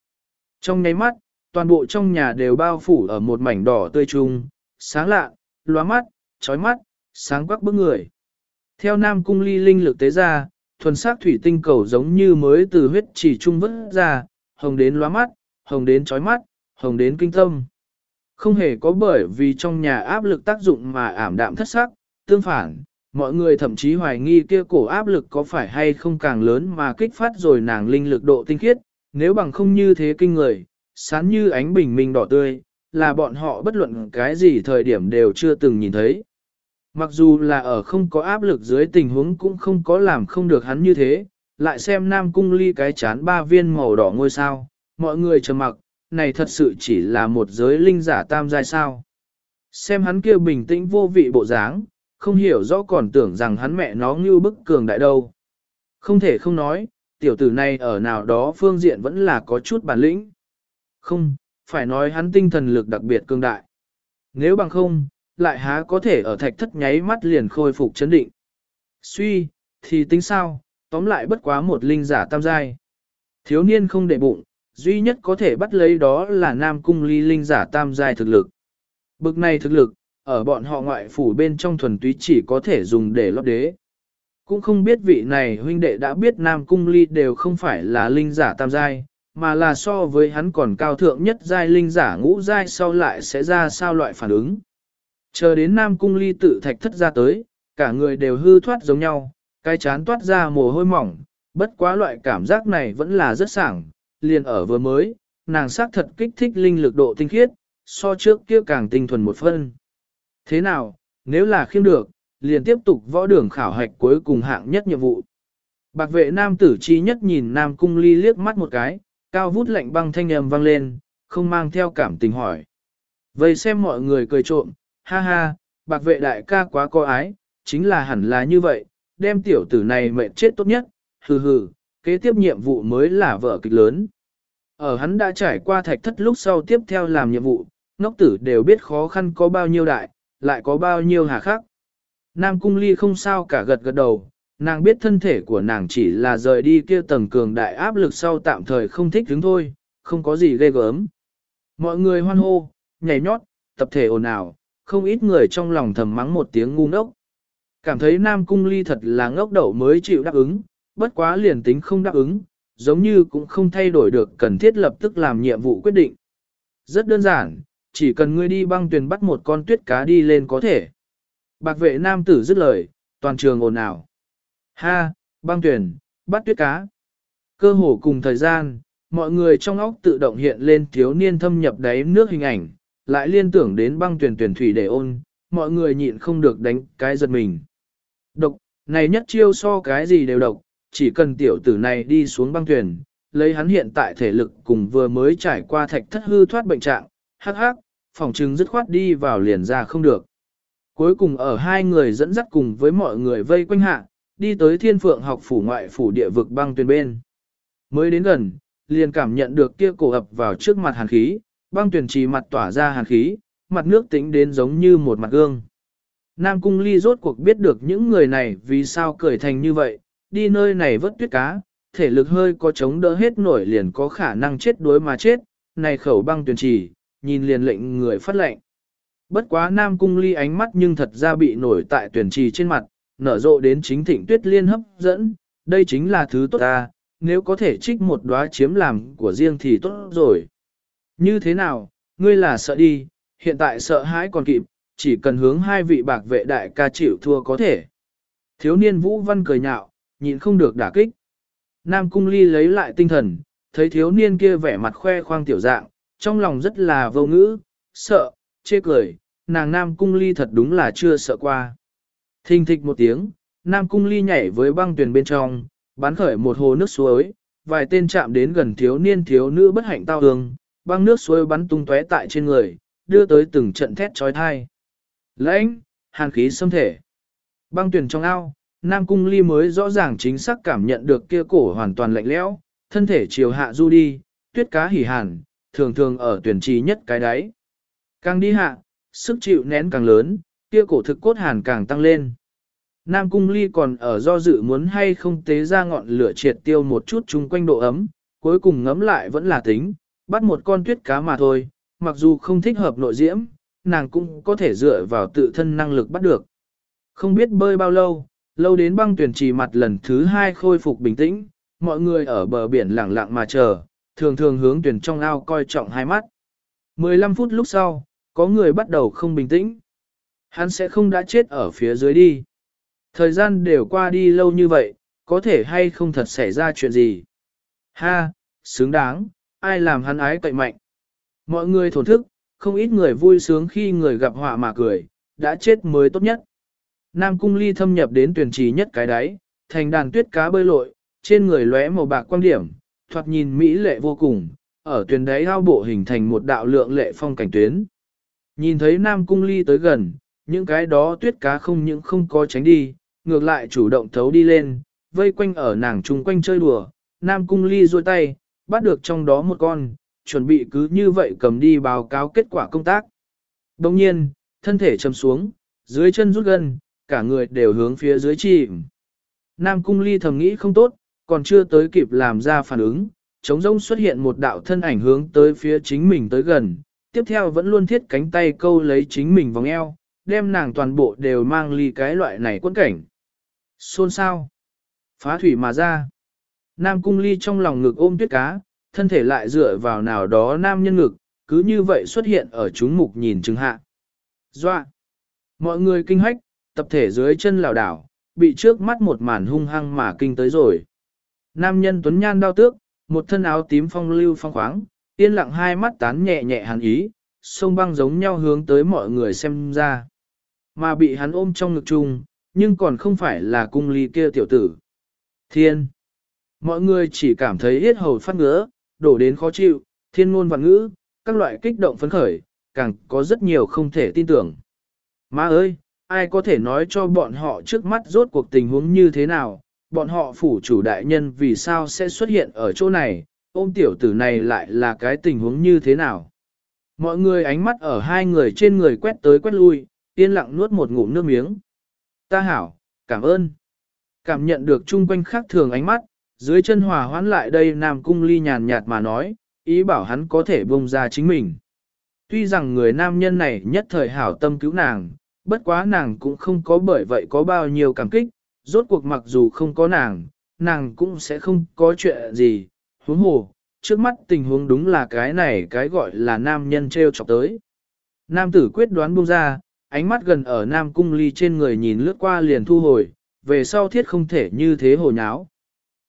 Trong nháy mắt, toàn bộ trong nhà đều bao phủ ở một mảnh đỏ tươi trung, sáng lạ, loa mắt, chói mắt, sáng quắc bức người. Theo Nam Cung Ly linh lực tế ra, thuần sắc thủy tinh cầu giống như mới từ huyết chỉ trung vứt ra, hồng đến loa mắt, hồng đến chói mắt, hồng đến kinh tâm. Không hề có bởi vì trong nhà áp lực tác dụng mà ảm đạm thất sắc, tương phản, mọi người thậm chí hoài nghi kia cổ áp lực có phải hay không càng lớn mà kích phát rồi nàng linh lực độ tinh khiết, nếu bằng không như thế kinh người, sáng như ánh bình minh đỏ tươi, là bọn họ bất luận cái gì thời điểm đều chưa từng nhìn thấy. Mặc dù là ở không có áp lực dưới tình huống cũng không có làm không được hắn như thế, lại xem Nam Cung Ly cái chán ba viên màu đỏ ngôi sao, mọi người trầm mặc, này thật sự chỉ là một giới linh giả tam giai sao. Xem hắn kia bình tĩnh vô vị bộ dáng, không hiểu rõ còn tưởng rằng hắn mẹ nó như bức cường đại đâu. Không thể không nói, tiểu tử này ở nào đó phương diện vẫn là có chút bản lĩnh. Không, phải nói hắn tinh thần lực đặc biệt cường đại. Nếu bằng không, lại há có thể ở thạch thất nháy mắt liền khôi phục chấn định. Suy, thì tính sao, tóm lại bất quá một linh giả tam giai. Thiếu niên không để bụng, duy nhất có thể bắt lấy đó là nam cung ly linh giả tam giai thực lực. Bực này thực lực, ở bọn họ ngoại phủ bên trong thuần túy chỉ có thể dùng để lót đế. Cũng không biết vị này huynh đệ đã biết nam cung ly đều không phải là linh giả tam giai, mà là so với hắn còn cao thượng nhất giai linh giả ngũ giai sau lại sẽ ra sao loại phản ứng. Chờ đến nam cung ly tự thạch thất ra tới, cả người đều hư thoát giống nhau, cái chán toát ra mồ hôi mỏng, bất quá loại cảm giác này vẫn là rất sảng, liền ở vừa mới, nàng xác thật kích thích linh lực độ tinh khiết, so trước kia càng tinh thuần một phân. Thế nào, nếu là khiêm được, liền tiếp tục võ đường khảo hạch cuối cùng hạng nhất nhiệm vụ. Bạc vệ nam tử chi nhất nhìn nam cung ly liếc mắt một cái, cao vút lạnh băng thanh âm vang lên, không mang theo cảm tình hỏi. Vậy xem mọi người cười trộm, ha ha, bạc vệ đại ca quá có ái, chính là hẳn là như vậy, đem tiểu tử này mệnh chết tốt nhất, hừ hừ, kế tiếp nhiệm vụ mới là vợ kịch lớn. Ở hắn đã trải qua thạch thất lúc sau tiếp theo làm nhiệm vụ, ngốc tử đều biết khó khăn có bao nhiêu đại, lại có bao nhiêu hà khắc. Nam cung ly không sao cả gật gật đầu, nàng biết thân thể của nàng chỉ là rời đi kia tầng cường đại áp lực sau tạm thời không thích đứng thôi, không có gì ghê gớm. Mọi người hoan hô, nhảy nhót, tập thể ồn ào, không ít người trong lòng thầm mắng một tiếng ngu ngốc. Cảm thấy Nam Cung Ly thật là ngốc đậu mới chịu đáp ứng, bất quá liền tính không đáp ứng, giống như cũng không thay đổi được cần thiết lập tức làm nhiệm vụ quyết định. Rất đơn giản, chỉ cần ngươi đi băng tuyền bắt một con tuyết cá đi lên có thể. Bạc vệ nam tử dứt lời, toàn trường ồn ào. Ha, băng tuyền, bắt tuyết cá. Cơ hồ cùng thời gian, mọi người trong óc tự động hiện lên thiếu niên thâm nhập đáy nước hình ảnh, lại liên tưởng đến băng tuyển tuyển thủy để ôn, mọi người nhịn không được đánh cái giật mình. Độc, này nhất chiêu so cái gì đều độc, chỉ cần tiểu tử này đi xuống băng tuyển, lấy hắn hiện tại thể lực cùng vừa mới trải qua thạch thất hư thoát bệnh trạng, hắc hắc, phòng trừng dứt khoát đi vào liền ra không được. Cuối cùng ở hai người dẫn dắt cùng với mọi người vây quanh hạ, đi tới thiên phượng học phủ ngoại phủ địa vực băng tuyển bên. Mới đến gần, liền cảm nhận được kia cổ ập vào trước mặt hàn khí, băng tuyển trì mặt tỏa ra hàn khí, mặt nước tính đến giống như một mặt gương. Nam Cung Ly rốt cuộc biết được những người này vì sao cười thành như vậy, đi nơi này vớt tuyết cá, thể lực hơi có chống đỡ hết nổi liền có khả năng chết đuối mà chết, này khẩu băng tuyển trì, nhìn liền lệnh người phát lệnh. Bất quá Nam Cung Ly ánh mắt nhưng thật ra bị nổi tại tuyển trì trên mặt, nở rộ đến chính thịnh tuyết liên hấp dẫn, đây chính là thứ tốt ta, nếu có thể trích một đóa chiếm làm của riêng thì tốt rồi. Như thế nào, ngươi là sợ đi, hiện tại sợ hãi còn kịp, chỉ cần hướng hai vị bạc vệ đại ca chịu thua có thể. Thiếu niên Vũ Văn cười nhạo, nhịn không được đả kích. Nam Cung Ly lấy lại tinh thần, thấy thiếu niên kia vẻ mặt khoe khoang tiểu dạng, trong lòng rất là vô ngữ, sợ, chê cười, nàng Nam Cung Ly thật đúng là chưa sợ qua. Thình thịch một tiếng, Nam Cung Ly nhảy với băng tuyển bên trong, bắn khởi một hồ nước suối, vài tên chạm đến gần thiếu niên thiếu nữ bất hạnh tao hương, băng nước suối bắn tung tóe tại trên người, đưa tới từng trận thét trói thai. Lãnh, hàn khí xâm thể. Băng tuyển trong ao, Nam Cung Ly mới rõ ràng chính xác cảm nhận được kia cổ hoàn toàn lạnh lẽo, thân thể chiều hạ du đi, tuyết cá hỉ hàn, thường thường ở tuyển trì nhất cái đáy. Càng đi hạ, sức chịu nén càng lớn, kia cổ thực cốt hàn càng tăng lên. Nam Cung Ly còn ở do dự muốn hay không tế ra ngọn lửa triệt tiêu một chút chung quanh độ ấm, cuối cùng ngấm lại vẫn là tính, bắt một con tuyết cá mà thôi, mặc dù không thích hợp nội diễm, nàng cũng có thể dựa vào tự thân năng lực bắt được. Không biết bơi bao lâu, lâu đến băng tuyển trì mặt lần thứ hai khôi phục bình tĩnh, mọi người ở bờ biển lặng lặng mà chờ, thường thường hướng tuyển trong ao coi trọng hai mắt. 15 phút lúc sau, có người bắt đầu không bình tĩnh. Hắn sẽ không đã chết ở phía dưới đi. Thời gian đều qua đi lâu như vậy, có thể hay không thật xảy ra chuyện gì. Ha, xứng đáng, ai làm hắn ái cậy mạnh. Mọi người thổn thức, không ít người vui sướng khi người gặp họa mà cười, đã chết mới tốt nhất. Nam cung ly thâm nhập đến tuyển trì nhất cái đáy, thành đàn tuyết cá bơi lội, trên người lóe màu bạc quang điểm, thoạt nhìn mỹ lệ vô cùng, ở tuyển đáy ao bộ hình thành một đạo lượng lệ phong cảnh tuyến. Nhìn thấy Nam cung ly tới gần, những cái đó tuyết cá không những không có tránh đi, ngược lại chủ động thấu đi lên, vây quanh ở nàng chung quanh chơi đùa, Nam cung ly duỗi tay, bắt được trong đó một con, chuẩn bị cứ như vậy cầm đi báo cáo kết quả công tác. Đồng nhiên, thân thể chầm xuống, dưới chân rút gần, cả người đều hướng phía dưới chìm. Nam cung ly thầm nghĩ không tốt, còn chưa tới kịp làm ra phản ứng, trống rông xuất hiện một đạo thân ảnh hướng tới phía chính mình tới gần, tiếp theo vẫn luôn thiết cánh tay câu lấy chính mình vòng eo, đem nàng toàn bộ đều mang ly cái loại này quân cảnh. Xôn sao? Phá thủy mà ra. Nam cung ly trong lòng ngực ôm tuyết cá, thân thể lại dựa vào nào đó nam nhân ngực, cứ như vậy xuất hiện ở chúng mục nhìn chứng hạ. Doa! Mọi người kinh hách, tập thể dưới chân lảo đảo, bị trước mắt một màn hung hăng mà kinh tới rồi. Nam nhân tuấn nhan đau tước, một thân áo tím phong lưu phong khoáng, yên lặng hai mắt tán nhẹ nhẹ hàn ý, sông băng giống nhau hướng tới mọi người xem ra. Mà bị hắn ôm trong ngực chung, nhưng còn không phải là cung ly kia tiểu tử. Thiên! Mọi người chỉ cảm thấy yết hầu phát ngứa, đổ đến khó chịu, thiên ngôn vạn ngữ, các loại kích động phấn khởi, càng có rất nhiều không thể tin tưởng. Má ơi, ai có thể nói cho bọn họ trước mắt rốt cuộc tình huống như thế nào, bọn họ phủ chủ đại nhân vì sao sẽ xuất hiện ở chỗ này, ôm tiểu tử này lại là cái tình huống như thế nào. Mọi người ánh mắt ở hai người trên người quét tới quét lui, yên lặng nuốt một ngụm nước miếng. Ta hảo, cảm ơn. Cảm nhận được chung quanh khác thường ánh mắt, dưới chân hòa hoãn lại đây Nam Cung Ly nhàn nhạt mà nói, ý bảo hắn có thể bông ra chính mình. Tuy rằng người nam nhân này nhất thời hảo tâm cứu nàng, bất quá nàng cũng không có bởi vậy có bao nhiêu cảm kích, rốt cuộc mặc dù không có nàng, nàng cũng sẽ không có chuyện gì, huống hồ, trước mắt tình huống đúng là cái này cái gọi là nam nhân treo chọc tới. Nam tử quyết đoán buông ra, ánh mắt gần ở nam cung ly trên người nhìn lướt qua liền thu hồi, về sau thiết không thể như thế hồ nháo.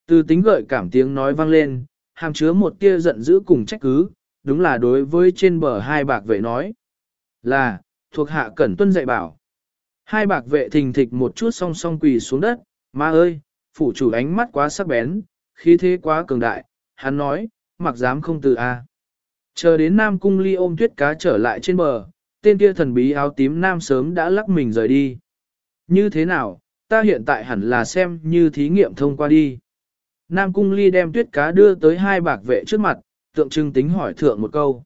Từ tính gợi cảm tiếng nói vang lên, hàm chứa một tia giận dữ cùng trách cứ, đúng là đối với trên bờ hai bạc vệ nói. Là, thuộc hạ cẩn tuân dạy bảo. Hai bạc vệ thình thịch một chút song song quỳ xuống đất, ma ơi, phủ chủ ánh mắt quá sắc bén, khí thế quá cường đại, hắn nói, mặc dám không từ a. Chờ đến Nam Cung Ly ôm tuyết cá trở lại trên bờ, tên kia thần bí áo tím Nam sớm đã lắc mình rời đi. Như thế nào, ta hiện tại hẳn là xem như thí nghiệm thông qua đi. Nam Cung Ly đem tuyết cá đưa tới hai bạc vệ trước mặt, tượng trưng tính hỏi thượng một câu.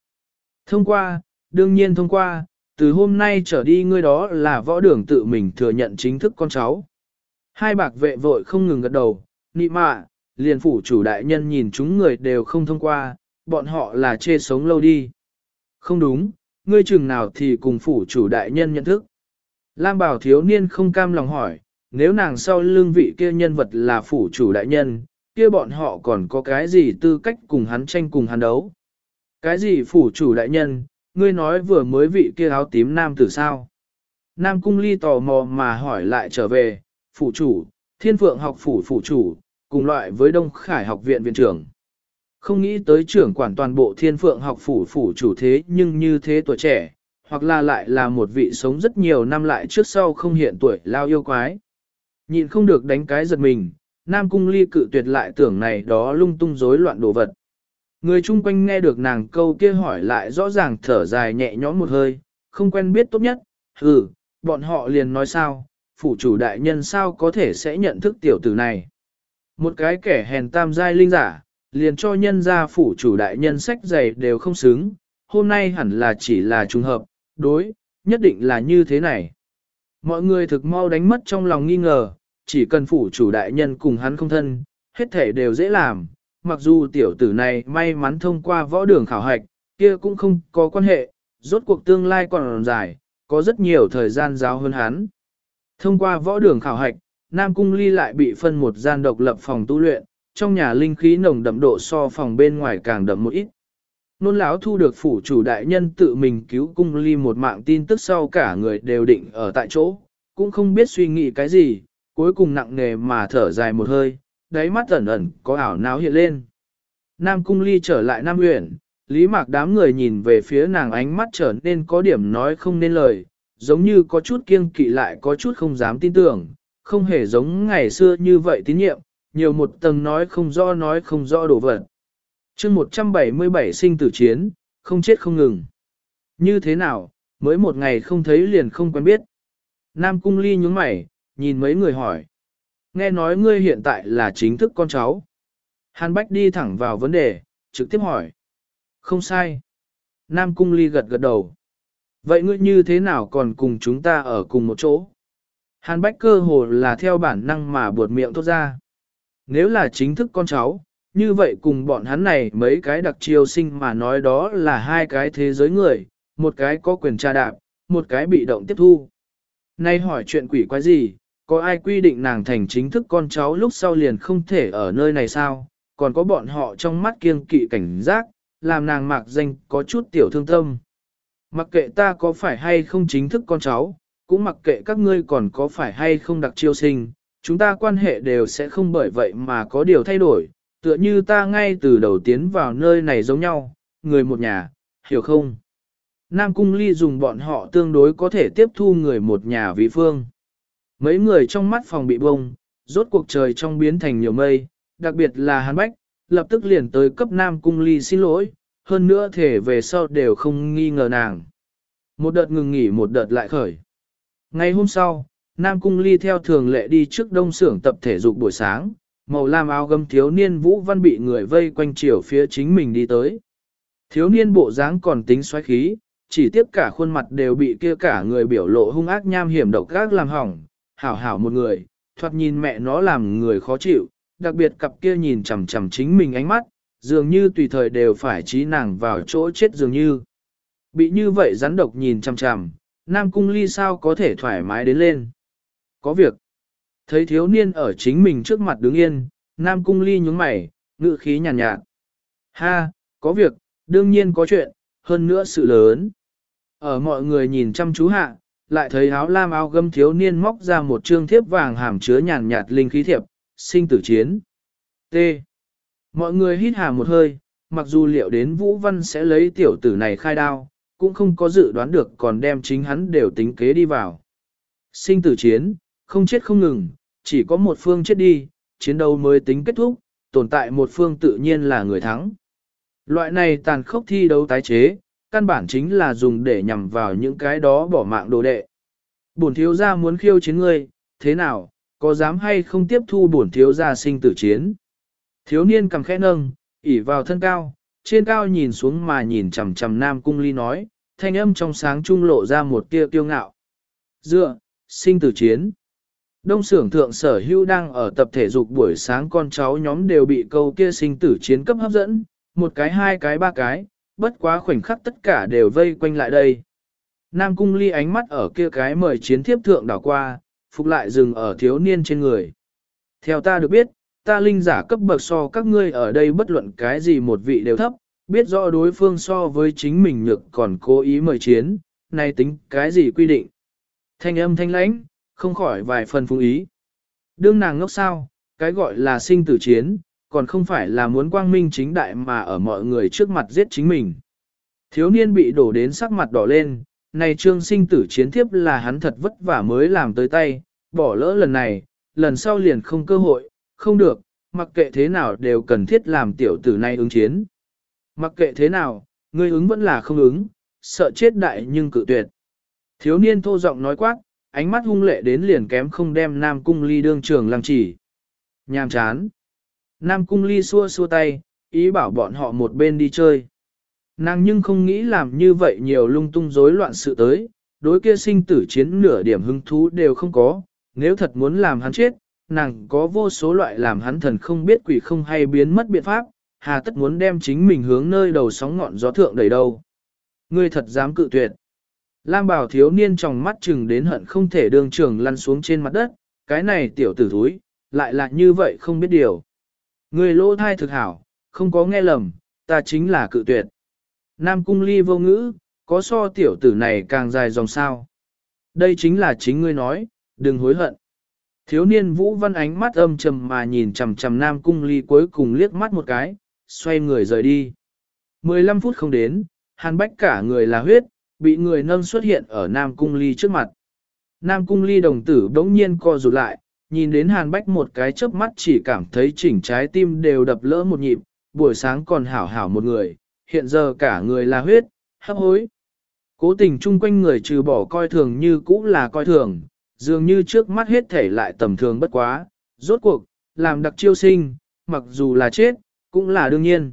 Thông qua, đương nhiên thông qua, từ hôm nay trở đi ngươi đó là võ đường tự mình thừa nhận chính thức con cháu. Hai bạc vệ vội không ngừng gật đầu, nị mạ, liền phủ chủ đại nhân nhìn chúng người đều không thông qua, bọn họ là chê sống lâu đi. Không đúng, ngươi chừng nào thì cùng phủ chủ đại nhân nhận thức. Lam bảo thiếu niên không cam lòng hỏi, nếu nàng sau lương vị kia nhân vật là phủ chủ đại nhân, kia bọn họ còn có cái gì tư cách cùng hắn tranh cùng hắn đấu. Cái gì phủ chủ đại nhân, ngươi nói vừa mới vị kia áo tím nam tử sao? Nam cung ly tò mò mà hỏi lại trở về, phủ chủ, thiên phượng học phủ phủ chủ, cùng loại với Đông Khải học viện viện trưởng. Không nghĩ tới trưởng quản toàn bộ thiên phượng học phủ phủ chủ thế nhưng như thế tuổi trẻ, hoặc là lại là một vị sống rất nhiều năm lại trước sau không hiện tuổi lao yêu quái. Nhịn không được đánh cái giật mình, Nam Cung Ly cự tuyệt lại tưởng này đó lung tung rối loạn đồ vật. Người chung quanh nghe được nàng câu kia hỏi lại rõ ràng thở dài nhẹ nhõm một hơi, không quen biết tốt nhất, ừ, bọn họ liền nói sao, phủ chủ đại nhân sao có thể sẽ nhận thức tiểu tử này. Một cái kẻ hèn tam giai linh giả, liền cho nhân gia phủ chủ đại nhân sách giày đều không xứng, hôm nay hẳn là chỉ là trùng hợp, đối, nhất định là như thế này. Mọi người thực mau đánh mất trong lòng nghi ngờ, chỉ cần phủ chủ đại nhân cùng hắn không thân, hết thể đều dễ làm, mặc dù tiểu tử này may mắn thông qua võ đường khảo hạch, kia cũng không có quan hệ, rốt cuộc tương lai còn dài, có rất nhiều thời gian giáo hơn hắn. Thông qua võ đường khảo hạch, Nam Cung Ly lại bị phân một gian độc lập phòng tu luyện, trong nhà linh khí nồng đậm độ so phòng bên ngoài càng đậm một ít. Nôn lão thu được phủ chủ đại nhân tự mình cứu Cung Ly một mạng tin tức sau cả người đều định ở tại chỗ, cũng không biết suy nghĩ cái gì, cuối cùng nặng nề mà thở dài một hơi, đáy mắt ẩn ẩn có ảo não hiện lên. Nam Cung Ly trở lại Nam Uyển, Lý Mạc đám người nhìn về phía nàng ánh mắt trở nên có điểm nói không nên lời, giống như có chút kiêng kỵ lại có chút không dám tin tưởng, không hề giống ngày xưa như vậy tín nhiệm, nhiều một tầng nói không rõ nói không rõ đổ vật. chương 177 sinh tử chiến, không chết không ngừng. Như thế nào, mới một ngày không thấy liền không quen biết. Nam Cung Ly nhúng mày, nhìn mấy người hỏi. Nghe nói ngươi hiện tại là chính thức con cháu. Hàn Bách đi thẳng vào vấn đề, trực tiếp hỏi. Không sai. Nam Cung Ly gật gật đầu. Vậy ngươi như thế nào còn cùng chúng ta ở cùng một chỗ? Hàn Bách cơ hồ là theo bản năng mà buột miệng thốt ra. Nếu là chính thức con cháu, như vậy cùng bọn hắn này mấy cái đặc chiêu sinh mà nói đó là hai cái thế giới người, một cái có quyền tra đạp, một cái bị động tiếp thu. Nay hỏi chuyện quỷ quái gì, có ai quy định nàng thành chính thức con cháu lúc sau liền không thể ở nơi này sao, còn có bọn họ trong mắt kiêng kỵ cảnh giác, làm nàng mạc danh có chút tiểu thương tâm. Mặc kệ ta có phải hay không chính thức con cháu, cũng mặc kệ các ngươi còn có phải hay không đặc chiêu sinh, chúng ta quan hệ đều sẽ không bởi vậy mà có điều thay đổi, tựa như ta ngay từ đầu tiến vào nơi này giống nhau, người một nhà, hiểu không? Nam Cung Ly dùng bọn họ tương đối có thể tiếp thu người một nhà vị phương. Mấy người trong mắt phòng bị bông, rốt cuộc trời trong biến thành nhiều mây, đặc biệt là Hàn Bách, lập tức liền tới cấp Nam Cung Ly xin lỗi, hơn nữa thể về sau đều không nghi ngờ nàng. Một đợt ngừng nghỉ một đợt lại khởi. Ngày hôm sau, Nam Cung Ly theo thường lệ đi trước đông xưởng tập thể dục buổi sáng, màu lam áo gấm thiếu niên Vũ Văn bị người vây quanh chiều phía chính mình đi tới. Thiếu niên bộ dáng còn tính xoáy khí, chỉ tiếp cả khuôn mặt đều bị kia cả người biểu lộ hung ác nham hiểm độc gác làm hỏng, hảo hảo một người, thoạt nhìn mẹ nó làm người khó chịu, đặc biệt cặp kia nhìn chằm chằm chính mình ánh mắt, dường như tùy thời đều phải trí nàng vào chỗ chết dường như. Bị như vậy rắn độc nhìn chằm chằm, Nam Cung Ly sao có thể thoải mái đến lên. Có việc. Thấy thiếu niên ở chính mình trước mặt đứng yên, Nam Cung Ly nhúng mày, ngự khí nhàn nhạt, nhạt. Ha, có việc, đương nhiên có chuyện, hơn nữa sự lớn. Ở mọi người nhìn chăm chú hạ, lại thấy áo lam áo gấm thiếu niên móc ra một trương thiếp vàng hàm chứa nhàn nhạt linh khí thiệp, sinh tử chiến. T. Mọi người hít hà một hơi, mặc dù liệu đến Vũ Văn sẽ lấy tiểu tử này khai đao, cũng không có dự đoán được còn đem chính hắn đều tính kế đi vào. Sinh tử chiến, không chết không ngừng, chỉ có một phương chết đi, chiến đấu mới tính kết thúc, tồn tại một phương tự nhiên là người thắng. Loại này tàn khốc thi đấu tái chế, căn bản chính là dùng để nhằm vào những cái đó bỏ mạng đồ đệ. Bổn thiếu gia muốn khiêu chiến ngươi, thế nào, có dám hay không tiếp thu bổn thiếu gia sinh tử chiến? Thiếu niên cầm khẽ nâng, ỉ vào thân cao, trên cao nhìn xuống mà nhìn chằm chằm Nam Cung Ly nói, thanh âm trong sáng trung lộ ra một tia kiêu ngạo. Dựa, sinh tử chiến. Đông xưởng thượng sở hưu đang ở tập thể dục buổi sáng con cháu nhóm đều bị câu kia sinh tử chiến cấp hấp dẫn, một cái hai cái ba cái, bất quá khoảnh khắc tất cả đều vây quanh lại đây. Nam cung ly ánh mắt ở kia cái mời chiến thiếp thượng đảo qua, phục lại dừng ở thiếu niên trên người. Theo ta được biết, ta linh giả cấp bậc so các ngươi ở đây bất luận cái gì một vị đều thấp, biết rõ đối phương so với chính mình nhược còn cố ý mời chiến, nay tính cái gì quy định. Thanh âm thanh lãnh, không khỏi vài phần phung ý. Đương nàng ngốc sao, cái gọi là sinh tử chiến, còn không phải là muốn quang minh chính đại mà ở mọi người trước mặt giết chính mình. Thiếu niên bị đổ đến sắc mặt đỏ lên, này trương sinh tử chiến thiếp là hắn thật vất vả mới làm tới tay, bỏ lỡ lần này, lần sau liền không cơ hội, không được, mặc kệ thế nào đều cần thiết làm tiểu tử này ứng chiến. Mặc kệ thế nào, người ứng vẫn là không ứng, sợ chết đại nhưng cự tuyệt. Thiếu niên thô giọng nói quát, ánh mắt hung lệ đến liền kém không đem Nam Cung Ly đương trường lăng chỉ. Nhàm chán. Nam Cung Ly xua xua tay, ý bảo bọn họ một bên đi chơi. Nàng nhưng không nghĩ làm như vậy nhiều lung tung rối loạn sự tới, đối kia sinh tử chiến nửa điểm hứng thú đều không có, nếu thật muốn làm hắn chết, nàng có vô số loại làm hắn thần không biết quỷ không hay biến mất biện pháp, hà tất muốn đem chính mình hướng nơi đầu sóng ngọn gió thượng đầy đâu. Ngươi thật dám cự tuyệt. Lam bảo thiếu niên trong mắt chừng đến hận không thể đường trường lăn xuống trên mặt đất, cái này tiểu tử thúi, lại là như vậy không biết điều. Người lỗ thai thực hảo, không có nghe lầm, ta chính là cự tuyệt. Nam cung ly vô ngữ, có so tiểu tử này càng dài dòng sao. Đây chính là chính ngươi nói, đừng hối hận. Thiếu niên vũ văn ánh mắt âm trầm mà nhìn chằm chằm Nam cung ly cuối cùng liếc mắt một cái, xoay người rời đi. 15 phút không đến, hàn bách cả người là huyết, bị người nâng xuất hiện ở Nam cung ly trước mặt. Nam cung ly đồng tử đống nhiên co rụt lại, nhìn đến hàn bách một cái chớp mắt chỉ cảm thấy chỉnh trái tim đều đập lỡ một nhịp, buổi sáng còn hảo hảo một người, hiện giờ cả người là huyết, hấp hối. Cố tình chung quanh người trừ bỏ coi thường như cũ là coi thường, dường như trước mắt hết thể lại tầm thường bất quá, rốt cuộc, làm đặc chiêu sinh, mặc dù là chết, cũng là đương nhiên.